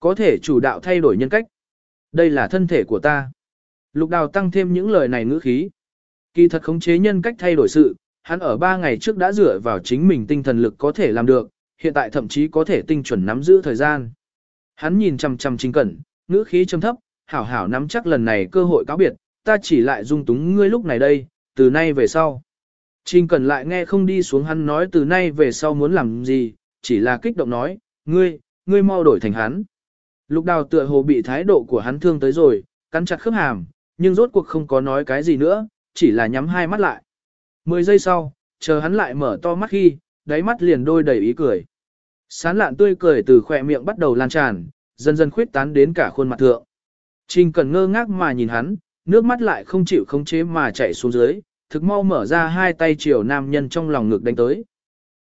có thể chủ đạo thay đổi nhân cách. Đây là thân thể của ta. Lục đào tăng thêm những lời này ngữ khí. Kỳ thật khống chế nhân cách thay đổi sự, hắn ở ba ngày trước đã dựa vào chính mình tinh thần lực có thể làm được, hiện tại thậm chí có thể tinh chuẩn nắm giữ thời gian. Hắn nhìn chằm chằm Trình Cẩn, ngữ khí trầm thấp, hảo hảo nắm chắc lần này cơ hội cáo biệt, ta chỉ lại dung túng ngươi lúc này đây, từ nay về sau. Trình Cẩn lại nghe không đi xuống hắn nói từ nay về sau muốn làm gì, chỉ là kích động nói, ngươi, ngươi mau đổi thành hắn. Lục đào tựa hồ bị thái độ của hắn thương tới rồi, cắn chặt khớp hàm, nhưng rốt cuộc không có nói cái gì nữa, chỉ là nhắm hai mắt lại. Mười giây sau, chờ hắn lại mở to mắt khi, đáy mắt liền đôi đầy ý cười. Sán lạn tươi cười từ khỏe miệng bắt đầu lan tràn, dần dần khuyết tán đến cả khuôn mặt thượng. Trình cần ngơ ngác mà nhìn hắn, nước mắt lại không chịu khống chế mà chảy xuống dưới, thực mau mở ra hai tay chiều nam nhân trong lòng ngực đánh tới.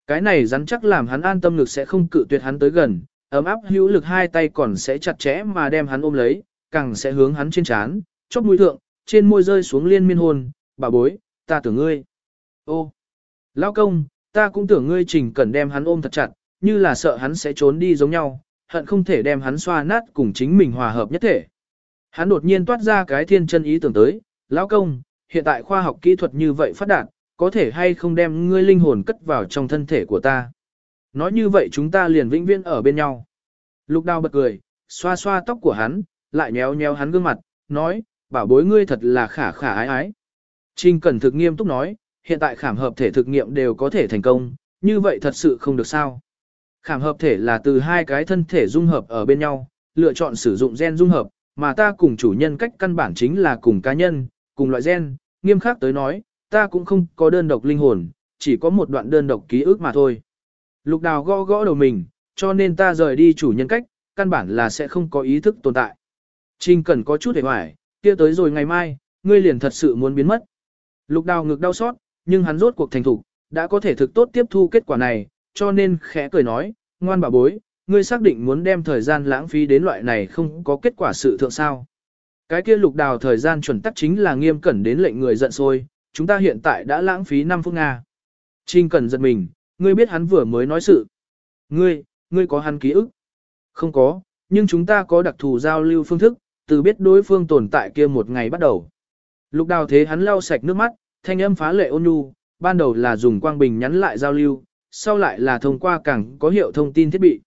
Cái này rắn chắc làm hắn an tâm ngực sẽ không cự tuyệt hắn tới gần, ấm áp hữu lực hai tay còn sẽ chặt chẽ mà đem hắn ôm lấy, càng sẽ hướng hắn trên trán, chóp mũi thượng, trên môi rơi xuống liên miên hôn, bà bối, ta tưởng ngươi. Ô, lão công, ta cũng tưởng ngươi trình cần đem hắn ôm thật chặt, như là sợ hắn sẽ trốn đi giống nhau, hận không thể đem hắn xoa nát cùng chính mình hòa hợp nhất thể. Hắn đột nhiên toát ra cái thiên chân ý tưởng tới, lão công, hiện tại khoa học kỹ thuật như vậy phát đạt, có thể hay không đem ngươi linh hồn cất vào trong thân thể của ta. Nói như vậy chúng ta liền vĩnh viễn ở bên nhau. Lục đào bật cười, xoa xoa tóc của hắn, lại nhéo nhéo hắn gương mặt, nói, bảo bối ngươi thật là khả khả ái ái. Trình Cẩn thực nghiêm túc nói, hiện tại khảm hợp thể thực nghiệm đều có thể thành công, như vậy thật sự không được sao. Khảm hợp thể là từ hai cái thân thể dung hợp ở bên nhau, lựa chọn sử dụng gen dung hợp, mà ta cùng chủ nhân cách căn bản chính là cùng cá nhân, cùng loại gen, nghiêm khắc tới nói, ta cũng không có đơn độc linh hồn, chỉ có một đoạn đơn độc ký ức mà thôi. Lục đào gõ gõ đầu mình, cho nên ta rời đi chủ nhân cách, căn bản là sẽ không có ý thức tồn tại. Trình cần có chút hề hoài, kia tới rồi ngày mai, ngươi liền thật sự muốn biến mất. Lục đào ngực đau xót, nhưng hắn rốt cuộc thành thủ đã có thể thực tốt tiếp thu kết quả này, cho nên khẽ cười nói, ngoan bà bối, ngươi xác định muốn đem thời gian lãng phí đến loại này không có kết quả sự thượng sao. Cái kia lục đào thời gian chuẩn tắc chính là nghiêm cẩn đến lệnh người giận sôi chúng ta hiện tại đã lãng phí 5 phút Nga. Trình cẩn giật mình, ngươi biết hắn vừa mới nói sự. Ngươi, ngươi có hắn ký ức? Không có, nhưng chúng ta có đặc thù giao lưu phương thức, từ biết đối phương tồn tại kia một ngày bắt đầu. Lục đào thế hắn lau sạch nước mắt, thanh âm phá lệ ôn nhu, ban đầu là dùng quang bình nhắn lại giao lưu, sau lại là thông qua càng có hiệu thông tin thiết bị.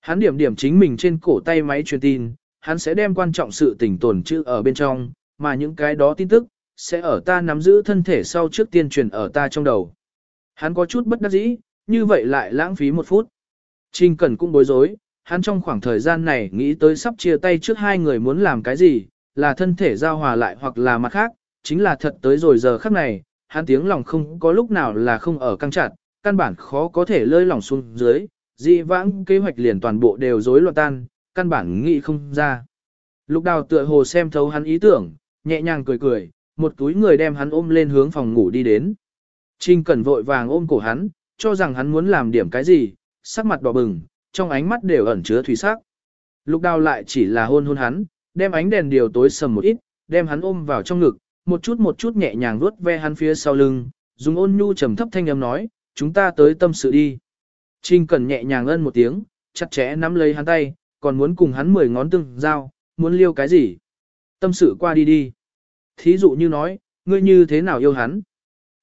Hắn điểm điểm chính mình trên cổ tay máy truyền tin, hắn sẽ đem quan trọng sự tình tồn chữ ở bên trong, mà những cái đó tin tức, sẽ ở ta nắm giữ thân thể sau trước tiên truyền ở ta trong đầu. Hắn có chút bất đắc dĩ, như vậy lại lãng phí một phút. Trình Cẩn cũng bối rối, hắn trong khoảng thời gian này nghĩ tới sắp chia tay trước hai người muốn làm cái gì, là thân thể giao hòa lại hoặc là mặt khác, chính là thật tới rồi giờ khắc này, hắn tiếng lòng không có lúc nào là không ở căng chặt, căn bản khó có thể lơi lỏng xuống dưới, dị vãng kế hoạch liền toàn bộ đều rối loạn tan, căn bản nghĩ không ra. Lục đào tựa hồ xem thấu hắn ý tưởng, nhẹ nhàng cười cười, một túi người đem hắn ôm lên hướng phòng ngủ đi đến. Trình cẩn vội vàng ôm cổ hắn, cho rằng hắn muốn làm điểm cái gì, sắc mặt đỏ bừng, trong ánh mắt đều ẩn chứa thủy sắc. Lục đào lại chỉ là hôn hôn hắn, đem ánh đèn điều tối sầm một ít, đem hắn ôm vào trong ngực, một chút một chút nhẹ nhàng vuốt ve hắn phía sau lưng, dùng ôn nhu trầm thấp thanh âm nói, chúng ta tới tâm sự đi. Trình Cẩn nhẹ nhàng ân một tiếng, chặt chẽ nắm lấy hắn tay, còn muốn cùng hắn mười ngón tương giao, muốn liêu cái gì? Tâm sự qua đi đi. Thí dụ như nói, ngươi như thế nào yêu hắn?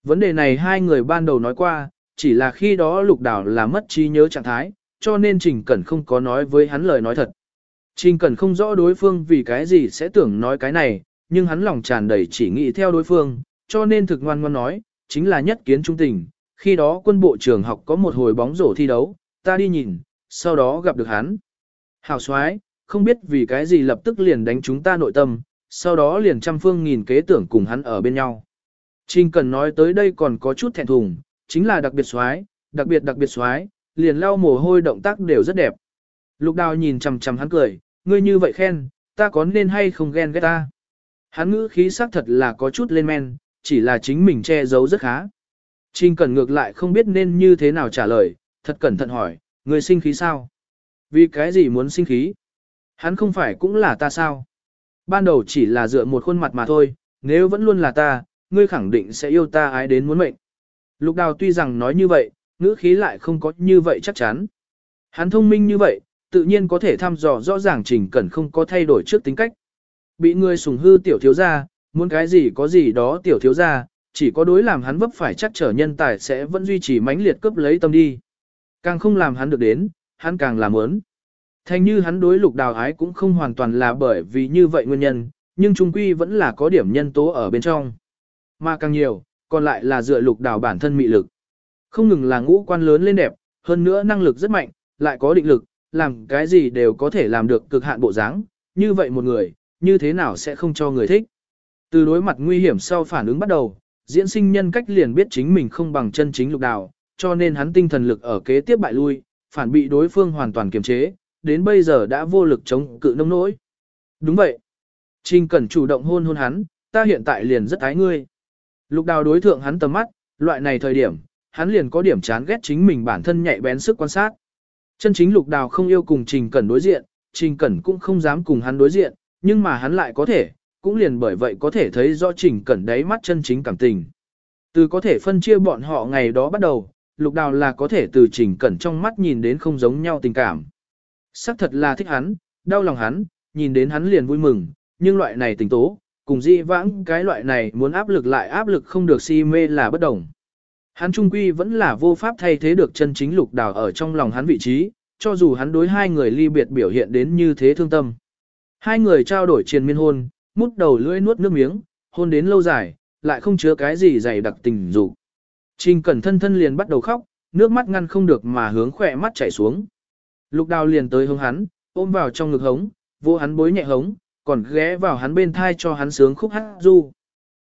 Vấn đề này hai người ban đầu nói qua, chỉ là khi đó lục đảo là mất trí nhớ trạng thái, cho nên Trình Cẩn không có nói với hắn lời nói thật. Trình Cẩn không rõ đối phương vì cái gì sẽ tưởng nói cái này, nhưng hắn lòng tràn đầy chỉ nghĩ theo đối phương, cho nên thực ngoan ngoan nói, chính là nhất kiến trung tình. Khi đó quân bộ trường học có một hồi bóng rổ thi đấu, ta đi nhìn, sau đó gặp được hắn. Hào xoái, không biết vì cái gì lập tức liền đánh chúng ta nội tâm, sau đó liền trăm phương nghìn kế tưởng cùng hắn ở bên nhau. Trình Cần nói tới đây còn có chút thẹn thùng, chính là đặc biệt xoái, đặc biệt đặc biệt xoái, liền lau mồ hôi động tác đều rất đẹp. Lục đào nhìn chằm chằm hắn cười, ngươi như vậy khen, ta có nên hay không ghen ghét ta. Hắn ngữ khí xác thật là có chút lên men, chỉ là chính mình che giấu rất khá. Trình Cẩn ngược lại không biết nên như thế nào trả lời, thật cẩn thận hỏi, người sinh khí sao? Vì cái gì muốn sinh khí? Hắn không phải cũng là ta sao? Ban đầu chỉ là dựa một khuôn mặt mà thôi, nếu vẫn luôn là ta, ngươi khẳng định sẽ yêu ta ái đến muốn mệnh. Lục đào tuy rằng nói như vậy, ngữ khí lại không có như vậy chắc chắn. Hắn thông minh như vậy, tự nhiên có thể thăm dò rõ ràng Trình Cẩn không có thay đổi trước tính cách. Bị người sùng hư tiểu thiếu gia, muốn cái gì có gì đó tiểu thiếu gia, chỉ có đối làm hắn vấp phải chắc trở nhân tài sẽ vẫn duy trì mãnh liệt cướp lấy tâm đi. Càng không làm hắn được đến, hắn càng làm ớn. Thành như hắn đối lục đào ái cũng không hoàn toàn là bởi vì như vậy nguyên nhân, nhưng trung quy vẫn là có điểm nhân tố ở bên trong. Mà càng nhiều, còn lại là dựa lục đào bản thân mị lực. Không ngừng là ngũ quan lớn lên đẹp, hơn nữa năng lực rất mạnh, lại có định lực, làm cái gì đều có thể làm được cực hạn bộ dáng. Như vậy một người, như thế nào sẽ không cho người thích. Từ đối mặt nguy hiểm sau phản ứng bắt đầu, diễn sinh nhân cách liền biết chính mình không bằng chân chính lục đào, cho nên hắn tinh thần lực ở kế tiếp bại lui, phản bị đối phương hoàn toàn kiềm chế, đến bây giờ đã vô lực chống cự nông nỗi. Đúng vậy. Trình Cẩn chủ động hôn hôn hắn, ta hiện tại liền rất ái ngươi. Lục đào đối thượng hắn tầm mắt, loại này thời điểm, hắn liền có điểm chán ghét chính mình bản thân nhạy bén sức quan sát. Chân chính lục đào không yêu cùng Trình Cẩn đối diện, Trình Cẩn cũng không dám cùng hắn đối diện, nhưng mà hắn lại có thể, cũng liền bởi vậy có thể thấy rõ Trình Cẩn đáy mắt chân chính cảm tình. Từ có thể phân chia bọn họ ngày đó bắt đầu, lục đào là có thể từ Trình Cẩn trong mắt nhìn đến không giống nhau tình cảm. Sắc thật là thích hắn, đau lòng hắn, nhìn đến hắn liền vui mừng, nhưng loại này tình tố, cùng di vãng cái loại này muốn áp lực lại áp lực không được si mê là bất đồng. Hắn trung quy vẫn là vô pháp thay thế được chân chính lục đào ở trong lòng hắn vị trí, cho dù hắn đối hai người ly biệt biểu hiện đến như thế thương tâm. Hai người trao đổi triền miên hôn, mút đầu lưỡi nuốt nước miếng, hôn đến lâu dài, lại không chứa cái gì dày đặc tình dục. Trình cẩn thân thân liền bắt đầu khóc, nước mắt ngăn không được mà hướng khỏe mắt chảy xuống. Lục đào liền tới hướng hắn, ôm vào trong ngực hống, vô hắn bối nhẹ hống, còn ghé vào hắn bên thai cho hắn sướng khúc hát du.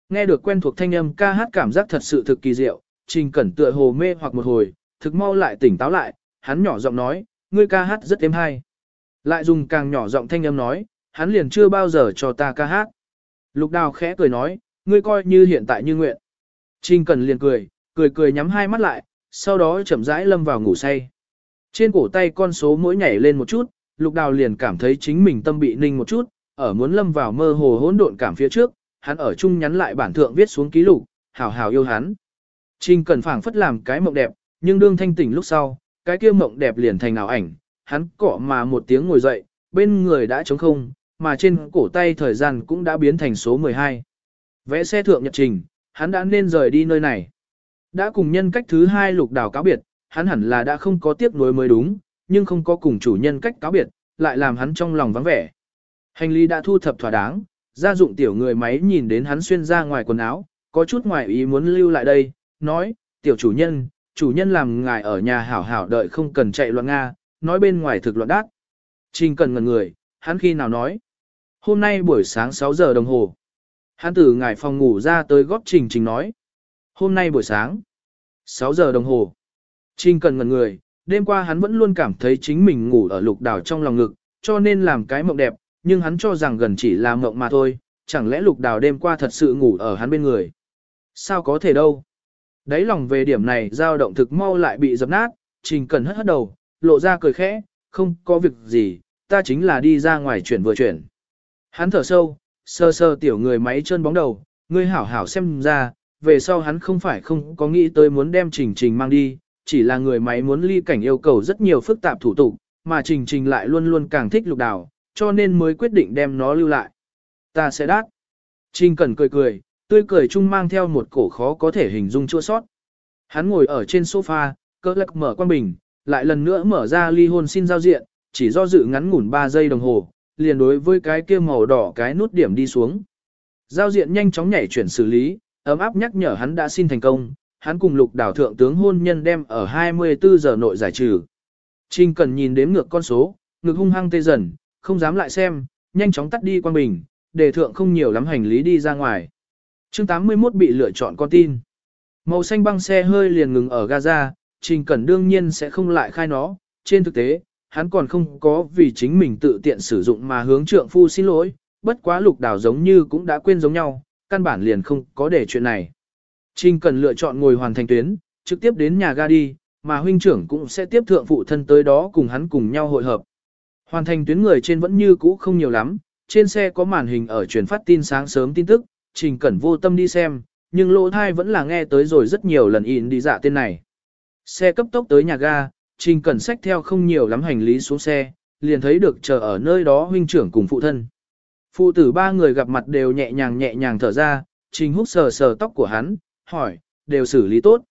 Nghe được quen thuộc thanh âm ca hát cảm giác thật sự thực kỳ diệu, trình cẩn tựa hồ mê hoặc một hồi, thực mau lại tỉnh táo lại, hắn nhỏ giọng nói, ngươi ca hát rất êm hay. Lại dùng càng nhỏ giọng thanh âm nói, hắn liền chưa bao giờ cho ta ca hát. Lục đào khẽ cười nói, ngươi coi như hiện tại như nguyện. Trình cần liền cười, cười cười nhắm hai mắt lại, sau đó chậm rãi lâm vào ngủ say. Trên cổ tay con số mỗi nhảy lên một chút, lục đào liền cảm thấy chính mình tâm bị ninh một chút, ở muốn lâm vào mơ hồ hỗn độn cảm phía trước, hắn ở chung nhắn lại bản thượng viết xuống ký lục, hảo hảo yêu hắn. Trình cần phảng phất làm cái mộng đẹp, nhưng đương thanh tỉnh lúc sau, cái kia mộng đẹp liền thành ảo ảnh, hắn cọ mà một tiếng ngồi dậy, bên người đã trống không, mà trên cổ tay thời gian cũng đã biến thành số 12. Vẽ xe thượng nhật trình, hắn đã nên rời đi nơi này. Đã cùng nhân cách thứ hai lục đào cáo biệt, hắn hẳn là đã không có tiếc nuối mới đúng, nhưng không có cùng chủ nhân cách cáo biệt, lại làm hắn trong lòng vắng vẻ. Hành lý đã thu thập thỏa đáng, gia dụng tiểu người máy nhìn đến hắn xuyên ra ngoài quần áo, có chút ngoài ý muốn lưu lại đây, nói, tiểu chủ nhân, chủ nhân làm ngài ở nhà hảo hảo đợi không cần chạy loạn Nga, nói bên ngoài thực loạn đát. Trình cần ngần người, hắn khi nào nói. Hôm nay buổi sáng 6 giờ đồng hồ. Hắn từ ngải phòng ngủ ra tới góp trình trình nói. Hôm nay buổi sáng. 6 giờ đồng hồ. Trình cần ngần người, đêm qua hắn vẫn luôn cảm thấy chính mình ngủ ở lục đảo trong lòng ngực, cho nên làm cái mộng đẹp, nhưng hắn cho rằng gần chỉ là mộng mà thôi, chẳng lẽ lục đào đêm qua thật sự ngủ ở hắn bên người. Sao có thể đâu. Đấy lòng về điểm này dao động thực mau lại bị dập nát, trình cần hất hất đầu, lộ ra cười khẽ, không có việc gì, ta chính là đi ra ngoài chuyển vừa chuyển. Hắn thở sâu, sơ sơ tiểu người máy chân bóng đầu, ngươi hảo hảo xem ra, về sau hắn không phải không có nghĩ tới muốn đem trình trình mang đi, chỉ là người máy muốn ly cảnh yêu cầu rất nhiều phức tạp thủ tục, mà trình trình lại luôn luôn càng thích lục đảo, cho nên mới quyết định đem nó lưu lại. Ta sẽ đát. Trình Cẩn cười cười, tươi cười chung mang theo một cổ khó có thể hình dung chua sót. Hắn ngồi ở trên sofa, cơ lắc mở quan bình, lại lần nữa mở ra ly hôn xin giao diện, chỉ do dự ngắn ngủn 3 giây đồng hồ, liền đối với cái kia màu đỏ cái nút điểm đi xuống. Giao diện nhanh chóng nhảy chuyển xử lý, ấm áp nhắc nhở hắn đã xin thành công, hắn cùng lục đảo thượng tướng hôn nhân đem ở 24 giờ nội giải trừ. Trình cần nhìn đếm ngược con số, ngực hung hăng tê dần, không dám lại xem, nhanh chóng tắt đi quan bình, để thượng không nhiều lắm hành lý đi ra ngoài. chương 81 bị lựa chọn con tin. Màu xanh băng xe hơi liền ngừng ở Gaza, Trình Cẩn đương nhiên sẽ không lại khai nó, trên thực tế, hắn còn không có vì chính mình tự tiện sử dụng mà hướng trượng phu xin lỗi, bất quá lục đảo giống như cũng đã quên giống nhau, căn bản liền không có để chuyện này. Trình Cần lựa chọn ngồi hoàn thành tuyến, trực tiếp đến nhà ga đi, mà huynh trưởng cũng sẽ tiếp thượng phụ thân tới đó cùng hắn cùng nhau hội hợp. Hoàn thành tuyến người trên vẫn như cũ không nhiều lắm, trên xe có màn hình ở truyền phát tin sáng sớm tin tức, Trình Cẩn vô tâm đi xem, nhưng lỗ thai vẫn là nghe tới rồi rất nhiều lần in đi dạ tên này. Xe cấp tốc tới nhà ga, Trình Cẩn xách theo không nhiều lắm hành lý xuống xe, liền thấy được chờ ở nơi đó huynh trưởng cùng phụ thân. Phụ tử ba người gặp mặt đều nhẹ nhàng nhẹ nhàng thở ra, Trình hút sờ sờ tóc của hắn, hỏi, đều xử lý tốt.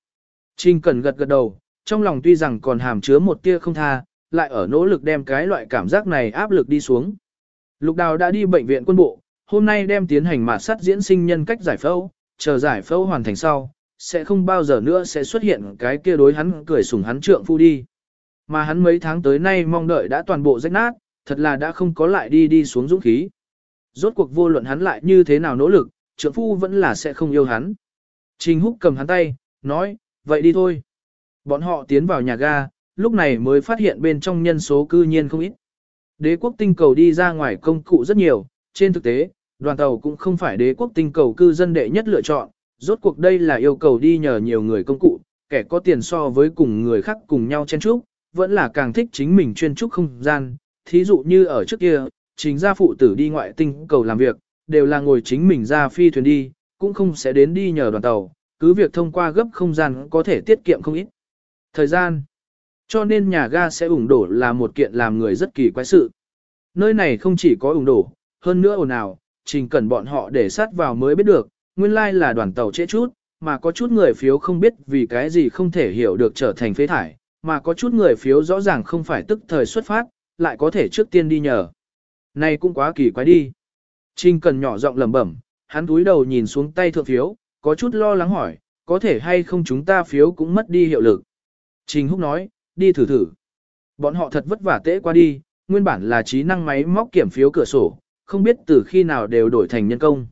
Trình Cẩn gật gật đầu, trong lòng tuy rằng còn hàm chứa một tia không tha, lại ở nỗ lực đem cái loại cảm giác này áp lực đi xuống. Lục Đào đã đi bệnh viện quân bộ, hôm nay đem tiến hành mạt sát diễn sinh nhân cách giải phẫu, chờ giải phẫu hoàn thành sau, sẽ không bao giờ nữa sẽ xuất hiện cái kia đối hắn cười sủng hắn trượng phu đi. Mà hắn mấy tháng tới nay mong đợi đã toàn bộ rách nát, thật là đã không có lại đi đi xuống dũng khí. Rốt cuộc vô luận hắn lại như thế nào nỗ lực, trượng phu vẫn là sẽ không yêu hắn. Trình Húc cầm hắn tay, nói, vậy đi thôi. Bọn họ tiến vào nhà ga, lúc này mới phát hiện bên trong nhân số cư nhiên không ít. Đế quốc tinh cầu đi ra ngoài công cụ rất nhiều, trên thực tế, đoàn tàu cũng không phải đế quốc tinh cầu cư dân đệ nhất lựa chọn, rốt cuộc đây là yêu cầu đi nhờ nhiều người công cụ, kẻ có tiền so với cùng người khác cùng nhau chen chúc, vẫn là càng thích chính mình chuyên trúc không gian, thí dụ như ở trước kia, chính gia phụ tử đi ngoại tinh cầu làm việc, đều là ngồi chính mình ra phi thuyền đi, cũng không sẽ đến đi nhờ đoàn tàu, cứ việc thông qua gấp không gian có thể tiết kiệm không ít. Thời gian cho nên nhà ga sẽ ủng đổ là một kiện làm người rất kỳ quái sự. Nơi này không chỉ có ủng đổ, hơn nữa ồn ào, trình cần bọn họ để sát vào mới biết được, nguyên lai là đoàn tàu trễ chút, mà có chút người phiếu không biết vì cái gì không thể hiểu được trở thành phế thải, mà có chút người phiếu rõ ràng không phải tức thời xuất phát, lại có thể trước tiên đi nhờ. Này cũng quá kỳ quái đi. Trình cần nhỏ giọng lẩm bẩm, hắn túi đầu nhìn xuống tay thượng phiếu, có chút lo lắng hỏi, có thể hay không chúng ta phiếu cũng mất đi hiệu lực. Trình Húc nói, đi thử thử. Bọn họ thật vất vả tễ qua đi, nguyên bản là trí năng máy móc kiểm phiếu cửa sổ, không biết từ khi nào đều đổi thành nhân công.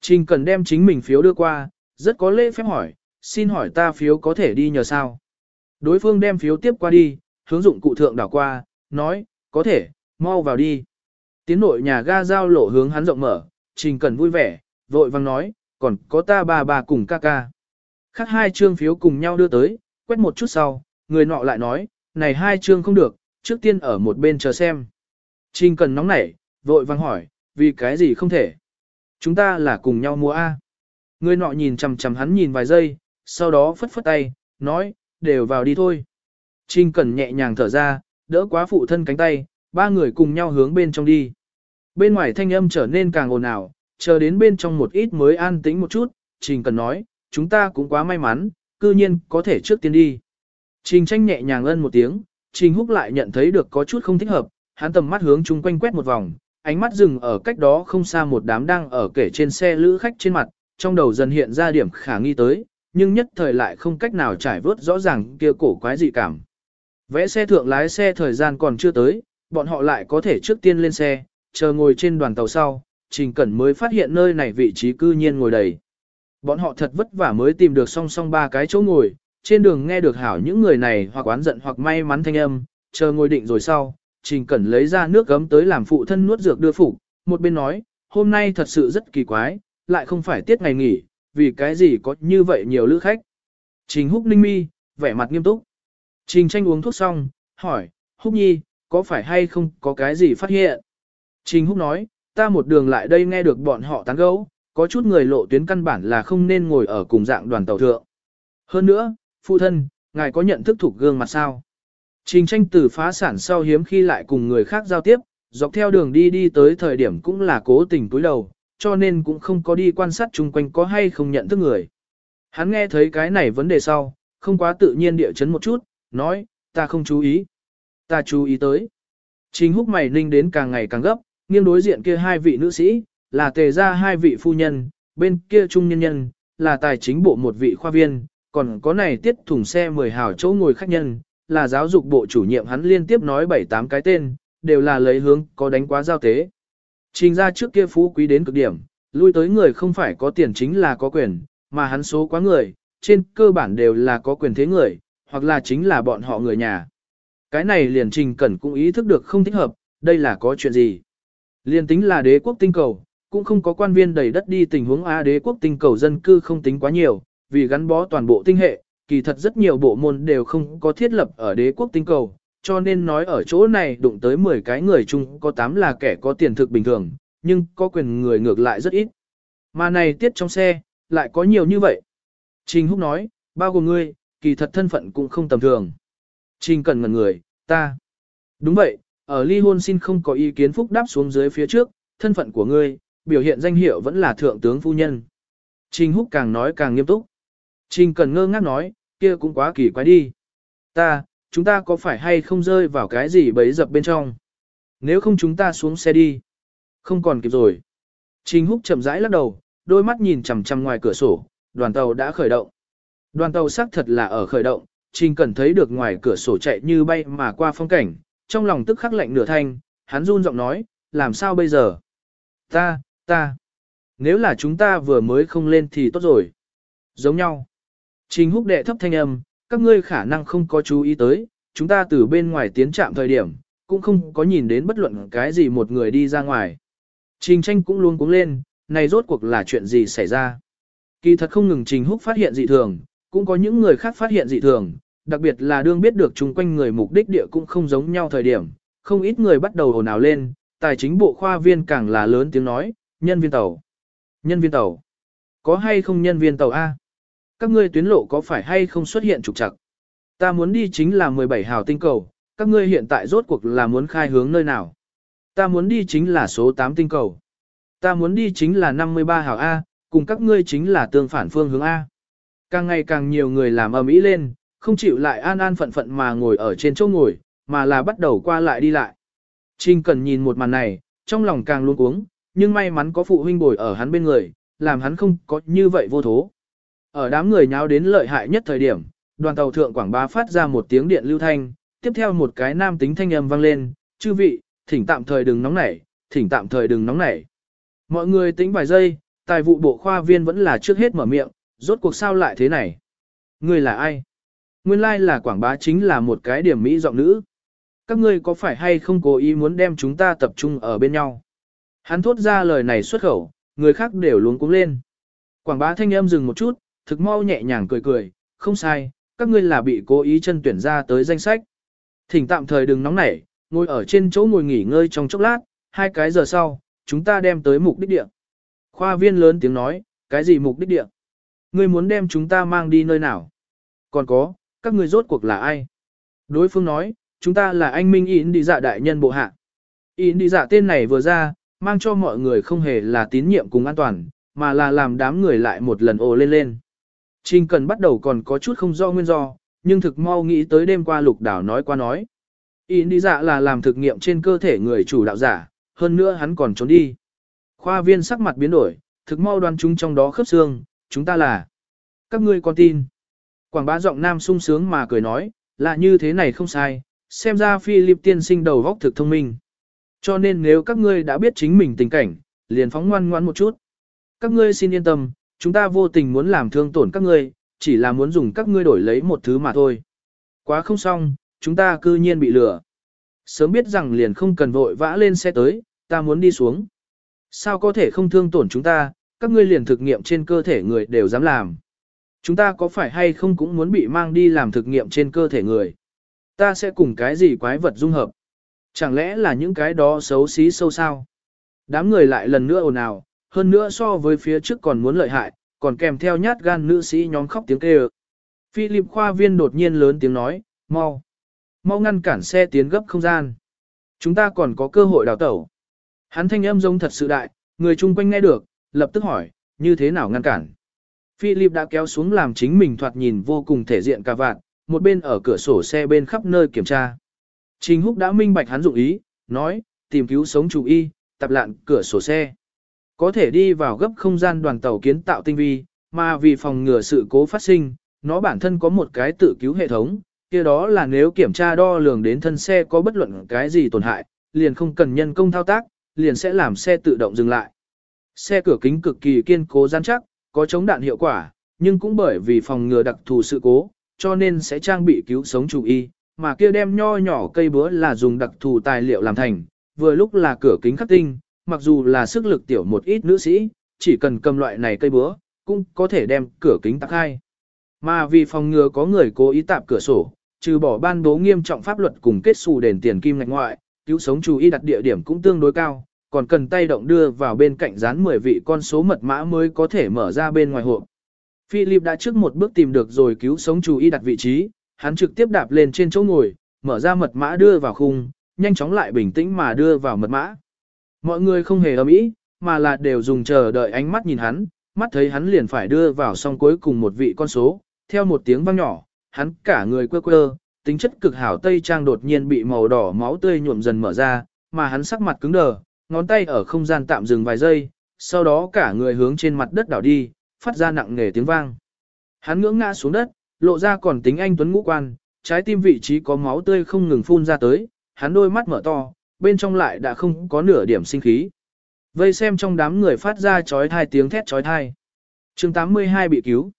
Trình cần đem chính mình phiếu đưa qua, rất có lễ phép hỏi, xin hỏi ta phiếu có thể đi nhờ sao? Đối phương đem phiếu tiếp qua đi, hướng dụng cụ thượng đảo qua, nói, có thể, mau vào đi. Tiến nội nhà ga giao lộ hướng hắn rộng mở, trình cần vui vẻ, vội vang nói, còn có ta bà bà cùng ca ca. Khác hai trương phiếu cùng nhau đưa tới, quét một chút sau, người nọ lại nói, này hai trương không được, trước tiên ở một bên chờ xem. Trình cần nóng nảy, vội vang hỏi, vì cái gì không thể? Chúng ta là cùng nhau mua A. Người nọ nhìn chằm chằm hắn nhìn vài giây, sau đó phất phất tay, nói, đều vào đi thôi. Trình cần nhẹ nhàng thở ra, đỡ quá phụ thân cánh tay, ba người cùng nhau hướng bên trong đi. Bên ngoài thanh âm trở nên càng ồn ào, chờ đến bên trong một ít mới an tĩnh một chút, Trình cần nói, chúng ta cũng quá may mắn, cư nhiên có thể trước tiên đi. Trình tranh nhẹ nhàng ân một tiếng, Trình húc lại nhận thấy được có chút không thích hợp, hắn tầm mắt hướng chung quanh quét một vòng, ánh mắt dừng ở cách đó không xa một đám đang ở kể trên xe lữ khách trên mặt, trong đầu dần hiện ra điểm khả nghi tới, nhưng nhất thời lại không cách nào trải vớt rõ ràng kia cổ quái dị cảm. Vẽ xe thượng lái xe thời gian còn chưa tới, bọn họ lại có thể trước tiên lên xe, chờ ngồi trên đoàn tàu sau, Trình Cẩn mới phát hiện nơi này vị trí cư nhiên ngồi đầy. Bọn họ thật vất vả mới tìm được song song ba cái chỗ ngồi, trên đường nghe được hảo những người này hoặc oán giận hoặc may mắn thanh âm, chờ ngồi định rồi sau, Trình Cẩn lấy ra nước gấm tới làm phụ thân nuốt dược đưa phụ, một bên nói, hôm nay thật sự rất kỳ quái, lại không phải tiết ngày nghỉ, vì cái gì có như vậy nhiều lữ khách. Trình Húc Ninh Mi, vẻ mặt nghiêm túc. Trình tranh uống thuốc xong, hỏi, Húc Nhi, có phải hay không có cái gì phát hiện? Trình Húc nói, ta một đường lại đây nghe được bọn họ tán gẫu, có chút người lộ tuyến căn bản là không nên ngồi ở cùng dạng đoàn tàu thượng. Hơn nữa, phụ thân, ngài có nhận thức thuộc gương mặt sao? Trình tranh từ phá sản sau hiếm khi lại cùng người khác giao tiếp, dọc theo đường đi đi tới thời điểm cũng là cố tình cúi đầu, cho nên cũng không có đi quan sát chung quanh có hay không nhận thức người. Hắn nghe thấy cái này vấn đề sau, không quá tự nhiên địa chấn một chút, nói, ta không chú ý. Ta chú ý tới. chính húc mày ninh đến càng ngày càng gấp, nghiêng đối diện kia hai vị nữ sĩ, là tề ra hai vị phu nhân, bên kia trung nhân nhân, là tài chính bộ một vị khoa viên, còn có này tiết thùng xe mười hào chỗ ngồi khách nhân, là giáo dục bộ chủ nhiệm hắn liên tiếp nói bảy tám cái tên, đều là lấy hướng có đánh quá giao tế. Trình ra trước kia phú quý đến cực điểm, lui tới người không phải có tiền chính là có quyền, mà hắn số quá người, trên cơ bản đều là có quyền thế người, hoặc là chính là bọn họ người nhà. Cái này liền trình cẩn cũng ý thức được không thích hợp, đây là có chuyện gì. Liền tính là đế quốc tinh cầu, cũng không có quan viên đầy đất đi tình huống A đế quốc tinh cầu dân cư không tính quá nhiều, vì gắn bó toàn bộ tinh hệ, kỳ thật rất nhiều bộ môn đều không có thiết lập ở đế quốc tinh cầu, cho nên nói ở chỗ này đụng tới 10 cái người chung có 8 là kẻ có tiền thực bình thường, nhưng có quyền người ngược lại rất ít. Mà này tiết trong xe, lại có nhiều như vậy. Trình Húc nói, bao gồm ngươi, kỳ thật thân phận cũng không tầm thường. Trình cần ngần người, ta. Đúng vậy, ở ly hôn xin không có ý kiến phúc đáp xuống dưới phía trước, thân phận của ngươi, biểu hiện danh hiệu vẫn là thượng tướng phu nhân. Trình Húc càng nói càng nghiêm túc. Trình cần ngơ ngác nói, kia cũng quá kỳ quái đi. Ta, chúng ta có phải hay không rơi vào cái gì bấy dập bên trong? Nếu không chúng ta xuống xe đi. Không còn kịp rồi. Trình Húc chậm rãi lắc đầu, đôi mắt nhìn chằm chằm ngoài cửa sổ, đoàn tàu đã khởi động. Đoàn tàu xác thật là ở khởi động, Trình Cẩn thấy được ngoài cửa sổ chạy như bay mà qua phong cảnh, trong lòng tức khắc lạnh nửa thanh, hắn run giọng nói, làm sao bây giờ? Ta, ta, nếu là chúng ta vừa mới không lên thì tốt rồi. Giống nhau. Trình Húc đệ thấp thanh âm, các ngươi khả năng không có chú ý tới, chúng ta từ bên ngoài tiến trạm thời điểm, cũng không có nhìn đến bất luận cái gì một người đi ra ngoài. Trình tranh cũng luôn cuống lên, này rốt cuộc là chuyện gì xảy ra. Kỳ thật không ngừng Trình Húc phát hiện dị thường, cũng có những người khác phát hiện dị thường, đặc biệt là đương biết được chung quanh người mục đích địa cũng không giống nhau thời điểm, không ít người bắt đầu ồn ào lên, tài chính bộ khoa viên càng là lớn tiếng nói, nhân viên tàu. Nhân viên tàu. Có hay không nhân viên tàu A? Các ngươi tuyến lộ có phải hay không xuất hiện trục trặc? Ta muốn đi chính là 17 hào tinh cầu, các ngươi hiện tại rốt cuộc là muốn khai hướng nơi nào? Ta muốn đi chính là số 8 tinh cầu. Ta muốn đi chính là 53 hào A, cùng các ngươi chính là tương phản phương hướng A. Càng ngày càng nhiều người làm ầm ĩ lên, không chịu lại an an phận phận mà ngồi ở trên chỗ ngồi, mà là bắt đầu qua lại đi lại. Trình cần nhìn một màn này, trong lòng càng luôn cuống, nhưng may mắn có phụ huynh bồi ở hắn bên người, làm hắn không có như vậy vô thố. Ở đám người nháo đến lợi hại nhất thời điểm, đoàn tàu thượng quảng bá phát ra một tiếng điện lưu thanh, tiếp theo một cái nam tính thanh âm vang lên, chư vị, thỉnh tạm thời đừng nóng nảy, thỉnh tạm thời đừng nóng nảy. Mọi người tính vài giây, tài vụ bộ khoa viên vẫn là trước hết mở miệng, rốt cuộc sao lại thế này? Người là ai? Nguyên lai like là quảng bá chính là một cái điểm mỹ giọng nữ. Các ngươi có phải hay không cố ý muốn đem chúng ta tập trung ở bên nhau? Hắn thốt ra lời này xuất khẩu, người khác đều luống cuống lên. Quảng bá thanh âm dừng một chút, thực mau nhẹ nhàng cười cười, không sai, các ngươi là bị cố ý chân tuyển ra tới danh sách. Thỉnh tạm thời đừng nóng nảy, ngồi ở trên chỗ ngồi nghỉ ngơi trong chốc lát, hai cái giờ sau, chúng ta đem tới mục đích địa. Khoa viên lớn tiếng nói, cái gì mục đích địa? Ngươi muốn đem chúng ta mang đi nơi nào? Còn có, các ngươi rốt cuộc là ai? Đối phương nói, chúng ta là anh Minh Yến đi dạ đại nhân bộ hạ. Yến đi dạ tên này vừa ra, mang cho mọi người không hề là tín nhiệm cùng an toàn, mà là làm đám người lại một lần ồ lên lên. Trình cần bắt đầu còn có chút không do nguyên do, nhưng thực mau nghĩ tới đêm qua lục đảo nói qua nói. Yến đi dạ là làm thực nghiệm trên cơ thể người chủ đạo giả, hơn nữa hắn còn trốn đi. Khoa viên sắc mặt biến đổi, thực mau đoán chúng trong đó khớp xương, chúng ta là. Các ngươi con tin. Quảng bá giọng nam sung sướng mà cười nói, là như thế này không sai, xem ra Philip tiên sinh đầu góc thực thông minh. Cho nên nếu các ngươi đã biết chính mình tình cảnh, liền phóng ngoan ngoan một chút. Các ngươi xin yên tâm, chúng ta vô tình muốn làm thương tổn các ngươi, chỉ là muốn dùng các ngươi đổi lấy một thứ mà thôi. Quá không xong, chúng ta cư nhiên bị lừa. Sớm biết rằng liền không cần vội vã lên xe tới, ta muốn đi xuống. Sao có thể không thương tổn chúng ta, các ngươi liền thực nghiệm trên cơ thể người đều dám làm. Chúng ta có phải hay không cũng muốn bị mang đi làm thực nghiệm trên cơ thể người. Ta sẽ cùng cái gì quái vật dung hợp. Chẳng lẽ là những cái đó xấu xí sâu sao? Đám người lại lần nữa ồn ào, hơn nữa so với phía trước còn muốn lợi hại, còn kèm theo nhát gan nữ sĩ nhóm khóc tiếng kêu. Philip khoa viên đột nhiên lớn tiếng nói, mau, mau ngăn cản xe tiến gấp không gian. Chúng ta còn có cơ hội đào tẩu. Hắn thanh âm giống thật sự đại, người chung quanh nghe được, lập tức hỏi, như thế nào ngăn cản. Philip đã kéo xuống làm chính mình thoạt nhìn vô cùng thể diện cả vạn, một bên ở cửa sổ xe bên khắp nơi kiểm tra. Trình Húc đã minh bạch hắn dụng ý, nói, tìm cứu sống chủ y, tập lạn cửa sổ xe. Có thể đi vào gấp không gian đoàn tàu kiến tạo tinh vi, mà vì phòng ngừa sự cố phát sinh, nó bản thân có một cái tự cứu hệ thống, kia đó là nếu kiểm tra đo lường đến thân xe có bất luận cái gì tổn hại, liền không cần nhân công thao tác, liền sẽ làm xe tự động dừng lại. Xe cửa kính cực kỳ kiên cố gian chắc, có chống đạn hiệu quả, nhưng cũng bởi vì phòng ngừa đặc thù sự cố, cho nên sẽ trang bị cứu sống chủ y, mà kia đem nho nhỏ cây búa là dùng đặc thù tài liệu làm thành, vừa lúc là cửa kính khắc tinh, mặc dù là sức lực tiểu một ít nữ sĩ, chỉ cần cầm loại này cây búa, cũng có thể đem cửa kính tạc hai. Mà vì phòng ngừa có người cố ý tạp cửa sổ, trừ bỏ ban bố nghiêm trọng pháp luật cùng kết xù đền tiền kim ngạch ngoại, cứu sống chú ý đặt địa điểm cũng tương đối cao, còn cần tay động đưa vào bên cạnh dán 10 vị con số mật mã mới có thể mở ra bên ngoài hộp. Philip đã trước một bước tìm được rồi cứu sống chú ý đặt vị trí, hắn trực tiếp đạp lên trên chỗ ngồi, mở ra mật mã đưa vào khung, nhanh chóng lại bình tĩnh mà đưa vào mật mã. Mọi người không hề ấm ý, mà là đều dùng chờ đợi ánh mắt nhìn hắn, mắt thấy hắn liền phải đưa vào xong cuối cùng một vị con số, theo một tiếng vang nhỏ, hắn cả người quơ quơ, tính chất cực hảo tây trang đột nhiên bị màu đỏ máu tươi nhuộm dần mở ra, mà hắn sắc mặt cứng đờ, ngón tay ở không gian tạm dừng vài giây, sau đó cả người hướng trên mặt đất đảo đi, phát ra nặng nề tiếng vang. Hắn ngưỡng ngã xuống đất, lộ ra còn tính anh tuấn ngũ quan, trái tim vị trí có máu tươi không ngừng phun ra tới, hắn đôi mắt mở to, bên trong lại đã không có nửa điểm sinh khí. Vây xem trong đám người phát ra chói thai tiếng thét chói thai. chương 82 bị cứu.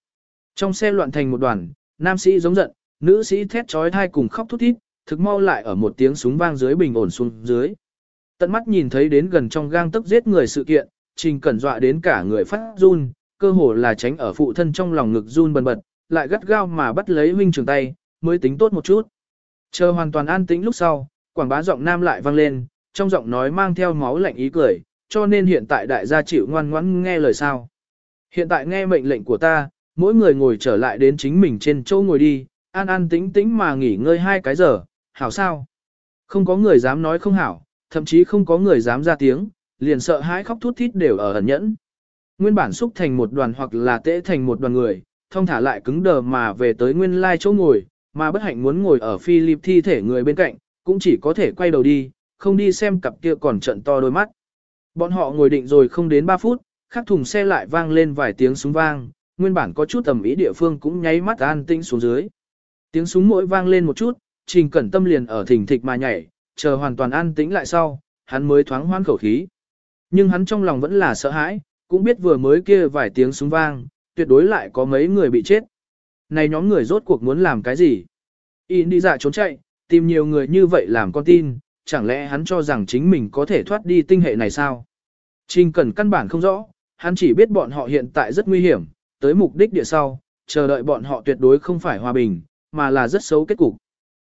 Trong xe loạn thành một đoàn, nam sĩ giống giận, nữ sĩ thét chói thai cùng khóc thút thít, thực mau lại ở một tiếng súng vang dưới bình ổn xuống dưới. Tận mắt nhìn thấy đến gần trong gang tức giết người sự kiện, trình cẩn dọa đến cả người phát run, cơ hồ là tránh ở phụ thân trong lòng ngực run bần bật, lại gắt gao mà bắt lấy huynh trường tay, mới tính tốt một chút. Chờ hoàn toàn an tĩnh lúc sau, quảng bá giọng nam lại vang lên, trong giọng nói mang theo máu lạnh ý cười, cho nên hiện tại đại gia chịu ngoan ngoãn nghe lời sao. Hiện tại nghe mệnh lệnh của ta, mỗi người ngồi trở lại đến chính mình trên chỗ ngồi đi, an an tĩnh tĩnh mà nghỉ ngơi hai cái giờ, hảo sao? Không có người dám nói không hảo, thậm chí không có người dám ra tiếng, liền sợ hãi khóc thút thít đều ở ẩn nhẫn. Nguyên bản xúc thành một đoàn hoặc là tễ thành một đoàn người, thông thả lại cứng đờ mà về tới nguyên lai chỗ ngồi, mà bất hạnh muốn ngồi ở Philip thi thể người bên cạnh, cũng chỉ có thể quay đầu đi, không đi xem cặp kia còn trận to đôi mắt. Bọn họ ngồi định rồi không đến 3 phút, khắc thùng xe lại vang lên vài tiếng súng vang, nguyên bản có chút tầm ý địa phương cũng nháy mắt an tĩnh xuống dưới. Tiếng súng mỗi vang lên một chút, Trình Cẩn Tâm liền ở thỉnh thịch mà nhảy, chờ hoàn toàn an tĩnh lại sau, hắn mới thoáng hoan khẩu khí. Nhưng hắn trong lòng vẫn là sợ hãi, cũng biết vừa mới kia vài tiếng súng vang, tuyệt đối lại có mấy người bị chết. Này nhóm người rốt cuộc muốn làm cái gì? In đi dạ trốn chạy, tìm nhiều người như vậy làm con tin, chẳng lẽ hắn cho rằng chính mình có thể thoát đi tinh hệ này sao? Trình Cẩn căn bản không rõ, hắn chỉ biết bọn họ hiện tại rất nguy hiểm, tới mục đích địa sau, chờ đợi bọn họ tuyệt đối không phải hòa bình, mà là rất xấu kết cục.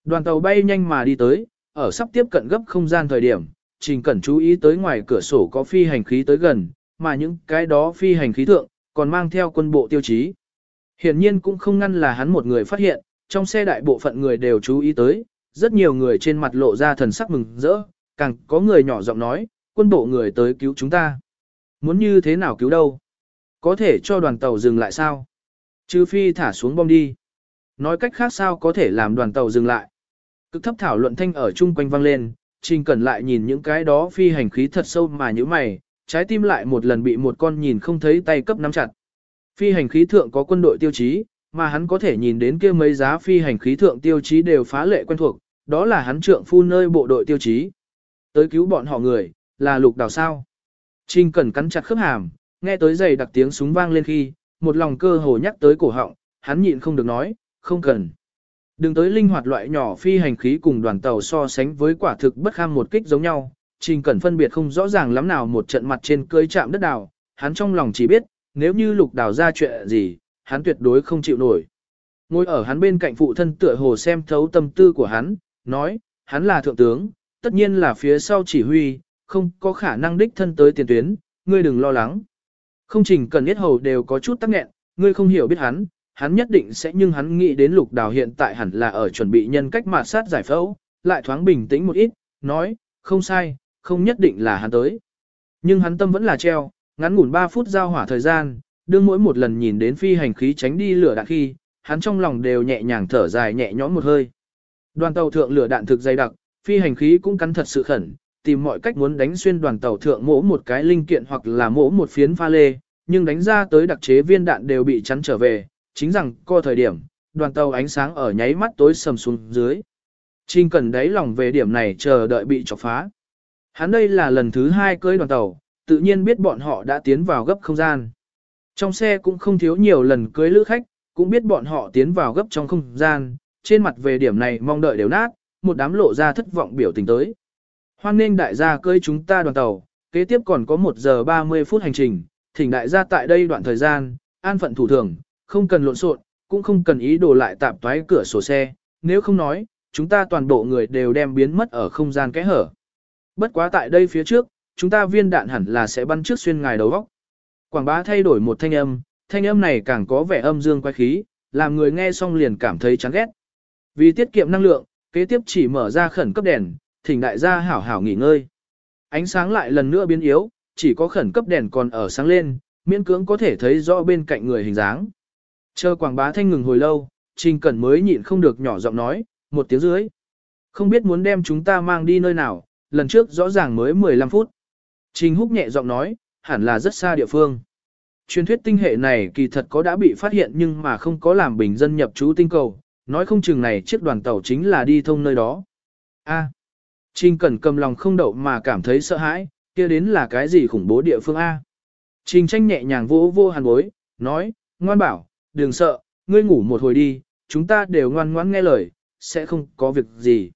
Đoàn tàu bay nhanh mà đi tới, ở sắp tiếp cận gấp không gian thời điểm, Trình Cẩn chú ý tới ngoài cửa sổ có phi hành khí tới gần, mà những cái đó phi hành khí thượng, còn mang theo quân bộ tiêu chí. Hiển nhiên cũng không ngăn là hắn một người phát hiện, trong xe đại bộ phận người đều chú ý tới, rất nhiều người trên mặt lộ ra thần sắc mừng rỡ, càng có người nhỏ giọng nói, quân bộ người tới cứu chúng ta. Muốn như thế nào cứu đâu? Có thể cho đoàn tàu dừng lại sao? Trừ phi thả xuống bom đi. Nói cách khác sao có thể làm đoàn tàu dừng lại? Cực thấp thảo luận thanh ở chung quanh vang lên, Trình Cẩn lại nhìn những cái đó phi hành khí thật sâu mà như mày, trái tim lại một lần bị một con nhìn không thấy tay cấp nắm chặt. Phi hành khí thượng có quân đội tiêu chí, mà hắn có thể nhìn đến kia mấy giá phi hành khí thượng tiêu chí đều phá lệ quen thuộc, đó là hắn trượng phu nơi bộ đội tiêu chí. Tới cứu bọn họ người, là lục đào sao. Trình Cẩn cắn chặt khớp hàm, nghe tới giày đặc tiếng súng vang lên khi, một lòng cơ hồ nhắc tới cổ họng, hắn nhịn không được nói, không cần. Đừng tới linh hoạt loại nhỏ phi hành khí cùng đoàn tàu so sánh với quả thực bất kham một kích giống nhau, Trình Cẩn phân biệt không rõ ràng lắm nào một trận mặt trên cơi chạm đất đào, hắn trong lòng chỉ biết, nếu như lục đào ra chuyện gì, hắn tuyệt đối không chịu nổi. Ngồi ở hắn bên cạnh phụ thân tựa hồ xem thấu tâm tư của hắn, nói, hắn là thượng tướng, tất nhiên là phía sau chỉ huy, không có khả năng đích thân tới tiền tuyến, ngươi đừng lo lắng. Không trình cần biết hầu đều có chút tắc nghẹn, ngươi không hiểu biết hắn, hắn nhất định sẽ nhưng hắn nghĩ đến lục đào hiện tại hẳn là ở chuẩn bị nhân cách mà sát giải phẫu, lại thoáng bình tĩnh một ít, nói, không sai, không nhất định là hắn tới. Nhưng hắn tâm vẫn là treo, ngắn ngủn 3 phút giao hỏa thời gian, đương mỗi một lần nhìn đến phi hành khí tránh đi lửa đạn khi, hắn trong lòng đều nhẹ nhàng thở dài nhẹ nhõm một hơi. Đoàn tàu thượng lửa đạn thực dày đặc, phi hành khí cũng cắn thật sự khẩn, tìm mọi cách muốn đánh xuyên đoàn tàu thượng mỗ một cái linh kiện hoặc là mỗ một phiến pha lê, nhưng đánh ra tới đặc chế viên đạn đều bị chắn trở về, chính rằng co thời điểm, đoàn tàu ánh sáng ở nháy mắt tối sầm xuống dưới. Trình cần đáy lòng về điểm này chờ đợi bị chọc phá. Hắn đây là lần thứ hai cưới đoàn tàu, tự nhiên biết bọn họ đã tiến vào gấp không gian. Trong xe cũng không thiếu nhiều lần cưới lữ khách, cũng biết bọn họ tiến vào gấp trong không gian, trên mặt về điểm này mong đợi đều nát, một đám lộ ra thất vọng biểu tình tới. Hoan nên đại gia cơi chúng ta đoàn tàu, kế tiếp còn có 1 giờ 30 phút hành trình, thỉnh đại gia tại đây đoạn thời gian, an phận thủ thường, không cần lộn xộn, cũng không cần ý đồ lại tạp toái cửa sổ xe, nếu không nói, chúng ta toàn bộ người đều đem biến mất ở không gian kẽ hở. Bất quá tại đây phía trước, chúng ta viên đạn hẳn là sẽ bắn trước xuyên ngài đầu góc. Quảng bá thay đổi một thanh âm, thanh âm này càng có vẻ âm dương quái khí, làm người nghe xong liền cảm thấy chán ghét. Vì tiết kiệm năng lượng, kế tiếp chỉ mở ra khẩn cấp đèn, thỉnh đại gia hảo hảo nghỉ ngơi. Ánh sáng lại lần nữa biến yếu, chỉ có khẩn cấp đèn còn ở sáng lên, miễn cưỡng có thể thấy rõ bên cạnh người hình dáng. Chờ quảng bá thanh ngừng hồi lâu, Trình Cẩn mới nhịn không được nhỏ giọng nói, một tiếng dưới. Không biết muốn đem chúng ta mang đi nơi nào, lần trước rõ ràng mới 15 phút. Trình Húc nhẹ giọng nói, hẳn là rất xa địa phương. Truyền thuyết tinh hệ này kỳ thật có đã bị phát hiện nhưng mà không có làm bình dân nhập trú tinh cầu, nói không chừng này chiếc đoàn tàu chính là đi thông nơi đó. A. Trình Cẩn cầm lòng không đậu mà cảm thấy sợ hãi, kia đến là cái gì khủng bố địa phương A. Trình tranh nhẹ nhàng vỗ vô hàn bối, nói, ngoan bảo, đừng sợ, ngươi ngủ một hồi đi, chúng ta đều ngoan ngoãn nghe lời, sẽ không có việc gì.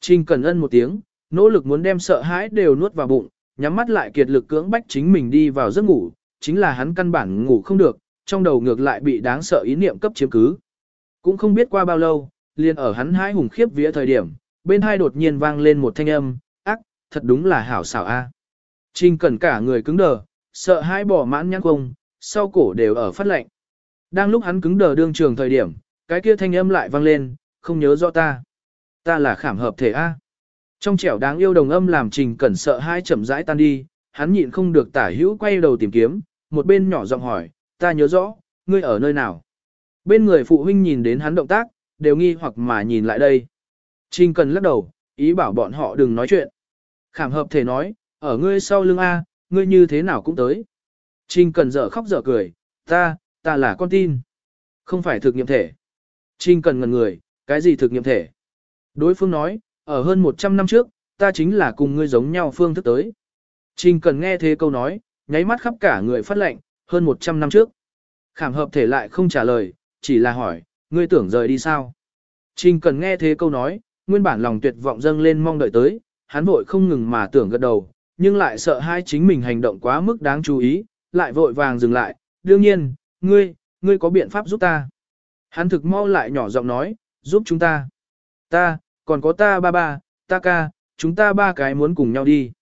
Trình Cẩn ân một tiếng, nỗ lực muốn đem sợ hãi đều nuốt vào bụng, nhắm mắt lại kiệt lực cưỡng bách chính mình đi vào giấc ngủ, chính là hắn căn bản ngủ không được, trong đầu ngược lại bị đáng sợ ý niệm cấp chiếm cứ. Cũng không biết qua bao lâu, liền ở hắn hãi hùng khiếp vía thời điểm, bên hai đột nhiên vang lên một thanh âm, ác, thật đúng là hảo xảo a. Trình cẩn cả người cứng đờ, sợ hãi bỏ mãn nhãn không, sau cổ đều ở phát lạnh. Đang lúc hắn cứng đờ đương trường thời điểm, cái kia thanh âm lại vang lên, không nhớ rõ ta. Ta là khảm hợp thể A. Trong trẻo đáng yêu đồng âm làm trình cẩn sợ hai chậm rãi tan đi, hắn nhịn không được tả hữu quay đầu tìm kiếm, một bên nhỏ giọng hỏi, ta nhớ rõ, ngươi ở nơi nào. Bên người phụ huynh nhìn đến hắn động tác, đều nghi hoặc mà nhìn lại đây. Trình cần lắc đầu, ý bảo bọn họ đừng nói chuyện. Khảm hợp thể nói, ở ngươi sau lưng A, ngươi như thế nào cũng tới. Trình cần dở khóc dở cười, ta, ta là con tin. Không phải thực nghiệm thể. Trình cần ngần người, cái gì thực nghiệm thể? Đối phương nói, ở hơn 100 năm trước, ta chính là cùng ngươi giống nhau phương thức tới. Trình cần nghe thế câu nói, nháy mắt khắp cả người phát lệnh, hơn 100 năm trước. Khảm hợp thể lại không trả lời, chỉ là hỏi, ngươi tưởng rời đi sao? Trình cần nghe thế câu nói, nguyên bản lòng tuyệt vọng dâng lên mong đợi tới, hắn vội không ngừng mà tưởng gật đầu, nhưng lại sợ hai chính mình hành động quá mức đáng chú ý, lại vội vàng dừng lại, đương nhiên, ngươi, ngươi có biện pháp giúp ta. Hắn thực mau lại nhỏ giọng nói, giúp chúng ta. Ta, còn có ta ba ba, ta ca, chúng ta ba cái muốn cùng nhau đi.